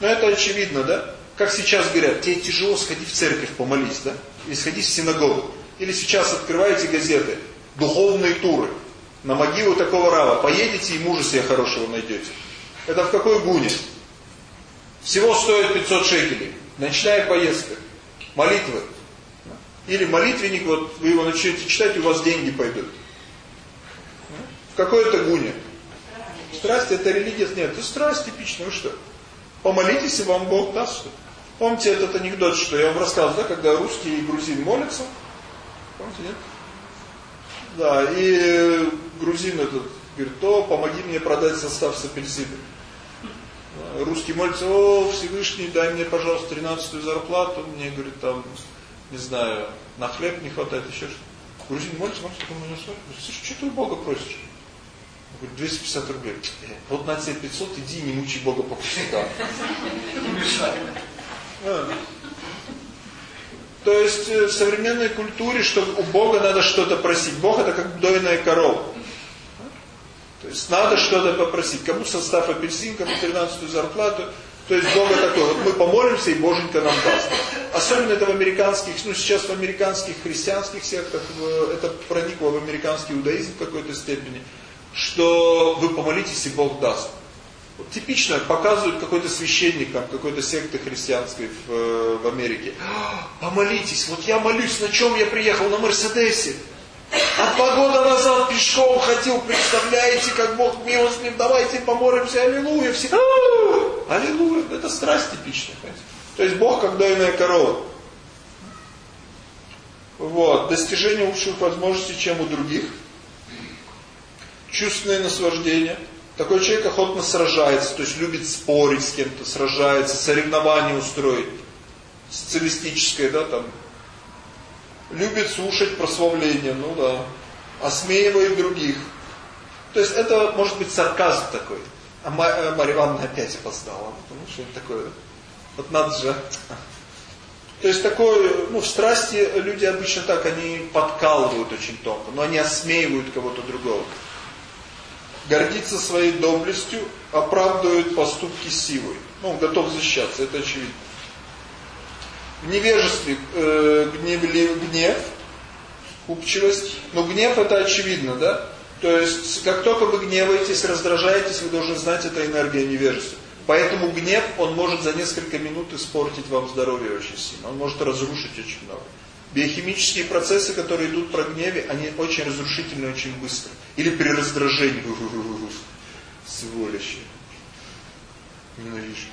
Но это очевидно, да? Как сейчас говорят, тебе тяжело сходить в церковь, помолись, да? Или сходить в синагогу. Или сейчас открываете газеты, духовные туры. На могилу такого рава. Поедете и мужа себе хорошего найдете. Это в какой гуне? Всего стоит 500 шекелей. Ночная поездка. Молитвы. Или молитвенник, вот вы его начнете читать, у вас деньги пойдут. В какой это гуне? Страсть это религия? Нет, это страсть типичная. Вы что? Помолитесь, и вам Бог даст что Помните этот анекдот, что я вам рассказывал, да, когда русские и грузин молятся? Помните, нет? Да, и грузин этот говорит, то помоги мне продать состав с апельсином. Русский молится, о, Всевышний, дай мне, пожалуйста, 13 зарплату. Мне, говорит, там, не знаю, на хлеб не хватает, еще что Грузин молится, молится, потом меня смотрит, слушай, что ты у Бога просишь? Говорит, 250 рублей. Вот на тебе 500, иди не мучи Бога по пустякам. Не мешай. То есть э, в современной культуре, что у Бога надо что-то просить. Бог это как дойная корова. То есть надо что-то попросить. Кому состав апельсин, кому 13 зарплату. То есть Бога такой, вот мы помолимся, и Боженька нам даст. Особенно это в американских, ну сейчас в американских христианских сектах, это проникло в американский иудаизм в какой-то степени, что вы помолитесь, и Бог даст. Вот типично показывают какой-то священник какой-то секты христианской в, э, в Америке. Помолитесь, вот я молюсь, на чем я приехал? На Мерседесе. А два года назад пешком ходил, представляете, как Бог милостив, давайте помолимся, аллилуйя, все. Аллилуйя, это страсть типичная. То есть Бог как дойная корова. Вот, достижение лучших возможностей, чем у других. Чувственное наслаждение – такой человек охотно сражается, то есть любит спорить с кем-то, сражается, соревнования устроить, социалистическое, да, там. Любит слушать прославление, ну да, осмеивает других. То есть это может быть сарказм такой. А э, Марья Ивановна опять опоздала. Ну, что-нибудь такое. Вот надо же. То есть такое, ну в страсти люди обычно так, они подкалывают очень тонко, но они осмеивают кого-то другого. Гордится своей доблестью, оправдывает поступки силой. Ну, готов защищаться, это очевидно. В невежестве э, гнев, гнев, купчивость. Но гнев это очевидно, да? То есть, как только вы гневаетесь, раздражаетесь, вы должны знать, это энергия невежества. Поэтому гнев, он может за несколько минут испортить вам здоровье очень сильно. Он может разрушить очень много. Биохимические процессы, которые идут про гневе, они очень разрушительны очень быстро. Или при раздражении. *laughs* Сволочи. Ненавижу.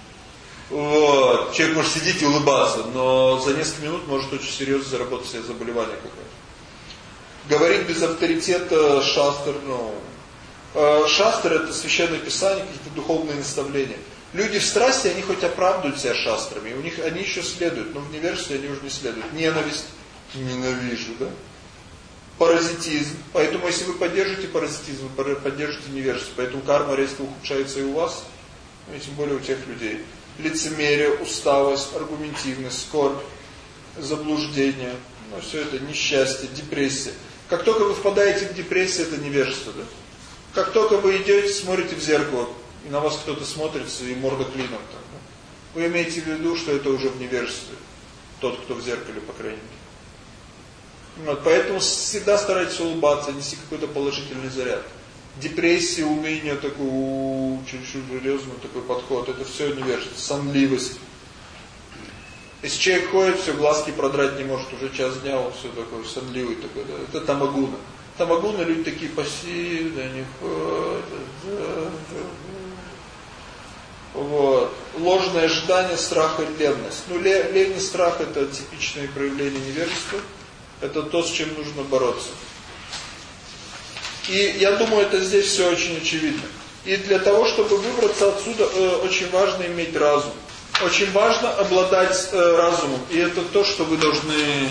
Вот. Человек может сидеть и улыбаться, но за несколько минут может очень серьезно заработать себе заболевание какое-то. Говорить без авторитета шастр, ну... Э, шастр это священное писание, какие-то духовные наставления. Люди в страсти, они хоть оправдывают себя шастрами, у них они еще следуют, но в невежестве они уже не следуют. Ненависть, ненавижу, да? Паразитизм. Поэтому если вы поддержите паразитизм, вы поддержите невежество. Поэтому карма резко ухудшается и у вас, ну, и тем более у тех людей. Лицемерие, усталость, аргументивность, скорбь, заблуждение, ну все это несчастье, депрессия. Как только вы впадаете в депрессию, это невежество, да? Как только вы идете, смотрите в зеркало, и на вас кто-то смотрится, и морда клином да? Вы имеете в виду, что это уже в невежестве. Тот, кто в зеркале, по крайней мере. Вот, поэтому всегда старайтесь улыбаться, нести какой-то положительный заряд. Депрессия, уныние, такой чуть-чуть железный такой подход, это все невежество, сонливость. Если человек ходит, все, глазки продрать не может, уже час дня, он все такой сонливый такой, да, это тамагуна. Тамагуна люди такие пассивные, они ходят, да, да, вот. Ложное ожидание, страх и ленность. Ну, лень и страх это типичные проявления невежества. Это то, с чем нужно бороться. И я думаю, это здесь все очень очевидно. И для того, чтобы выбраться отсюда, э, очень важно иметь разум. Очень важно обладать э, разумом. И это то, что вы должны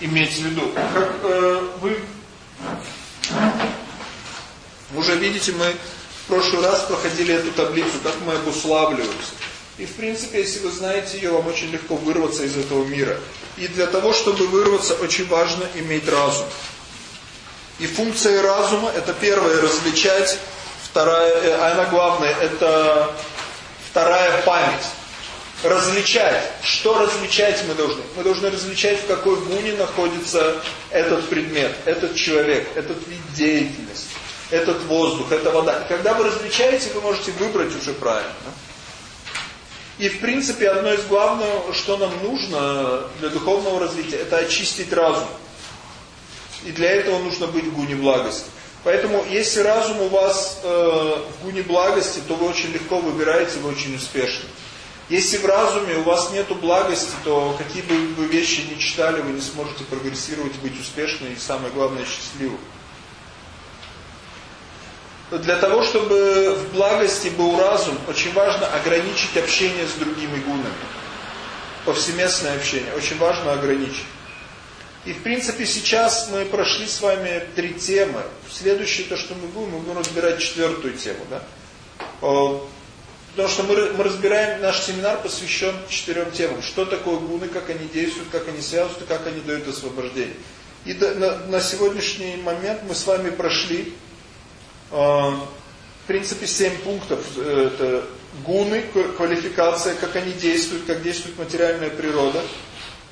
иметь в виду. Как э, вы уже видите, мы в прошлый раз проходили эту таблицу, как мы обуславливаемся. И в принципе, если вы знаете ее, вам очень легко вырваться из этого мира. И для того, чтобы вырваться, очень важно иметь разум. И функция разума, это первое, различать, вторая, э, а она главная, это вторая память. Различать. Что различать мы должны? Мы должны различать, в какой гуне находится этот предмет, этот человек, этот вид деятельности, этот воздух, эта вода. И когда вы различаете, вы можете выбрать уже правильно. И в принципе одно из главных, что нам нужно для духовного развития, это очистить разум. И для этого нужно быть в гуне благости. Поэтому если разум у вас э, в гуне благости, то вы очень легко выбираете, вы очень успешны. Если в разуме у вас нету благости, то какие бы вы вещи ни читали, вы не сможете прогрессировать, быть успешны и самое главное счастливым для того, чтобы в благости был разум, очень важно ограничить общение с другими гунами. Повсеместное общение. Очень важно ограничить. И в принципе сейчас мы прошли с вами три темы. Следующее то, что мы будем, мы будем разбирать четвертую тему. Да? Потому что мы, мы разбираем, наш семинар посвящен четырем темам. Что такое гуны, как они действуют, как они связываются, как они дают освобождение. И на, на сегодняшний момент мы с вами прошли в принципе, семь пунктов. Э, это гуны, квалификация, как они действуют, как действует материальная природа,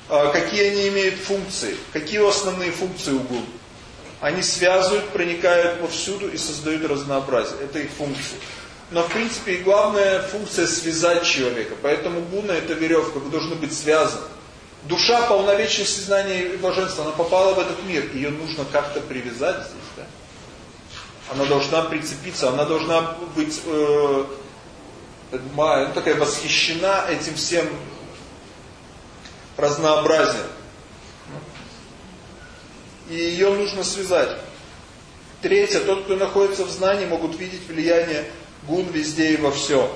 а, какие они имеют функции, какие основные функции у гун. Они связывают, проникают повсюду и создают разнообразие. Это их функции. Но в принципе и главная функция связать человека. Поэтому гуна это веревка, вы должны быть связаны. Душа полновечности знания и блаженства, она попала в этот мир. Ее нужно как-то привязать здесь. Да? Она должна прицепиться, она должна быть э, ну, такая восхищена этим всем разнообразием. И ее нужно связать. Третье, тот, кто находится в знании, могут видеть влияние гун везде и во всем.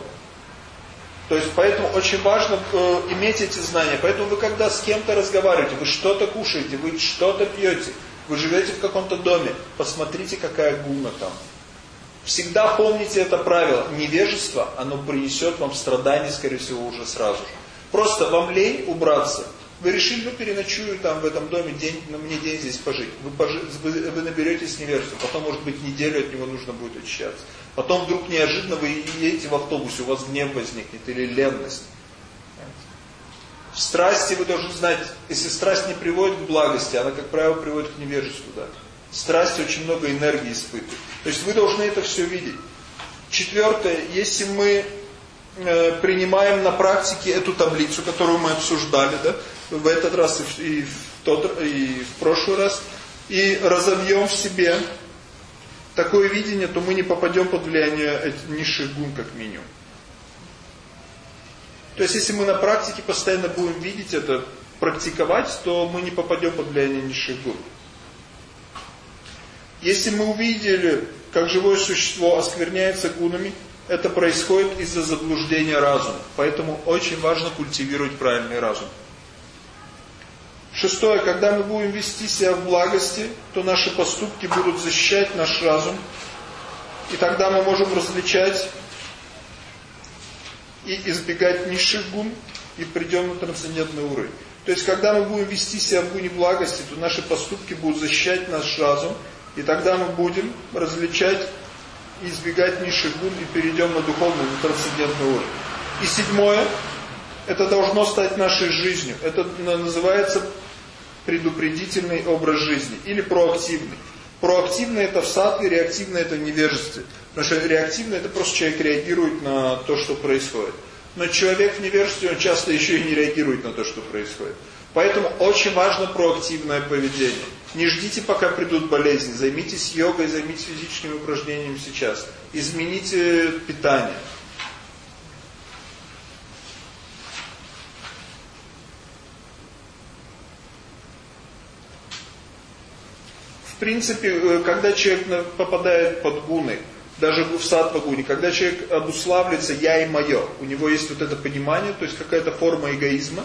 То есть, поэтому очень важно э, иметь эти знания. Поэтому вы когда с кем-то разговариваете, вы что-то кушаете, вы что-то пьете, вы живете в каком-то доме, посмотрите, какая гуна там. Всегда помните это правило. Невежество, оно принесет вам страдания, скорее всего, уже сразу же. Просто вам лень убраться, Вы решили, ну переночую там в этом доме, день, ну, мне день здесь пожить. Вы, пожи, вы, вы наберетесь невежества, потом может быть неделю от него нужно будет очищаться. Потом вдруг неожиданно вы едете в автобусе, у вас гнев возникнет или ленность. В страсти вы должны знать, если страсть не приводит к благости, она, как правило, приводит к невежеству. Да? Страсть очень много энергии испытывает. То есть вы должны это все видеть. Четвертое, если мы э, принимаем на практике эту таблицу, которую мы обсуждали, да, в этот раз и в, тот, и в прошлый раз, и разовьем в себе такое видение, то мы не попадем под влияние низших гун как минимум. То есть, если мы на практике постоянно будем видеть это, практиковать, то мы не попадем под влияние низших гун. Если мы увидели, как живое существо оскверняется гунами, это происходит из-за заблуждения разума. Поэтому очень важно культивировать правильный разум. Шестое, когда мы будем вести себя в благости, то наши поступки будут защищать наш разум. И тогда мы можем различать и избегать низших гун, и придем на трансцендентный уровень. То есть, когда мы будем вести себя в гуне благости, то наши поступки будут защищать наш разум, и тогда мы будем различать избегать низших гун, и перейдем на духовный, на трансцендентный уровень. И седьмое, это должно стать нашей жизнью. Это называется предупредительный образ жизни или проактивный. Проактивный это в сатве, реактивный это в невежестве. Потому что реактивный это просто человек реагирует на то, что происходит. Но человек в невежестве, он часто еще и не реагирует на то, что происходит. Поэтому очень важно проактивное поведение. Не ждите, пока придут болезни. Займитесь йогой, займитесь физическими упражнениями сейчас. Измените питание. Принципе, э, когда человек попадает под гуны, даже в сатвагуне, когда человек обуславливается «я и мое», у него есть вот это понимание, то есть какая-то форма эгоизма,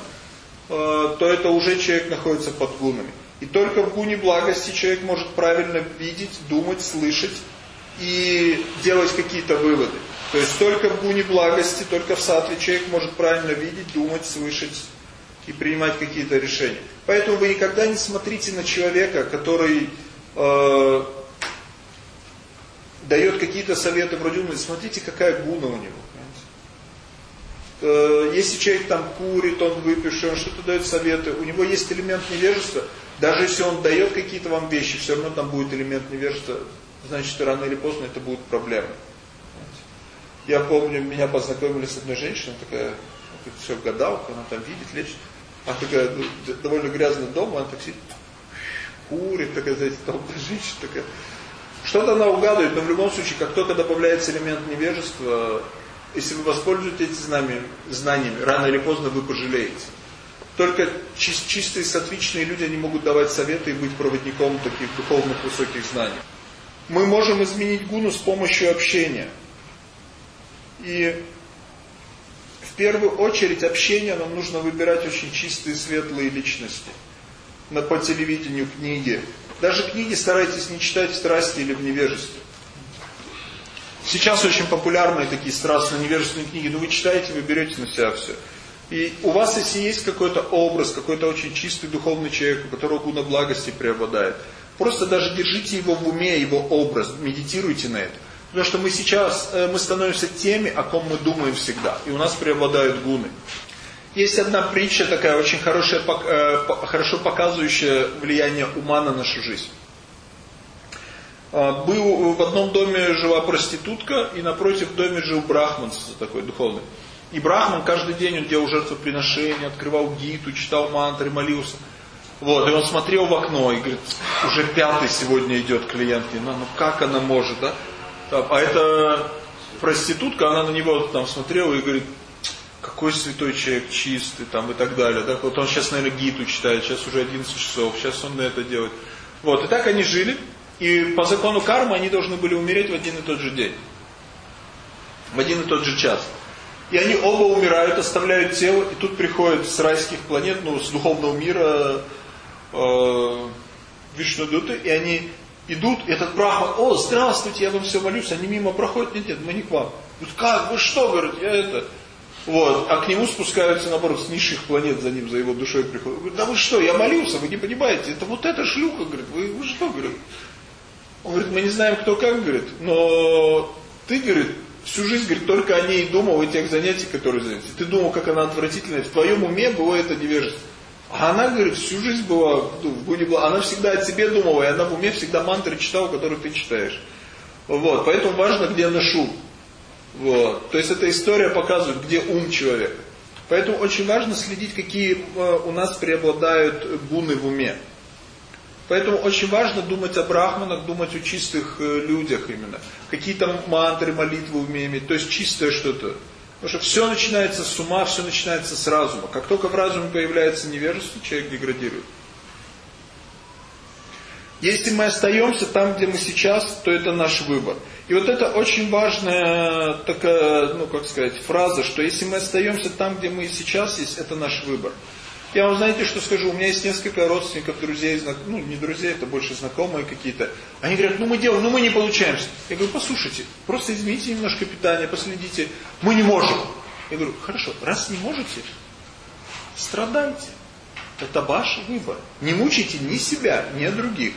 э, то это уже человек находится под гунами. И только в гуне благости человек может правильно видеть, думать, слышать и делать какие-то выводы. То есть только в гуне благости, только в сатве человек может правильно видеть, думать, слышать и принимать какие-то решения. Поэтому вы никогда не смотрите на человека, который э, дает какие-то советы вроде, ну, смотрите, какая гуна у него. Э, если человек там курит, он выпивший, он что-то дает советы, у него есть элемент невежества, даже если он дает какие-то вам вещи, все равно там будет элемент невежества, значит, рано или поздно это будет проблема. Я помню, меня познакомили с одной женщиной, такая, все гадалка, она там видит, лечит. Она такая, ну, довольно грязный дом, она так сидит, курит, такая, знаете, толпа женщин такая. Что-то она угадывает, но в любом случае, как только добавляется элемент невежества, если вы воспользуетесь этими знаниями, рано или поздно вы пожалеете. Только чистые сатвичные люди они могут давать советы и быть проводником таких духовных высоких знаний. Мы можем изменить гуну с помощью общения. И в первую очередь общение нам нужно выбирать очень чистые, светлые личности на, по телевидению книги. Даже книги старайтесь не читать в страсти или в невежестве. Сейчас очень популярные такие страстные невежественные книги, но вы читаете, вы берете на себя все. И у вас, если есть какой-то образ, какой-то очень чистый духовный человек, у которого гуна благости преобладает, просто даже держите его в уме, его образ, медитируйте на это. Потому что мы сейчас, э, мы становимся теми, о ком мы думаем всегда. И у нас преобладают гуны. Есть одна притча такая очень хорошая, э, хорошо показывающая влияние ума на нашу жизнь. А, был в одном доме жила проститутка, и напротив доме жил брахман такой духовный. И брахман каждый день он делал жертвоприношения, открывал гиту, читал мантры, молился. Вот, и он смотрел в окно и говорит, уже пятый сегодня идет клиент. Ну, ну как она может, да? А эта проститутка, она на него там смотрела и говорит, какой святой человек, чистый, там и так далее. Да? Вот он сейчас, наверное, гиту читает, сейчас уже 11 часов, сейчас он на это делает. Вот, и так они жили, и по закону кармы они должны были умереть в один и тот же день. В один и тот же час. И они оба умирают, оставляют тело, и тут приходят с райских планет, ну, с духовного мира э, Вишнудуты, и они идут, и этот брахман, о, здравствуйте, я вам все молюсь, они мимо проходят, нет, нет, мы не к вам. Говорят, как, вы что, говорят, я это, Вот, а к нему спускаются, наоборот, с низших планет за ним, за его душой приходят. Говорит, да вы что, я молился, вы не понимаете, это вот эта шлюха, говорит, вы, вы что, говорит. Он говорит, мы не знаем, кто как, говорит, но ты, говорит, всю жизнь, говорит, только о ней думал, о тех занятиях, которые заняты. Ты думал, как она отвратительная, в твоем уме было это невежество. А она, говорит, всю жизнь была, ну, была, она всегда о тебе думала, и она в уме всегда мантры читала, которые ты читаешь. Вот, поэтому важно, где ношу. Вот. То есть эта история показывает, где ум человека. Поэтому очень важно следить, какие э, у нас преобладают гуны в уме. Поэтому очень важно думать о брахманах, думать о чистых э, людях именно. Какие-то мантры, молитвы умеем, то есть чистое что-то. Потому что все начинается с ума, все начинается с разума. Как только в разуме появляется невежество, человек деградирует. Если мы остаемся там, где мы сейчас, то это наш выбор. И вот это очень важная такая, ну как сказать, фраза, что если мы остаемся там, где мы сейчас есть, это наш выбор. Я вам знаете, что скажу, у меня есть несколько родственников, друзей, ну не друзей, это больше знакомые какие-то. Они говорят, ну мы делаем, ну мы не получаемся. Я говорю, послушайте, просто измените немножко питание, последите. Мы не можем. Я говорю, хорошо, раз не можете, страдайте. Это ваш выбор. Не мучайте ни себя, ни других.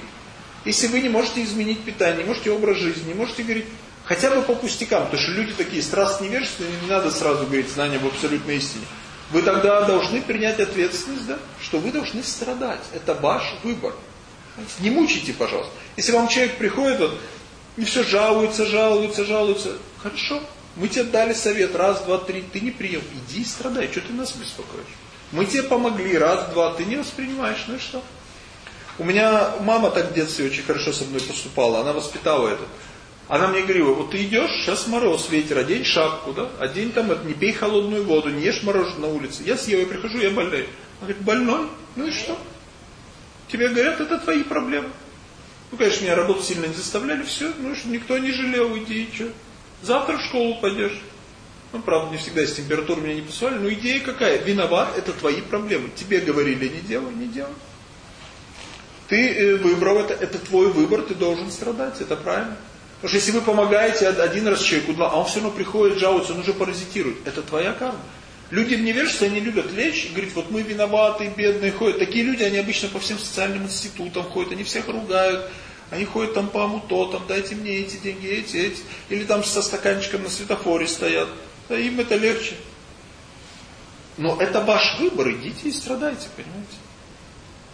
Если вы не можете изменить питание, не можете образ жизни, не можете говорить, хотя бы по пустякам, потому что люди такие страстно невежественные, не надо сразу говорить знания в абсолютной истине. Вы тогда должны принять ответственность, да, что вы должны страдать. Это ваш выбор. Не мучайте, пожалуйста. Если вам человек приходит, вот, и все жалуется, жалуется, жалуется, хорошо, мы тебе дали совет, раз, два, три, ты не принял, иди и страдай, что ты нас беспокоишь? Мы тебе помогли, раз, два, ты не воспринимаешь, ну и что? У меня мама так в детстве очень хорошо со мной поступала, она воспитала это. Она мне говорила, вот ты идешь, сейчас мороз, ветер, одень шапку, да, одень там, это, не пей холодную воду, не ешь мороженое на улице. Я съел, я прихожу, я больной. Она говорит, больной? Ну и что? Тебе говорят, это твои проблемы. Ну, конечно, меня работу сильно не заставляли, все, ну что, никто не жалел, уйди, и что? Завтра в школу пойдешь. Ну, правда, не всегда с температурой меня не посылали, но идея какая? Виноват, это твои проблемы. Тебе говорили, не делай, не делай. Ты э, выбрал это, это твой выбор, ты должен страдать, это правильно. Потому что если вы помогаете один раз человеку, а он все равно приходит, жалуется, он уже паразитирует, это твоя карма. Люди в невежестве, они любят лечь и говорить, вот мы виноваты, бедные, ходят. Такие люди, они обычно по всем социальным институтам ходят, они всех ругают, они ходят там по амутотам, дайте мне эти деньги, эти, эти. Или там со стаканчиком на светофоре стоят. Да им это легче. Но это ваш выбор, идите и страдайте, понимаете.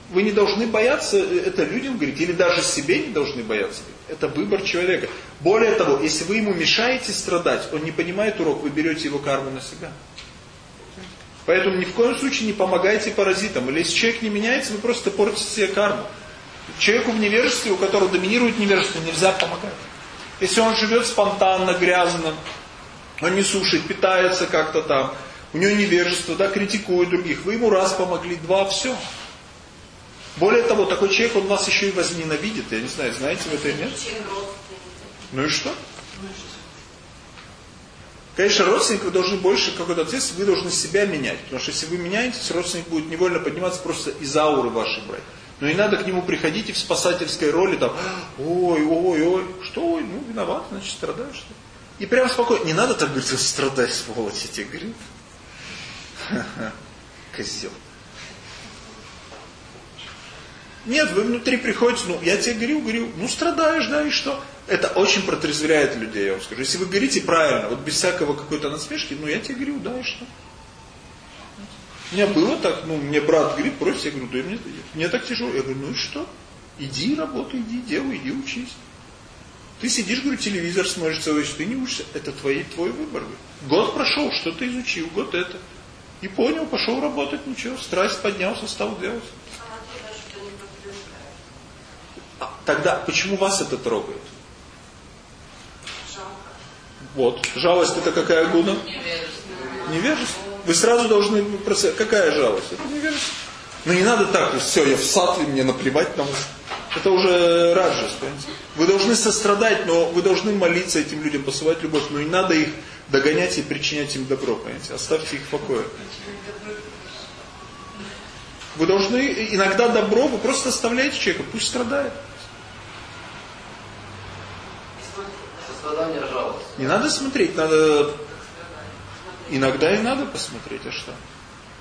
Вы не должны бояться э, это людям говорить, или даже себе не должны бояться. Это выбор человека. Более того, если вы ему мешаете страдать, он не понимает урок, вы берете его карму на себя. Поэтому ни в коем случае не помогайте паразитам. Или если человек не меняется, вы просто портите себе карму. Человеку в невежестве, у которого доминирует невежество, нельзя помогать. Если он живет спонтанно, грязно, он не слушает, питается как-то там, у него невежество, да, критикует других, вы ему раз помогли, два, все. Более того, такой человек, он вас еще и возненавидит. Я не знаю, знаете вы это или нет? Ну и что? Конечно, родственник вы должны больше какой-то ответственность, вы должны себя менять. Потому что если вы меняетесь, родственник будет невольно подниматься просто из ауры вашей брать. Но не надо к нему приходить и в спасательской роли там, ой, ой, ой, что, ой, ну виноват, значит страдаешь. И прям спокойно, не надо так говорить, страдай, сволочь, я тебе говорю. *laughs* Козел. Нет, вы внутри приходите, ну, я тебе говорю, говорю, ну, страдаешь, да, и что? Это очень протрезвляет людей, я вам скажу. Если вы говорите правильно, вот без всякого какой-то насмешки, ну, я тебе говорю, да, и что? У меня было так, ну, мне брат говорит, просит, я говорю, да, мне, мне так тяжело. Я говорю, ну и что? Иди работай, иди, делай, иди учись. Ты сидишь, говорю, телевизор смотришь целый, ты не учишься. Это твой, твой выбор. Год прошел, что ты изучил, год это. И понял, пошел работать, ничего, страсть поднялся, стал делать. Тогда почему вас это трогает? Вот. Жалость это какая гуна? Невежество. Вы сразу должны... Какая жалость? Это невежество. Но не надо так, все, я в сатве, мне наплевать на Это уже раджас, понимаете? Вы должны сострадать, но вы должны молиться этим людям, посылать любовь, но не надо их догонять и причинять им добро, понимаете? Оставьте их в покое. Вы должны, иногда добро, вы просто оставляете человека, пусть страдает. Не надо смотреть, надо... Иногда и надо посмотреть, а что?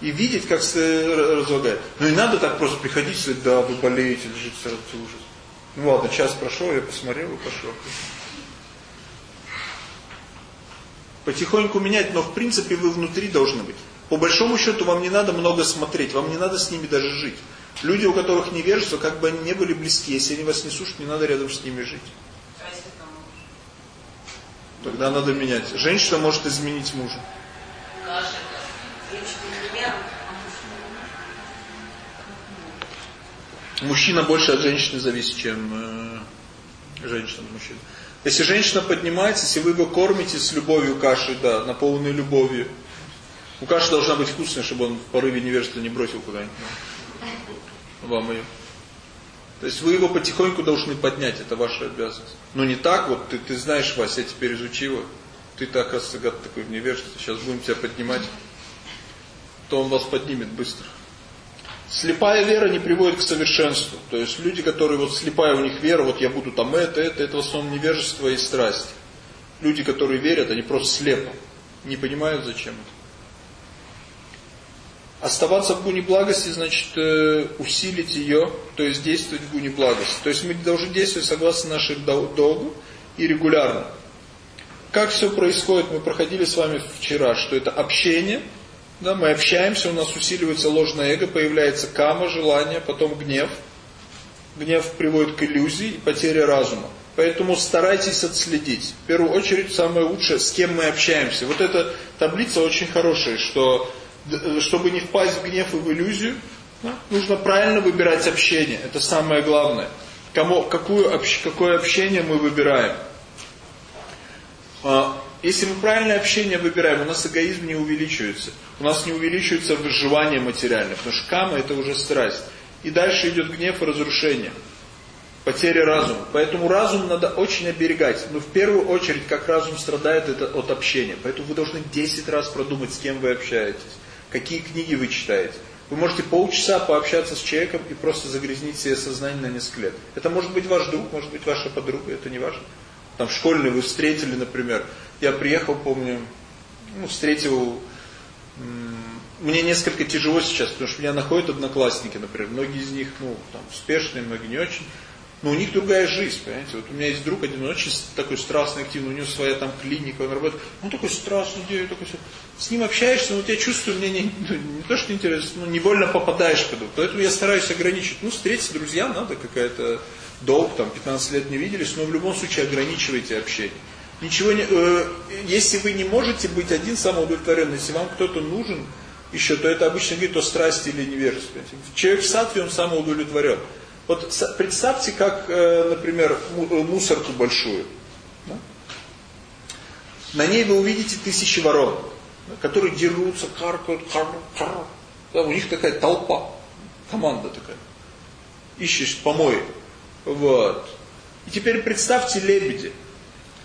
И видеть, как разлагает. Но и надо так просто приходить и сказать, да, вы болеете, лежите сразу ужас. Ну ладно, час прошел, я посмотрел и пошел. Потихоньку менять, но в принципе вы внутри должны быть. По большому счету вам не надо много смотреть, вам не надо с ними даже жить. Люди, у которых невежество, как бы они не были близки, если они вас не слушают, не надо рядом с ними жить. Тогда надо менять. Женщина может изменить мужа. Мужчина больше от женщины зависит, чем э, женщина от мужчины. Если женщина поднимается, если вы его кормите с любовью кашей, да, наполненной любовью, у каши должна быть вкусная, чтобы он в порыве невежества не бросил куда-нибудь. Вам ее. То есть вы его потихоньку должны поднять, это ваша обязанность. Но не так вот, ты, ты знаешь, Вася, я теперь изучила, ты так, оказывается, гад такой в невежестве, сейчас будем тебя поднимать, то он вас поднимет быстро. Слепая вера не приводит к совершенству. То есть люди, которые вот слепая у них вера, вот я буду там это, это, это в основном невежество и страсть. Люди, которые верят, они просто слепо, не понимают зачем это. Оставаться в гуне благости, значит, э, усилить ее, то есть действовать в гуне благости. То есть мы должны действовать согласно нашему долгу и регулярно. Как все происходит, мы проходили с вами вчера, что это общение, да, мы общаемся, у нас усиливается ложное эго, появляется кама, желание, потом гнев. Гнев приводит к иллюзии и потере разума. Поэтому старайтесь отследить. В первую очередь, самое лучшее, с кем мы общаемся. Вот эта таблица очень хорошая, что чтобы не впасть в гнев и в иллюзию, нужно правильно выбирать общение. Это самое главное. Кому, какую, какое общение мы выбираем. А, если мы правильное общение выбираем, у нас эгоизм не увеличивается. У нас не увеличивается выживание материальное, потому что кама это уже страсть. И дальше идет гнев и разрушение. Потеря разума. Поэтому разум надо очень оберегать. Но в первую очередь, как разум страдает, это от общения. Поэтому вы должны 10 раз продумать, с кем вы общаетесь какие книги вы читаете. Вы можете полчаса пообщаться с человеком и просто загрязнить себе сознание на несколько лет. Это может быть ваш друг, может быть ваша подруга, это не важно. Там школьный вы встретили, например. Я приехал, помню, ну, встретил... Мне несколько тяжело сейчас, потому что меня находят одноклассники, например. Многие из них, ну, там, успешные, многие не очень. Но у них другая жизнь, понимаете. Вот у меня есть друг один, он очень такой страстный, активный, у него своя там клиника, он работает. Он такой страстный, такой все. С ним общаешься, но вот я чувствую, мне не, ну, не то, что интересно, но невольно попадаешь в это. Поэтому я стараюсь ограничить. Ну, встретиться друзьям надо, какая-то долг, там, 15 лет не виделись, но в любом случае ограничивайте общение. Ничего не, э, если вы не можете быть один самоудовлетворенный, если вам кто-то нужен еще, то это обычно говорит о страсти или невежестве. Человек в сатве, он самоудовлетворен. Вот представьте, как, э, например, э, мусорку большую. На ней вы увидите тысячи ворон, которые дерутся, каркают, каркают, каркают. Да, у них такая толпа, команда такая. Ищешь помой. Вот. И теперь представьте лебеди.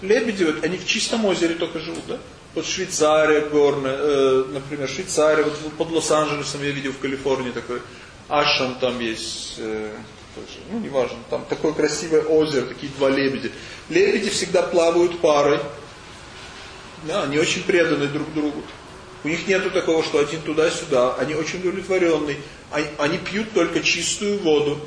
Лебеди, вот, они в чистом озере только живут, да? Вот Швейцария горная, э, например, Швейцария, вот под Лос-Анджелесом я видел в Калифорнии такой, Ашам там есть, э, тоже, ну неважно, там такое красивое озеро, такие два лебедя. Лебеди всегда плавают парой, да, они очень преданы друг другу. У них нету такого, что один туда-сюда, они очень удовлетворенные, они, они пьют только чистую воду,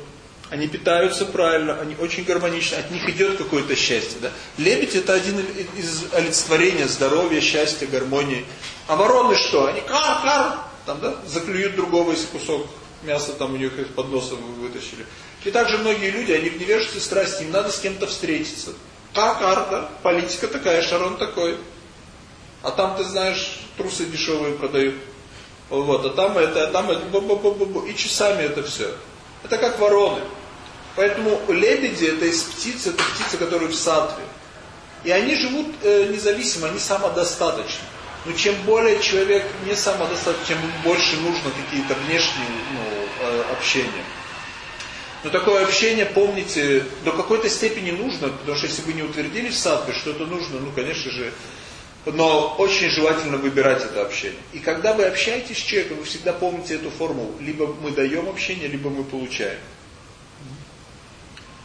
они питаются правильно, они очень гармоничны, от них идет какое-то счастье. Да? Лебедь это один из олицетворения здоровья, счастья, гармонии. А вороны что? Они кар-кар, там, да, заклюют другого, если кусок мяса там у них из-под носа вытащили. И также многие люди, они в невежестве страсти, им надо с кем-то встретиться. Как арта, политика такая, Шарон такой. А там, ты знаешь, трусы дешевые продают. Вот, а там это, а там это, бу -бу -бу -бу, и часами это все. Это как вороны. Поэтому лебеди это из птиц, это птицы, которые в сатве. И они живут э, независимо, они самодостаточны. Но чем более человек не самодостаточен, тем больше нужно какие-то внешние ну, э, общения. Но такое общение, помните, до какой-то степени нужно, потому что если вы не утвердились в садбе, что это нужно, ну, конечно же, но очень желательно выбирать это общение. И когда вы общаетесь с человеком, вы всегда помните эту формулу. Либо мы даем общение, либо мы получаем.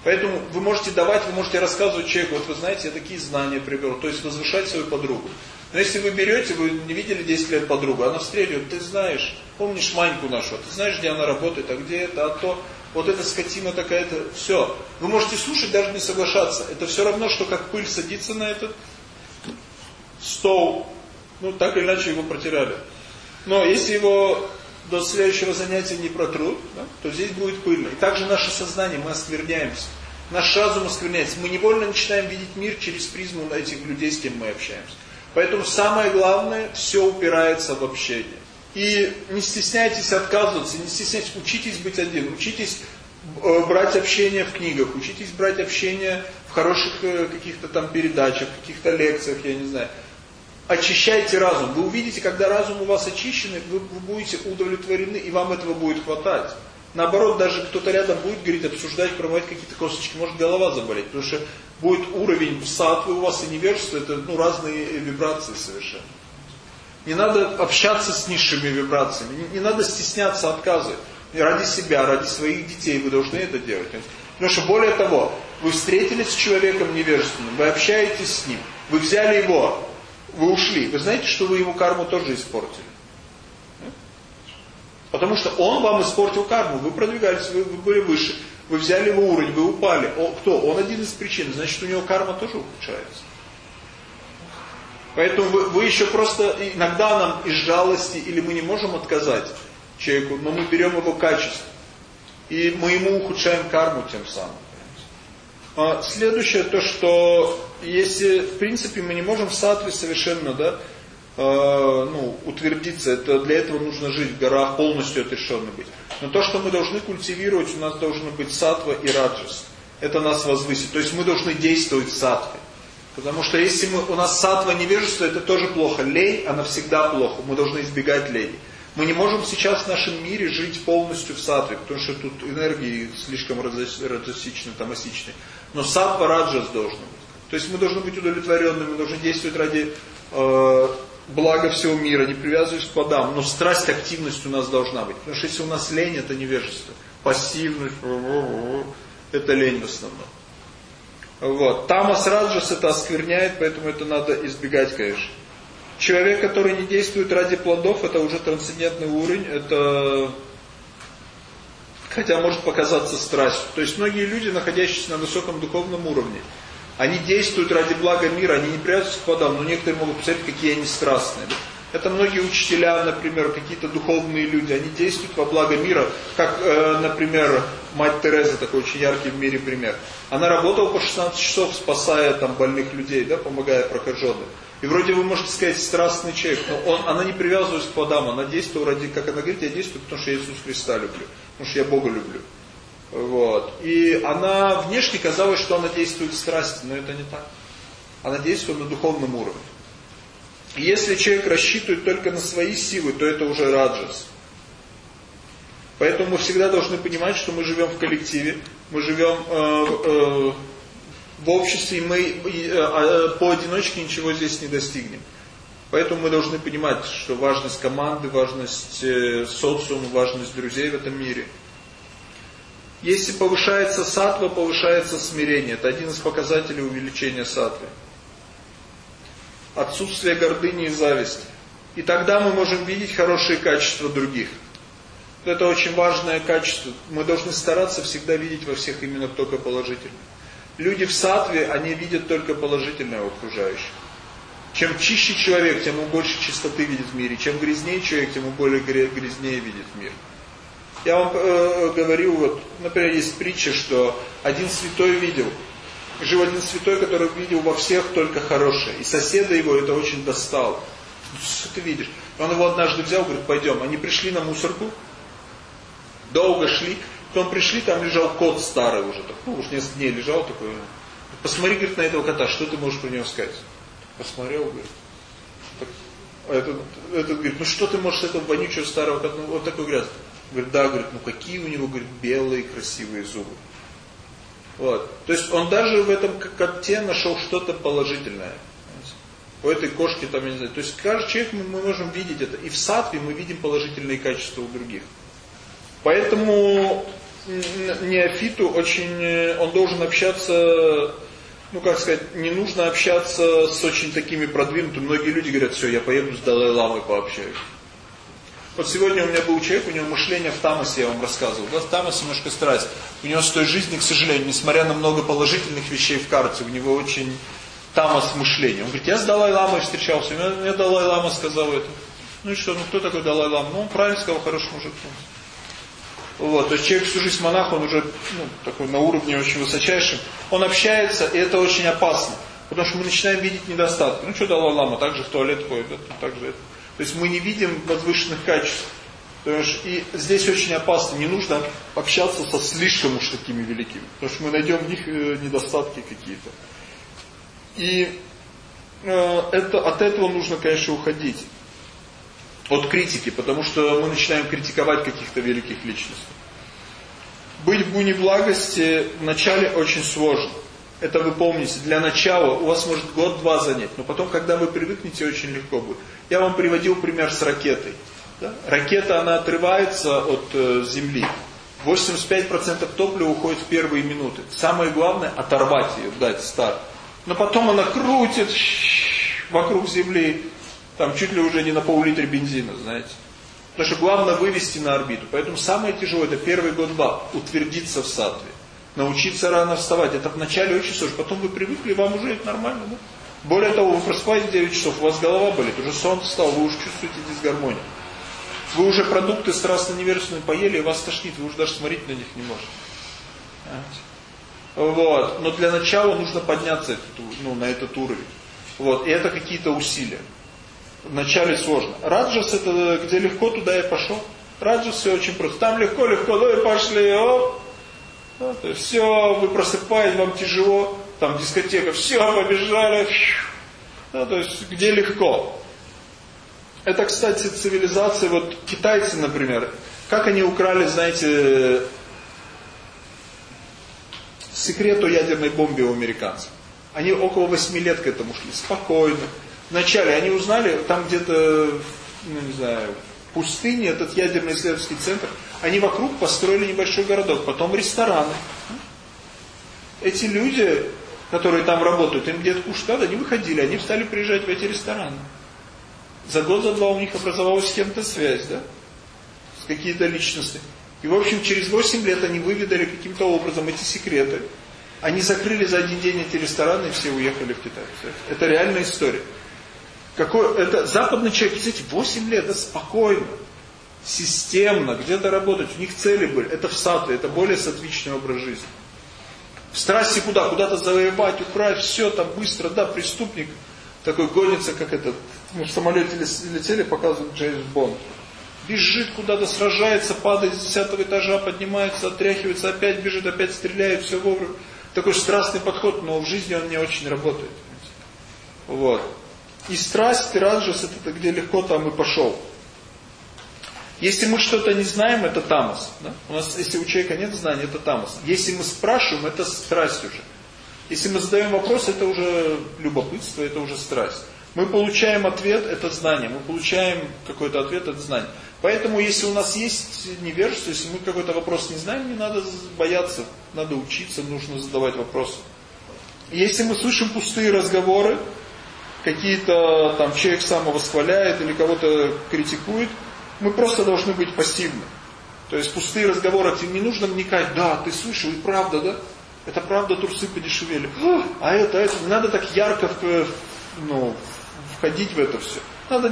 Поэтому вы можете давать, вы можете рассказывать человеку, вот вы знаете, я такие знания приобрел. То есть возвышать свою подругу. Но если вы берете, вы не видели 10 лет подругу, она встретит, ты знаешь, помнишь Маньку нашу, ты знаешь, где она работает, а где это, а то, вот эта скотина такая-то, все. Вы можете слушать, даже не соглашаться. Это все равно, что как пыль садится на этот стол, ну так или иначе его протирали. Но если его до следующего занятия не протрут, да, то здесь будет пыльно. И также наше сознание, мы оскверняемся. Наш разум оскверняется. Мы невольно начинаем видеть мир через призму этих людей, с кем мы общаемся. Поэтому самое главное, все упирается в общение. И не стесняйтесь отказываться, не стесняйтесь, учитесь быть один, учитесь э, брать общение в книгах, учитесь брать общение в хороших э, каких-то там передачах, каких-то лекциях, я не знаю очищайте разум. Вы увидите, когда разум у вас очищен, вы, будете удовлетворены, и вам этого будет хватать. Наоборот, даже кто-то рядом будет говорить, обсуждать, промывать какие-то косточки, может голова заболеть, потому что будет уровень сатвы у вас и неверства, это ну, разные вибрации совершенно. Не надо общаться с низшими вибрациями, не, не надо стесняться отказа. Ради себя, ради своих детей вы должны это делать. Потому что более того, вы встретились с человеком невежественным, вы общаетесь с ним, вы взяли его вы ушли, вы знаете, что вы ему карму тоже испортили? Потому что он вам испортил карму, вы продвигались, вы, вы были выше, вы взяли его уровень, вы упали. О, кто? Он один из причин, значит у него карма тоже ухудшается. Поэтому вы, вы еще просто, иногда нам из жалости, или мы не можем отказать человеку, но мы берем его качество. И мы ему ухудшаем карму тем самым. А следующее, то что если в принципе мы не можем в сатве совершенно, да, э, ну, утвердиться, это для этого нужно жить в горах, полностью отрешенно быть. Но то, что мы должны культивировать, у нас должны быть сатва и раджас. Это нас возвысит. То есть мы должны действовать в сатве. Потому что если мы, у нас сатва невежество, это тоже плохо. Лень, она всегда плохо. Мы должны избегать лени. Мы не можем сейчас в нашем мире жить полностью в сатве, потому что тут энергии слишком раджасичны, тамасичны. Но сатва раджас должен быть. То есть мы должны быть удовлетворенными, мы должны действовать ради э, блага всего мира, не привязываясь к плодам. Но страсть, активность у нас должна быть. Потому что если у нас лень, это невежество. Пассивность, это лень в основном. Вот. Тамас раджас это оскверняет, поэтому это надо избегать, конечно. Человек, который не действует ради плодов, это уже трансцендентный уровень, это хотя может показаться страстью. То есть многие люди, находящиеся на высоком духовном уровне, они действуют ради блага мира, они не привязываются к плодам, но некоторые могут представить, какие они страстные. Это многие учителя, например, какие-то духовные люди, они действуют во благо мира, как, э, например, мать Тереза, такой очень яркий в мире пример. Она работала по 16 часов, спасая там больных людей, да, помогая прокаженным. И вроде вы можете сказать, страстный человек, но он, она не привязывалась к плодам, она действовала ради, как она говорит, я действую, потому что я Иисус Христа люблю, потому что я Бога люблю. Вот. И она внешне казалось, что она действует в страсти, но это не так. Она действует на духовном уровне. Если человек рассчитывает только на свои силы, то это уже раджас. Поэтому мы всегда должны понимать, что мы живем в коллективе, мы живем э, э, в обществе, и мы э, а, поодиночке ничего здесь не достигнем. Поэтому мы должны понимать, что важность команды, важность э, социума, важность друзей в этом мире. Если повышается сатва, повышается смирение. Это один из показателей увеличения сатвы. Отсутствие гордыни и зависти. И тогда мы можем видеть хорошие качества других. Это очень важное качество. Мы должны стараться всегда видеть во всех именно только положительное. Люди в сатве, они видят только положительное в окружающих. Чем чище человек, тем он больше чистоты видит в мире. Чем грязнее человек, тем он более грязнее видит мир. Я вам э, говорил, вот, например, есть притча, что один святой видел, жил один святой, который видел во всех только хорошее. И соседа его это очень достало. «Ну, что ты видишь? Он его однажды взял, говорит, пойдем. Они пришли на мусорку, долго шли, Потом пришли, там лежал кот старый уже, так, ну уж несколько дней лежал такой. Посмотри, говорит, на этого кота, что ты можешь про него сказать? Посмотрел, говорит. Так, а этот, этот говорит, ну что ты можешь с этого вонючего старого кота, ну вот такой грязный. Говорит, да, говорит, ну какие у него, говорит, белые красивые зубы. Вот. То есть он даже в этом коте нашел что-то положительное. У этой кошки там, я не знаю. То есть каждый человек мы, мы можем видеть это. И в сатве мы видим положительные качества у других. Поэтому неофиту очень, он должен общаться ну как сказать, не нужно общаться с очень такими продвинутыми. Многие люди говорят, все, я поеду с Далай-Ламой пообщаюсь. Вот сегодня у меня был человек, у него мышление в тамасе, я вам рассказывал. Да, в тамасе немножко страсть. У него с той жизни, к сожалению, несмотря на много положительных вещей в карте, у него очень тамас мышления. Он говорит, я с Далай-Ламой встречался, мне, мне Далай-Лама сказал это. Ну и что, ну кто такой Далай-Лама? Ну он правильно сказал, хороший мужик. Вот, то есть человек всю жизнь монах, он уже ну, такой на уровне очень высочайшем. Он общается, и это очень опасно. Потому что мы начинаем видеть недостатки. Ну что Далай-Лама, так же в туалет ходит, так же это. То есть мы не видим возвышенных качеств. И здесь очень опасно, не нужно общаться со слишком уж такими великими. Потому что мы найдем в них э, недостатки какие-то. И э, это, от этого нужно, конечно, уходить. От критики, потому что мы начинаем критиковать каких-то великих личностей. Быть в гуне благости вначале очень сложно. Это вы помните, для начала у вас может год-два занять, но потом, когда вы привыкнете, очень легко будет. Я вам приводил пример с ракетой. Да? Ракета, она отрывается от э, Земли. 85% топлива уходит в первые минуты. Самое главное, оторвать ее, дать старт. Но потом она крутит вокруг Земли, там чуть ли уже не на пол-литра бензина, знаете. Потому что главное вывести на орбиту. Поэтому самое тяжелое, это первый год-два, утвердиться в сатве. Научиться рано вставать. Это вначале очень сложно. Потом вы привыкли, вам уже это нормально. Да? Более того, вы просыпаетесь 9 часов, у вас голова болит, уже сон встал, вы уже чувствуете дисгармонию. Вы уже продукты страстно-невежественные поели, и вас тошнит, вы уже даже смотреть на них не можете. Вот. Но для начала нужно подняться этот, ну, на этот уровень. Вот. И это какие-то усилия. Вначале сложно. Раджас это где легко, туда и пошел. Раджас все очень просто. Там легко, легко, ну и пошли, оп, да, все, вы просыпаетесь, вам тяжело, там дискотека, все, *laughs* побежали. Да, то есть где легко. Это, кстати, цивилизация, вот китайцы, например, как они украли, знаете, секрет о ядерной бомбе у американцев. Они около 8 лет к этому шли, спокойно. Вначале они узнали, там где-то, ну не знаю, пустыне, этот ядерный исследовательский центр, они вокруг построили небольшой городок, потом рестораны. Эти люди, которые там работают, им где-то кушать надо, они выходили, они стали приезжать в эти рестораны. За год, за два у них образовалась с кем-то связь, да? С какие-то личности. И, в общем, через 8 лет они выведали каким-то образом эти секреты. Они закрыли за один день эти рестораны, и все уехали в Китай. Это реальная история. Какой, это западный человек, знаете, 8 лет, да, спокойно, системно, где-то работать, у них цели были, это в сатве, это более сатвичный образ жизни. В страсти куда? Куда-то завоевать, украсть, все там быстро, да, преступник такой гонится, как этот, мы в самолете летели, показывают Джеймс Бонд. Бежит куда-то, сражается, падает с десятого этажа, поднимается, отряхивается, опять бежит, опять стреляет, все вовремя. Такой страстный подход, но в жизни он не очень работает. Вот. И страсть, и раджас, это где легко там и пошел. Если мы что-то не знаем, это тамас. Да? У нас, если у человека нет знаний, это тамас. Если мы спрашиваем, это страсть уже. Если мы задаем вопрос, это уже любопытство, это уже страсть. Мы получаем ответ, это знание. Мы получаем какой-то ответ, это знание. Поэтому, если у нас есть невежество, если мы какой-то вопрос не знаем, не надо бояться, надо учиться, нужно задавать вопросы. Если мы слышим пустые разговоры, какие-то там человек самовосхваляет или кого-то критикует, мы просто должны быть пассивны. То есть пустые разговоры, тебе не нужно вникать, да, ты слышал, и правда, да? Это правда, трусы подешевели. А это, это, не надо так ярко ну, входить в это все. Надо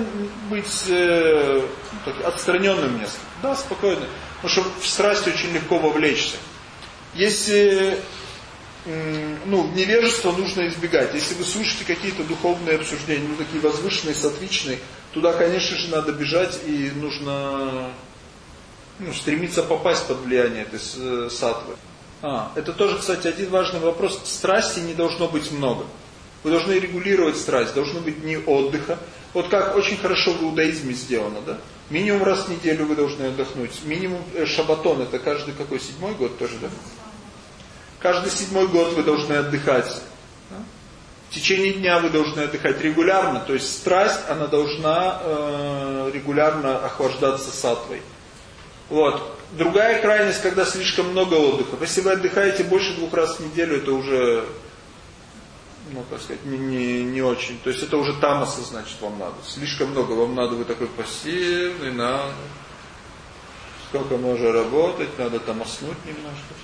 быть э, ну, так, отстраненным местом. Да, спокойно. Потому что в страсть очень легко вовлечься. Если ну, невежество нужно избегать. Если вы слышите какие-то духовные обсуждения, ну, такие возвышенные, сатвичные, туда, конечно же, надо бежать и нужно ну, стремиться попасть под влияние этой э, сатвы. А, это тоже, кстати, один важный вопрос. Страсти не должно быть много. Вы должны регулировать страсть, должно быть дни отдыха. Вот как очень хорошо в иудаизме сделано, да? Минимум раз в неделю вы должны отдохнуть. Минимум э, шабатон, это каждый какой, седьмой год тоже, да? Каждый седьмой год вы должны отдыхать. В течение дня вы должны отдыхать регулярно. То есть страсть, она должна э, регулярно охлаждаться сатвой. Вот. Другая крайность, когда слишком много отдыха. Если вы отдыхаете больше двух раз в неделю, это уже ну, так сказать, не, не, не очень. То есть это уже тамаса, значит, вам надо. Слишком много вам надо, вы такой пассивный, надо. Сколько можно работать, надо там оснуть немножко.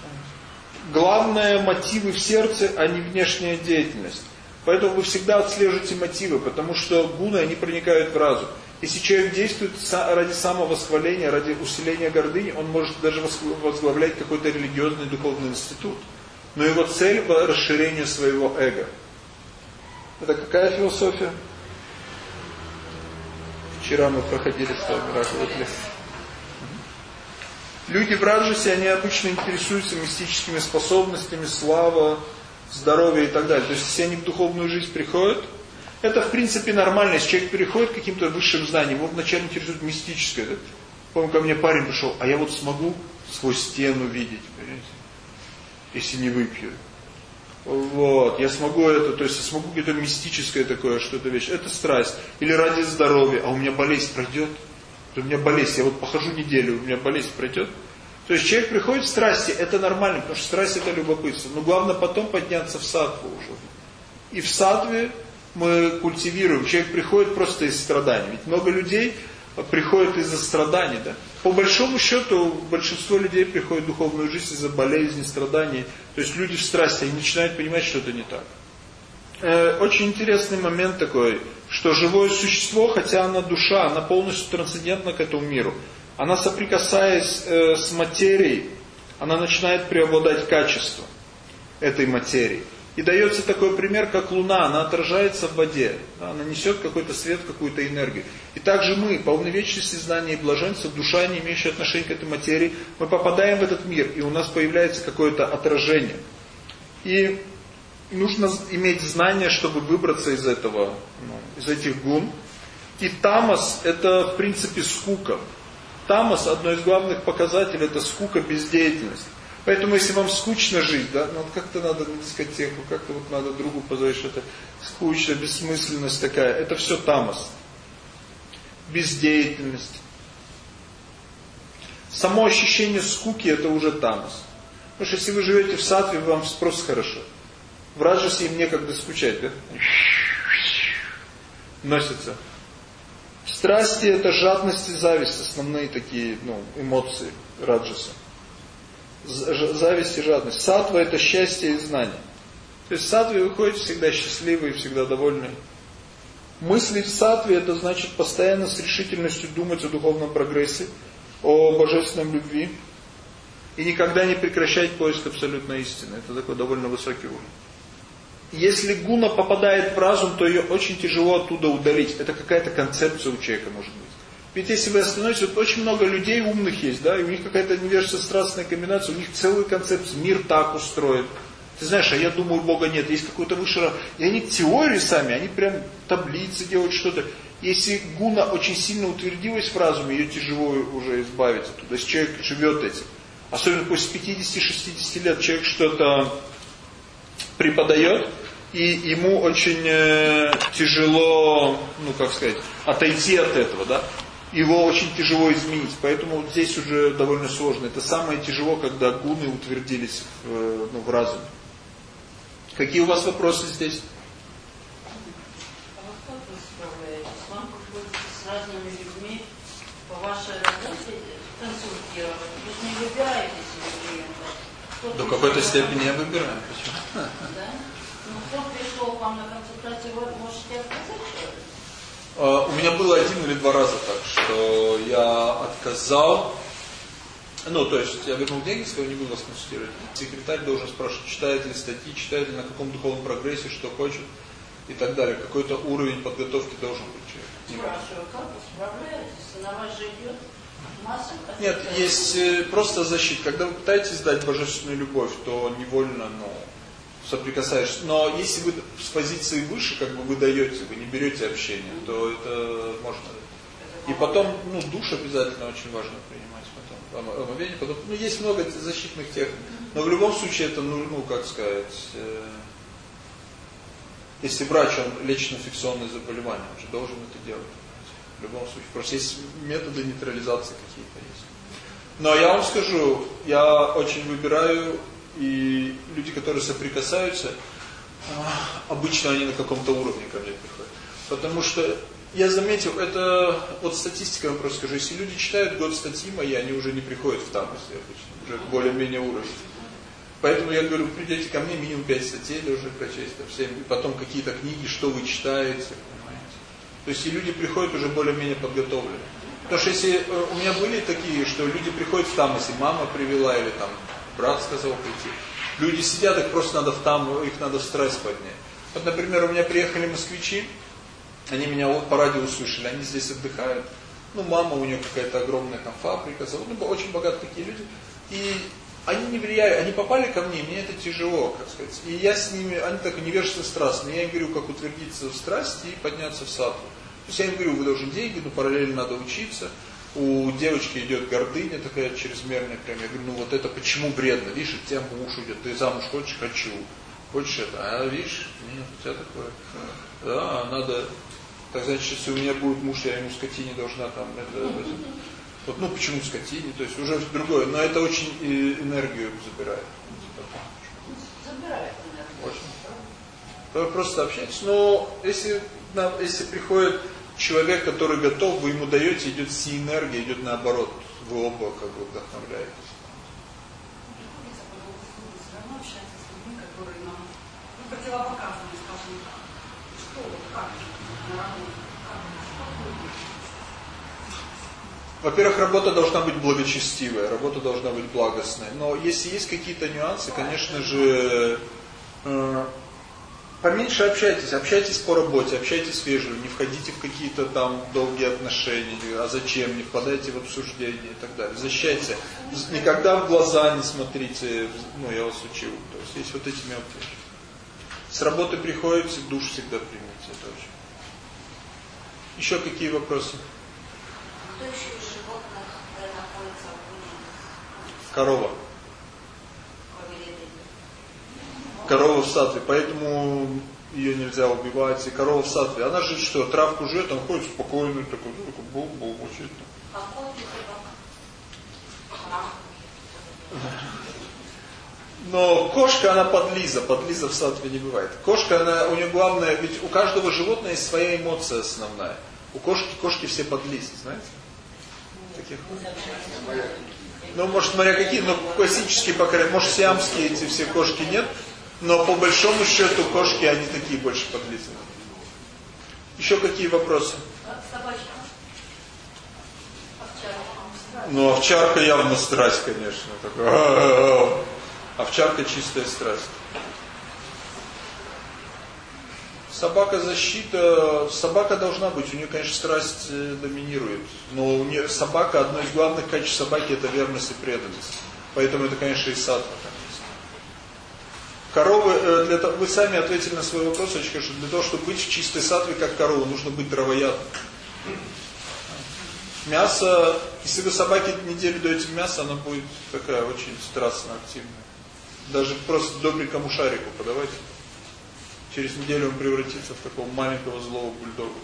Главное мотивы в сердце, а не внешняя деятельность. Поэтому вы всегда отслеживаете мотивы, потому что гуны, они проникают в разум. Если человек действует ради самовосхваления, ради усиления гордыни, он может даже возглавлять какой-то религиозный духовный институт. Но его цель – расширение своего эго. Это какая философия? Вчера мы проходили с вами раковый лес. Люди в Раджасе, они обычно интересуются мистическими способностями, слава, здоровье и так далее. То есть, если они в духовную жизнь приходят, это в принципе нормально. Если человек переходит к каким-то высшим знаниям, его вначале интересует мистическое. Помню, ко мне парень пришел, а я вот смогу сквозь стену видеть, понимаете? если не выпью. Вот, я смогу это, то есть я смогу какое-то мистическое такое, что-то вещь. Это страсть. Или ради здоровья, а у меня болезнь пройдет. У меня болезнь, я вот похожу неделю, у меня болезнь пройдет. То есть человек приходит в страсти, это нормально, потому что страсть это любопытство. Но главное потом подняться в садву уже. И в садве мы культивируем. Человек приходит просто из страданий. Ведь много людей приходят из-за страданий, да. По большому счету, большинство людей приходит в духовную жизнь из-за болезней, страданий. То есть люди в страсти, они начинают понимать, что это не так. Э, очень интересный момент такой, что живое существо, хотя она душа, она полностью трансцендентна к этому миру. Она соприкасаясь э, с материей, она начинает преобладать качество этой материи. И дается такой пример, как Луна, она отражается в воде, она несет какой-то свет, какую-то энергию. И также мы, по вечности знания и блаженства, душа, не имеющая отношения к этой материи, мы попадаем в этот мир, и у нас появляется какое-то отражение. И нужно иметь знания, чтобы выбраться из этого, из этих гун. И тамас это в принципе скука. Тамас, одно из главных показателей, это скука, бездеятельность. Поэтому, если вам скучно жить, да, ну как-то надо на дискотеку, как-то вот надо другу позвать, что-то скучно, бессмысленность такая. Это все тамос. Бездеятельность. Само ощущение скуки это уже тамос. Потому что если вы живете в сатве, вам просто хорошо. В раджасе им некогда скучать, да? Носится. Страсти это жадность и зависть, основные такие ну, эмоции раджаса зависть и жадность. Сатва это счастье и знание. То есть в сатве вы всегда счастливый, всегда довольный. Мысли в сатве это значит постоянно с решительностью думать о духовном прогрессе, о божественном любви. И никогда не прекращать поиск абсолютной истины. Это такой довольно высокий уровень. Если гуна попадает в разум, то ее очень тяжело оттуда удалить. Это какая-то концепция у человека может быть. Ведь если вы остановитесь, вот очень много людей умных есть, да, и у них какая-то невежественная страстная комбинация, у них целый концепт, мир так устроен. Ты знаешь, а я думаю, Бога нет, есть какой-то высший И они теории сами, они прям таблицы делают, что-то. Если гуна очень сильно утвердилась в разуме, ее тяжело уже избавиться оттуда. Если человек живет этим. Особенно после 50-60 лет человек что-то преподает, и ему очень э, тяжело, ну как сказать, отойти от этого, да его очень тяжело изменить. Поэтому вот здесь уже довольно сложно. Это самое тяжело, когда гуны утвердились в, э, ну, в разуме. Какие у вас вопросы здесь? А как вы справляетесь? Вам приходится с разными людьми по вашей работе консультировать. Вы же не выбираете себе клиента. До какой-то степени я выбираю. Почему? Да? Ну, кто пришел к вам на консультацию, вы можете отказать у меня было один или два раза так, что я отказал. Ну, то есть я вернул деньги, сказал, не буду вас консультировать. Секретарь должен спрашивать, читает ли статьи, читает ли на каком духовном прогрессе, что хочет и так далее. Какой-то уровень подготовки должен быть человек. Спрашиваю, как вы справляетесь? На вас же идет масса... Нет, есть э, просто защита. Когда вы пытаетесь дать божественную любовь, то невольно, ну, соприкасаешься. Но если вы с позиции выше, как бы вы даете, вы не берете общение, то это можно. И потом, ну, душ обязательно очень важно принимать потом. Омовение, потом, ну, есть много защитных техник. Но в любом случае это, ну, ну как сказать, э, если врач, он лечит инфекционные заболевания, он же должен это делать. В любом случае. Просто есть методы нейтрализации какие-то есть. Но я вам скажу, я очень выбираю и люди, которые соприкасаются, а, обычно они на каком-то уровне ко мне приходят. Потому что я заметил, это вот статистика, я просто скажу, если люди читают год статьи мои, они уже не приходят в тамус обычно, уже более-менее уровень. Поэтому я говорю, придете ко мне, минимум 5 статей должны прочесть, там, 7, и потом какие-то книги, что вы читаете, понимаете. То есть и люди приходят уже более-менее подготовленные. Потому что если э, у меня были такие, что люди приходят в тамос, и мама привела, или там брат сказал прийти. Люди сидят, их просто надо в там, их надо в стресс поднять. Вот, например, у меня приехали москвичи, они меня вот по радио услышали, они здесь отдыхают. Ну, мама у нее какая-то огромная там фабрика, завод, ну, очень богатые такие люди. И они не влияют, они попали ко мне, мне это тяжело, как сказать. И я с ними, они так невежественно страстные. Я им говорю, как утвердиться в страсти и подняться в саду. То есть я им говорю, вы должны деньги, но параллельно надо учиться. У девочки идет гордыня такая чрезмерная, прям. Я говорю, ну вот это почему вредно? Видишь, тебя муж идет, ты замуж хочешь? Хочу. Хочешь это? А видишь, нет, у тебя такое. Да, надо... Так значит, если у меня будет муж, я ему скотине должна там это... Вот, ну почему скотине? То есть уже другое. Но это очень энергию забирает. Забирает энергию. Очень. Просто общайтесь. Но если, если приходит человек, который готов, вы ему даете, идет энергия, идет наоборот. Вы оба как бы вдохновляетесь. Во-первых, работа должна быть благочестивая, работа должна быть благостная. Но если есть какие-то нюансы, конечно же, э, Поменьше общайтесь, общайтесь по работе, общайтесь вежливо, не входите в какие-то там долгие отношения, а зачем, не впадайте в обсуждение и так далее. Защищайте, никогда в глаза не смотрите, ну я вас учил, то есть есть вот эти мелкие. С работы приходите, душ всегда примите, это очень. Еще какие вопросы? Кто еще из животных находится в Корова корова в сатве, поэтому ее нельзя убивать. И корова в сатве, она же что, травку жует, он ходит спокойно, такой, ну, такой бул, бул, мучит. Но кошка, она подлиза, подлиза в сатве не бывает. Кошка, она, у нее главное, ведь у каждого животного есть своя эмоция основная. У кошки, кошки все подлизы, знаете? Таких. Ну, может, смотря какие, но классические, по крайней может, сиамские эти все кошки нет, но по большому счету кошки, они такие больше подлизаны. Еще какие вопросы? Ну, овчарка явно страсть, конечно. Такая. *laughs* Овчарка чистая страсть. Собака защита, собака должна быть, у нее, конечно, страсть э, доминирует. Но у нее собака, одно из главных качеств собаки это верность и преданность. Поэтому это, конечно, и садва. Коровы, э, для того, вы сами ответили на свой вопрос, очень хорошо. Для того, чтобы быть в чистой сатве, как корова, нужно быть травоядным. Мясо, если вы собаке неделю даете мясо, она будет такая очень страстно активная. Даже просто добренькому шарику подавайте. Через неделю он превратится в такого маленького злого бульдога.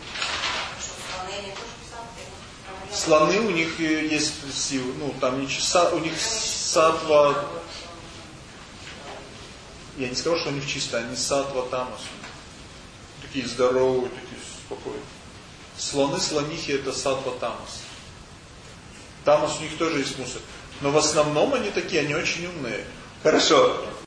Слоны у них есть силы, ну там не часа, у них сатва я не скажу, что они в чисто, они сатва тамас. Такие здоровые, такие спокойные. Слоны, слонихи это сатва тамас. Тамас у них тоже есть мусор. Но в основном они такие, они очень умные. Хорошо.